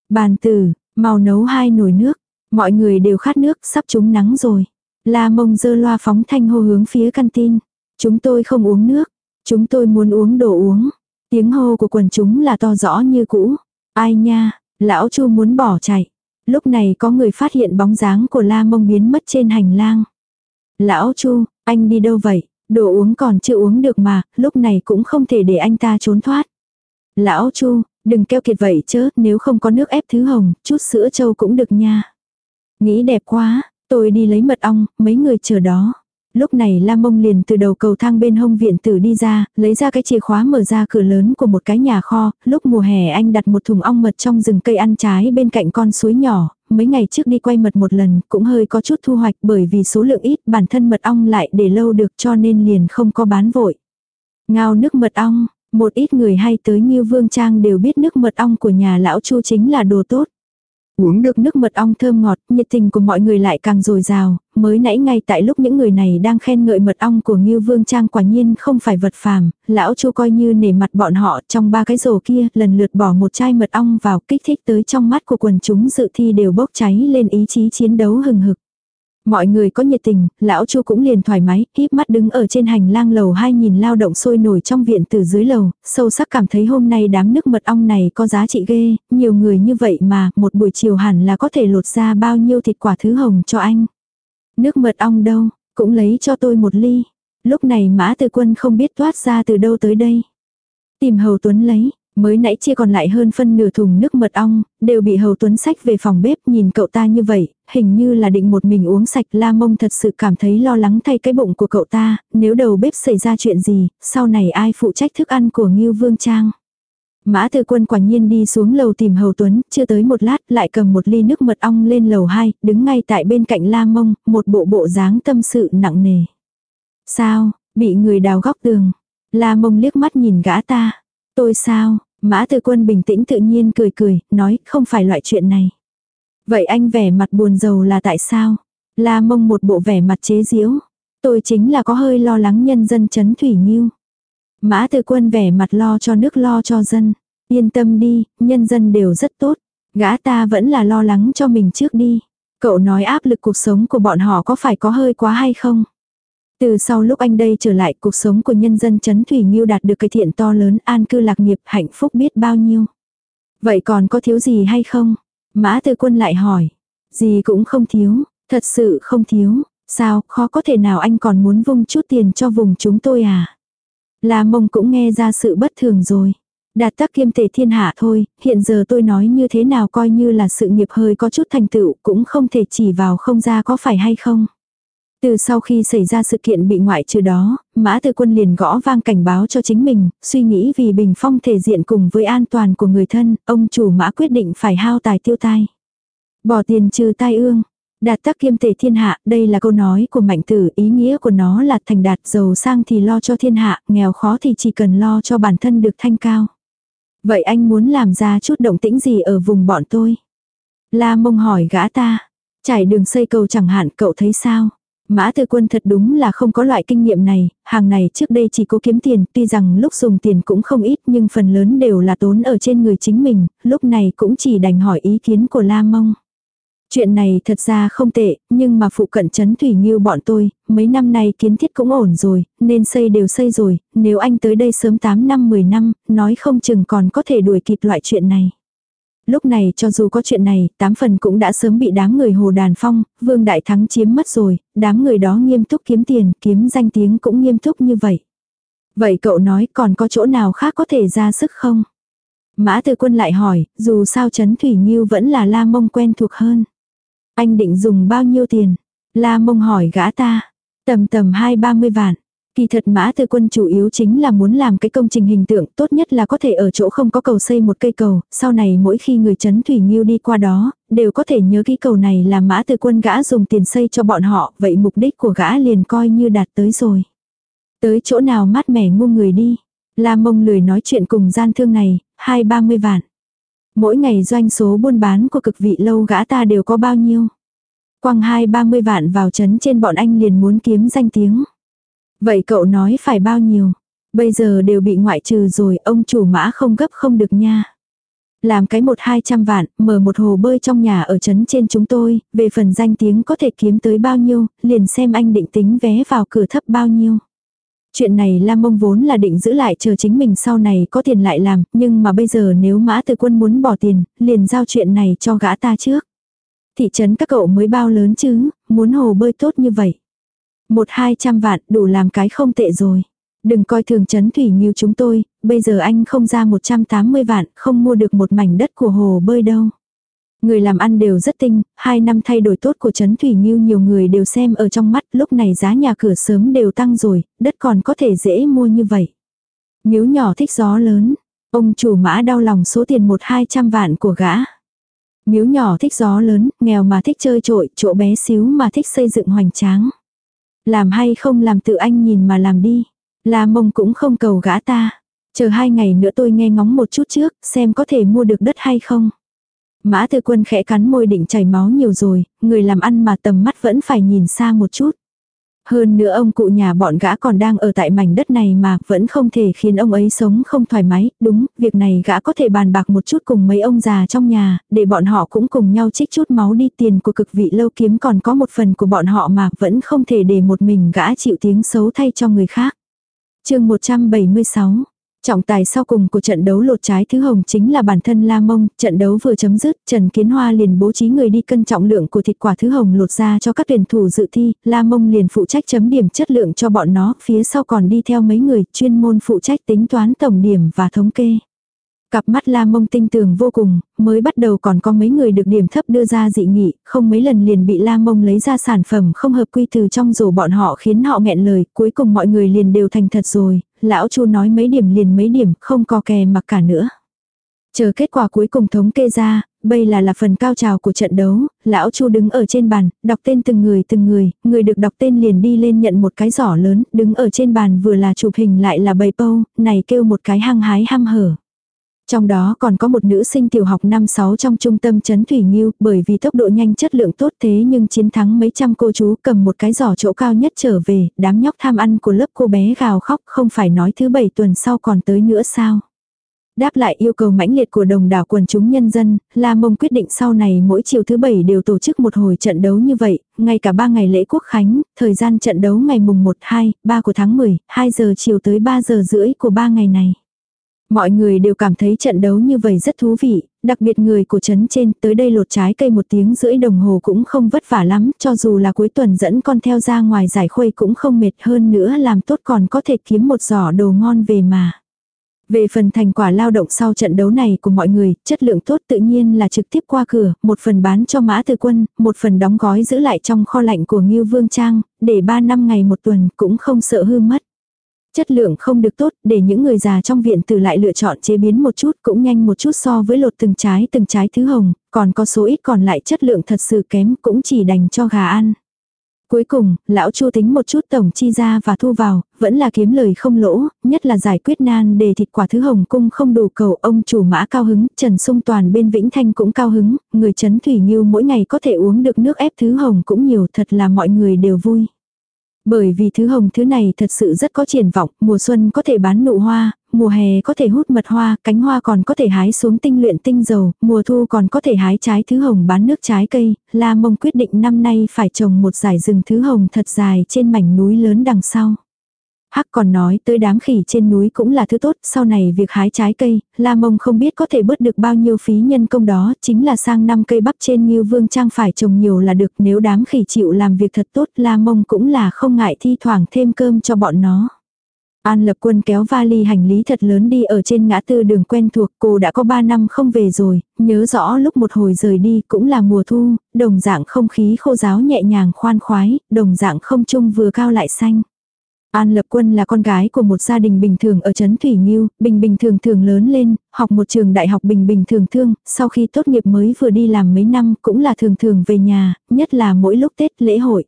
A: Bàn tử, mau nấu hai nồi nước, mọi người đều khát nước, sắp trúng nắng rồi. La mông dơ loa phóng thanh hô hướng phía căn tin. Chúng tôi không uống nước, chúng tôi muốn uống đồ uống. Tiếng hô của quần chúng là to rõ như cũ. Ai nha, lão chu muốn bỏ chạy. Lúc này có người phát hiện bóng dáng của la mông biến mất trên hành lang. Lão chu, anh đi đâu vậy? Đồ uống còn chưa uống được mà, lúc này cũng không thể để anh ta trốn thoát. Lão chu, đừng keo kiệt vậy chớ, nếu không có nước ép thứ hồng, chút sữa trâu cũng được nha. Nghĩ đẹp quá, tôi đi lấy mật ong, mấy người chờ đó. Lúc này Lam Mông liền từ đầu cầu thang bên hông viện tử đi ra, lấy ra cái chìa khóa mở ra cửa lớn của một cái nhà kho, lúc mùa hè anh đặt một thùng ong mật trong rừng cây ăn trái bên cạnh con suối nhỏ, mấy ngày trước đi quay mật một lần cũng hơi có chút thu hoạch bởi vì số lượng ít bản thân mật ong lại để lâu được cho nên liền không có bán vội. Ngao nước mật ong, một ít người hay tới như Vương Trang đều biết nước mật ong của nhà lão Chu chính là đồ tốt. Uống được nước mật ong thơm ngọt, nhiệt tình của mọi người lại càng dồi dào, mới nãy ngay tại lúc những người này đang khen ngợi mật ong của Ngưu Vương Trang quả nhiên không phải vật phàm, lão Chu coi như nể mặt bọn họ trong ba cái rổ kia, lần lượt bỏ một chai mật ong vào kích thích tới trong mắt của quần chúng dự thi đều bốc cháy lên ý chí chiến đấu hừng hực. Mọi người có nhiệt tình, lão Chu cũng liền thoải mái, híp mắt đứng ở trên hành lang lầu hai nhìn lao động sôi nổi trong viện từ dưới lầu, sâu sắc cảm thấy hôm nay đám nước mật ong này có giá trị ghê, nhiều người như vậy mà, một buổi chiều hẳn là có thể lột ra bao nhiêu thịt quả thứ hồng cho anh. Nước mật ong đâu, cũng lấy cho tôi một ly. Lúc này mã tư quân không biết thoát ra từ đâu tới đây. Tìm hầu tuấn lấy, Mới nãy chia còn lại hơn phân nửa thùng nước mật ong, đều bị Hầu Tuấn sách về phòng bếp nhìn cậu ta như vậy, hình như là định một mình uống sạch la mông thật sự cảm thấy lo lắng thay cái bụng của cậu ta, nếu đầu bếp xảy ra chuyện gì, sau này ai phụ trách thức ăn của Ngưu Vương Trang. Mã Tư Quân quả nhiên đi xuống lầu tìm Hầu Tuấn, chưa tới một lát lại cầm một ly nước mật ong lên lầu 2, đứng ngay tại bên cạnh La Mông, một bộ bộ dáng tâm sự nặng nề. Sao, bị người đào góc tường. La Mông liếc mắt nhìn gã ta. Tôi sao, Mã Tư Quân bình tĩnh tự nhiên cười cười, nói không phải loại chuyện này. Vậy anh vẻ mặt buồn rầu là tại sao? La mông một bộ vẻ mặt chế giễu. Tôi chính là có hơi lo lắng nhân dân chấn thủy nghiêu. Mã Tư Quân vẻ mặt lo cho nước lo cho dân. Yên tâm đi, nhân dân đều rất tốt. Gã ta vẫn là lo lắng cho mình trước đi. Cậu nói áp lực cuộc sống của bọn họ có phải có hơi quá hay không? Từ sau lúc anh đây trở lại cuộc sống của nhân dân chấn Thủy Nghiêu đạt được cái thiện to lớn an cư lạc nghiệp hạnh phúc biết bao nhiêu. Vậy còn có thiếu gì hay không? Mã Tư Quân lại hỏi. Gì cũng không thiếu, thật sự không thiếu. Sao, khó có thể nào anh còn muốn vung chút tiền cho vùng chúng tôi à? La mông cũng nghe ra sự bất thường rồi. Đạt tác kiêm tề thiên hạ thôi, hiện giờ tôi nói như thế nào coi như là sự nghiệp hơi có chút thành tựu cũng không thể chỉ vào không ra có phải hay không. Từ sau khi xảy ra sự kiện bị ngoại trừ đó, Mã Tư Quân liền gõ vang cảnh báo cho chính mình, suy nghĩ vì bình phong thể diện cùng với an toàn của người thân, ông chủ Mã quyết định phải hao tài tiêu tai. Bỏ tiền trừ tai ương. Đạt tắc kiêm tể thiên hạ, đây là câu nói của mạnh tử, ý nghĩa của nó là thành đạt giàu sang thì lo cho thiên hạ, nghèo khó thì chỉ cần lo cho bản thân được thanh cao. Vậy anh muốn làm ra chút động tĩnh gì ở vùng bọn tôi? La mông hỏi gã ta. Trải đường xây cầu chẳng hạn cậu thấy sao? Mã Tư Quân thật đúng là không có loại kinh nghiệm này, hàng này trước đây chỉ cố kiếm tiền, tuy rằng lúc dùng tiền cũng không ít nhưng phần lớn đều là tốn ở trên người chính mình, lúc này cũng chỉ đành hỏi ý kiến của La Mông. Chuyện này thật ra không tệ, nhưng mà phụ cận chấn thủy như bọn tôi, mấy năm nay kiến thiết cũng ổn rồi, nên xây đều xây rồi, nếu anh tới đây sớm 8 năm 10 năm, nói không chừng còn có thể đuổi kịp loại chuyện này. Lúc này cho dù có chuyện này, tám phần cũng đã sớm bị đám người Hồ Đàn Phong, Vương Đại Thắng chiếm mất rồi, đám người đó nghiêm túc kiếm tiền, kiếm danh tiếng cũng nghiêm túc như vậy. Vậy cậu nói còn có chỗ nào khác có thể ra sức không? Mã Tư Quân lại hỏi, dù sao Trấn Thủy Nhiêu vẫn là La Mông quen thuộc hơn. Anh định dùng bao nhiêu tiền? La Mông hỏi gã ta. Tầm tầm hai ba mươi vạn. Kỳ thật mã tư quân chủ yếu chính là muốn làm cái công trình hình tượng tốt nhất là có thể ở chỗ không có cầu xây một cây cầu, sau này mỗi khi người chấn thủy nghiêu đi qua đó, đều có thể nhớ cái cầu này là mã tư quân gã dùng tiền xây cho bọn họ, vậy mục đích của gã liền coi như đạt tới rồi. Tới chỗ nào mát mẻ ngu người đi. La mông lười nói chuyện cùng gian thương này, hai ba mươi vạn. Mỗi ngày doanh số buôn bán của cực vị lâu gã ta đều có bao nhiêu. Quăng hai ba mươi vạn vào chấn trên bọn anh liền muốn kiếm danh tiếng. Vậy cậu nói phải bao nhiêu? Bây giờ đều bị ngoại trừ rồi, ông chủ mã không gấp không được nha. Làm cái một hai trăm vạn, mở một hồ bơi trong nhà ở trấn trên chúng tôi, về phần danh tiếng có thể kiếm tới bao nhiêu, liền xem anh định tính vé vào cửa thấp bao nhiêu. Chuyện này Lam Mông vốn là định giữ lại chờ chính mình sau này có tiền lại làm, nhưng mà bây giờ nếu Mã Từ Quân muốn bỏ tiền, liền giao chuyện này cho gã ta trước. Thị trấn các cậu mới bao lớn chứ, muốn hồ bơi tốt như vậy. Một hai trăm vạn đủ làm cái không tệ rồi. Đừng coi thường trấn thủy như chúng tôi, bây giờ anh không ra 180 vạn, không mua được một mảnh đất của hồ bơi đâu. Người làm ăn đều rất tinh, hai năm thay đổi tốt của Trấn Thủy Nhiêu nhiều người đều xem ở trong mắt, lúc này giá nhà cửa sớm đều tăng rồi, đất còn có thể dễ mua như vậy. Miếu nhỏ thích gió lớn, ông chủ mã đau lòng số tiền một hai trăm vạn của gã. Miếu nhỏ thích gió lớn, nghèo mà thích chơi trội, chỗ bé xíu mà thích xây dựng hoành tráng. Làm hay không làm tự anh nhìn mà làm đi. La mông cũng không cầu gã ta. Chờ hai ngày nữa tôi nghe ngóng một chút trước, xem có thể mua được đất hay không. Mã tư quân khẽ cắn môi định chảy máu nhiều rồi, người làm ăn mà tầm mắt vẫn phải nhìn xa một chút. Hơn nữa ông cụ nhà bọn gã còn đang ở tại mảnh đất này mà vẫn không thể khiến ông ấy sống không thoải mái. Đúng, việc này gã có thể bàn bạc một chút cùng mấy ông già trong nhà, để bọn họ cũng cùng nhau trích chút máu đi tiền của cực vị lâu kiếm còn có một phần của bọn họ mà vẫn không thể để một mình gã chịu tiếng xấu thay cho người khác. chương 176 Trọng tài sau cùng của trận đấu lột trái thứ hồng chính là bản thân La Mông, trận đấu vừa chấm dứt, Trần Kiến Hoa liền bố trí người đi cân trọng lượng của thịt quả thứ hồng lột ra cho các tuyển thủ dự thi, La Mông liền phụ trách chấm điểm chất lượng cho bọn nó, phía sau còn đi theo mấy người chuyên môn phụ trách tính toán tổng điểm và thống kê. Cặp mắt la mông tinh tường vô cùng, mới bắt đầu còn có mấy người được điểm thấp đưa ra dị nghị, không mấy lần liền bị la mông lấy ra sản phẩm không hợp quy từ trong rổ bọn họ khiến họ nghẹn lời, cuối cùng mọi người liền đều thành thật rồi, lão chu nói mấy điểm liền mấy điểm, không có kè mặc cả nữa. Chờ kết quả cuối cùng thống kê ra, bây là là phần cao trào của trận đấu, lão chu đứng ở trên bàn, đọc tên từng người từng người, người được đọc tên liền đi lên nhận một cái giỏ lớn, đứng ở trên bàn vừa là chụp hình lại là bầy bâu, này kêu một cái hăng hái hăm hở. Trong đó còn có một nữ sinh tiểu học năm sáu trong trung tâm chấn Thủy Nghiêu, bởi vì tốc độ nhanh chất lượng tốt thế nhưng chiến thắng mấy trăm cô chú cầm một cái giỏ chỗ cao nhất trở về, đám nhóc tham ăn của lớp cô bé gào khóc không phải nói thứ bảy tuần sau còn tới nữa sao. Đáp lại yêu cầu mãnh liệt của đồng đảo quần chúng nhân dân, La Mông quyết định sau này mỗi chiều thứ bảy đều tổ chức một hồi trận đấu như vậy, ngay cả ba ngày lễ quốc khánh, thời gian trận đấu ngày mùng 1, 2, 3 của tháng 10, 2 giờ chiều tới 3 giờ rưỡi của ba ngày này. Mọi người đều cảm thấy trận đấu như vậy rất thú vị, đặc biệt người của trấn trên tới đây lột trái cây một tiếng rưỡi đồng hồ cũng không vất vả lắm, cho dù là cuối tuần dẫn con theo ra ngoài giải khuây cũng không mệt hơn nữa làm tốt còn có thể kiếm một giỏ đồ ngon về mà. Về phần thành quả lao động sau trận đấu này của mọi người, chất lượng tốt tự nhiên là trực tiếp qua cửa, một phần bán cho mã từ quân, một phần đóng gói giữ lại trong kho lạnh của Ngưu Vương Trang, để 3 năm ngày một tuần cũng không sợ hư mất. Chất lượng không được tốt, để những người già trong viện từ lại lựa chọn chế biến một chút cũng nhanh một chút so với lột từng trái từng trái thứ hồng, còn có số ít còn lại chất lượng thật sự kém cũng chỉ đành cho gà ăn. Cuối cùng, lão Chu tính một chút tổng chi ra và thu vào, vẫn là kiếm lời không lỗ, nhất là giải quyết nan đề thịt quả thứ hồng cung không đủ cầu ông chủ mã cao hứng, Trần Sung Toàn bên Vĩnh Thanh cũng cao hứng, người Trấn Thủy Nghiêu mỗi ngày có thể uống được nước ép thứ hồng cũng nhiều thật là mọi người đều vui. Bởi vì thứ hồng thứ này thật sự rất có triển vọng, mùa xuân có thể bán nụ hoa, mùa hè có thể hút mật hoa, cánh hoa còn có thể hái xuống tinh luyện tinh dầu, mùa thu còn có thể hái trái thứ hồng bán nước trái cây, La Mông quyết định năm nay phải trồng một giải rừng thứ hồng thật dài trên mảnh núi lớn đằng sau. Hắc còn nói tới đám khỉ trên núi cũng là thứ tốt, sau này việc hái trái cây, La Mông không biết có thể bớt được bao nhiêu phí nhân công đó, chính là sang năm cây bắp trên như vương trang phải trồng nhiều là được, nếu đám khỉ chịu làm việc thật tốt, La Mông cũng là không ngại thi thoảng thêm cơm cho bọn nó. An lập quân kéo vali hành lý thật lớn đi ở trên ngã tư đường quen thuộc cô đã có 3 năm không về rồi, nhớ rõ lúc một hồi rời đi cũng là mùa thu, đồng dạng không khí khô giáo nhẹ nhàng khoan khoái, đồng dạng không trung vừa cao lại xanh. An Lập Quân là con gái của một gia đình bình thường ở Trấn Thủy nhiêu bình bình thường thường lớn lên, học một trường đại học bình bình thường thương, sau khi tốt nghiệp mới vừa đi làm mấy năm cũng là thường thường về nhà, nhất là mỗi lúc Tết lễ hội.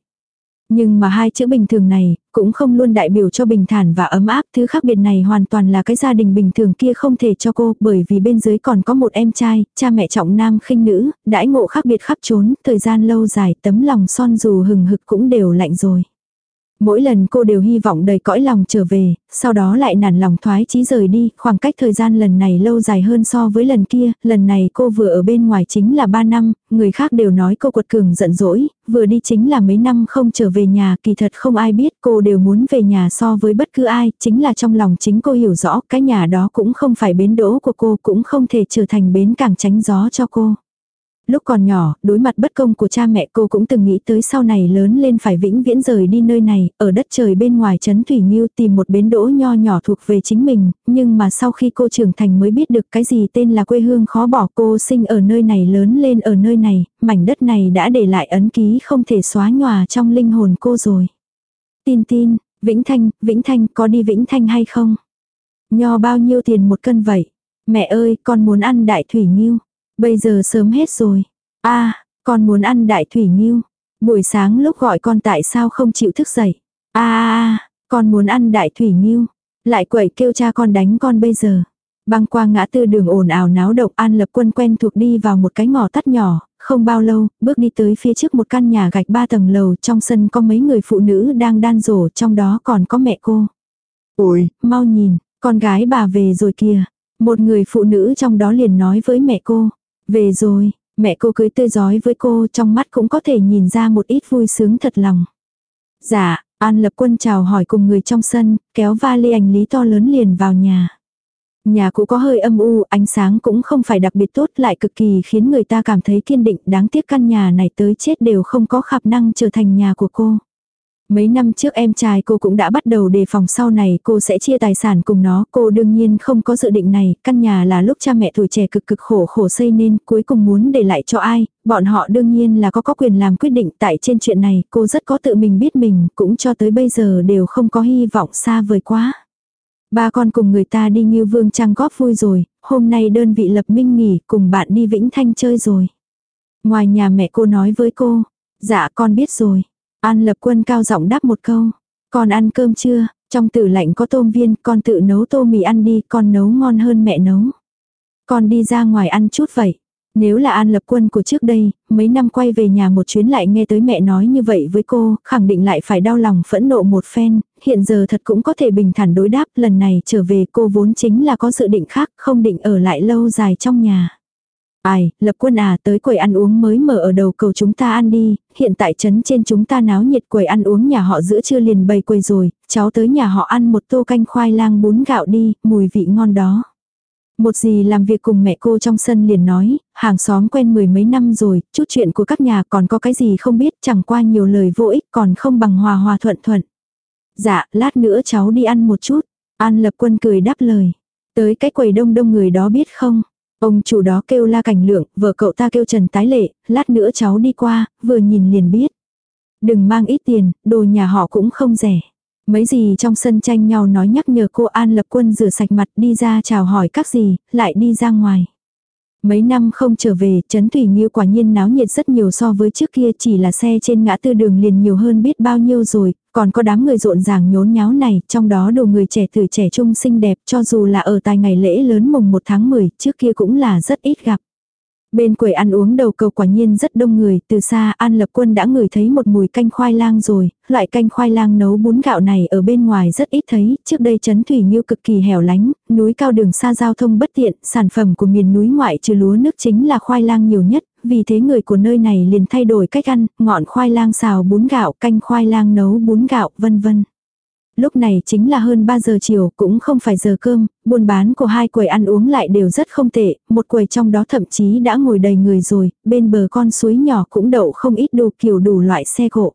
A: Nhưng mà hai chữ bình thường này, cũng không luôn đại biểu cho bình thản và ấm áp. Thứ khác biệt này hoàn toàn là cái gia đình bình thường kia không thể cho cô, bởi vì bên dưới còn có một em trai, cha mẹ trọng nam khinh nữ, đãi ngộ khác biệt khắp trốn, thời gian lâu dài, tấm lòng son dù hừng hực cũng đều lạnh rồi. Mỗi lần cô đều hy vọng đầy cõi lòng trở về, sau đó lại nản lòng thoái chí rời đi, khoảng cách thời gian lần này lâu dài hơn so với lần kia, lần này cô vừa ở bên ngoài chính là 3 năm, người khác đều nói cô quật cường giận dỗi, vừa đi chính là mấy năm không trở về nhà, kỳ thật không ai biết cô đều muốn về nhà so với bất cứ ai, chính là trong lòng chính cô hiểu rõ cái nhà đó cũng không phải bến đỗ của cô, cũng không thể trở thành bến cảng tránh gió cho cô. Lúc còn nhỏ, đối mặt bất công của cha mẹ cô cũng từng nghĩ tới sau này lớn lên phải vĩnh viễn rời đi nơi này, ở đất trời bên ngoài trấn Thủy Nghiêu tìm một bến đỗ nho nhỏ thuộc về chính mình, nhưng mà sau khi cô trưởng thành mới biết được cái gì tên là quê hương khó bỏ cô sinh ở nơi này lớn lên ở nơi này, mảnh đất này đã để lại ấn ký không thể xóa nhòa trong linh hồn cô rồi. Tin tin, Vĩnh Thanh, Vĩnh Thanh có đi Vĩnh Thanh hay không? Nho bao nhiêu tiền một cân vậy? Mẹ ơi, con muốn ăn đại thủy nghiêu. Bây giờ sớm hết rồi. a con muốn ăn đại thủy nghiêu. Buổi sáng lúc gọi con tại sao không chịu thức dậy. a a con muốn ăn đại thủy nghiêu. Lại quậy kêu cha con đánh con bây giờ. Băng qua ngã tư đường ồn ào náo động An Lập Quân quen thuộc đi vào một cái ngõ tắt nhỏ, không bao lâu, bước đi tới phía trước một căn nhà gạch ba tầng lầu, trong sân có mấy người phụ nữ đang đan rổ, trong đó còn có mẹ cô.
B: Ôi,
A: Mau nhìn, con gái bà về rồi kìa. Một người phụ nữ trong đó liền nói với mẹ cô. Về rồi, mẹ cô cưới tươi giói với cô trong mắt cũng có thể nhìn ra một ít vui sướng thật lòng. Dạ, An Lập Quân chào hỏi cùng người trong sân, kéo vali hành lý to lớn liền vào nhà. Nhà cũ có hơi âm u, ánh sáng cũng không phải đặc biệt tốt lại cực kỳ khiến người ta cảm thấy kiên định đáng tiếc căn nhà này tới chết đều không có khả năng trở thành nhà của cô. Mấy năm trước em trai cô cũng đã bắt đầu đề phòng sau này cô sẽ chia tài sản cùng nó. Cô đương nhiên không có dự định này, căn nhà là lúc cha mẹ tuổi trẻ cực cực khổ khổ xây nên cuối cùng muốn để lại cho ai. Bọn họ đương nhiên là có có quyền làm quyết định tại trên chuyện này. Cô rất có tự mình biết mình, cũng cho tới bây giờ đều không có hy vọng xa vời quá. Ba con cùng người ta đi như vương trang góp vui rồi, hôm nay đơn vị lập minh nghỉ cùng bạn đi Vĩnh Thanh chơi rồi. Ngoài nhà mẹ cô nói với cô, dạ con biết rồi. An lập quân cao giọng đáp một câu. Con ăn cơm chưa? Trong tủ lạnh có tôm viên, con tự nấu tô mì ăn đi, con nấu ngon hơn mẹ nấu. Con đi ra ngoài ăn chút vậy. Nếu là An Lập Quân của trước đây, mấy năm quay về nhà một chuyến lại nghe tới mẹ nói như vậy với cô, khẳng định lại phải đau lòng phẫn nộ một phen, hiện giờ thật cũng có thể bình thản đối đáp, lần này trở về cô vốn chính là có dự định khác, không định ở lại lâu dài trong nhà. Ai, lập quân à tới quầy ăn uống mới mở ở đầu cầu chúng ta ăn đi, hiện tại trấn trên chúng ta náo nhiệt quầy ăn uống nhà họ giữa trưa liền bày quầy rồi, cháu tới nhà họ ăn một tô canh khoai lang bún gạo đi, mùi vị ngon đó. Một gì làm việc cùng mẹ cô trong sân liền nói, hàng xóm quen mười mấy năm rồi, chút chuyện của các nhà còn có cái gì không biết chẳng qua nhiều lời vô ích còn không bằng hòa hòa thuận thuận. Dạ, lát nữa cháu đi ăn một chút. An lập quân cười đáp lời. Tới cái quầy đông đông người đó biết không? Ông chủ đó kêu la cảnh lượng, vợ cậu ta kêu Trần Tái Lệ, lát nữa cháu đi qua, vừa nhìn liền biết. Đừng mang ít tiền, đồ nhà họ cũng không rẻ. Mấy gì trong sân tranh nhau nói nhắc nhở cô An Lập Quân rửa sạch mặt đi ra chào hỏi các gì, lại đi ra ngoài. Mấy năm không trở về, Trấn Thủy Nghiêu quả nhiên náo nhiệt rất nhiều so với trước kia chỉ là xe trên ngã tư đường liền nhiều hơn biết bao nhiêu rồi, còn có đám người rộn ràng nhốn nháo này, trong đó đồ người trẻ tuổi trẻ trung xinh đẹp cho dù là ở tài ngày lễ lớn mùng 1 tháng 10, trước kia cũng là rất ít gặp. Bên quầy ăn uống đầu cầu quả nhiên rất đông người, từ xa An Lập Quân đã ngửi thấy một mùi canh khoai lang rồi, loại canh khoai lang nấu bún gạo này ở bên ngoài rất ít thấy, trước đây Trấn Thủy Nhiêu cực kỳ hẻo lánh, núi cao đường xa giao thông bất tiện, sản phẩm của miền núi ngoại trừ lúa nước chính là khoai lang nhiều nhất, vì thế người của nơi này liền thay đổi cách ăn, ngọn khoai lang xào bún gạo, canh khoai lang nấu bún gạo, vân vân. Lúc này chính là hơn 3 giờ chiều, cũng không phải giờ cơm, buôn bán của hai quầy ăn uống lại đều rất không tệ, một quầy trong đó thậm chí đã ngồi đầy người rồi, bên bờ con suối nhỏ cũng đậu không ít đồ kiểu đủ loại xe cộ.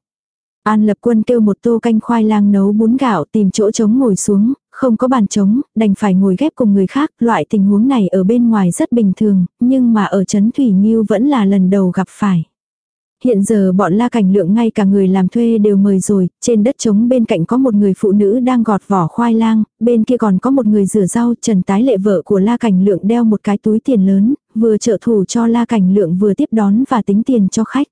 A: An lập quân kêu một tô canh khoai lang nấu bún gạo tìm chỗ trống ngồi xuống, không có bàn trống, đành phải ngồi ghép cùng người khác, loại tình huống này ở bên ngoài rất bình thường, nhưng mà ở Trấn Thủy Nhiêu vẫn là lần đầu gặp phải. Hiện giờ bọn la cảnh lượng ngay cả người làm thuê đều mời rồi, trên đất trống bên cạnh có một người phụ nữ đang gọt vỏ khoai lang, bên kia còn có một người rửa rau, trần tái lệ vợ của la cảnh lượng đeo một cái túi tiền lớn, vừa trợ thủ cho la cảnh lượng vừa tiếp đón và tính tiền cho khách.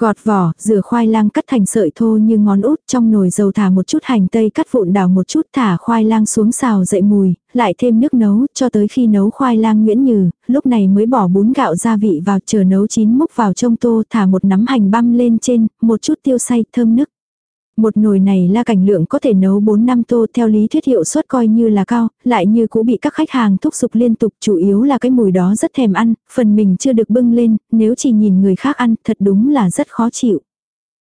A: Gọt vỏ, rửa khoai lang cắt thành sợi thô như ngón út, trong nồi dầu thả một chút hành tây cắt vụn đào một chút thả khoai lang xuống xào dậy mùi, lại thêm nước nấu, cho tới khi nấu khoai lang nhuyễn nhừ, lúc này mới bỏ bún gạo gia vị vào chờ nấu chín múc vào trong tô thả một nắm hành băm lên trên, một chút tiêu xay thơm nức. Một nồi này la cảnh lượng có thể nấu 4 năm tô theo lý thuyết hiệu suất coi như là cao, lại như cũ bị các khách hàng thúc giục liên tục chủ yếu là cái mùi đó rất thèm ăn, phần mình chưa được bưng lên, nếu chỉ nhìn người khác ăn thật đúng là rất khó chịu.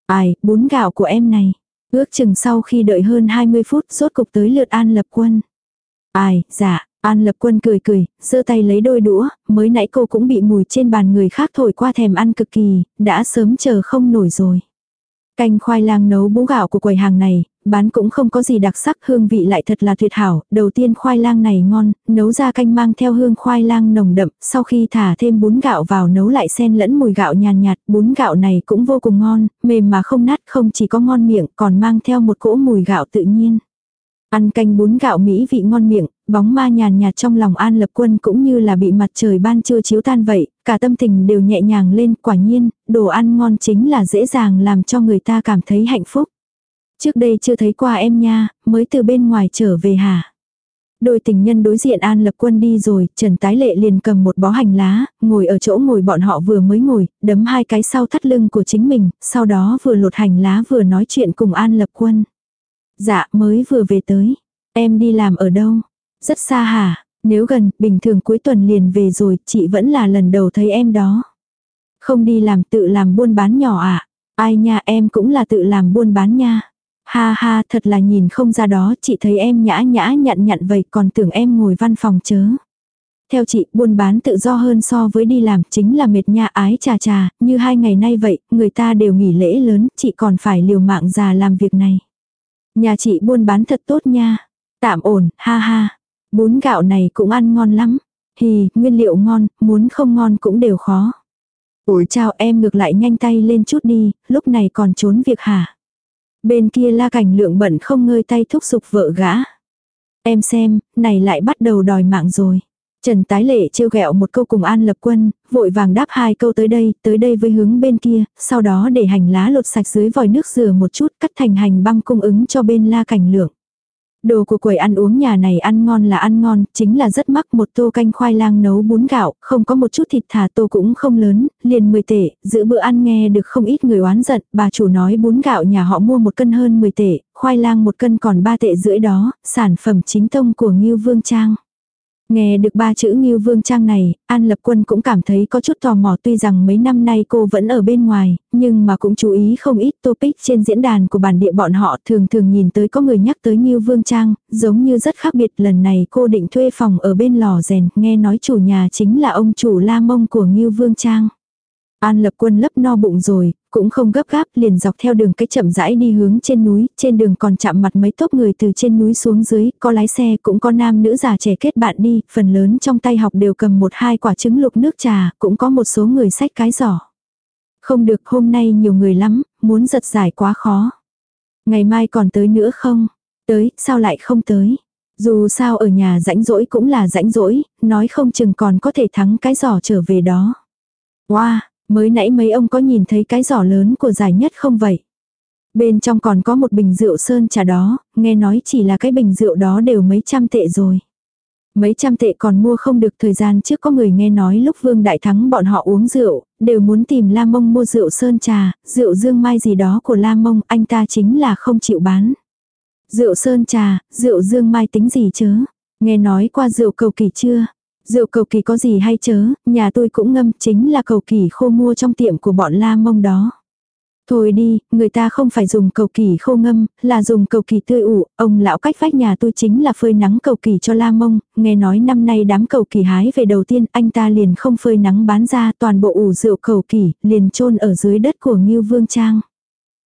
A: Ai, bún gạo của em này. Ước chừng sau khi đợi hơn 20 phút rốt cục tới lượt An Lập Quân. Ai, dạ, An Lập Quân cười cười, giơ tay lấy đôi đũa, mới nãy cô cũng bị mùi trên bàn người khác thổi qua thèm ăn cực kỳ, đã sớm chờ không nổi rồi. Canh khoai lang nấu bú gạo của quầy hàng này, bán cũng không có gì đặc sắc, hương vị lại thật là tuyệt hảo. Đầu tiên khoai lang này ngon, nấu ra canh mang theo hương khoai lang nồng đậm, sau khi thả thêm bún gạo vào nấu lại xen lẫn mùi gạo nhàn nhạt, bún gạo này cũng vô cùng ngon, mềm mà không nát, không chỉ có ngon miệng, còn mang theo một cỗ mùi gạo tự nhiên. Ăn canh bún gạo Mỹ vị ngon miệng, bóng ma nhàn nhạt trong lòng An Lập Quân cũng như là bị mặt trời ban trưa chiếu tan vậy, cả tâm tình đều nhẹ nhàng lên, quả nhiên, đồ ăn ngon chính là dễ dàng làm cho người ta cảm thấy hạnh phúc. Trước đây chưa thấy qua em nha, mới từ bên ngoài trở về hả? Đôi tình nhân đối diện An Lập Quân đi rồi, Trần Tái Lệ liền cầm một bó hành lá, ngồi ở chỗ ngồi bọn họ vừa mới ngồi, đấm hai cái sau thắt lưng của chính mình, sau đó vừa lột hành lá vừa nói chuyện cùng An Lập Quân. Dạ, mới vừa về tới. Em đi làm ở đâu? Rất xa hả? Nếu gần, bình thường cuối tuần liền về rồi, chị vẫn là lần đầu thấy em đó. Không đi làm tự làm buôn bán nhỏ à? Ai nha em cũng là tự làm buôn bán nha. Ha ha thật là nhìn không ra đó chị thấy em nhã nhã nhặn nhặn vậy còn tưởng em ngồi văn phòng chớ. Theo chị buôn bán tự do hơn so với đi làm chính là mệt nha ái trà trà, như hai ngày nay vậy, người ta đều nghỉ lễ lớn, chị còn phải liều mạng già làm việc này. Nhà chị buôn bán thật tốt nha. Tạm ổn, ha ha. Bún gạo này cũng ăn ngon lắm. Hì, nguyên liệu ngon, muốn không ngon cũng đều khó. Ủi chào em ngược lại nhanh tay lên chút đi, lúc này còn trốn việc hả? Bên kia la cảnh lượng bận không ngơi tay thúc giục vợ gã. Em xem, này lại bắt đầu đòi mạng rồi. Trần Tái Lệ trêu ghẹo một câu cùng An Lập Quân, vội vàng đáp hai câu tới đây, tới đây với hướng bên kia, sau đó để hành lá lột sạch dưới vòi nước rửa một chút, cắt thành hành băng cung ứng cho bên la cảnh lượng. Đồ của quầy ăn uống nhà này ăn ngon là ăn ngon, chính là rất mắc một tô canh khoai lang nấu bún gạo, không có một chút thịt thả tô cũng không lớn, liền 10 tệ, giữ bữa ăn nghe được không ít người oán giận, bà chủ nói bún gạo nhà họ mua một cân hơn 10 tệ, khoai lang một cân còn 3 tệ rưỡi đó, sản phẩm chính tông của Ngưu Vương Trang. Nghe được ba chữ Ngưu Vương Trang này, An Lập Quân cũng cảm thấy có chút tò mò tuy rằng mấy năm nay cô vẫn ở bên ngoài, nhưng mà cũng chú ý không ít topic trên diễn đàn của bản địa bọn họ thường thường nhìn tới có người nhắc tới Ngưu Vương Trang, giống như rất khác biệt lần này cô định thuê phòng ở bên lò rèn, nghe nói chủ nhà chính là ông chủ La Mông của Ngưu Vương Trang. An lập quân lấp no bụng rồi, cũng không gấp gáp liền dọc theo đường cái chậm rãi đi hướng trên núi, trên đường còn chạm mặt mấy tốp người từ trên núi xuống dưới, có lái xe cũng có nam nữ già trẻ kết bạn đi, phần lớn trong tay học đều cầm một hai quả trứng lục nước trà, cũng có một số người sách cái giỏ. Không được hôm nay nhiều người lắm, muốn giật giải quá khó. Ngày mai còn tới nữa không? Tới, sao lại không tới? Dù sao ở nhà rãnh rỗi cũng là rãnh rỗi, nói không chừng còn có thể thắng cái giỏ trở về đó. Wow, mới nãy mấy ông có nhìn thấy cái giỏ lớn của giải nhất không vậy? Bên trong còn có một bình rượu sơn trà đó, nghe nói chỉ là cái bình rượu đó đều mấy trăm tệ rồi. Mấy trăm tệ còn mua không được thời gian trước có người nghe nói lúc Vương Đại Thắng bọn họ uống rượu, đều muốn tìm lam Mông mua rượu sơn trà, rượu dương mai gì đó của lam Mông, anh ta chính là không chịu bán. Rượu sơn trà, rượu dương mai tính gì chớ? Nghe nói qua rượu cầu kỳ chưa? Rượu cầu kỳ có gì hay chớ, nhà tôi cũng ngâm chính là cầu kỳ khô mua trong tiệm của bọn La Mông đó. Thôi đi, người ta không phải dùng cầu kỳ khô ngâm, là dùng cầu kỳ tươi ủ, ông lão cách vách nhà tôi chính là phơi nắng cầu kỳ cho la mông, nghe nói năm nay đám cầu kỳ hái về đầu tiên anh ta liền không phơi nắng bán ra toàn bộ ủ rượu cầu kỳ, liền chôn ở dưới đất của Ngưu Vương Trang.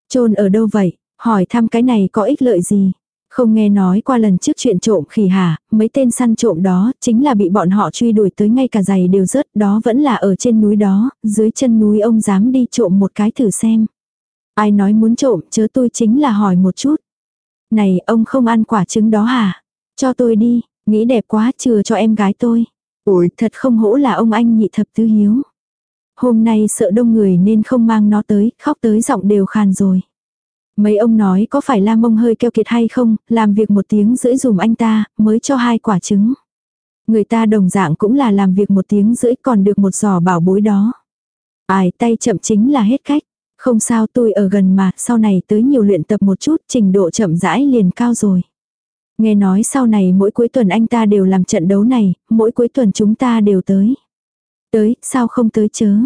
A: chôn ở đâu vậy? Hỏi thăm cái này có ích lợi gì? Không nghe nói qua lần trước chuyện trộm khỉ hả, mấy tên săn trộm đó, chính là bị bọn họ truy đuổi tới ngay cả giày đều rớt, đó vẫn là ở trên núi đó, dưới chân núi ông dám đi trộm một cái thử xem. Ai nói muốn trộm chớ tôi chính là hỏi một chút. Này ông không ăn quả trứng đó hả? Cho tôi đi, nghĩ đẹp quá chừa cho em gái tôi. ủi thật không hổ là ông anh nhị thập tứ hiếu. Hôm nay sợ đông người nên không mang nó tới, khóc tới giọng đều khàn rồi. Mấy ông nói có phải la mông hơi keo kiệt hay không, làm việc một tiếng rưỡi dùm anh ta, mới cho hai quả trứng. Người ta đồng dạng cũng là làm việc một tiếng rưỡi còn được một giò bảo bối đó. Ai tay chậm chính là hết cách. Không sao tôi ở gần mà, sau này tới nhiều luyện tập một chút, trình độ chậm rãi liền cao rồi. Nghe nói sau này mỗi cuối tuần anh ta đều làm trận đấu này, mỗi cuối tuần chúng ta đều tới. Tới, sao không tới chớ?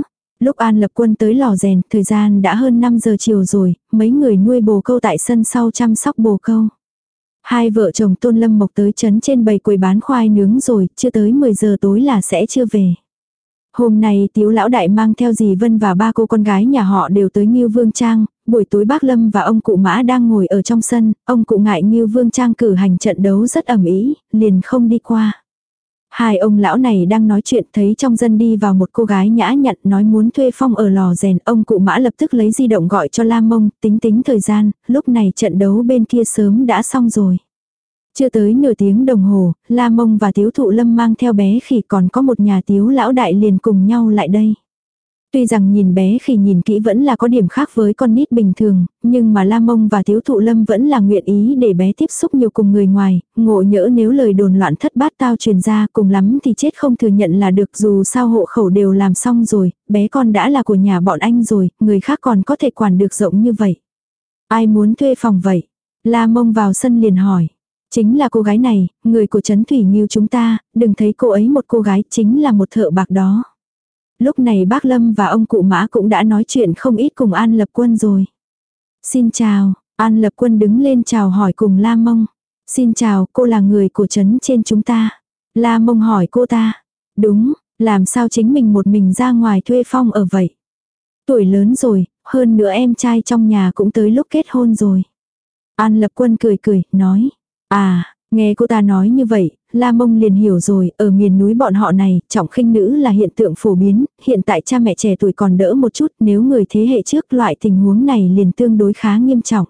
A: Lúc An lập quân tới lò rèn, thời gian đã hơn 5 giờ chiều rồi, mấy người nuôi bồ câu tại sân sau chăm sóc bồ câu. Hai vợ chồng Tôn Lâm Mộc tới chấn trên bầy quầy bán khoai nướng rồi, chưa tới 10 giờ tối là sẽ chưa về. Hôm nay tiếu lão đại mang theo dì Vân và ba cô con gái nhà họ đều tới Ngưu Vương Trang, buổi tối bác Lâm và ông cụ Mã đang ngồi ở trong sân, ông cụ ngại Ngưu Vương Trang cử hành trận đấu rất ẩm ý, liền không đi qua. Hai ông lão này đang nói chuyện thấy trong dân đi vào một cô gái nhã nhặn nói muốn thuê phong ở lò rèn. Ông cụ mã lập tức lấy di động gọi cho Lam Mông, tính tính thời gian, lúc này trận đấu bên kia sớm đã xong rồi. Chưa tới nửa tiếng đồng hồ, lam Mông và Tiếu Thụ Lâm mang theo bé khỉ còn có một nhà Tiếu lão đại liền cùng nhau lại đây. Tuy rằng nhìn bé khi nhìn kỹ vẫn là có điểm khác với con nít bình thường, nhưng mà La Mông và thiếu Thụ Lâm vẫn là nguyện ý để bé tiếp xúc nhiều cùng người ngoài, ngộ nhỡ nếu lời đồn loạn thất bát tao truyền ra cùng lắm thì chết không thừa nhận là được dù sao hộ khẩu đều làm xong rồi, bé con đã là của nhà bọn anh rồi, người khác còn có thể quản được rộng như vậy. Ai muốn thuê phòng vậy? La Mông vào sân liền hỏi. Chính là cô gái này, người của Trấn Thủy Nghiêu chúng ta, đừng thấy cô ấy một cô gái chính là một thợ bạc đó. Lúc này bác Lâm và ông cụ Mã cũng đã nói chuyện không ít cùng An Lập Quân rồi. Xin chào, An Lập Quân đứng lên chào hỏi cùng La Mông. Xin chào, cô là người của Trấn trên chúng ta. La Mông hỏi cô ta. Đúng, làm sao chính mình một mình ra ngoài thuê phong ở vậy. Tuổi lớn rồi, hơn nữa em trai trong nhà cũng tới lúc kết hôn rồi. An Lập Quân cười cười, nói. À, nghe cô ta nói như vậy, La Mông liền hiểu rồi, ở miền núi bọn họ này, trọng khinh nữ là hiện tượng phổ biến, hiện tại cha mẹ trẻ tuổi còn đỡ một chút, nếu người thế hệ trước loại tình huống này liền tương đối khá nghiêm trọng.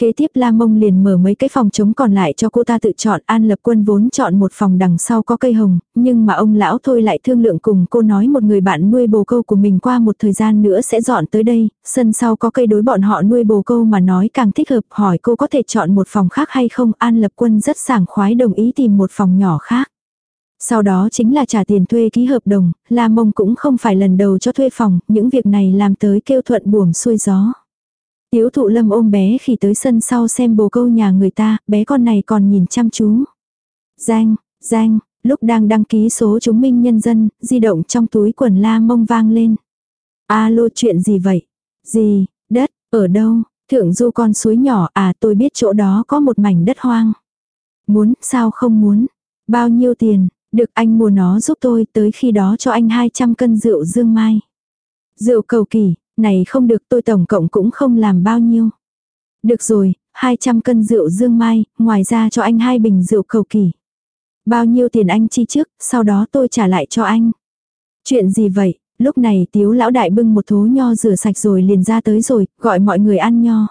A: Kế tiếp La Mông liền mở mấy cái phòng trống còn lại cho cô ta tự chọn. An Lập Quân vốn chọn một phòng đằng sau có cây hồng, nhưng mà ông lão thôi lại thương lượng cùng cô nói một người bạn nuôi bồ câu của mình qua một thời gian nữa sẽ dọn tới đây, sân sau có cây đối bọn họ nuôi bồ câu mà nói càng thích hợp. Hỏi cô có thể chọn một phòng khác hay không? An Lập Quân rất sảng khoái đồng ý tìm một phòng nhỏ khác. Sau đó chính là trả tiền thuê ký hợp đồng, La Mông cũng không phải lần đầu cho thuê phòng, những việc này làm tới kêu thuận buồm xuôi gió. Tiếu thụ lâm ôm bé khi tới sân sau xem bồ câu nhà người ta, bé con này còn nhìn chăm chú. Danh, danh, lúc đang đăng ký số chứng minh nhân dân, di động trong túi quần la mông vang lên. Alo chuyện gì vậy? Gì, đất, ở đâu? Thượng du con suối nhỏ à tôi biết chỗ đó có một mảnh đất hoang. Muốn, sao không muốn? Bao nhiêu tiền? Được anh mua nó giúp tôi tới khi đó cho anh 200 cân rượu dương mai. Rượu cầu kỳ, này không được tôi tổng cộng cũng không làm bao nhiêu. Được rồi, 200 cân rượu dương mai, ngoài ra cho anh hai bình rượu cầu kỳ. Bao nhiêu tiền anh chi trước, sau đó tôi trả lại cho anh. Chuyện gì vậy? Lúc này tiếu lão đại bưng một thố nho rửa sạch rồi liền ra tới rồi, gọi mọi người ăn nho.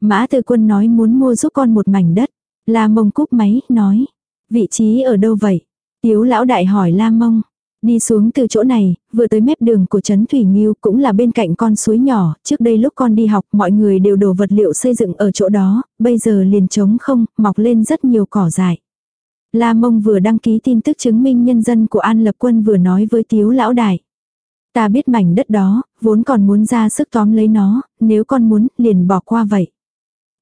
A: Mã tư quân nói muốn mua giúp con một mảnh đất. La mông cúp máy, nói. Vị trí ở đâu vậy? Tiếu lão đại hỏi La mông. Đi xuống từ chỗ này, vừa tới mép đường của Trấn Thủy Nghiêu cũng là bên cạnh con suối nhỏ, trước đây lúc con đi học mọi người đều đổ vật liệu xây dựng ở chỗ đó, bây giờ liền trống không, mọc lên rất nhiều cỏ dại. La Mông vừa đăng ký tin tức chứng minh nhân dân của An Lập Quân vừa nói với Tiếu Lão Đại. Ta biết mảnh đất đó, vốn còn muốn ra sức tóm lấy nó, nếu con muốn, liền bỏ qua vậy.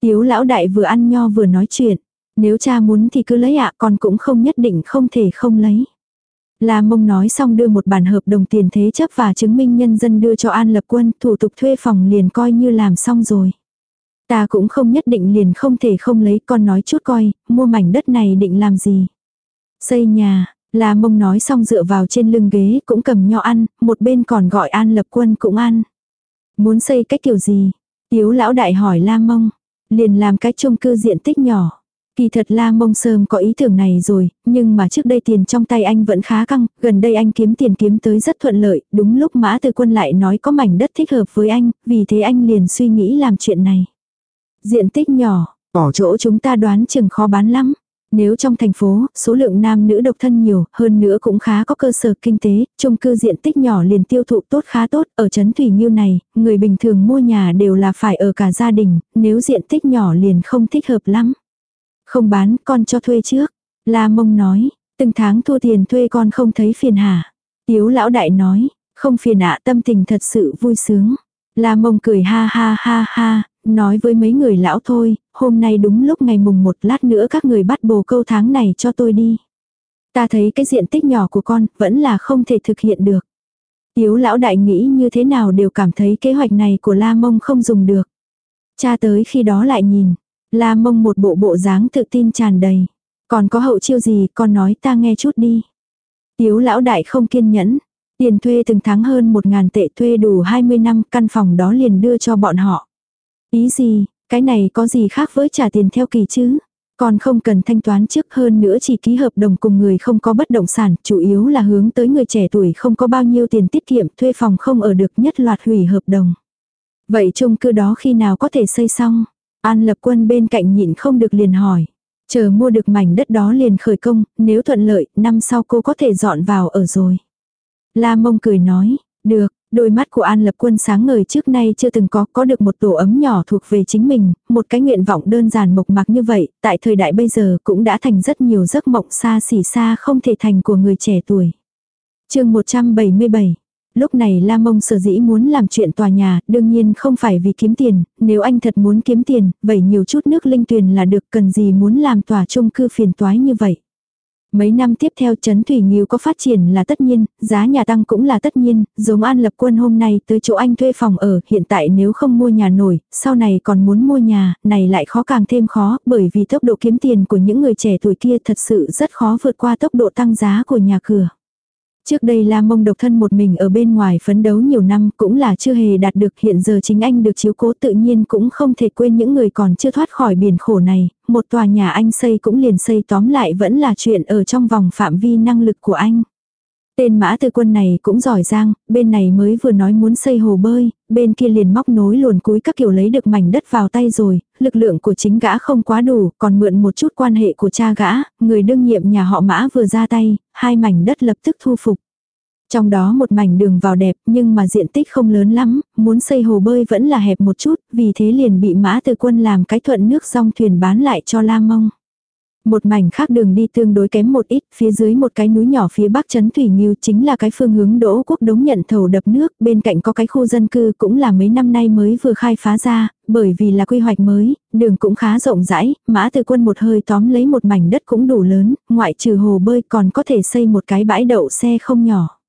A: Tiếu Lão Đại vừa ăn nho vừa nói chuyện. Nếu cha muốn thì cứ lấy ạ, con cũng không nhất định không thể không lấy. La Mông nói xong đưa một bản hợp đồng tiền thế chấp và chứng minh nhân dân đưa cho An Lập Quân, thủ tục thuê phòng liền coi như làm xong rồi. Ta cũng không nhất định liền không thể không lấy con nói chút coi, mua mảnh đất này định làm gì. Xây nhà, La Mông nói xong dựa vào trên lưng ghế cũng cầm nho ăn, một bên còn gọi An Lập Quân cũng ăn. Muốn xây cái kiểu gì? Tiếu lão đại hỏi La Mông. Liền làm cái chung cư diện tích nhỏ. Kỳ thật La Mông Sơm có ý tưởng này rồi, nhưng mà trước đây tiền trong tay anh vẫn khá căng, gần đây anh kiếm tiền kiếm tới rất thuận lợi, đúng lúc Mã Từ Quân lại nói có mảnh đất thích hợp với anh, vì thế anh liền suy nghĩ làm chuyện này. Diện tích nhỏ, ở chỗ chúng ta đoán chừng khó bán lắm. Nếu trong thành phố, số lượng nam nữ độc thân nhiều, hơn nữa cũng khá có cơ sở kinh tế, chung cư diện tích nhỏ liền tiêu thụ tốt khá tốt, ở Trấn Thủy Nhiêu này, người bình thường mua nhà đều là phải ở cả gia đình, nếu diện tích nhỏ liền không thích hợp lắm. Không bán, con cho thuê trước. La mông nói, từng tháng thua tiền thuê con không thấy phiền hả. Tiếu lão đại nói, không phiền ạ tâm tình thật sự vui sướng. La mông cười ha ha ha ha, nói với mấy người lão thôi, hôm nay đúng lúc ngày mùng một lát nữa các người bắt bồ câu tháng này cho tôi đi. Ta thấy cái diện tích nhỏ của con vẫn là không thể thực hiện được. Tiếu lão đại nghĩ như thế nào đều cảm thấy kế hoạch này của La Mông không dùng được. Cha tới khi đó lại nhìn, La Mông một bộ bộ dáng tự tin tràn đầy. Còn có hậu chiêu gì con nói ta nghe chút đi. Tiếu lão đại không kiên nhẫn. Tiền thuê từng tháng hơn một ngàn tệ thuê đủ 20 năm căn phòng đó liền đưa cho bọn họ. Ý gì, cái này có gì khác với trả tiền theo kỳ chứ? Còn không cần thanh toán trước hơn nữa chỉ ký hợp đồng cùng người không có bất động sản, chủ yếu là hướng tới người trẻ tuổi không có bao nhiêu tiền tiết kiệm, thuê phòng không ở được nhất loạt hủy hợp đồng. Vậy chung cư đó khi nào có thể xây xong? An lập quân bên cạnh nhịn không được liền hỏi. Chờ mua được mảnh đất đó liền khởi công, nếu thuận lợi, năm sau cô có thể dọn vào ở rồi. La mông cười nói, được, Đôi mắt của An Lập Quân sáng ngời trước nay chưa từng có, có được một tổ ấm nhỏ thuộc về chính mình, một cái nguyện vọng đơn giản mộc mạc như vậy, tại thời đại bây giờ cũng đã thành rất nhiều giấc mộng xa xỉ xa không thể thành của người trẻ tuổi. chương 177 Lúc này La Mông sở dĩ muốn làm chuyện tòa nhà, đương nhiên không phải vì kiếm tiền, nếu anh thật muốn kiếm tiền, vậy nhiều chút nước linh tuyền là được cần gì muốn làm tòa chung cư phiền toái như vậy. Mấy năm tiếp theo Trấn Thủy Nghiêu có phát triển là tất nhiên, giá nhà tăng cũng là tất nhiên, giống An Lập Quân hôm nay tới chỗ anh thuê phòng ở, hiện tại nếu không mua nhà nổi, sau này còn muốn mua nhà, này lại khó càng thêm khó, bởi vì tốc độ kiếm tiền của những người trẻ tuổi kia thật sự rất khó vượt qua tốc độ tăng giá của nhà cửa. Trước đây La Mông độc thân một mình ở bên ngoài phấn đấu nhiều năm cũng là chưa hề đạt được hiện giờ chính anh được chiếu cố tự nhiên cũng không thể quên những người còn chưa thoát khỏi biển khổ này, một tòa nhà anh xây cũng liền xây tóm lại vẫn là chuyện ở trong vòng phạm vi năng lực của anh. Tên mã tư quân này cũng giỏi giang, bên này mới vừa nói muốn xây hồ bơi, bên kia liền móc nối luồn cúi các kiểu lấy được mảnh đất vào tay rồi, lực lượng của chính gã không quá đủ, còn mượn một chút quan hệ của cha gã, người đương nhiệm nhà họ mã vừa ra tay, hai mảnh đất lập tức thu phục. Trong đó một mảnh đường vào đẹp nhưng mà diện tích không lớn lắm, muốn xây hồ bơi vẫn là hẹp một chút, vì thế liền bị mã từ quân làm cái thuận nước song thuyền bán lại cho La Mông. Một mảnh khác đường đi tương đối kém một ít, phía dưới một cái núi nhỏ phía bắc chấn Thủy Nghiêu chính là cái phương hướng đỗ quốc đống nhận thầu đập nước, bên cạnh có cái khu dân cư cũng là mấy năm nay mới vừa khai phá ra, bởi vì là quy hoạch mới, đường cũng khá rộng rãi, mã từ quân một hơi tóm lấy một mảnh đất cũng đủ lớn, ngoại trừ hồ bơi còn có thể xây một cái bãi đậu xe không nhỏ.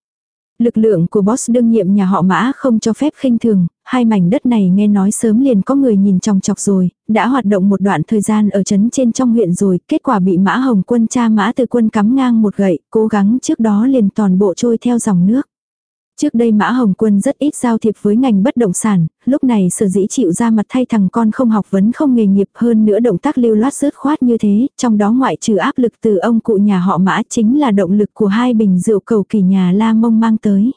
A: Lực lượng của boss đương nhiệm nhà họ mã không cho phép khinh thường, hai mảnh đất này nghe nói sớm liền có người nhìn trong chọc rồi, đã hoạt động một đoạn thời gian ở trấn trên trong huyện rồi, kết quả bị mã hồng quân cha mã từ quân cắm ngang một gậy, cố gắng trước đó liền toàn bộ trôi theo dòng nước. Trước đây Mã Hồng Quân rất ít giao thiệp với ngành bất động sản, lúc này sở dĩ chịu ra mặt thay thằng con không học vấn không nghề nghiệp hơn nữa động tác lưu loát rớt khoát như thế, trong đó ngoại trừ áp lực từ ông cụ nhà họ Mã chính là động lực của hai bình rượu cầu kỳ nhà La Mông mang tới.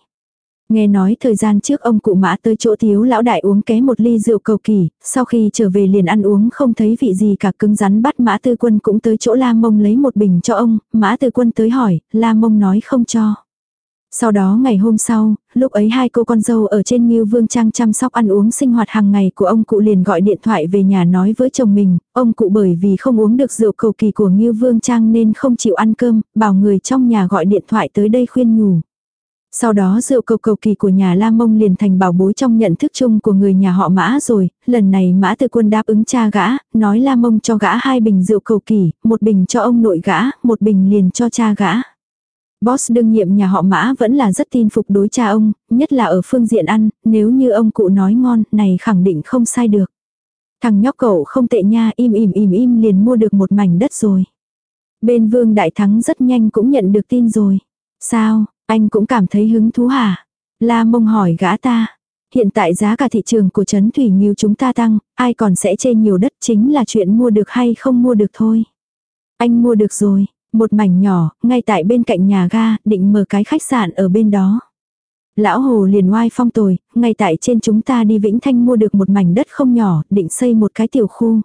A: Nghe nói thời gian trước ông cụ mã tới chỗ thiếu lão đại uống ké một ly rượu cầu kỳ, sau khi trở về liền ăn uống không thấy vị gì cả cứng rắn bắt mã tư quân cũng tới chỗ la mông lấy một bình cho ông, mã tư quân tới hỏi, la mông nói không cho. Sau đó ngày hôm sau, lúc ấy hai cô con dâu ở trên Ngưu Vương Trang chăm sóc ăn uống sinh hoạt hàng ngày của ông cụ liền gọi điện thoại về nhà nói với chồng mình, ông cụ bởi vì không uống được rượu cầu kỳ của Ngưu Vương Trang nên không chịu ăn cơm, bảo người trong nhà gọi điện thoại tới đây khuyên nhủ. Sau đó rượu cầu cầu kỳ của nhà La Mông liền thành bảo bối trong nhận thức chung của người nhà họ Mã rồi, lần này Mã Tư Quân đáp ứng cha gã, nói La Mông cho gã hai bình rượu cầu kỳ, một bình cho ông nội gã, một bình liền cho cha gã. Boss đương nhiệm nhà họ Mã vẫn là rất tin phục đối cha ông, nhất là ở phương diện ăn, nếu như ông cụ nói ngon, này khẳng định không sai được. Thằng nhóc cậu không tệ nha, im im im im liền mua được một mảnh đất rồi. Bên Vương Đại Thắng rất nhanh cũng nhận được tin rồi. Sao, anh cũng cảm thấy hứng thú hả? La mông hỏi gã ta. Hiện tại giá cả thị trường của Trấn Thủy Nghiêu chúng ta tăng, ai còn sẽ chê nhiều đất chính là chuyện mua được hay không mua được thôi. Anh mua được rồi, một mảnh nhỏ, ngay tại bên cạnh nhà ga, định mở cái khách sạn ở bên đó. Lão Hồ liền oai phong tồi, ngay tại trên chúng ta đi Vĩnh Thanh mua được một mảnh đất không nhỏ, định xây một cái tiểu khu.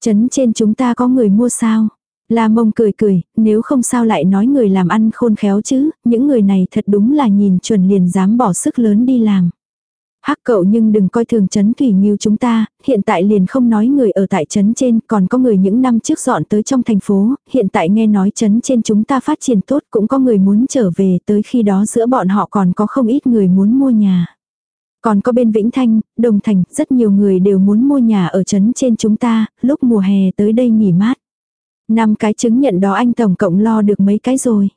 A: chấn trên chúng ta có người mua sao? La mông cười cười, nếu không sao lại nói người làm ăn khôn khéo chứ, những người này thật đúng là nhìn chuẩn liền dám bỏ sức lớn đi làm. Hắc cậu nhưng đừng coi thường chấn thủy như chúng ta, hiện tại liền không nói người ở tại chấn trên, còn có người những năm trước dọn tới trong thành phố, hiện tại nghe nói chấn trên chúng ta phát triển tốt cũng có người muốn trở về, tới khi đó giữa bọn họ còn có không ít người muốn mua nhà. Còn có bên Vĩnh Thanh, Đồng Thành, rất nhiều người đều muốn mua nhà ở chấn trên chúng ta, lúc mùa hè tới đây nghỉ mát. Năm cái chứng nhận đó anh tổng cộng lo được mấy cái rồi.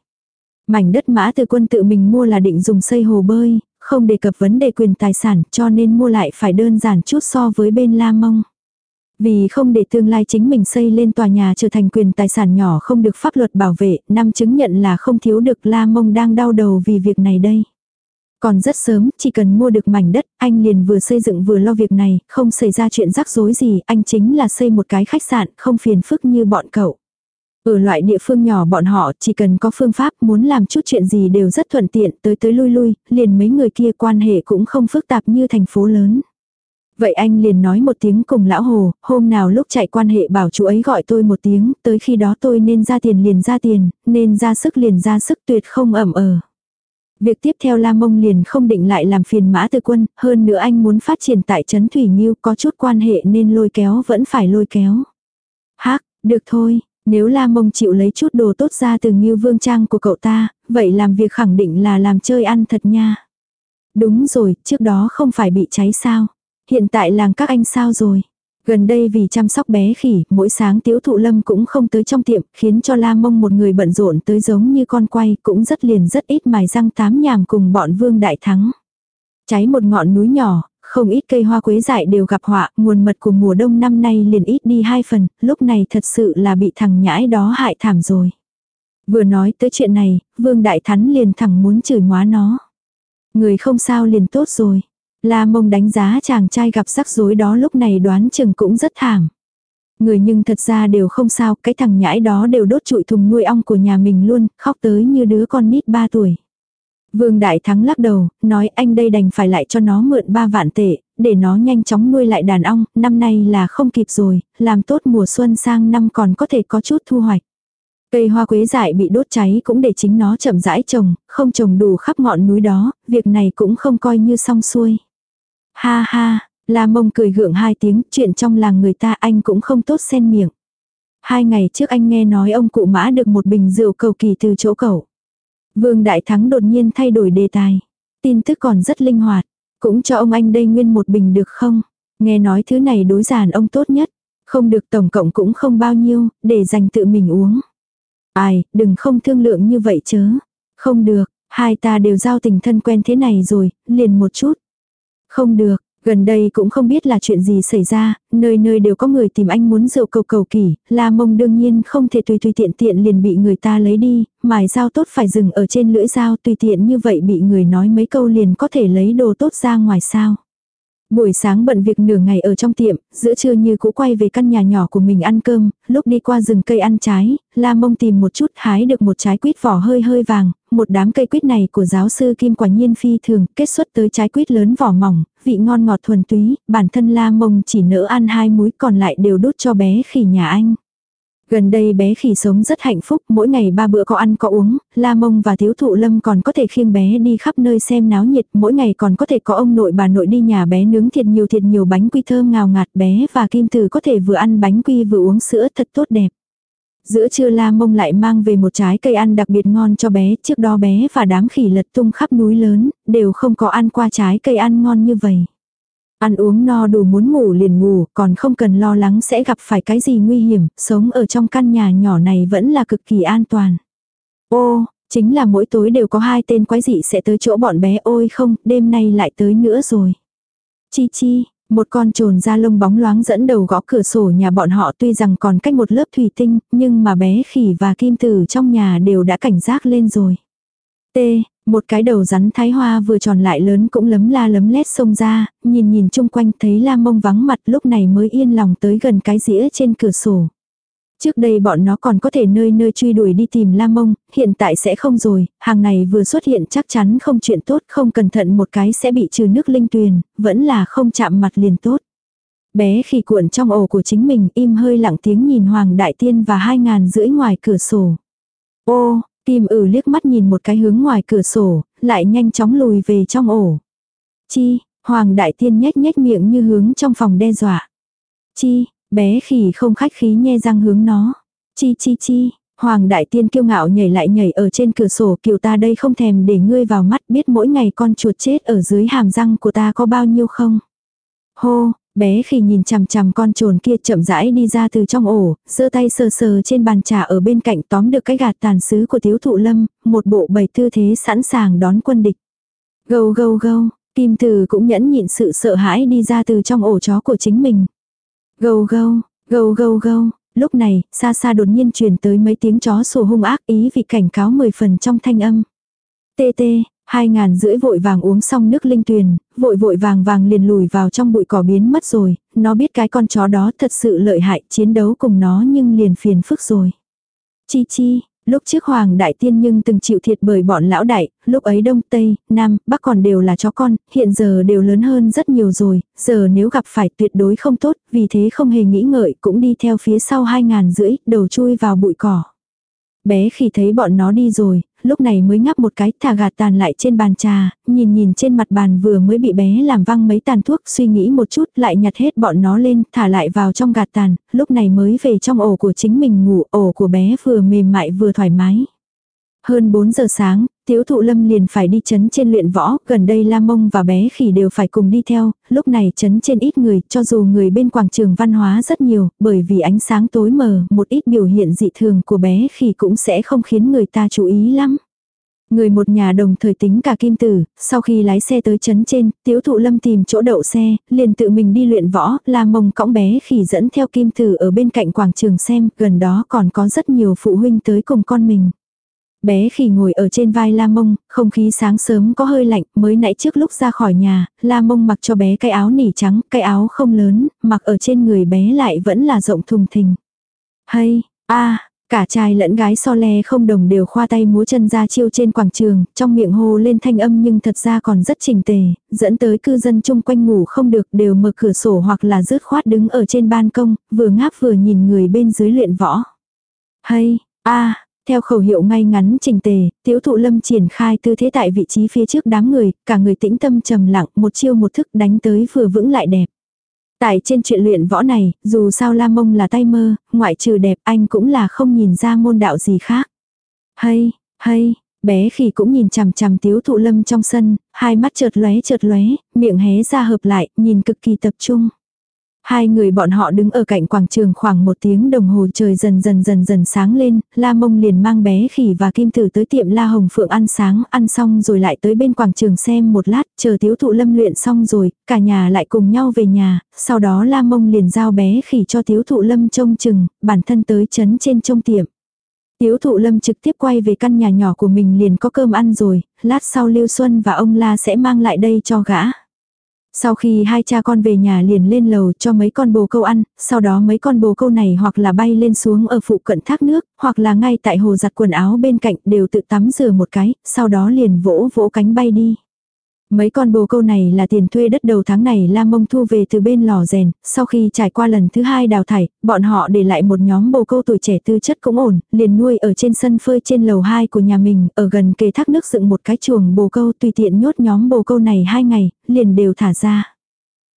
A: Mảnh đất mã từ quân tự mình mua là định dùng xây hồ bơi, không đề cập vấn đề quyền tài sản cho nên mua lại phải đơn giản chút so với bên La Mông. Vì không để tương lai chính mình xây lên tòa nhà trở thành quyền tài sản nhỏ không được pháp luật bảo vệ, năm chứng nhận là không thiếu được La Mông đang đau đầu vì việc này đây. Còn rất sớm, chỉ cần mua được mảnh đất, anh liền vừa xây dựng vừa lo việc này, không xảy ra chuyện rắc rối gì, anh chính là xây một cái khách sạn, không phiền phức như bọn cậu. Ở loại địa phương nhỏ bọn họ chỉ cần có phương pháp muốn làm chút chuyện gì đều rất thuận tiện tới tới lui lui, liền mấy người kia quan hệ cũng không phức tạp như thành phố lớn. Vậy anh liền nói một tiếng cùng lão hồ, hôm nào lúc chạy quan hệ bảo chú ấy gọi tôi một tiếng, tới khi đó tôi nên ra tiền liền ra tiền, nên ra sức liền ra sức tuyệt không ẩm ờ. Việc tiếp theo Lam Mông liền không định lại làm phiền mã tư quân, hơn nữa anh muốn phát triển tại Trấn Thủy Nhiêu có chút quan hệ nên lôi kéo vẫn phải lôi kéo. Hác, được thôi, nếu La Mông chịu lấy chút đồ tốt ra từ ngưu Vương Trang của cậu ta, vậy làm việc khẳng định là làm chơi ăn thật nha. Đúng rồi, trước đó không phải bị cháy sao. Hiện tại làng các anh sao rồi. Gần đây vì chăm sóc bé khỉ, mỗi sáng tiếu thụ lâm cũng không tới trong tiệm, khiến cho la mông một người bận rộn tới giống như con quay, cũng rất liền rất ít mài răng tám nhàm cùng bọn vương đại thắng. Cháy một ngọn núi nhỏ, không ít cây hoa quế dại đều gặp họa, nguồn mật của mùa đông năm nay liền ít đi hai phần, lúc này thật sự là bị thằng nhãi đó hại thảm rồi. Vừa nói tới chuyện này, vương đại Thắn liền thẳng muốn chửi móa nó. Người không sao liền tốt rồi. La mông đánh giá chàng trai gặp rắc rối đó lúc này đoán chừng cũng rất thảm. Người nhưng thật ra đều không sao, cái thằng nhãi đó đều đốt trụi thùng nuôi ong của nhà mình luôn, khóc tới như đứa con nít 3 tuổi. Vương Đại Thắng lắc đầu, nói anh đây đành phải lại cho nó mượn 3 vạn tệ, để nó nhanh chóng nuôi lại đàn ong, năm nay là không kịp rồi, làm tốt mùa xuân sang năm còn có thể có chút thu hoạch. Cây hoa quế dại bị đốt cháy cũng để chính nó chậm rãi trồng, không trồng đủ khắp ngọn núi đó, việc này cũng không coi như xong xuôi. Ha ha, La Mông cười gượng hai tiếng, chuyện trong làng người ta anh cũng không tốt xen miệng. Hai ngày trước anh nghe nói ông cụ mã được một bình rượu cầu kỳ từ chỗ cậu. Vương Đại Thắng đột nhiên thay đổi đề tài. Tin tức còn rất linh hoạt. Cũng cho ông anh đây nguyên một bình được không? Nghe nói thứ này đối giản ông tốt nhất. Không được tổng cộng cũng không bao nhiêu, để dành tự mình uống. Ai, đừng không thương lượng như vậy chớ. Không được, hai ta đều giao tình thân quen thế này rồi, liền một chút. Không được, Gần đây cũng không biết là chuyện gì xảy ra, nơi nơi đều có người tìm anh muốn rượu cầu cầu kỳ, La Mông đương nhiên không thể tùy tùy tiện tiện liền bị người ta lấy đi, mài dao tốt phải dừng ở trên lưỡi dao tùy tiện như vậy bị người nói mấy câu liền có thể lấy đồ tốt ra ngoài sao. Buổi sáng bận việc nửa ngày ở trong tiệm, giữa trưa như cũ quay về căn nhà nhỏ của mình ăn cơm, lúc đi qua rừng cây ăn trái, La Mông tìm một chút hái được một trái quýt vỏ hơi hơi vàng, một đám cây quýt này của giáo sư Kim quả nhiên phi thường, kết xuất tới trái quýt lớn vỏ mỏng, vị ngon ngọt thuần túy, bản thân La Mông chỉ nỡ ăn hai múi còn lại đều đút cho bé khỉ nhà anh. Gần đây bé khỉ sống rất hạnh phúc, mỗi ngày ba bữa có ăn có uống, La Mông và Thiếu Thụ Lâm còn có thể khiêng bé đi khắp nơi xem náo nhiệt, mỗi ngày còn có thể có ông nội bà nội đi nhà bé nướng thiệt nhiều thiệt nhiều bánh quy thơm ngào ngạt bé và Kim Tử có thể vừa ăn bánh quy vừa uống sữa thật tốt đẹp. Giữa trưa La Mông lại mang về một trái cây ăn đặc biệt ngon cho bé, trước đó bé và đám khỉ lật tung khắp núi lớn, đều không có ăn qua trái cây ăn ngon như vậy. Ăn uống no đủ muốn ngủ liền ngủ, còn không cần lo lắng sẽ gặp phải cái gì nguy hiểm, sống ở trong căn nhà nhỏ này vẫn là cực kỳ an toàn. Ô, chính là mỗi tối đều có hai tên quái dị sẽ tới chỗ bọn bé ôi không, đêm nay lại tới nữa rồi. Chi chi, một con trồn da lông bóng loáng dẫn đầu gõ cửa sổ nhà bọn họ tuy rằng còn cách một lớp thủy tinh, nhưng mà bé khỉ và kim tử trong nhà đều đã cảnh giác lên rồi. T, một cái đầu rắn thái hoa vừa tròn lại lớn cũng lấm la lấm lét xông ra, nhìn nhìn chung quanh thấy la mông vắng mặt lúc này mới yên lòng tới gần cái dĩa trên cửa sổ. Trước đây bọn nó còn có thể nơi nơi truy đuổi đi tìm lam mông, hiện tại sẽ không rồi, hàng này vừa xuất hiện chắc chắn không chuyện tốt, không cẩn thận một cái sẽ bị trừ nước linh tuyền, vẫn là không chạm mặt liền tốt. Bé khi cuộn trong ổ của chính mình im hơi lặng tiếng nhìn Hoàng Đại Tiên và hai ngàn rưỡi ngoài cửa sổ. Ô, Kim ử liếc mắt nhìn một cái hướng ngoài cửa sổ, lại nhanh chóng lùi về trong ổ. Chi, Hoàng Đại Tiên nhếch nhếch miệng như hướng trong phòng đe dọa. Chi, bé khỉ không khách khí nhe răng hướng nó. Chi chi chi, Hoàng Đại Tiên kiêu ngạo nhảy lại nhảy ở trên cửa sổ kiều ta đây không thèm để ngươi vào mắt biết mỗi ngày con chuột chết ở dưới hàm răng của ta có bao nhiêu không. Hô, Bé khi nhìn chằm chằm con trồn kia chậm rãi đi ra từ trong ổ, giơ tay sờ sờ trên bàn trà ở bên cạnh tóm được cái gạt tàn sứ của thiếu thụ lâm, một bộ bầy tư thế sẵn sàng đón quân địch. Gâu gâu gâu, kim từ cũng nhẫn nhịn sự sợ hãi đi ra từ trong ổ chó của chính mình. Gâu gâu, gâu gâu gâu, lúc này, xa xa đột nhiên truyền tới mấy tiếng chó sủa hung ác ý vì cảnh cáo mười phần trong thanh âm. Tê tê, Hai ngàn rưỡi vội vàng uống xong nước linh tuyền, vội vội vàng vàng liền lùi vào trong bụi cỏ biến mất rồi, nó biết cái con chó đó thật sự lợi hại chiến đấu cùng nó nhưng liền phiền phức rồi. Chi chi, lúc trước Hoàng Đại Tiên nhưng từng chịu thiệt bởi bọn lão đại, lúc ấy Đông Tây, Nam, Bắc còn đều là chó con, hiện giờ đều lớn hơn rất nhiều rồi, giờ nếu gặp phải tuyệt đối không tốt, vì thế không hề nghĩ ngợi cũng đi theo phía sau hai ngàn rưỡi, đầu chui vào bụi cỏ. Bé khi thấy bọn nó đi rồi, lúc này mới ngáp một cái thả gạt tàn lại trên bàn trà, nhìn nhìn trên mặt bàn vừa mới bị bé làm văng mấy tàn thuốc suy nghĩ một chút lại nhặt hết bọn nó lên thả lại vào trong gạt tàn, lúc này mới về trong ổ của chính mình ngủ ổ của bé vừa mềm mại vừa thoải mái. Hơn 4 giờ sáng, Tiếu thụ lâm liền phải đi chấn trên luyện võ, gần đây Lam Mông và bé khỉ đều phải cùng đi theo, lúc này chấn trên ít người, cho dù người bên quảng trường văn hóa rất nhiều, bởi vì ánh sáng tối mờ, một ít biểu hiện dị thường của bé khỉ cũng sẽ không khiến người ta chú ý lắm. Người một nhà đồng thời tính cả kim tử, sau khi lái xe tới chấn trên, tiếu thụ lâm tìm chỗ đậu xe, liền tự mình đi luyện võ, la mông cõng bé khỉ dẫn theo kim tử ở bên cạnh quảng trường xem, gần đó còn có rất nhiều phụ huynh tới cùng con mình. Bé khỉ ngồi ở trên vai La Mông, không khí sáng sớm có hơi lạnh, mới nãy trước lúc ra khỏi nhà, La Mông mặc cho bé cái áo nỉ trắng, cái áo không lớn, mặc ở trên người bé lại vẫn là rộng thùng thình. Hay, a cả trai lẫn gái so le không đồng đều khoa tay múa chân ra chiêu trên quảng trường, trong miệng hô lên thanh âm nhưng thật ra còn rất trình tề, dẫn tới cư dân chung quanh ngủ không được đều mở cửa sổ hoặc là rớt khoát đứng ở trên ban công, vừa ngáp vừa nhìn người bên dưới luyện võ. Hay, a theo khẩu hiệu ngay ngắn trình tề, tiếu thụ lâm triển khai tư thế tại vị trí phía trước đám người, cả người tĩnh tâm trầm lặng, một chiêu một thức đánh tới vừa vững lại đẹp. Tại trên chuyện luyện võ này, dù sao La Mông là tay mơ, ngoại trừ đẹp anh cũng là không nhìn ra môn đạo gì khác. Hay, hay, bé khỉ cũng nhìn chằm chằm tiếu thụ lâm trong sân, hai mắt chợt lóe chợt lóe, miệng hé ra hợp lại, nhìn cực kỳ tập trung. Hai người bọn họ đứng ở cạnh quảng trường khoảng một tiếng đồng hồ trời dần dần dần dần sáng lên, La Mông liền mang bé khỉ và kim tử tới tiệm La Hồng Phượng ăn sáng, ăn xong rồi lại tới bên quảng trường xem một lát, chờ thiếu thụ lâm luyện xong rồi, cả nhà lại cùng nhau về nhà, sau đó La Mông liền giao bé khỉ cho thiếu thụ lâm trông chừng, bản thân tới chấn trên trông tiệm. Tiếu thụ lâm trực tiếp quay về căn nhà nhỏ của mình liền có cơm ăn rồi, lát sau Lưu Xuân và ông La sẽ mang lại đây cho gã. Sau khi hai cha con về nhà liền lên lầu cho mấy con bồ câu ăn, sau đó mấy con bồ câu này hoặc là bay lên xuống ở phụ cận thác nước, hoặc là ngay tại hồ giặt quần áo bên cạnh đều tự tắm rửa một cái, sau đó liền vỗ vỗ cánh bay đi. Mấy con bồ câu này là tiền thuê đất đầu tháng này Lam Mông thu về từ bên lò rèn, sau khi trải qua lần thứ hai đào thải, bọn họ để lại một nhóm bồ câu tuổi trẻ tư chất cũng ổn, liền nuôi ở trên sân phơi trên lầu 2 của nhà mình, ở gần kề thác nước dựng một cái chuồng bồ câu tùy tiện nhốt nhóm bồ câu này hai ngày, liền đều thả ra.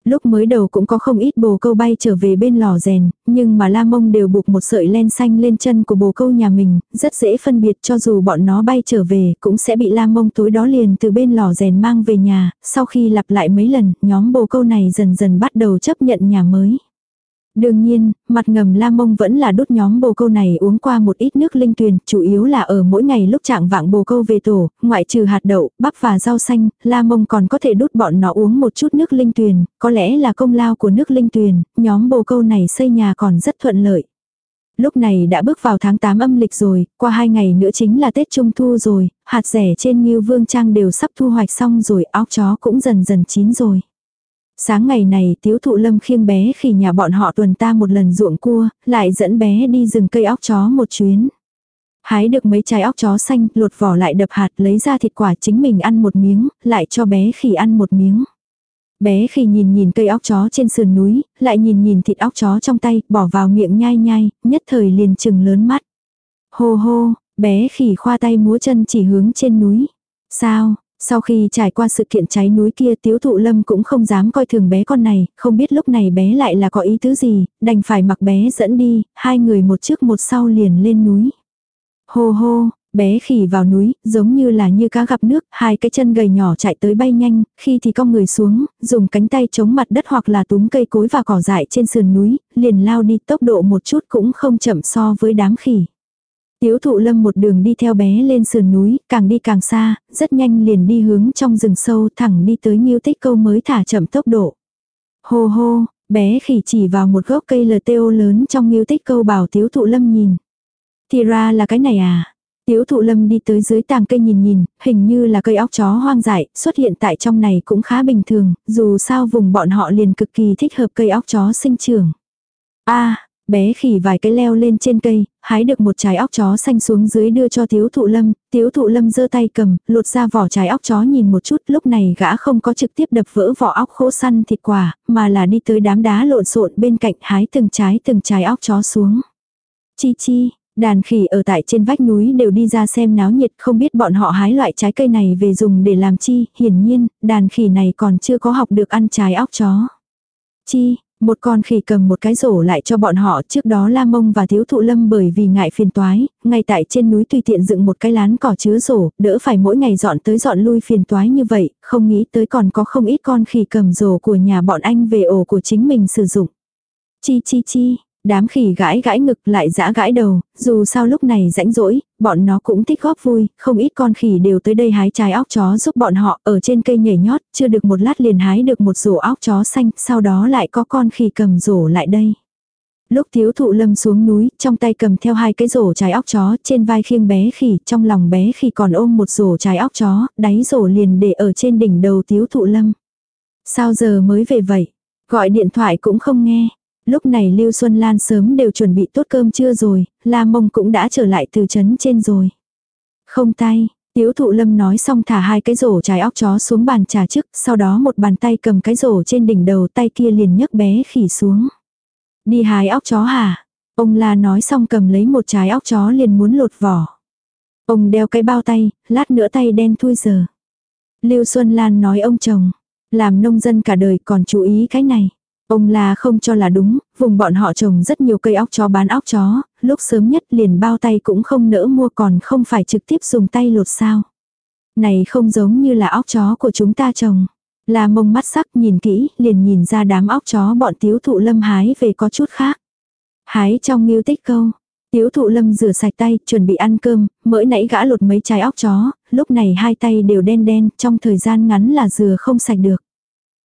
A: Lúc mới đầu cũng có không ít bồ câu bay trở về bên lò rèn, nhưng mà la mông đều buộc một sợi len xanh lên chân của bồ câu nhà mình, rất dễ phân biệt cho dù bọn nó bay trở về cũng sẽ bị la mông tối đó liền từ bên lò rèn mang về nhà, sau khi lặp lại mấy lần, nhóm bồ câu này dần dần bắt đầu chấp nhận nhà mới. Đương nhiên, mặt ngầm la mông vẫn là đốt nhóm bồ câu này uống qua một ít nước linh tuyền, chủ yếu là ở mỗi ngày lúc trạng vạng bồ câu về tổ, ngoại trừ hạt đậu, bắp và rau xanh, la mông còn có thể đút bọn nó uống một chút nước linh tuyền, có lẽ là công lao của nước linh tuyền, nhóm bồ câu này xây nhà còn rất thuận lợi. Lúc này đã bước vào tháng 8 âm lịch rồi, qua hai ngày nữa chính là Tết Trung Thu rồi, hạt rẻ trên Ngưu Vương Trang đều sắp thu hoạch xong rồi, óc chó cũng dần dần chín rồi. Sáng ngày này tiếu thụ lâm khiêng bé khi nhà bọn họ tuần ta một lần ruộng cua, lại dẫn bé đi rừng cây óc chó một chuyến. Hái được mấy trái óc chó xanh, lột vỏ lại đập hạt lấy ra thịt quả chính mình ăn một miếng, lại cho bé khỉ ăn một miếng. Bé khỉ nhìn nhìn cây óc chó trên sườn núi, lại nhìn nhìn thịt óc chó trong tay, bỏ vào miệng nhai nhai, nhất thời liền chừng lớn mắt. Hô hô, bé khỉ khoa tay múa chân chỉ hướng trên núi. Sao, sau khi trải qua sự kiện cháy núi kia tiếu thụ lâm cũng không dám coi thường bé con này, không biết lúc này bé lại là có ý tứ gì, đành phải mặc bé dẫn đi, hai người một trước một sau liền lên núi. Hô hô, bé khỉ vào núi, giống như là như cá gặp nước, hai cái chân gầy nhỏ chạy tới bay nhanh, khi thì cong người xuống, dùng cánh tay chống mặt đất hoặc là túm cây cối và cỏ dại trên sườn núi, liền lao đi tốc độ một chút cũng không chậm so với đám khỉ. Tiếu thụ lâm một đường đi theo bé lên sườn núi, càng đi càng xa, rất nhanh liền đi hướng trong rừng sâu thẳng đi tới nghiêu tích câu mới thả chậm tốc độ. Hô hô, bé khỉ chỉ vào một gốc cây LTO lớn trong nghiêu tích câu bảo tiếu thụ lâm nhìn. Thì ra là cái này à. Tiếu thụ lâm đi tới dưới tàng cây nhìn nhìn, hình như là cây óc chó hoang dại, xuất hiện tại trong này cũng khá bình thường, dù sao vùng bọn họ liền cực kỳ thích hợp cây óc chó sinh trưởng. a Bé khỉ vài cái leo lên trên cây, hái được một trái óc chó xanh xuống dưới đưa cho tiếu thụ lâm, tiếu thụ lâm giơ tay cầm, lột ra vỏ trái óc chó nhìn một chút, lúc này gã không có trực tiếp đập vỡ vỏ óc khô săn thịt quả, mà là đi tới đám đá lộn xộn bên cạnh hái từng trái từng trái óc chó xuống. Chi chi, Đàn khỉ ở tại trên vách núi đều đi ra xem náo nhiệt không biết bọn họ hái loại trái cây này về dùng để làm chi, hiển nhiên, đàn khỉ này còn chưa có học được ăn trái óc chó. Chi, một con khỉ cầm một cái rổ lại cho bọn họ trước đó La Mông và Thiếu Thụ Lâm bởi vì ngại phiền toái, ngay tại trên núi tùy tiện dựng một cái lán cỏ chứa rổ, đỡ phải mỗi ngày dọn tới dọn lui phiền toái như vậy, không nghĩ tới còn có không ít con khỉ cầm rổ của nhà bọn anh về ổ của chính mình sử dụng. Chi chi chi, Đám khỉ gãi gãi ngực lại giã gãi đầu, dù sao lúc này rãnh rỗi, bọn nó cũng thích góp vui, không ít con khỉ đều tới đây hái trái óc chó giúp bọn họ ở trên cây nhảy nhót, chưa được một lát liền hái được một rổ óc chó xanh, sau đó lại có con khỉ cầm rổ lại đây. Lúc thiếu thụ lâm xuống núi, trong tay cầm theo hai cái rổ trái óc chó, trên vai khiêng bé khỉ, trong lòng bé khỉ còn ôm một rổ trái óc chó, đáy rổ liền để ở trên đỉnh đầu thiếu thụ lâm. Sao giờ mới về vậy? Gọi điện thoại cũng không nghe. Lúc này Lưu Xuân Lan sớm đều chuẩn bị tốt cơm trưa rồi, La Mông cũng đã trở lại từ trấn trên rồi. Không tay, Tiếu thụ lâm nói xong thả hai cái rổ trái óc chó xuống bàn trà trước, sau đó một bàn tay cầm cái rổ trên đỉnh đầu tay kia liền nhấc bé khỉ xuống. Đi hái óc chó hả? Ông la nói xong cầm lấy một trái óc chó liền muốn lột vỏ. Ông đeo cái bao tay, lát nữa tay đen thui giờ. Lưu Xuân Lan nói ông chồng, làm nông dân cả đời còn chú ý cái này. Ông là không cho là đúng, vùng bọn họ trồng rất nhiều cây óc chó bán óc chó, lúc sớm nhất liền bao tay cũng không nỡ mua còn không phải trực tiếp dùng tay lột sao. Này không giống như là óc chó của chúng ta trồng. La mông mắt sắc nhìn kỹ, liền nhìn ra đám óc chó bọn tiếu thụ lâm hái về có chút khác. Hái trong nghiêu tích câu. Tiếu thụ lâm rửa sạch tay, chuẩn bị ăn cơm, mới nãy gã lột mấy trái óc chó, lúc này hai tay đều đen đen, trong thời gian ngắn là dừa không sạch được.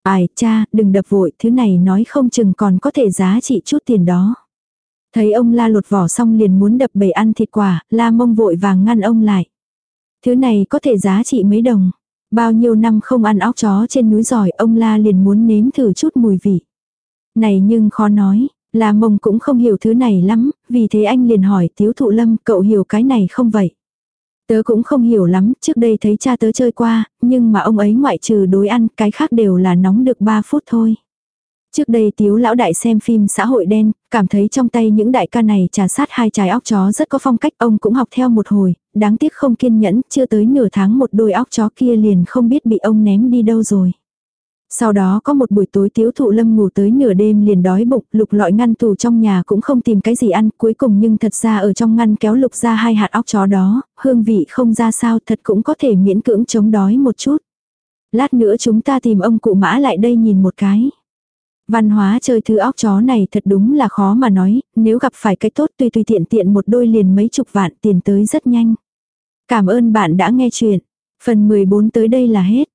A: Ai cha, đừng đập vội, thứ này nói không chừng còn có thể giá trị chút tiền đó. Thấy ông la lột vỏ xong liền muốn đập bầy ăn thịt quả, la mông vội vàng ngăn ông lại. Thứ này có thể giá trị mấy đồng. Bao nhiêu năm không ăn óc chó trên núi giỏi, ông la liền muốn nếm thử chút mùi vị. Này nhưng khó nói, la mông cũng không hiểu thứ này lắm, vì thế anh liền hỏi tiếu thụ lâm cậu hiểu cái này không vậy? Tớ cũng không hiểu lắm, trước đây thấy cha tớ chơi qua, nhưng mà ông ấy ngoại trừ đối ăn, cái khác đều là nóng được 3 phút thôi. Trước đây tiếu lão đại xem phim xã hội đen, cảm thấy trong tay những đại ca này trà sát hai trái óc chó rất có phong cách ông cũng học theo một hồi, đáng tiếc không kiên nhẫn, chưa tới nửa tháng một đôi óc chó kia liền không biết bị ông ném đi đâu rồi. Sau đó có một buổi tối tiếu thụ lâm ngủ tới nửa đêm liền đói bụng, lục lọi ngăn tủ trong nhà cũng không tìm cái gì ăn, cuối cùng nhưng thật ra ở trong ngăn kéo lục ra hai hạt óc chó đó, hương vị không ra sao thật cũng có thể miễn cưỡng chống đói một chút. Lát nữa chúng ta tìm ông cụ mã lại đây nhìn một cái. Văn hóa chơi thứ óc chó này thật đúng là khó mà nói, nếu gặp phải cái tốt tùy tùy tiện tiện một đôi liền mấy chục vạn tiền tới rất nhanh. Cảm ơn bạn đã nghe chuyện. Phần 14 tới đây là hết.